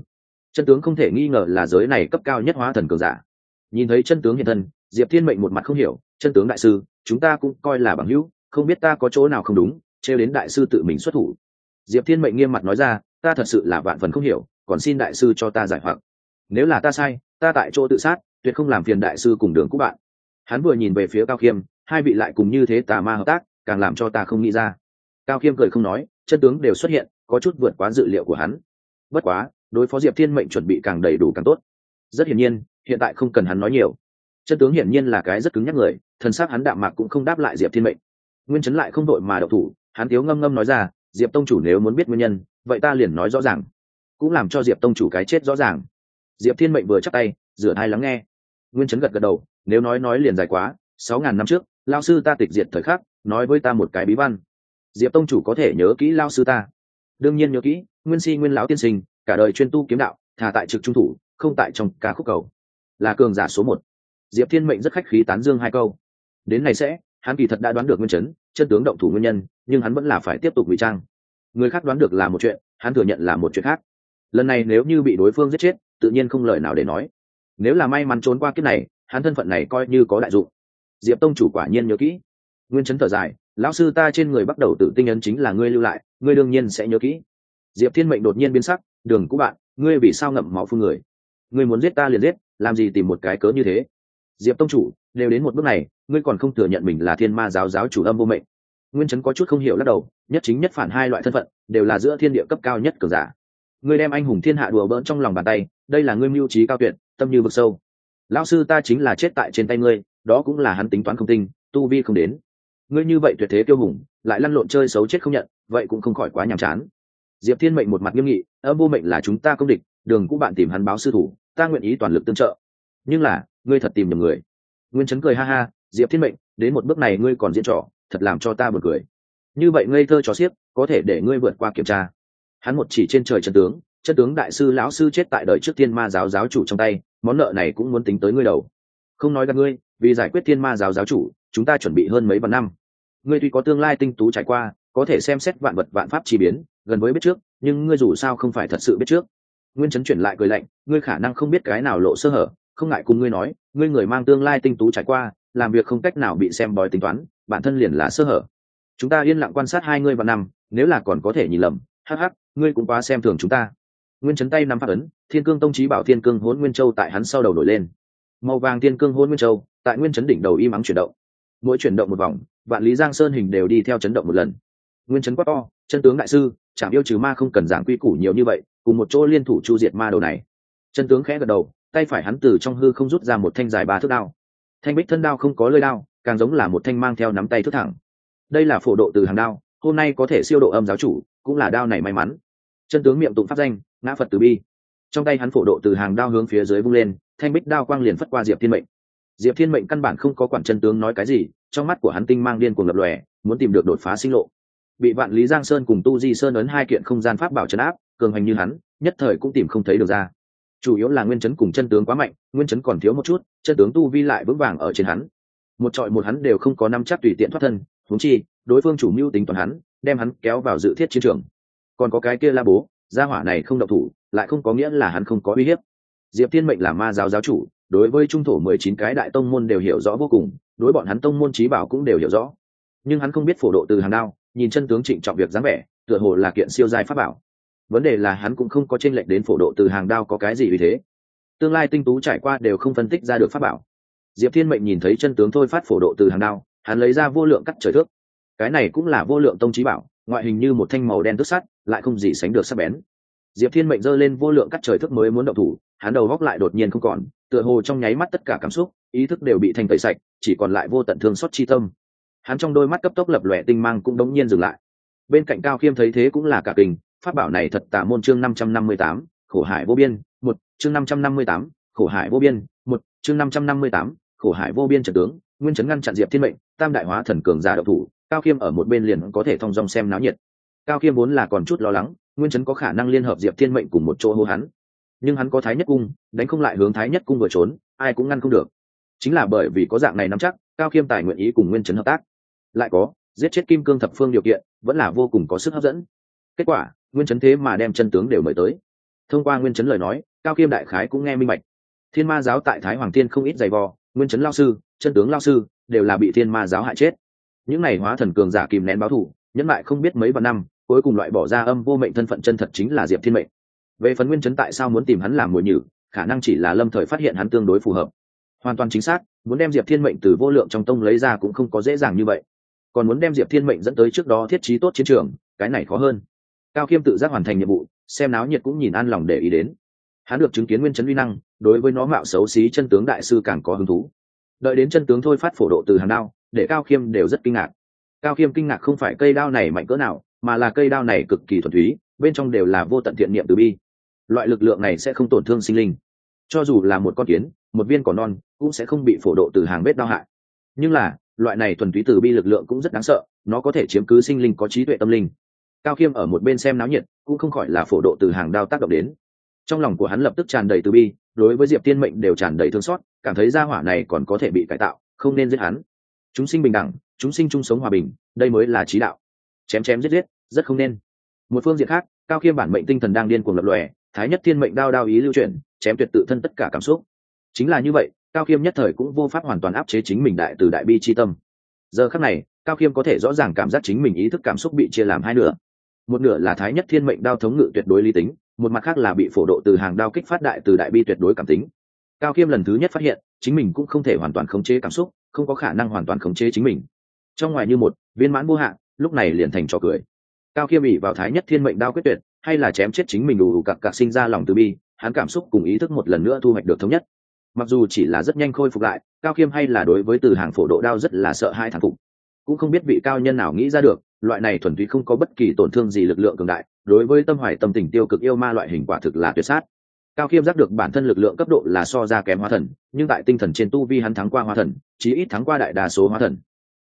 Chân tướng không thể nghi ngờ là giới này cấp cao nhất hóa thần cường giả. Nhìn thấy chân tướng hiện thân, diệp thiên mệnh một mặt không hiểu, chân tướng đại sư, chúng ta cũng coi là bằng hữu, không biết ta có chỗ nào không đúng, trêu đến đại sư tự mình xuất thủ. Diệp thiên mệnh nghiêm mặt nói ra, ta thật sự là vạn phần không hiểu, còn xin đại sư cho ta giải hoặc. Nếu là ta sai, ta tại chỗ tự sát, tuyệt không làm phiền đại sư cùng đường của bạn. Hắn vừa nhìn về phía cao khiêm, hai vị lại cùng như thế tà ma hợp tác, càng làm cho ta không nghĩ ra. Cao khiêm cười không nói, chân tướng đều xuất hiện, có chút vượt quá dự liệu của hắn bất quá, đối phó diệp thiên mệnh chuẩn bị càng đầy đủ càng tốt. Rất hiển nhiên, hiện tại không cần hắn nói nhiều. Chân tướng hiển nhiên là cái rất cứng nhắc người, thần s á c hắn đạm mạc cũng không đáp lại diệp thiên mệnh. Nguyên chấn lại không đội mà đậu thủ, hắn thiếu ngâm ngâm nói ra, diệp tông chủ nếu muốn biết nguyên nhân, vậy ta liền nói rõ ràng. Cũng làm cho diệp tông chủ cái chết rõ ràng. Diệp thiên mệnh vừa chắc tay, rửa hai lắng nghe. Nguyên chấn gật gật đầu, nếu nói nói liền dài quá, sáu ngàn năm trước lao sư ta tịch diệt thời khắc, nói với ta một cái bí văn. Diệp tông chủ có thể nhớ kỹ lao sư ta? Đương nhiên nhớ kỹ nguyên si nguyên lão tiên sinh, cả đời chuyên tu kiếm đạo, thà tại trực trung thủ, không tại trong ca khúc cầu. Là cường giả số một. Diệp thiên mệnh rất khách khí tán dương hai câu. Đến này sẽ, hắn kỳ thật đã đoán được nguyên chấn, chân tướng động thủ nguyên nhân, nhưng hắn vẫn là phải tiếp tục ngụy trang. Người khác đoán được là một chuyện, hắn thừa nhận là một chuyện khác. Lần này nếu như bị đối phương giết chết, tự nhiên không lời nào để nói. Nếu là may mắn trốn qua kiếp này, hắn thân phận này coi như có đại dụng. Diệp tông chủ quả nhiên nhớ kỹ. Nguyên chấn thở dài, lão sư ta trên người bắt đầu tự tinh ấn chính là ngươi lưu lại, ngươi đương nhiên sẽ nhớ kỹ diệp thiên mệnh đột nhiên biến sắc, đường cũ bạn, ngươi vì sao ngậm máu phương người? Ngươi muốn giết ta liền giết, làm gì tìm một cái cớ như thế? Diệp tông chủ, đều đến một bước này, ngươi còn không thừa nhận mình là thiên ma giáo giáo chủ âm vô mệnh. Nguyên chấn có chút không hiểu lắc đầu, nhất chính nhất phản hai loại thân phận, đều là giữa thiên địa cấp cao nhất cường giả. Ngươi đem anh hùng thiên hạ đùa bỡn trong lòng bàn tay, đây là ngươi mưu trí cao tuyệt, tâm như vực sâu. Lão sư ta chính là chết tại trên tay ngươi, đó cũng là hắn tính toán không tinh, tu vi không đến. Ngươi như vậy tuyệt thế tiêu hùng, lại lăn lộn chơi xấu chết không nhận, vậy cũng không khỏi quá nhàm chán diệp thiên mệnh một mặt nghiêm nghị âm vô mệnh là chúng ta công địch, đường cũ bạn tìm hắn báo sư thủ, ta nguyện ý toàn lực tương trợ. Nhưng là, ngươi thật tìm nhầm người. Nguyên chấn cười ha ha, diệp thiên mệnh, đến một bước này ngươi còn diễn trò, thật làm cho ta bật cười. Như vậy ngây thơ trò xiếc, có thể để ngươi vượt qua kiểm tra. Hắn một chỉ trên trời chân tướng chân tướng đại sư lão sư chết tại đời trước thiên ma giáo giáo chủ trong tay, món nợ này cũng muốn tính tới ngươi đầu. Không nói gặp ngươi, vì giải quyết thiên ma giáo giáo chủ, chúng ta chuẩn bị hơn mấy vạn năm. Ngươi tuy có tương lai tinh tú trải qua, có thể xem xét vạn vật vạn pháp chi biến gần với biết trước, nhưng ngươi dù sao không phải thật sự biết trước. Nguyên chấn chuyển lại cười lạnh, ngươi khả năng không biết cái nào lộ sơ hở, không ngại cùng ngươi nói, ngươi người mang tương lai tinh tú trải qua, làm việc không cách nào bị xem bói tính toán, bản thân liền là sơ hở. Chúng ta yên lặng quan sát hai ngươi vào năm, nếu là còn có thể nhìn lầm, hắc hắc, ngươi cũng quá xem thường chúng ta. Nguyên chấn tay nắm phát ấn, thiên cương tông trí bảo thiên cương hôn nguyên châu tại hắn sau đầu nổi lên. Màu vàng thiên cương hôn nguyên châu, tại nguyên chấn đỉnh đầu im ắng chuyển động. Mỗi chuyển động một vòng, vạn lý giang sơn hình đều đi theo chấn động một lần. Nguyên chấn quát to chân tướng đại sư chạm yêu trừ ma không cần giảng quy củ nhiều như vậy, cùng một chỗ liên thủ chu diệt ma đầu này. Chân tướng khẽ gật đầu, tay phải hắn từ trong hư không rút ra một thanh dài ba thước đao. Thanh bích thân đao không có lơi đao, càng giống là một thanh mang theo nắm tay thước thẳng. Đây là phổ độ từ hàng đao, hôm nay có thể siêu độ âm giáo chủ, cũng là đao này may mắn. Chân tướng miệng tụng pháp danh, ngã phật từ bi. Trong tay hắn phổ độ từ hàng đao hướng phía dưới vung lên, thanh bích đao quang liền phất qua diệp thiên mệnh. Diệp thiên mệnh căn bản không có quản chân tướng nói cái gì, trong mắt của hắn tinh mang điên cuồng lập lòe, muốn tìm được đột phá sinh lộ bị vạn lý giang sơn cùng tu di sơn ấn hai kiện không gian pháp bảo chấn áp, cường hành như hắn, nhất thời cũng tìm không thấy được ra. Chủ yếu là nguyên chấn cùng chân tướng quá mạnh, nguyên chấn còn thiếu một chút, chân tướng tu vi lại vững vàng ở trên hắn. Một trọi một hắn đều không có năm chắc tùy tiện thoát thân thúng chi, đối phương chủ mưu tính toàn hắn, đem hắn kéo vào dự thiết chiến trường. Còn có cái kia la bố, gia hỏa này không độc thủ, lại không có nghĩa là hắn không có uy hiếp. Diệp thiên mệnh là ma giáo giáo chủ, đối với trung thổ mười chín cái đại tông môn đều hiểu rõ vô cùng, đối bọn hắn tông môn trí bảo cũng đều hiểu rõ. Nhưng hắn không biết phổ độ từ hàng đao nhìn chân tướng trịnh trọng việc dáng vẻ, tựa hồ là kiện siêu giai pháp bảo. Vấn đề là hắn cũng không có tranh lệch đến phổ độ từ hàng đao có cái gì vì thế. Tương lai tinh tú trải qua đều không phân tích ra được pháp bảo. Diệp thiên mệnh nhìn thấy chân tướng thôi phát phổ độ từ hàng đao, hắn lấy ra vô lượng cắt trời thước. Cái này cũng là vô lượng tông trí bảo, ngoại hình như một thanh màu đen tức sắt, lại không gì sánh được sắc bén. Diệp thiên mệnh giơ lên vô lượng cắt trời thước mới muốn động thủ, hắn đầu góc lại đột nhiên không còn, tựa hồ trong nháy mắt tất cả cảm xúc, ý thức đều bị thanh tẩy sạch, chỉ còn lại vô tận thương xót chi tâm hắn trong đôi mắt cấp tốc lập lòe tinh mang cũng đống nhiên dừng lại. Bên cạnh cao khiêm thấy thế cũng là cả kình pháp bảo này thật tả môn chương năm trăm năm mươi tám, khổ hải vô biên, một, chương năm trăm năm mươi tám, khổ hải vô biên, một, chương năm trăm năm mươi tám, khổ hải vô biên trận tướng, nguyên chấn ngăn chặn diệp thiên mệnh, tam đại hóa thần cường giả độc thủ, cao khiêm ở một bên liền có thể thong dong xem náo nhiệt. Cao khiêm vốn là còn chút lo lắng, nguyên chấn có khả năng liên hợp diệp thiên mệnh cùng một chỗ hô hắn. Nhưng hắn có thái nhất cung, đánh không lại hướng thái nhất cung vừa trốn, ai cũng ngăn không được. Chính là bởi vì có dạng này nắm chắc, cao khiêm tài nguyện ý cùng nguyên chấn hợp tác lại có, giết chết kim cương thập phương điều kiện, vẫn là vô cùng có sức hấp dẫn. Kết quả, nguyên chấn thế mà đem chân tướng đều mời tới. Thông qua nguyên chấn lời nói, cao kiêm đại khái cũng nghe minh bạch. Thiên ma giáo tại thái hoàng thiên không ít giày vò, nguyên chấn lao sư, chân tướng lao sư, đều là bị thiên ma giáo hại chết. Những n à y hóa thần cường giả kìm nén báo thủ nhẫn lại không biết mấy vạn năm, cuối cùng loại bỏ ra âm vô mệnh thân phận chân thật chính là diệp thiên mệnh. Về phần nguyên chấn tại sao muốn tìm hắn làm mồi nhử, khả năng chỉ là lâm thời phát hiện hắn tương đối phù hợp. Hoàn toàn chính xác, muốn đem diệp thiên mệnh từ vô lượng trong tông lấy ra cũng không có dễ dàng như vậy còn muốn đem diệp thiên mệnh dẫn tới trước đó thiết trí tốt chiến trường, cái này khó hơn. Cao khiêm tự giác hoàn thành nhiệm vụ, xem náo nhiệt cũng nhìn an lòng để ý đến. Hắn được chứng kiến nguyên chấn uy năng, đối với nó mạo xấu xí chân tướng đại sư càng có hứng thú. Đợi đến chân tướng thôi phát phổ độ từ hàng đao, để cao khiêm đều rất kinh ngạc. Cao khiêm kinh ngạc không phải cây đao này mạnh cỡ nào, mà là cây đao này cực kỳ thuần túy, bên trong đều là vô tận thiện niệm từ bi. Loại lực lượng này sẽ không tổn thương sinh linh. Cho dù là một con kiến, một viên cỏ non, cũng sẽ không bị phổ độ từ hàng vết đao hại nhưng là loại này thuần túy từ bi lực lượng cũng rất đáng sợ, nó có thể chiếm cứ sinh linh có trí tuệ tâm linh. Cao khiêm ở một bên xem náo nhiệt, cũng không khỏi là phổ độ từ hàng đao tác động đến. Trong lòng của hắn lập tức tràn đầy từ bi, đối với diệp tiên mệnh đều tràn đầy thương xót, cảm thấy gia hỏa này còn có thể bị cải tạo, không nên giết hắn. Chúng sinh bình đẳng, chúng sinh chung sống hòa bình, đây mới là trí đạo. Chém chém giết giết, rất không nên. Một phương diện khác, cao khiêm bản mệnh tinh thần đang điên cuồng lập lòe, thái nhất thiên mệnh đao đao ý lưu chuyển, chém tuyệt tự thân tất cả cảm xúc. Chính là như vậy cao khiêm nhất thời cũng vô pháp hoàn toàn áp chế chính mình đại từ đại bi c tâm. Giờ khắc này, cao khiêm có thể rõ ràng cảm giác chính mình ý thức cảm xúc bị chia làm hai nửa. Một nửa là thái nhất thiên mệnh đao thống ngự tuyệt đối lý tính, một mặt khác là bị phổ độ từ hàng đao kích phát đại từ đại bi tuyệt đối cảm tính. Cao khiêm lần thứ nhất phát hiện, chính mình cũng không thể hoàn toàn khống chế cảm xúc, không có khả năng hoàn toàn khống chế chính mình. Trong ngoài như một viên mãn vô hạn, lúc này liền thành trò cười. Cao khiêm ỉ vào thái nhất thiên mệnh đao quyết tuyệt, hay là chém chết chính mình đủ đủ cặp cặp sinh ra lòng từ bi, hắn cảm xúc cùng ý thức một lần nữa thu hoạch được thống nhất mặc dù chỉ là rất nhanh khôi phục lại, cao khiêm hay là đối với từ hàng phổ độ đao rất là sợ hai thằng phục. Cũng không biết vị cao nhân nào nghĩ ra được, loại này thuần túy không có bất kỳ tổn thương gì lực lượng cường đại, đối với tâm hoài tâm tình tiêu cực yêu ma loại hình quả thực là tuyệt sát. Cao khiêm giác được bản thân lực lượng cấp độ là so ra kém hóa thần, nhưng tại tinh thần trên tu vi hắn thắng qua hóa thần, chí ít thắng qua đại đa số hóa thần.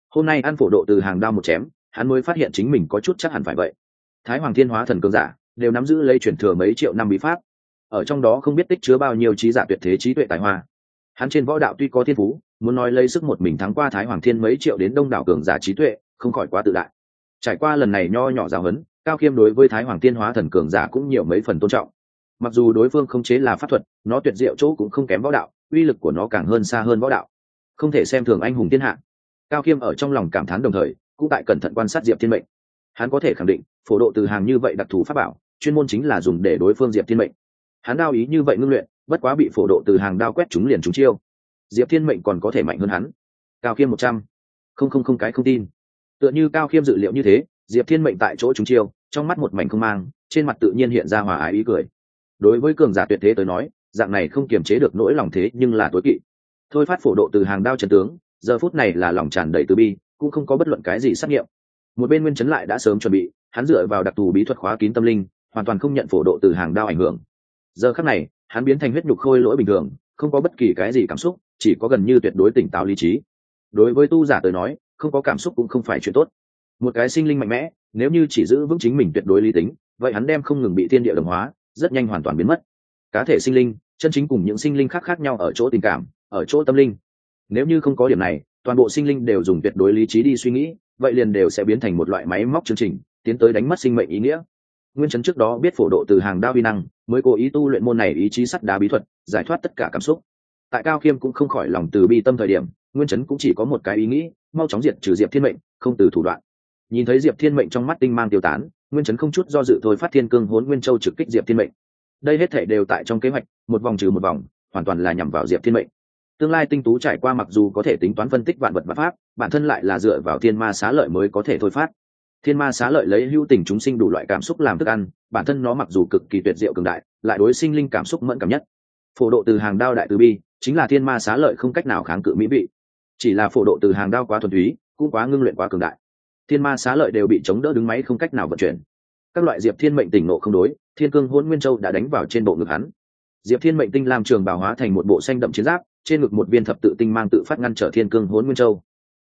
Hôm nay ăn phổ độ từ hàng đao một chém, hắn mới phát hiện chính mình có chút chắc hẳn phải vậy. Thái hoàng thiên hóa thần cường giả, đều nắm giữ lấy chuyển thừa mấy triệu năm bí pháp ở trong đó không biết tích chứa bao nhiêu trí giả tuyệt thế trí tuệ tài hoa. Hắn trên võ đạo tuy có thiên phú, muốn nói lấy sức một mình thắng qua thái hoàng thiên mấy triệu đến đông đảo cường giả trí tuệ, không khỏi quá tự đại. Trải qua lần này nho nhỏ giáo huấn, cao khiêm đối với thái hoàng tiên hóa thần cường giả cũng nhiều mấy phần tôn trọng. Mặc dù đối phương không chế là pháp thuật, nó tuyệt diệu chỗ cũng không kém võ đạo, uy lực của nó càng hơn xa hơn võ đạo. Không thể xem thường anh hùng thiên hạ. Cao khiêm ở trong lòng cảm thán đồng thời, cũng tại cẩn thận quan sát diệp thiên mệnh. Hắn có thể khẳng định, phổ độ từ hàng như vậy đặc thù pháp bảo, chuyên môn chính là dùng để đối phương diệp thiên mệnh hắn đao ý như vậy ngưng luyện, bất quá bị phổ độ từ hàng đao quét chúng liền chúng chiêu. Diệp thiên mệnh còn có thể mạnh hơn hắn. Cao khiêm một trăm. Không không không, cái không tin. Tựa như cao khiêm dự liệu như thế, diệp thiên mệnh tại chỗ chúng chiêu, trong mắt một mảnh không mang, trên mặt tự nhiên hiện ra hòa ái ý cười. Đối với cường giả tuyệt thế tới nói, dạng này không kiềm chế được nỗi lòng thế nhưng là tối kỵ. Thôi phát phổ độ từ hàng đao trần tướng, giờ phút này là lòng tràn đầy từ bi, cũng không có bất luận cái gì xác nghiệm. Một bên nguyên chấn lại đã sớm chuẩn bị, hắn dựa vào đặc thù bí thuật khóa kín tâm linh, hoàn toàn không nhận phổ độ từ hàng đao ảnh hưởng giờ khắc này, hắn biến thành huyết nhục khôi lỗi bình thường, không có bất kỳ cái gì cảm xúc, chỉ có gần như tuyệt đối tỉnh táo lý trí. Đối với tu giả tới nói, không có cảm xúc cũng không phải chuyện tốt. Một cái sinh linh mạnh mẽ, nếu như chỉ giữ vững chính mình tuyệt đối lý tính, vậy hắn đem không ngừng bị thiên địa đồng hóa, rất nhanh hoàn toàn biến mất. Cá thể sinh linh, chân chính cùng những sinh linh khác khác nhau ở chỗ tình cảm, ở chỗ tâm linh. Nếu như không có điểm này, toàn bộ sinh linh đều dùng tuyệt đối lý trí đi suy nghĩ, vậy liền đều sẽ biến thành một loại máy móc chương trình, tiến tới đánh mất sinh mệnh ý nghĩa nguyên chấn trước đó biết phổ độ từ hàng đao vi năng, mới cố ý tu luyện môn này ý chí sắt đá bí thuật, giải thoát tất cả cảm xúc. Tại cao khiêm cũng không khỏi lòng từ bi tâm thời điểm, nguyên chấn cũng chỉ có một cái ý nghĩ, mau chóng diệt trừ diệp thiên mệnh, không từ thủ đoạn. Nhìn thấy diệp thiên mệnh trong mắt tinh mang tiêu tán, nguyên chấn không chút do dự thôi phát thiên cương hốn nguyên châu trực kích diệp thiên mệnh. Đây hết thể đều tại trong kế hoạch, một vòng trừ một vòng, hoàn toàn là nhằm vào diệp thiên mệnh. Tương lai tinh tú trải qua mặc dù có thể tính toán phân tích vạn vật và pháp, bản thân lại là dựa vào thiên ma xá lợi mới có thể thôi phát thiên ma xá lợi lấy hữu tình chúng sinh đủ loại cảm xúc làm thức ăn, bản thân nó mặc dù cực kỳ tuyệt diệu cường đại, lại đối sinh linh cảm xúc mẫn cảm nhất. Phổ độ từ hàng đao đại từ bi, chính là thiên ma xá lợi không cách nào kháng cự mỹ vị. Chỉ là phổ độ từ hàng đao quá thuần túy, cũng quá ngưng luyện quá cường đại. Thiên ma xá lợi đều bị chống đỡ đứng máy không cách nào vận chuyển. Các loại diệp thiên mệnh tỉnh nộ không đối, thiên cương hôn nguyên châu đã đánh vào trên bộ ngực hắn. Diệp thiên mệnh tinh làm trường bào hóa thành một bộ xanh đậm chiến giáp, trên ngực một viên thập tự tinh mang tự phát ngăn trở thiên cương hôn nguyên châu.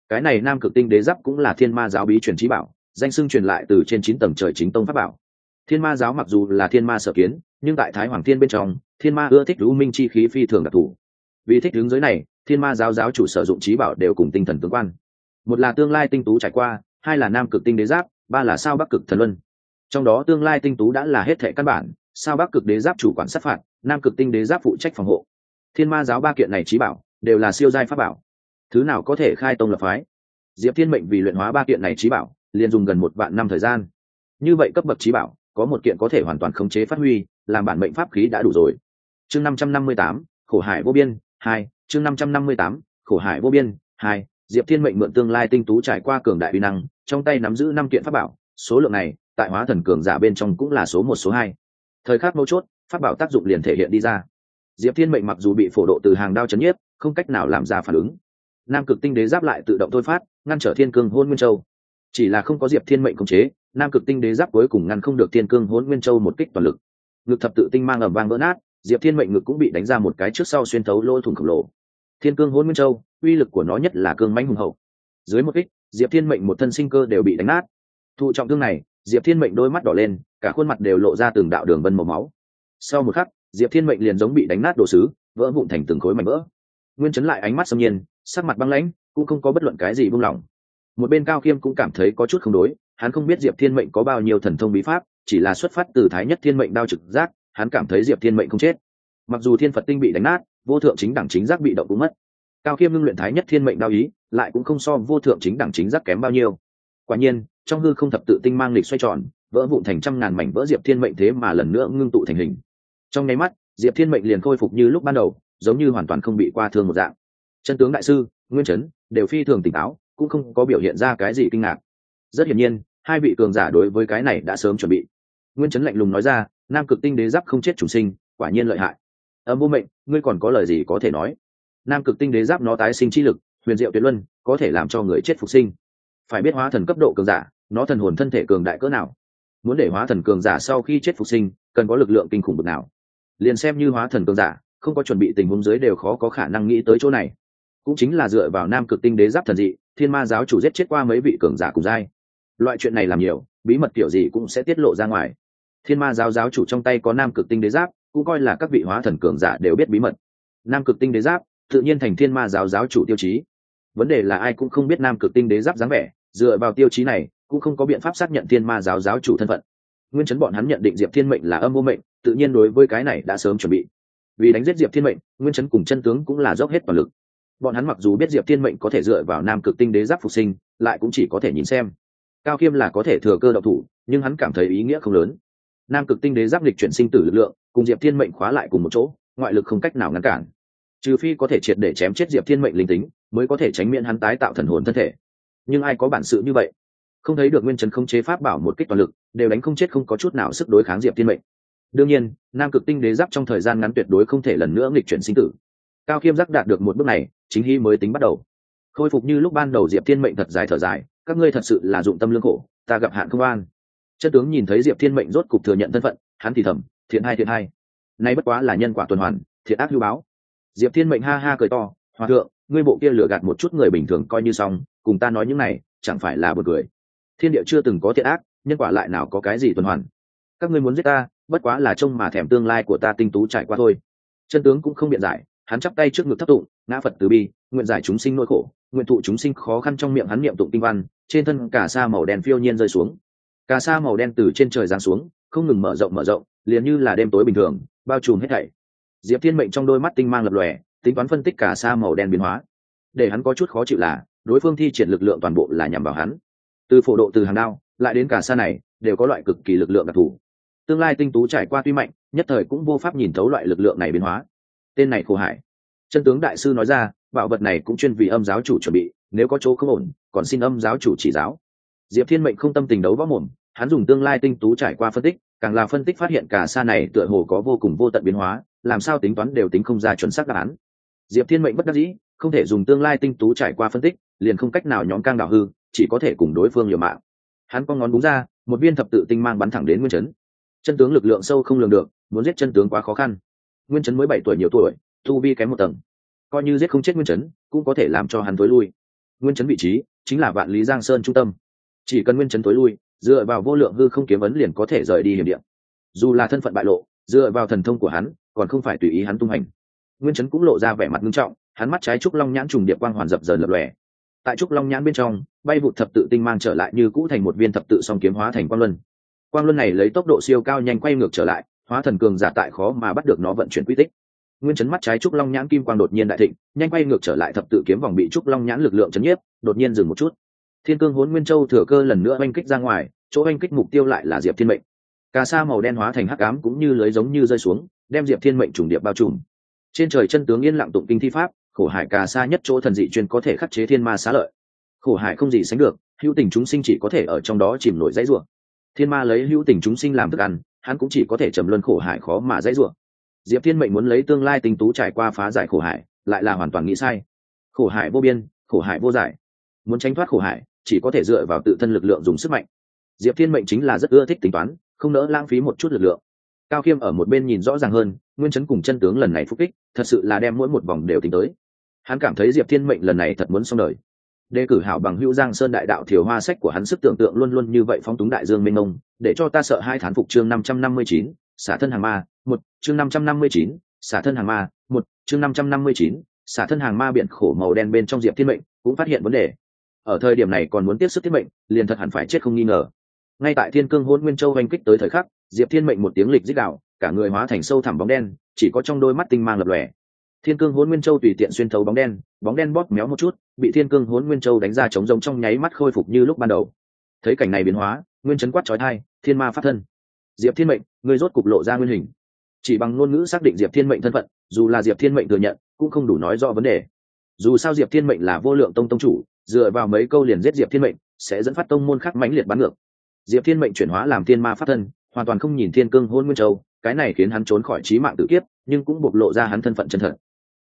Cái này nam cực tinh đế giáp cũng là thiên ma giáo bí truyền trí bảo danh xưng truyền lại từ trên chín tầng trời chính tông pháp bảo. Thiên ma giáo mặc dù là thiên ma sở kiến, nhưng tại thái hoàng thiên bên trong, thiên ma ưa thích lũ minh chi khí phi thường đặc thù. Vì thích hướng giới này, thiên ma giáo giáo chủ sử dụng trí bảo đều cùng tinh thần tương quan. Một là tương lai tinh tú trải qua, hai là nam cực tinh đế giáp, ba là sao bắc cực thần luân. Trong đó tương lai tinh tú đã là hết thệ căn bản, sao bắc cực đế giáp chủ quản sát phạt, nam cực tinh đế giáp phụ trách phòng hộ. Thiên ma giáo ba kiện này trí bảo, đều là siêu giai pháp bảo. Thứ nào có thể khai tông lập phái? Diệp thiên mệnh vì luyện hóa ba kiện này trí bảo liền dùng gần một vạn năm thời gian. Như vậy cấp bậc trí bảo, có một kiện có thể hoàn toàn khống chế phát huy, làm bản mệnh pháp khí đã đủ rồi. Chương năm trăm năm mươi tám, khổ hải vô biên, hai, chương năm trăm năm mươi tám, khổ hải vô biên, hai, diệp thiên mệnh mượn tương lai tinh tú trải qua cường đại uy năng, trong tay nắm giữ năm kiện pháp bảo, số lượng này, tại hóa thần cường giả bên trong cũng là số một, số hai. Thời khắc mấu chốt, pháp bảo tác dụng liền thể hiện đi ra. Diệp thiên mệnh mặc dù bị phổ độ từ hàng đao chấn nhiếp, không cách nào làm ra phản ứng. Nam cực tinh đế giáp lại tự động thôi phát, ngăn trở thiên cương hôn nguyên châu chỉ là không có diệp thiên mệnh khống chế, nam cực tinh đế giáp cuối cùng ngăn không được thiên cương Hỗn nguyên châu một kích toàn lực. Ngực thập tự tinh mang ẩm vang vỡ nát, diệp thiên mệnh ngực cũng bị đánh ra một cái trước sau xuyên thấu lỗ thủng khổng lồ. Thiên cương Hỗn nguyên châu, uy lực của nó nhất là cương mãnh hùng hậu. Dưới một kích, diệp thiên mệnh một thân sinh cơ đều bị đánh nát. Thụ trọng thương này, diệp thiên mệnh đôi mắt đỏ lên, cả khuôn mặt đều lộ ra từng đạo đường vân màu máu. Sau một khắc, diệp thiên mệnh liền giống bị đánh nát đồ sứ, vỡ vụn thành từng khối mảnh vỡ. Nguyên chấn lại ánh mắt xâm nhiên, sắc mặt băng lãnh, cũng không có bất luận cái gì buông lỏng một bên cao khiêm cũng cảm thấy có chút không đối, hắn không biết diệp thiên mệnh có bao nhiêu thần thông bí pháp, chỉ là xuất phát từ thái nhất thiên mệnh đao trực giác, hắn cảm thấy diệp thiên mệnh không chết. Mặc dù thiên phật tinh bị đánh nát, vô thượng chính đẳng chính giác bị động cũng mất. Cao khiêm ngưng luyện thái nhất thiên mệnh đao ý, lại cũng không so vô thượng chính đẳng chính giác kém bao nhiêu. Quả nhiên, trong hư không thập tự tinh mang lịch xoay tròn, vỡ vụn thành trăm ngàn mảnh vỡ diệp thiên mệnh thế mà lần nữa ngưng tụ thành hình. Trong nháy mắt, diệp thiên mệnh liền khôi phục như lúc ban đầu, giống như hoàn toàn không bị qua thương một dạng. Chân tướng đại sư, nguyên chấn, đều phi thường tỉnh táo cũng không có biểu hiện ra cái gì kinh ngạc. Rất hiển nhiên, hai vị cường giả đối với cái này đã sớm chuẩn bị. Nguyên chấn lạnh lùng nói ra, nam cực tinh đế giáp không chết chủ sinh, quả nhiên lợi hại. Âm vô mệnh, ngươi còn có lời gì có thể nói? Nam cực tinh đế giáp nó tái sinh chi lực, huyền diệu tuyệt luân, có thể làm cho người chết phục sinh. Phải biết hóa thần cấp độ cường giả, nó thần hồn thân thể cường đại cỡ nào? Muốn để hóa thần cường giả sau khi chết phục sinh, cần có lực lượng kinh khủng bực nào? Liền xem như hóa thần cường giả, không có chuẩn bị tình huống dưới đều khó có khả năng nghĩ tới chỗ này. Cũng chính là dựa vào nam cực tinh đế giáp thần dị thiên ma giáo chủ giết chết qua mấy vị cường giả cùng giai. Loại chuyện này làm nhiều, bí mật kiểu gì cũng sẽ tiết lộ ra ngoài. Thiên ma giáo giáo chủ trong tay có nam cực tinh đế giáp, cũng coi là các vị hóa thần cường giả đều biết bí mật. Nam cực tinh đế giáp, tự nhiên thành thiên ma giáo giáo chủ tiêu chí. Vấn đề là ai cũng không biết nam cực tinh đế giáp dáng vẻ, dựa vào tiêu chí này, cũng không có biện pháp xác nhận thiên ma giáo giáo chủ thân phận. Nguyên chấn bọn hắn nhận định diệp thiên mệnh là âm vô mệnh, tự nhiên đối với cái này đã sớm chuẩn bị. Vì đánh giết diệp thiên mệnh, nguyên chấn cùng chân tướng cũng là dốc hết toàn lực bọn hắn mặc dù biết diệp thiên mệnh có thể dựa vào nam cực tinh đế giáp phục sinh, lại cũng chỉ có thể nhìn xem. Cao khiêm là có thể thừa cơ đậu thủ, nhưng hắn cảm thấy ý nghĩa không lớn. Nam cực tinh đế giáp lịch chuyển sinh tử lực lượng, cùng diệp thiên mệnh khóa lại cùng một chỗ, ngoại lực không cách nào ngăn cản. Trừ phi có thể triệt để chém chết diệp thiên mệnh linh tính, mới có thể tránh miễn hắn tái tạo thần hồn thân thể. Nhưng ai có bản sự như vậy? Không thấy được nguyên trần không chế pháp bảo một kích toàn lực, đều đánh không chết không có chút nào sức đối kháng diệp thiên mệnh. Đương nhiên, nam cực tinh đế giáp trong thời gian ngắn tuyệt đối không thể lần nữa nghịch chuyển sinh tử. Cao khiêm giác đạt được một bước này chính hy mới tính bắt đầu. Khôi phục như lúc ban đầu diệp thiên mệnh thật dài thở dài, các ngươi thật sự là dụng tâm lương khổ, ta gặp hạn không an. Chất tướng nhìn thấy diệp thiên mệnh rốt cục thừa nhận thân phận, hắn thì thầm, thiện hai thiện hai nay bất quá là nhân quả tuần hoàn, thiện ác hưu báo. Diệp thiên mệnh ha ha cười to, hòa thượng, ngươi bộ kia lừa gạt một chút người bình thường coi như xong, cùng ta nói những này, chẳng phải là một cười. Thiên địa chưa từng có thiện ác, nhân quả lại nào có cái gì tuần hoàn? Các ngươi muốn giết ta, bất quá là trông mà thèm tương lai của ta tinh tú trải qua thôi. Chân tướng cũng không biện giải hắn chắp tay trước ngực thấp tụng, ngã phật từ bi, nguyện giải chúng sinh nỗi khổ, nguyện thụ chúng sinh khó khăn trong miệng hắn niệm tụng tinh văn, trên thân cả sa màu đen phiêu nhiên rơi xuống. Cả sa màu đen từ trên trời giáng xuống, không ngừng mở rộng mở rộng, liền như là đêm tối bình thường, bao trùm hết thảy. Diệp thiên mệnh trong đôi mắt tinh mang lập lòe, tính toán phân tích cả sa màu đen biến hóa. Để hắn có chút khó chịu là, đối phương thi triển lực lượng toàn bộ là nhằm vào hắn. Từ phổ độ từ hàng đao, lại đến cả sa này, đều có loại cực kỳ lực lượng đặc thù. Tương lai tinh tú trải qua tuy mạnh, nhất thời cũng vô pháp nhìn thấu loại lực lượng này biến hóa tên này khổ hải chân tướng đại sư nói ra, bảo vật này cũng chuyên vì âm giáo chủ chuẩn bị, nếu có chỗ không ổn, còn xin âm giáo chủ chỉ giáo. Diệp thiên mệnh không tâm tình đấu võ mồm, hắn dùng tương lai tinh tú trải qua phân tích, càng là phân tích phát hiện cả xa này tựa hồ có vô cùng vô tận biến hóa, làm sao tính toán đều tính không ra chuẩn xác đáp án. Diệp thiên mệnh bất đắc dĩ, không thể dùng tương lai tinh tú trải qua phân tích, liền không cách nào nhóm cang đảo hư, chỉ có thể cùng đối phương liều mạng. Hắn con ngón búng ra, một viên thập tự tinh mang bắn thẳng đến nguyên chấn. Chân tướng lực lượng sâu không lường được, muốn giết chân tướng quá khó khăn nguyên chấn mới bảy tuổi nhiều tuổi, tu vi kém một tầng. Coi như giết không chết nguyên chấn, cũng có thể làm cho hắn tối lui. Nguyên chấn vị trí chính là vạn lý giang sơn trung tâm. Chỉ cần nguyên chấn tối lui, dựa vào vô lượng hư không kiếm ấn liền có thể rời đi hiểm điện dù là thân phận bại lộ, dựa vào thần thông của hắn, còn không phải tùy ý hắn tung hành. Nguyên chấn cũng lộ ra vẻ mặt nghiêm trọng, hắn mắt trái trúc long nhãn trùng điệp quang hoàn dập dờn lập lòe. Tại trúc long nhãn bên trong, bay vụ thập tự tinh mang trở lại như cũ thành một viên thập tự song kiếm hóa thành quang luân. Quang luân này lấy tốc độ siêu cao nhanh quay ngược trở lại hóa thần cường giả tại khó mà bắt được nó vận chuyển quy tích. Nguyên chấn mắt trái trúc long nhãn kim quang đột nhiên đại thịnh, nhanh quay ngược trở lại thập tự kiếm vòng bị trúc long nhãn lực lượng chấn nhiếp, đột nhiên dừng một chút. Thiên cương hốn nguyên châu thừa cơ lần nữa oanh kích ra ngoài, chỗ oanh kích mục tiêu lại là diệp thiên mệnh. Cà sa màu đen hóa thành hắc ám cũng như lưới giống như rơi xuống, đem diệp thiên mệnh trùng điệp bao trùm. Trên trời chân tướng yên lặng tụng kinh thi pháp, khổ hải cà sa nhất chỗ thần dị chuyên có thể khắc chế thiên ma xá lợi. Khổ hải không gì sánh được, hữu tình chúng sinh chỉ có thể ở trong đó chìm nổi dãy ruộng thiên ma lấy hữu tình chúng sinh làm thức ăn hắn cũng chỉ có thể trầm luân khổ hải khó mà dãy rủa. Diệp thiên mệnh muốn lấy tương lai tình tú trải qua phá giải khổ hải, lại là hoàn toàn nghĩ sai. Khổ hải vô biên, khổ hải vô giải. Muốn tránh thoát khổ hải, chỉ có thể dựa vào tự thân lực lượng dùng sức mạnh. Diệp thiên mệnh chính là rất ưa thích tính toán, không nỡ lãng phí một chút lực lượng. Cao Kiêm ở một bên nhìn rõ ràng hơn, nguyên chấn cùng chân tướng lần này phục kích, thật sự là đem mỗi một vòng đều tính tới. Hắn cảm thấy diệp thiên mệnh lần này thật muốn xong đời đề cử hảo bằng hữu giang sơn đại đạo thiều hoa sách của hắn sức tưởng tượng luôn luôn như vậy phóng túng đại dương mênh mông, để cho ta sợ hai thán phục chương năm trăm năm mươi chín, xả thân hàng ma, một, chương năm trăm năm mươi chín, xả thân hàng ma, một, chương năm trăm năm mươi chín, xả thân hàng ma biển khổ màu đen bên trong diệp thiên mệnh, cũng phát hiện vấn đề. Ở thời điểm này còn muốn tiếp sức thiết mệnh, liền thật hẳn phải chết không nghi ngờ. Ngay tại thiên cương hôn nguyên châu oanh kích tới thời khắc, diệp thiên mệnh một tiếng lịch dích đạo cả người hóa thành sâu thẳm bóng đen, chỉ có trong đôi mắt tinh mang lập lòe thiên cương hôn nguyên châu tùy tiện xuyên thấu bóng đen bóng đen bóp méo một chút, bị thiên cương hôn nguyên châu đánh ra chống rông trong nháy mắt khôi phục như lúc ban đầu. Thấy cảnh này biến hóa, nguyên chấn quát trói thai, thiên ma phát thân. Diệp thiên mệnh người rốt cục lộ ra nguyên hình. Chỉ bằng ngôn ngữ xác định diệp thiên mệnh thân phận, dù là diệp thiên mệnh thừa nhận, cũng không đủ nói rõ vấn đề. Dù sao diệp thiên mệnh là vô lượng tông tông chủ, dựa vào mấy câu liền giết diệp thiên mệnh, sẽ dẫn phát tông môn khắc mãnh liệt bắn ngược. Diệp thiên mệnh chuyển hóa làm thiên ma pháp thân, hoàn toàn không nhìn thiên cương hôn nguyên châu, cái này khiến hắn trốn khỏi trí mạng tự kiếp, nhưng cũng bộc lộ ra hắn thân phận chân thật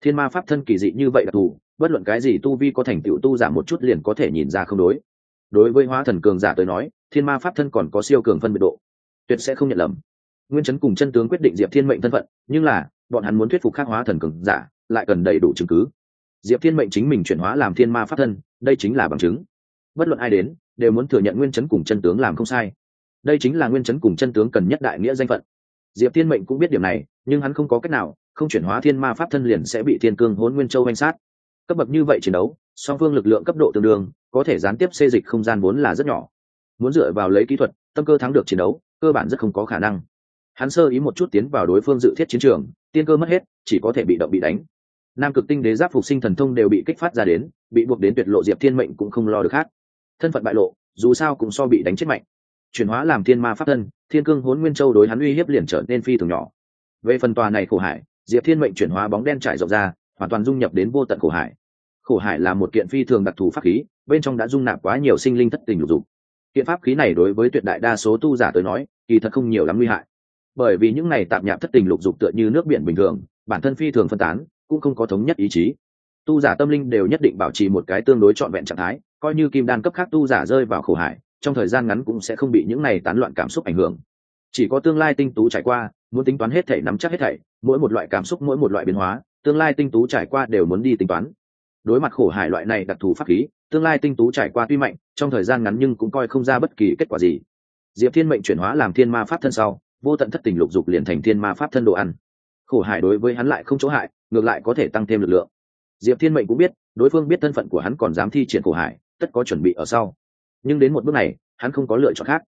thiên ma pháp thân kỳ dị như vậy đặc thù bất luận cái gì tu vi có thành tựu tu giảm một chút liền có thể nhìn ra không đối. Đối với hóa thần cường giả tới nói, thiên ma pháp thân còn có siêu cường phân biệt độ, tuyệt sẽ không nhận lầm. Nguyên chấn cùng chân tướng quyết định diệp thiên mệnh thân phận, nhưng là, bọn hắn muốn thuyết phục khác hóa thần cường giả, lại cần đầy đủ chứng cứ. Diệp thiên mệnh chính mình chuyển hóa làm thiên ma pháp thân, đây chính là bằng chứng. Bất luận ai đến, đều muốn thừa nhận nguyên chấn cùng chân tướng làm không sai. Đây chính là nguyên chấn cùng chân tướng cần nhất đại nghĩa danh phận diệp thiên mệnh cũng biết điểm này, nhưng hắn không có cách nào, không chuyển hóa thiên ma pháp thân liền sẽ bị thiên cương hỗn nguyên châu oanh sát. Cấp bậc như vậy chiến đấu, song phương lực lượng cấp độ tương đương, có thể gián tiếp xê dịch không gian vốn là rất nhỏ. Muốn dựa vào lấy kỹ thuật, tâm cơ thắng được chiến đấu, cơ bản rất không có khả năng. Hắn sơ ý một chút tiến vào đối phương dự thiết chiến trường, tiên cơ mất hết, chỉ có thể bị động bị đánh. Nam cực tinh đế giáp phục sinh thần thông đều bị kích phát ra đến, bị buộc đến tuyệt lộ diệp thiên mệnh cũng không lo được khác. Thân phận bại lộ, dù sao cũng so bị đánh chết mạnh chuyển hóa làm thiên ma pháp thân, thiên cương hốn nguyên châu đối hắn uy hiếp liền trở nên phi thường nhỏ. Về phần tòa này khổ hải, diệp thiên mệnh chuyển hóa bóng đen trải rộng ra, hoàn toàn dung nhập đến vô tận khổ hải. Khổ hải là một kiện phi thường đặc thù pháp khí, bên trong đã dung nạp quá nhiều sinh linh thất tình lục dục. Kiện pháp khí này đối với tuyệt đại đa số tu giả tới nói, kỳ thật không nhiều lắm nguy hại. Bởi vì những này tạm nhạp thất tình lục dục tựa như nước biển bình thường, bản thân phi thường phân tán, cũng không có thống nhất ý chí. Tu giả tâm linh đều nhất định bảo trì một cái tương đối trọn vẹn trạng thái, coi như kim đan cấp khác tu giả rơi vào khổ hải trong thời gian ngắn cũng sẽ không bị những này tán loạn cảm xúc ảnh hưởng. Chỉ có tương lai tinh tú trải qua, muốn tính toán hết thể nắm chắc hết thảy, mỗi một loại cảm xúc, mỗi một loại biến hóa, tương lai tinh tú trải qua đều muốn đi tính toán. Đối mặt khổ hải loại này đặc thù pháp khí, tương lai tinh tú trải qua tuy mạnh, trong thời gian ngắn nhưng cũng coi không ra bất kỳ kết quả gì. Diệp thiên mệnh chuyển hóa làm thiên ma pháp thân sau, vô tận thất tình lục dục liền thành thiên ma pháp thân đồ ăn. Khổ hải đối với hắn lại không chỗ hại, ngược lại có thể tăng thêm lực lượng. Diệp thiên mệnh cũng biết, đối phương biết thân phận của hắn còn dám thi triển khổ hải, tất có chuẩn bị ở sau nhưng đến một bước này, hắn không có lựa chọn khác.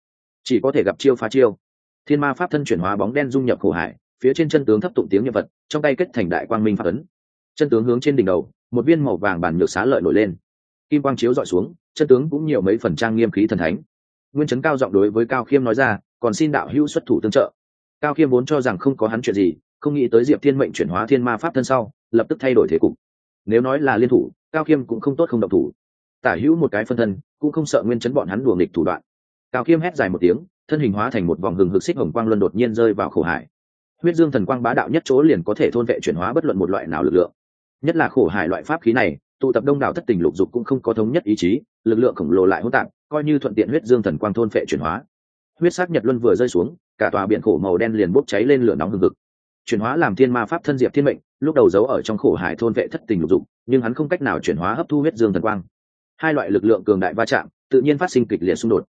Chỉ có thể gặp chiêu phá chiêu. Thiên ma pháp thân chuyển hóa bóng đen dung nhập khổ hải, phía trên chân tướng thấp tụng tiếng nhân vật, trong tay kết thành đại quang minh pháp ấn. Chân tướng hướng trên đỉnh đầu, một viên màu vàng bản nhược xá lợi nổi lên. Kim quang chiếu dọi xuống, chân tướng cũng nhiều mấy phần trang nghiêm khí thần thánh. Nguyên chấn cao giọng đối với cao khiêm nói ra, còn xin đạo hữu xuất thủ tương trợ. Cao khiêm vốn cho rằng không có hắn chuyện gì, không nghĩ tới diệp thiên mệnh chuyển hóa thiên ma pháp thân sau, lập tức thay đổi thế cục. Nếu nói là liên thủ, cao khiêm cũng không tốt không độc thủ tả hữu một cái phân thân, cũng không sợ nguyên chấn bọn hắn đùa nghịch thủ đoạn. Cao khiêm hét dài một tiếng, thân hình hóa thành một vòng hừng hực xích hồng quang luân đột nhiên rơi vào khổ hải. Huyết dương thần quang bá đạo nhất chỗ liền có thể thôn vệ chuyển hóa bất luận một loại nào lực lượng. Nhất là khổ hải loại pháp khí này, tụ tập đông đảo thất tình lục dục cũng không có thống nhất ý chí, lực lượng khổng lồ lại hỗn tạp, coi như thuận tiện huyết dương thần quang thôn phệ chuyển hóa. Huyết sắc nhật luân vừa rơi xuống, cả tòa biển khổ màu đen liền bốc cháy lên lửa nóng hừng hực. Chuyển hóa làm thiên ma pháp thân diệp thiên mệnh, lúc đầu giấu ở trong khổ hải thôn vệ thất tình lục dục, nhưng hắn không cách nào chuyển hóa hấp thu huyết dương thần quang hai loại lực lượng cường đại va chạm, tự nhiên phát sinh kịch liệt xung đột.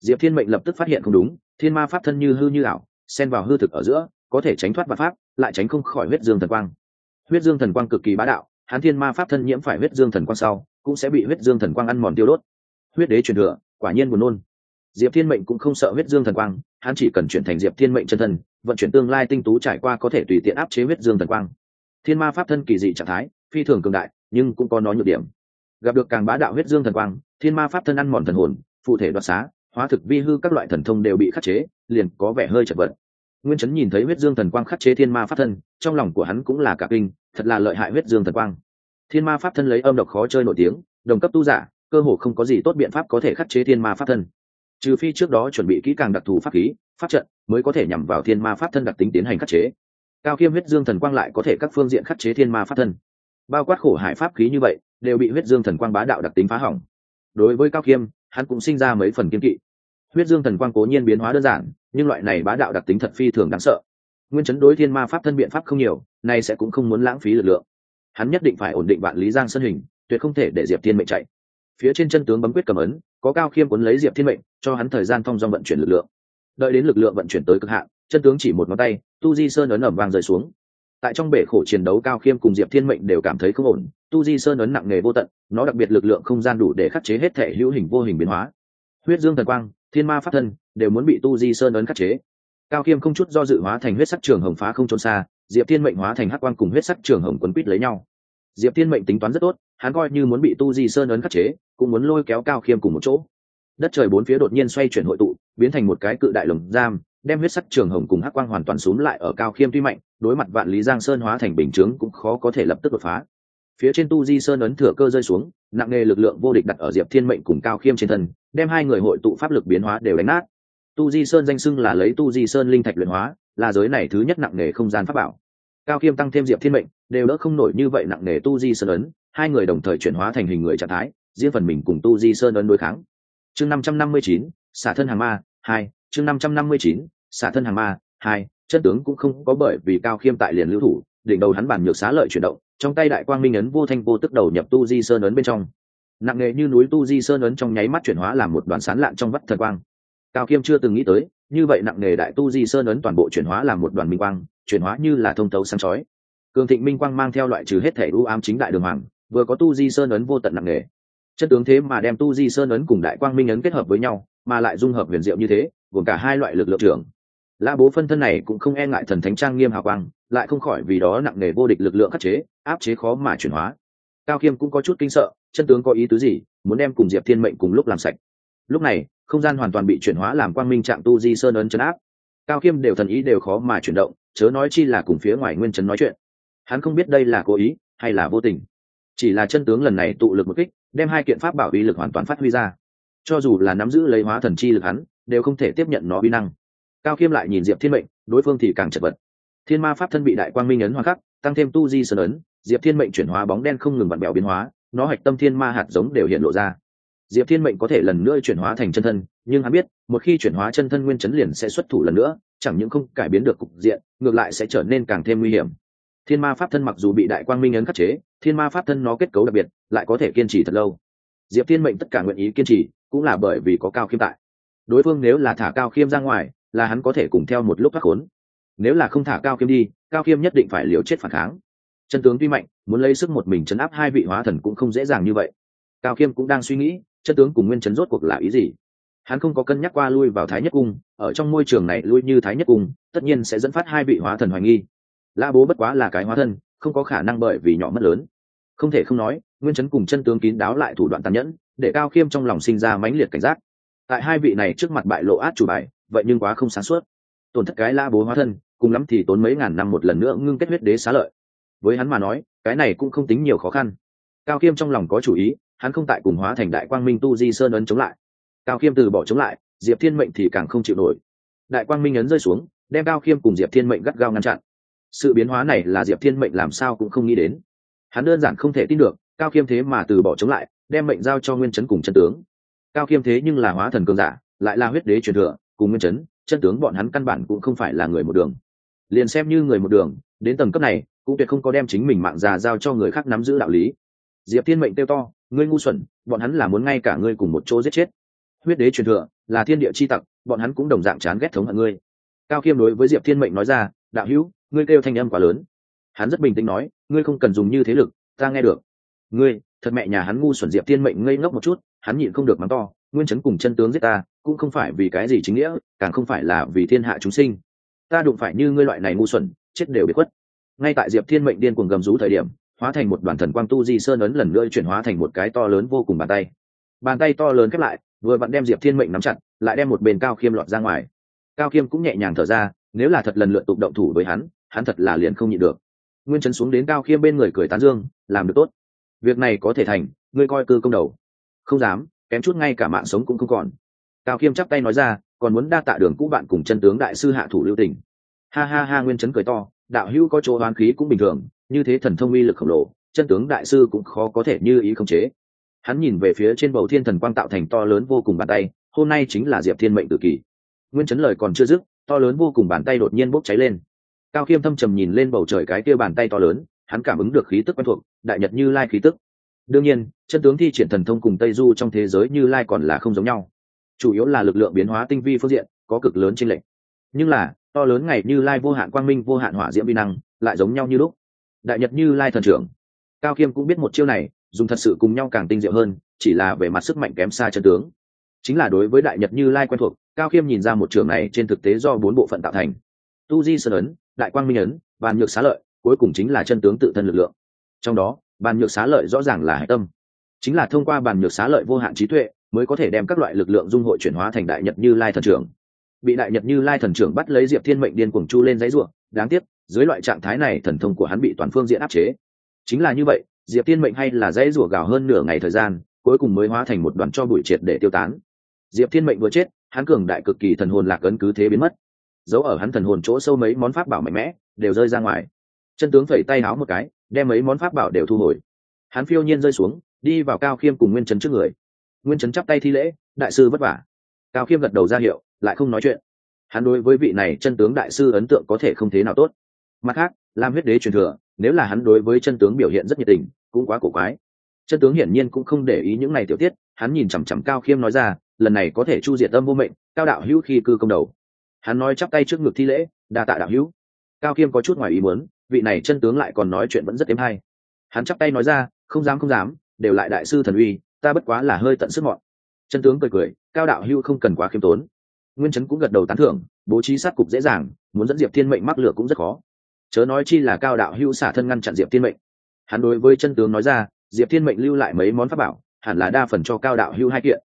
Diệp thiên mệnh lập tức phát hiện không đúng, thiên ma pháp thân như hư như ảo, xen vào hư thực ở giữa, có thể tránh thoát và pháp, lại tránh không khỏi huyết dương thần quang. Huyết dương thần quang cực kỳ bá đạo, hắn thiên ma pháp thân nhiễm phải huyết dương thần quang sau, cũng sẽ bị huyết dương thần quang ăn mòn tiêu đốt. Huyết đế truyền thừa, quả nhiên buồn nôn. Diệp thiên mệnh cũng không sợ huyết dương thần quang, hắn chỉ cần chuyển thành diệp thiên mệnh chân thân, vận chuyển tương lai tinh tú trải qua có thể tùy tiện áp chế huyết dương thần quang. Thiên ma pháp thân kỳ dị trạng thái, phi thường cường đại, nhưng cũng có nó nhược điểm gặp được càng bá đạo huyết dương thần quang, thiên ma pháp thân ăn mòn thần hồn, phụ thể đoạt xá, hóa thực vi hư các loại thần thông đều bị khắc chế, liền có vẻ hơi chật vật. Nguyên chấn nhìn thấy huyết dương thần quang khắc chế thiên ma pháp thân, trong lòng của hắn cũng là cả kinh, thật là lợi hại huyết dương thần quang. Thiên ma pháp thân lấy âm độc khó chơi nổi tiếng, đồng cấp tu giả, cơ hồ không có gì tốt biện pháp có thể khắc chế thiên ma pháp thân. Trừ phi trước đó chuẩn bị kỹ càng đặc thù pháp khí, pháp trận, mới có thể nhằm vào thiên ma pháp thân đặc tính tiến hành khắc chế. Cao khiêm huyết dương thần quang lại có thể các phương diện khắc chế thiên ma pháp thân. Bao quát khổ hải pháp khí như vậy đều bị huyết dương thần quang bá đạo đặc tính phá hỏng. Đối với cao khiêm, hắn cũng sinh ra mấy phần kiên kỵ. Huyết dương thần quang cố nhiên biến hóa đơn giản, nhưng loại này bá đạo đặc tính thật phi thường đáng sợ. Nguyên chấn đối thiên ma pháp thân biện pháp không nhiều, nay sẽ cũng không muốn lãng phí lực lượng. Hắn nhất định phải ổn định vạn lý giang sân hình, tuyệt không thể để diệp thiên mệnh chạy. Phía trên chân tướng bấm quyết cầm ấn, có cao khiêm cuốn lấy diệp thiên mệnh, cho hắn thời gian thông do vận chuyển lực lượng. Đợi đến lực lượng vận chuyển tới cực hạn, chân tướng chỉ một ngón tay, tu di sơn ấn ẩm vàng rơi xuống tại trong bể khổ chiến đấu cao khiêm cùng diệp thiên mệnh đều cảm thấy không ổn, tu di sơn ấn nặng nề vô tận, nó đặc biệt lực lượng không gian đủ để khắc chế hết thể hữu hình vô hình biến hóa. Huyết dương thần quang, thiên ma pháp thân, đều muốn bị tu di sơn ấn khắc chế. Cao khiêm không chút do dự hóa thành huyết sắc trường hồng phá không trốn xa, diệp thiên mệnh hóa thành hắc quang cùng huyết sắc trường hồng quấn quýt lấy nhau. Diệp thiên mệnh tính toán rất tốt, hắn coi như muốn bị tu di sơn ấn khắc chế, cũng muốn lôi kéo cao khiêm cùng một chỗ. Đất trời bốn phía đột nhiên xoay chuyển hội tụ, biến thành một cái cự đại lồng giam, đem huyết sắc trường hồng cùng hắc quang hoàn toàn xúm lại ở cao khiêm tuy mạnh đối mặt vạn lý giang sơn hóa thành bình chướng cũng khó có thể lập tức đột phá. Phía trên tu di sơn ấn thừa cơ rơi xuống, nặng nề lực lượng vô địch đặt ở diệp thiên mệnh cùng cao khiêm trên thân, đem hai người hội tụ pháp lực biến hóa đều đánh nát. Tu di sơn danh xưng là lấy tu di sơn linh thạch luyện hóa, là giới này thứ nhất nặng nề không gian pháp bảo. Cao khiêm tăng thêm diệp thiên mệnh, đều đỡ không nổi như vậy nặng nề tu di sơn ấn, hai người đồng thời chuyển hóa thành hình người trạng thái, riêng phần mình cùng tu di sơn ấn đối kháng. Chương năm trăm năm mươi chín, xả thân hàng ma, hai, chương năm trăm năm mươi chín, xả thân hàng ma, hai chân tướng cũng không có bởi vì cao khiêm tại liền lưu thủ, đỉnh đầu hắn bản nhược xá lợi chuyển động, trong tay đại quang minh ấn vô thanh vô tức đầu nhập tu di sơn ấn bên trong. Nặng nề như núi tu di sơn ấn trong nháy mắt chuyển hóa làm một đoàn sán lạn trong vắt thần quang. Cao khiêm chưa từng nghĩ tới, như vậy nặng nề đại tu di sơn ấn toàn bộ chuyển hóa làm một đoàn minh quang, chuyển hóa như là thông tấu sáng chói. Cường thịnh minh quang mang theo loại trừ hết thể ưu ám chính đại đường hoàng, vừa có tu di sơn ấn vô tận nặng nề chất tướng thế mà đem tu di sơn ấn cùng đại quang minh ấn kết hợp với nhau, mà lại dung hợp huyền diệu như thế, gồm cả hai loại lực lượng trưởng lã bố phân thân này cũng không e ngại thần thánh trang nghiêm hào quang, lại không khỏi vì đó nặng nề vô địch lực lượng khắc chế, áp chế khó mà chuyển hóa. Cao khiêm cũng có chút kinh sợ, chân tướng có ý tứ gì, muốn đem cùng diệp thiên mệnh cùng lúc làm sạch. Lúc này, không gian hoàn toàn bị chuyển hóa làm quang minh trạng tu di sơn ấn chấn áp. Cao khiêm đều thần ý đều khó mà chuyển động, chớ nói chi là cùng phía ngoài nguyên chấn nói chuyện. Hắn không biết đây là cố ý, hay là vô tình. Chỉ là chân tướng lần này tụ lực một kích, đem hai kiện pháp bảo uy lực hoàn toàn phát huy ra. Cho dù là nắm giữ lấy hóa thần chi lực hắn, đều không thể tiếp nhận nó uy năng cao khiêm lại nhìn diệp thiên mệnh, đối phương thì càng chật vật. Thiên ma pháp thân bị đại quang minh ấn hoa khắc, tăng thêm tu di sơn ấn, diệp thiên mệnh chuyển hóa bóng đen không ngừng vặn bèo biến hóa, nó hạch tâm thiên ma hạt giống đều hiện lộ ra. Diệp thiên mệnh có thể lần nữa chuyển hóa thành chân thân, nhưng hắn biết, một khi chuyển hóa chân thân nguyên chấn liền sẽ xuất thủ lần nữa, chẳng những không cải biến được cục diện, ngược lại sẽ trở nên càng thêm nguy hiểm. Thiên ma pháp thân mặc dù bị đại quang minh ấn khắc chế, thiên ma pháp thân nó kết cấu đặc biệt, lại có thể kiên trì thật lâu. Diệp thiên mệnh tất cả nguyện ý kiên trì, cũng là bởi vì có cao khiêm tại. Đối phương nếu là thả cao khiêm ra ngoài là hắn có thể cùng theo một lúc thoát khốn. Nếu là không thả cao khiêm đi, cao khiêm nhất định phải liều chết phản kháng. Chân tướng tuy mạnh, muốn lấy sức một mình chấn áp hai vị hóa thần cũng không dễ dàng như vậy. Cao khiêm cũng đang suy nghĩ, chân tướng cùng nguyên chấn rốt cuộc là ý gì? Hắn không có cân nhắc qua lui vào thái nhất cung, ở trong môi trường này lui như thái nhất cung, tất nhiên sẽ dẫn phát hai vị hóa thần hoài nghi. La bố bất quá là cái hóa thân không có khả năng bởi vì nhỏ mất lớn. Không thể không nói, nguyên chấn cùng chân tướng kín đáo lại thủ đoạn tàn nhẫn, để cao khiêm trong lòng sinh ra mãnh liệt cảnh giác. Tại hai vị này trước mặt bại lộ át chủ bài vậy nhưng quá không sáng suốt. Tổn thất cái la bố hóa thân, cùng lắm thì tốn mấy ngàn năm một lần nữa ngưng kết huyết đế xá lợi. Với hắn mà nói, cái này cũng không tính nhiều khó khăn. Cao khiêm trong lòng có chủ ý, hắn không tại cùng hóa thành đại quang minh tu di sơn ấn chống lại. Cao khiêm từ bỏ chống lại, diệp thiên mệnh thì càng không chịu nổi. Đại quang minh ấn rơi xuống, đem cao khiêm cùng diệp thiên mệnh gắt gao ngăn chặn. Sự biến hóa này là diệp thiên mệnh làm sao cũng không nghĩ đến. Hắn đơn giản không thể tin được, cao khiêm thế mà từ bỏ chống lại, đem mệnh giao cho nguyên chấn cùng chân tướng. Cao khiêm thế nhưng là hóa thần cường giả, lại là huyết đế truyền thừa cùng nguyên chấn, chân tướng bọn hắn căn bản cũng không phải là người một đường. Liền xem như người một đường, đến tầng cấp này, cũng tuyệt không có đem chính mình mạng già giao cho người khác nắm giữ đạo lý. Diệp thiên mệnh kêu to, ngươi ngu xuẩn, bọn hắn là muốn ngay cả ngươi cùng một chỗ giết chết. Huyết đế truyền thừa, là thiên địa chi tặc, bọn hắn cũng đồng dạng chán ghét thống hận ngươi. Cao khiêm đối với diệp thiên mệnh nói ra, đạo hữu, ngươi kêu thanh âm quá lớn. Hắn rất bình tĩnh nói, ngươi không cần dùng như thế lực, ta nghe được. Ngươi, thật mẹ nhà hắn ngu xuẩn. Diệp thiên mệnh ngây ngốc một chút, hắn nhịn không được mắng to nguyên chấn cùng chân tướng giết ta, cũng không phải vì cái gì chính nghĩa, càng không phải là vì thiên hạ chúng sinh. Ta đụng phải như ngươi loại này ngu xuẩn, chết đều bị khuất. Ngay tại diệp thiên mệnh điên cuồng gầm rú thời điểm, hóa thành một đoàn thần quang tu di sơn ấn lần nữa chuyển hóa thành một cái to lớn vô cùng bàn tay. Bàn tay to lớn khép lại, vừa vặn đem diệp thiên mệnh nắm chặt, lại đem một bên cao khiêm lọt ra ngoài. Cao khiêm cũng nhẹ nhàng thở ra, nếu là thật lần lượt tục động thủ với hắn hắn thật là liền không nhịn được. Nguyên chấn xuống đến cao khiêm bên người cười tán dương, làm được tốt. Việc này có thể thành, ngươi coi cư công đầu. Không dám kém chút ngay cả mạng sống cũng không còn. Cao khiêm chắp tay nói ra, còn muốn đa tạ đường cũ bạn cùng chân tướng đại sư hạ thủ lưu tình. Ha ha ha, nguyên chấn cười to, đạo hữu có chỗ hoán khí cũng bình thường, như thế thần thông uy lực khổng lồ, chân tướng đại sư cũng khó có thể như ý khống chế. Hắn nhìn về phía trên bầu thiên thần quang tạo thành to lớn vô cùng bàn tay, hôm nay chính là diệp thiên mệnh tự kỷ. Nguyên chấn lời còn chưa dứt, to lớn vô cùng bàn tay đột nhiên bốc cháy lên. Cao khiêm thâm trầm nhìn lên bầu trời cái kia bàn tay to lớn, hắn cảm ứng được khí tức quen thuộc, đại nhật như lai khí tức đương nhiên, chân tướng thi triển thần thông cùng tây du trong thế giới như lai còn là không giống nhau. Chủ yếu là lực lượng biến hóa tinh vi phương diện, có cực lớn trên lệnh nhưng là, to lớn ngày như lai vô hạn quang minh, vô hạn hỏa diễm vi năng, lại giống nhau như lúc. Đại nhật như lai thần trưởng. Cao khiêm cũng biết một chiêu này, dùng thật sự cùng nhau càng tinh diệu hơn, chỉ là về mặt sức mạnh kém xa chân tướng. Chính là đối với đại nhật như lai quen thuộc, cao khiêm nhìn ra một trường này trên thực tế do bốn bộ phận tạo thành. Tu di sơn ấn, đại quang minh ấn bàn nhược xá lợi, cuối cùng chính là chân tướng tự thân lực lượng. Trong đó bàn nhược xá lợi rõ ràng là hạch tâm. Chính là thông qua bàn nhược xá lợi vô hạn trí tuệ, mới có thể đem các loại lực lượng dung hội chuyển hóa thành đại nhật như lai thần trưởng. Bị đại nhật như lai thần trưởng bắt lấy diệp thiên mệnh điên cuồng chu lên giấy ruộng đáng tiếc, dưới loại trạng thái này thần thông của hắn bị toàn phương diện áp chế. Chính là như vậy, diệp thiên mệnh hay là dãy rủa gào hơn nửa ngày thời gian, cuối cùng mới hóa thành một đoàn cho bụi triệt để tiêu tán. Diệp thiên mệnh vừa chết, hắn cường đại cực kỳ thần hồn lạc ấn cứ thế biến mất. Giấu ở hắn thần hồn chỗ sâu mấy món pháp bảo mạnh mẽ, đều rơi ra ngoài. Chân tướng phẩy tay háo một cái đem mấy món pháp bảo đều thu hồi. Hắn phiêu nhiên rơi xuống, đi vào cao khiêm cùng nguyên trấn trước người. Nguyên trấn chắp tay thi lễ, đại sư vất vả. Cao khiêm gật đầu ra hiệu, lại không nói chuyện. Hắn đối với vị này chân tướng đại sư ấn tượng có thể không thế nào tốt. Mặt khác lam huyết đế truyền thừa, nếu là hắn đối với chân tướng biểu hiện rất nhiệt tình, cũng quá cổ quái. Chân tướng hiển nhiên cũng không để ý những này tiểu tiết, hắn nhìn chằm chằm cao khiêm nói ra, lần này có thể chu diệt tâm vô mệnh, cao đạo hữu khi cư công đầu. Hắn nói chắp tay trước ngực thi lễ, đa tạ đạo hữu. Cao khiêm có chút ngoài ý muốn vị này chân tướng lại còn nói chuyện vẫn rất êm hay. Hắn chắp tay nói ra, không dám không dám, đều lại đại sư thần uy, ta bất quá là hơi tận sức mọn chân tướng cười cười, cao đạo hưu không cần quá khiêm tốn. Nguyên chấn cũng gật đầu tán thưởng, bố trí sát cục dễ dàng, muốn dẫn diệp thiên mệnh mắc lửa cũng rất khó. Chớ nói chi là cao đạo hưu xả thân ngăn chặn diệp thiên mệnh. Hắn đối với chân tướng nói ra, diệp thiên mệnh lưu lại mấy món pháp bảo, hẳn là đa phần cho cao đạo hưu hai kiện.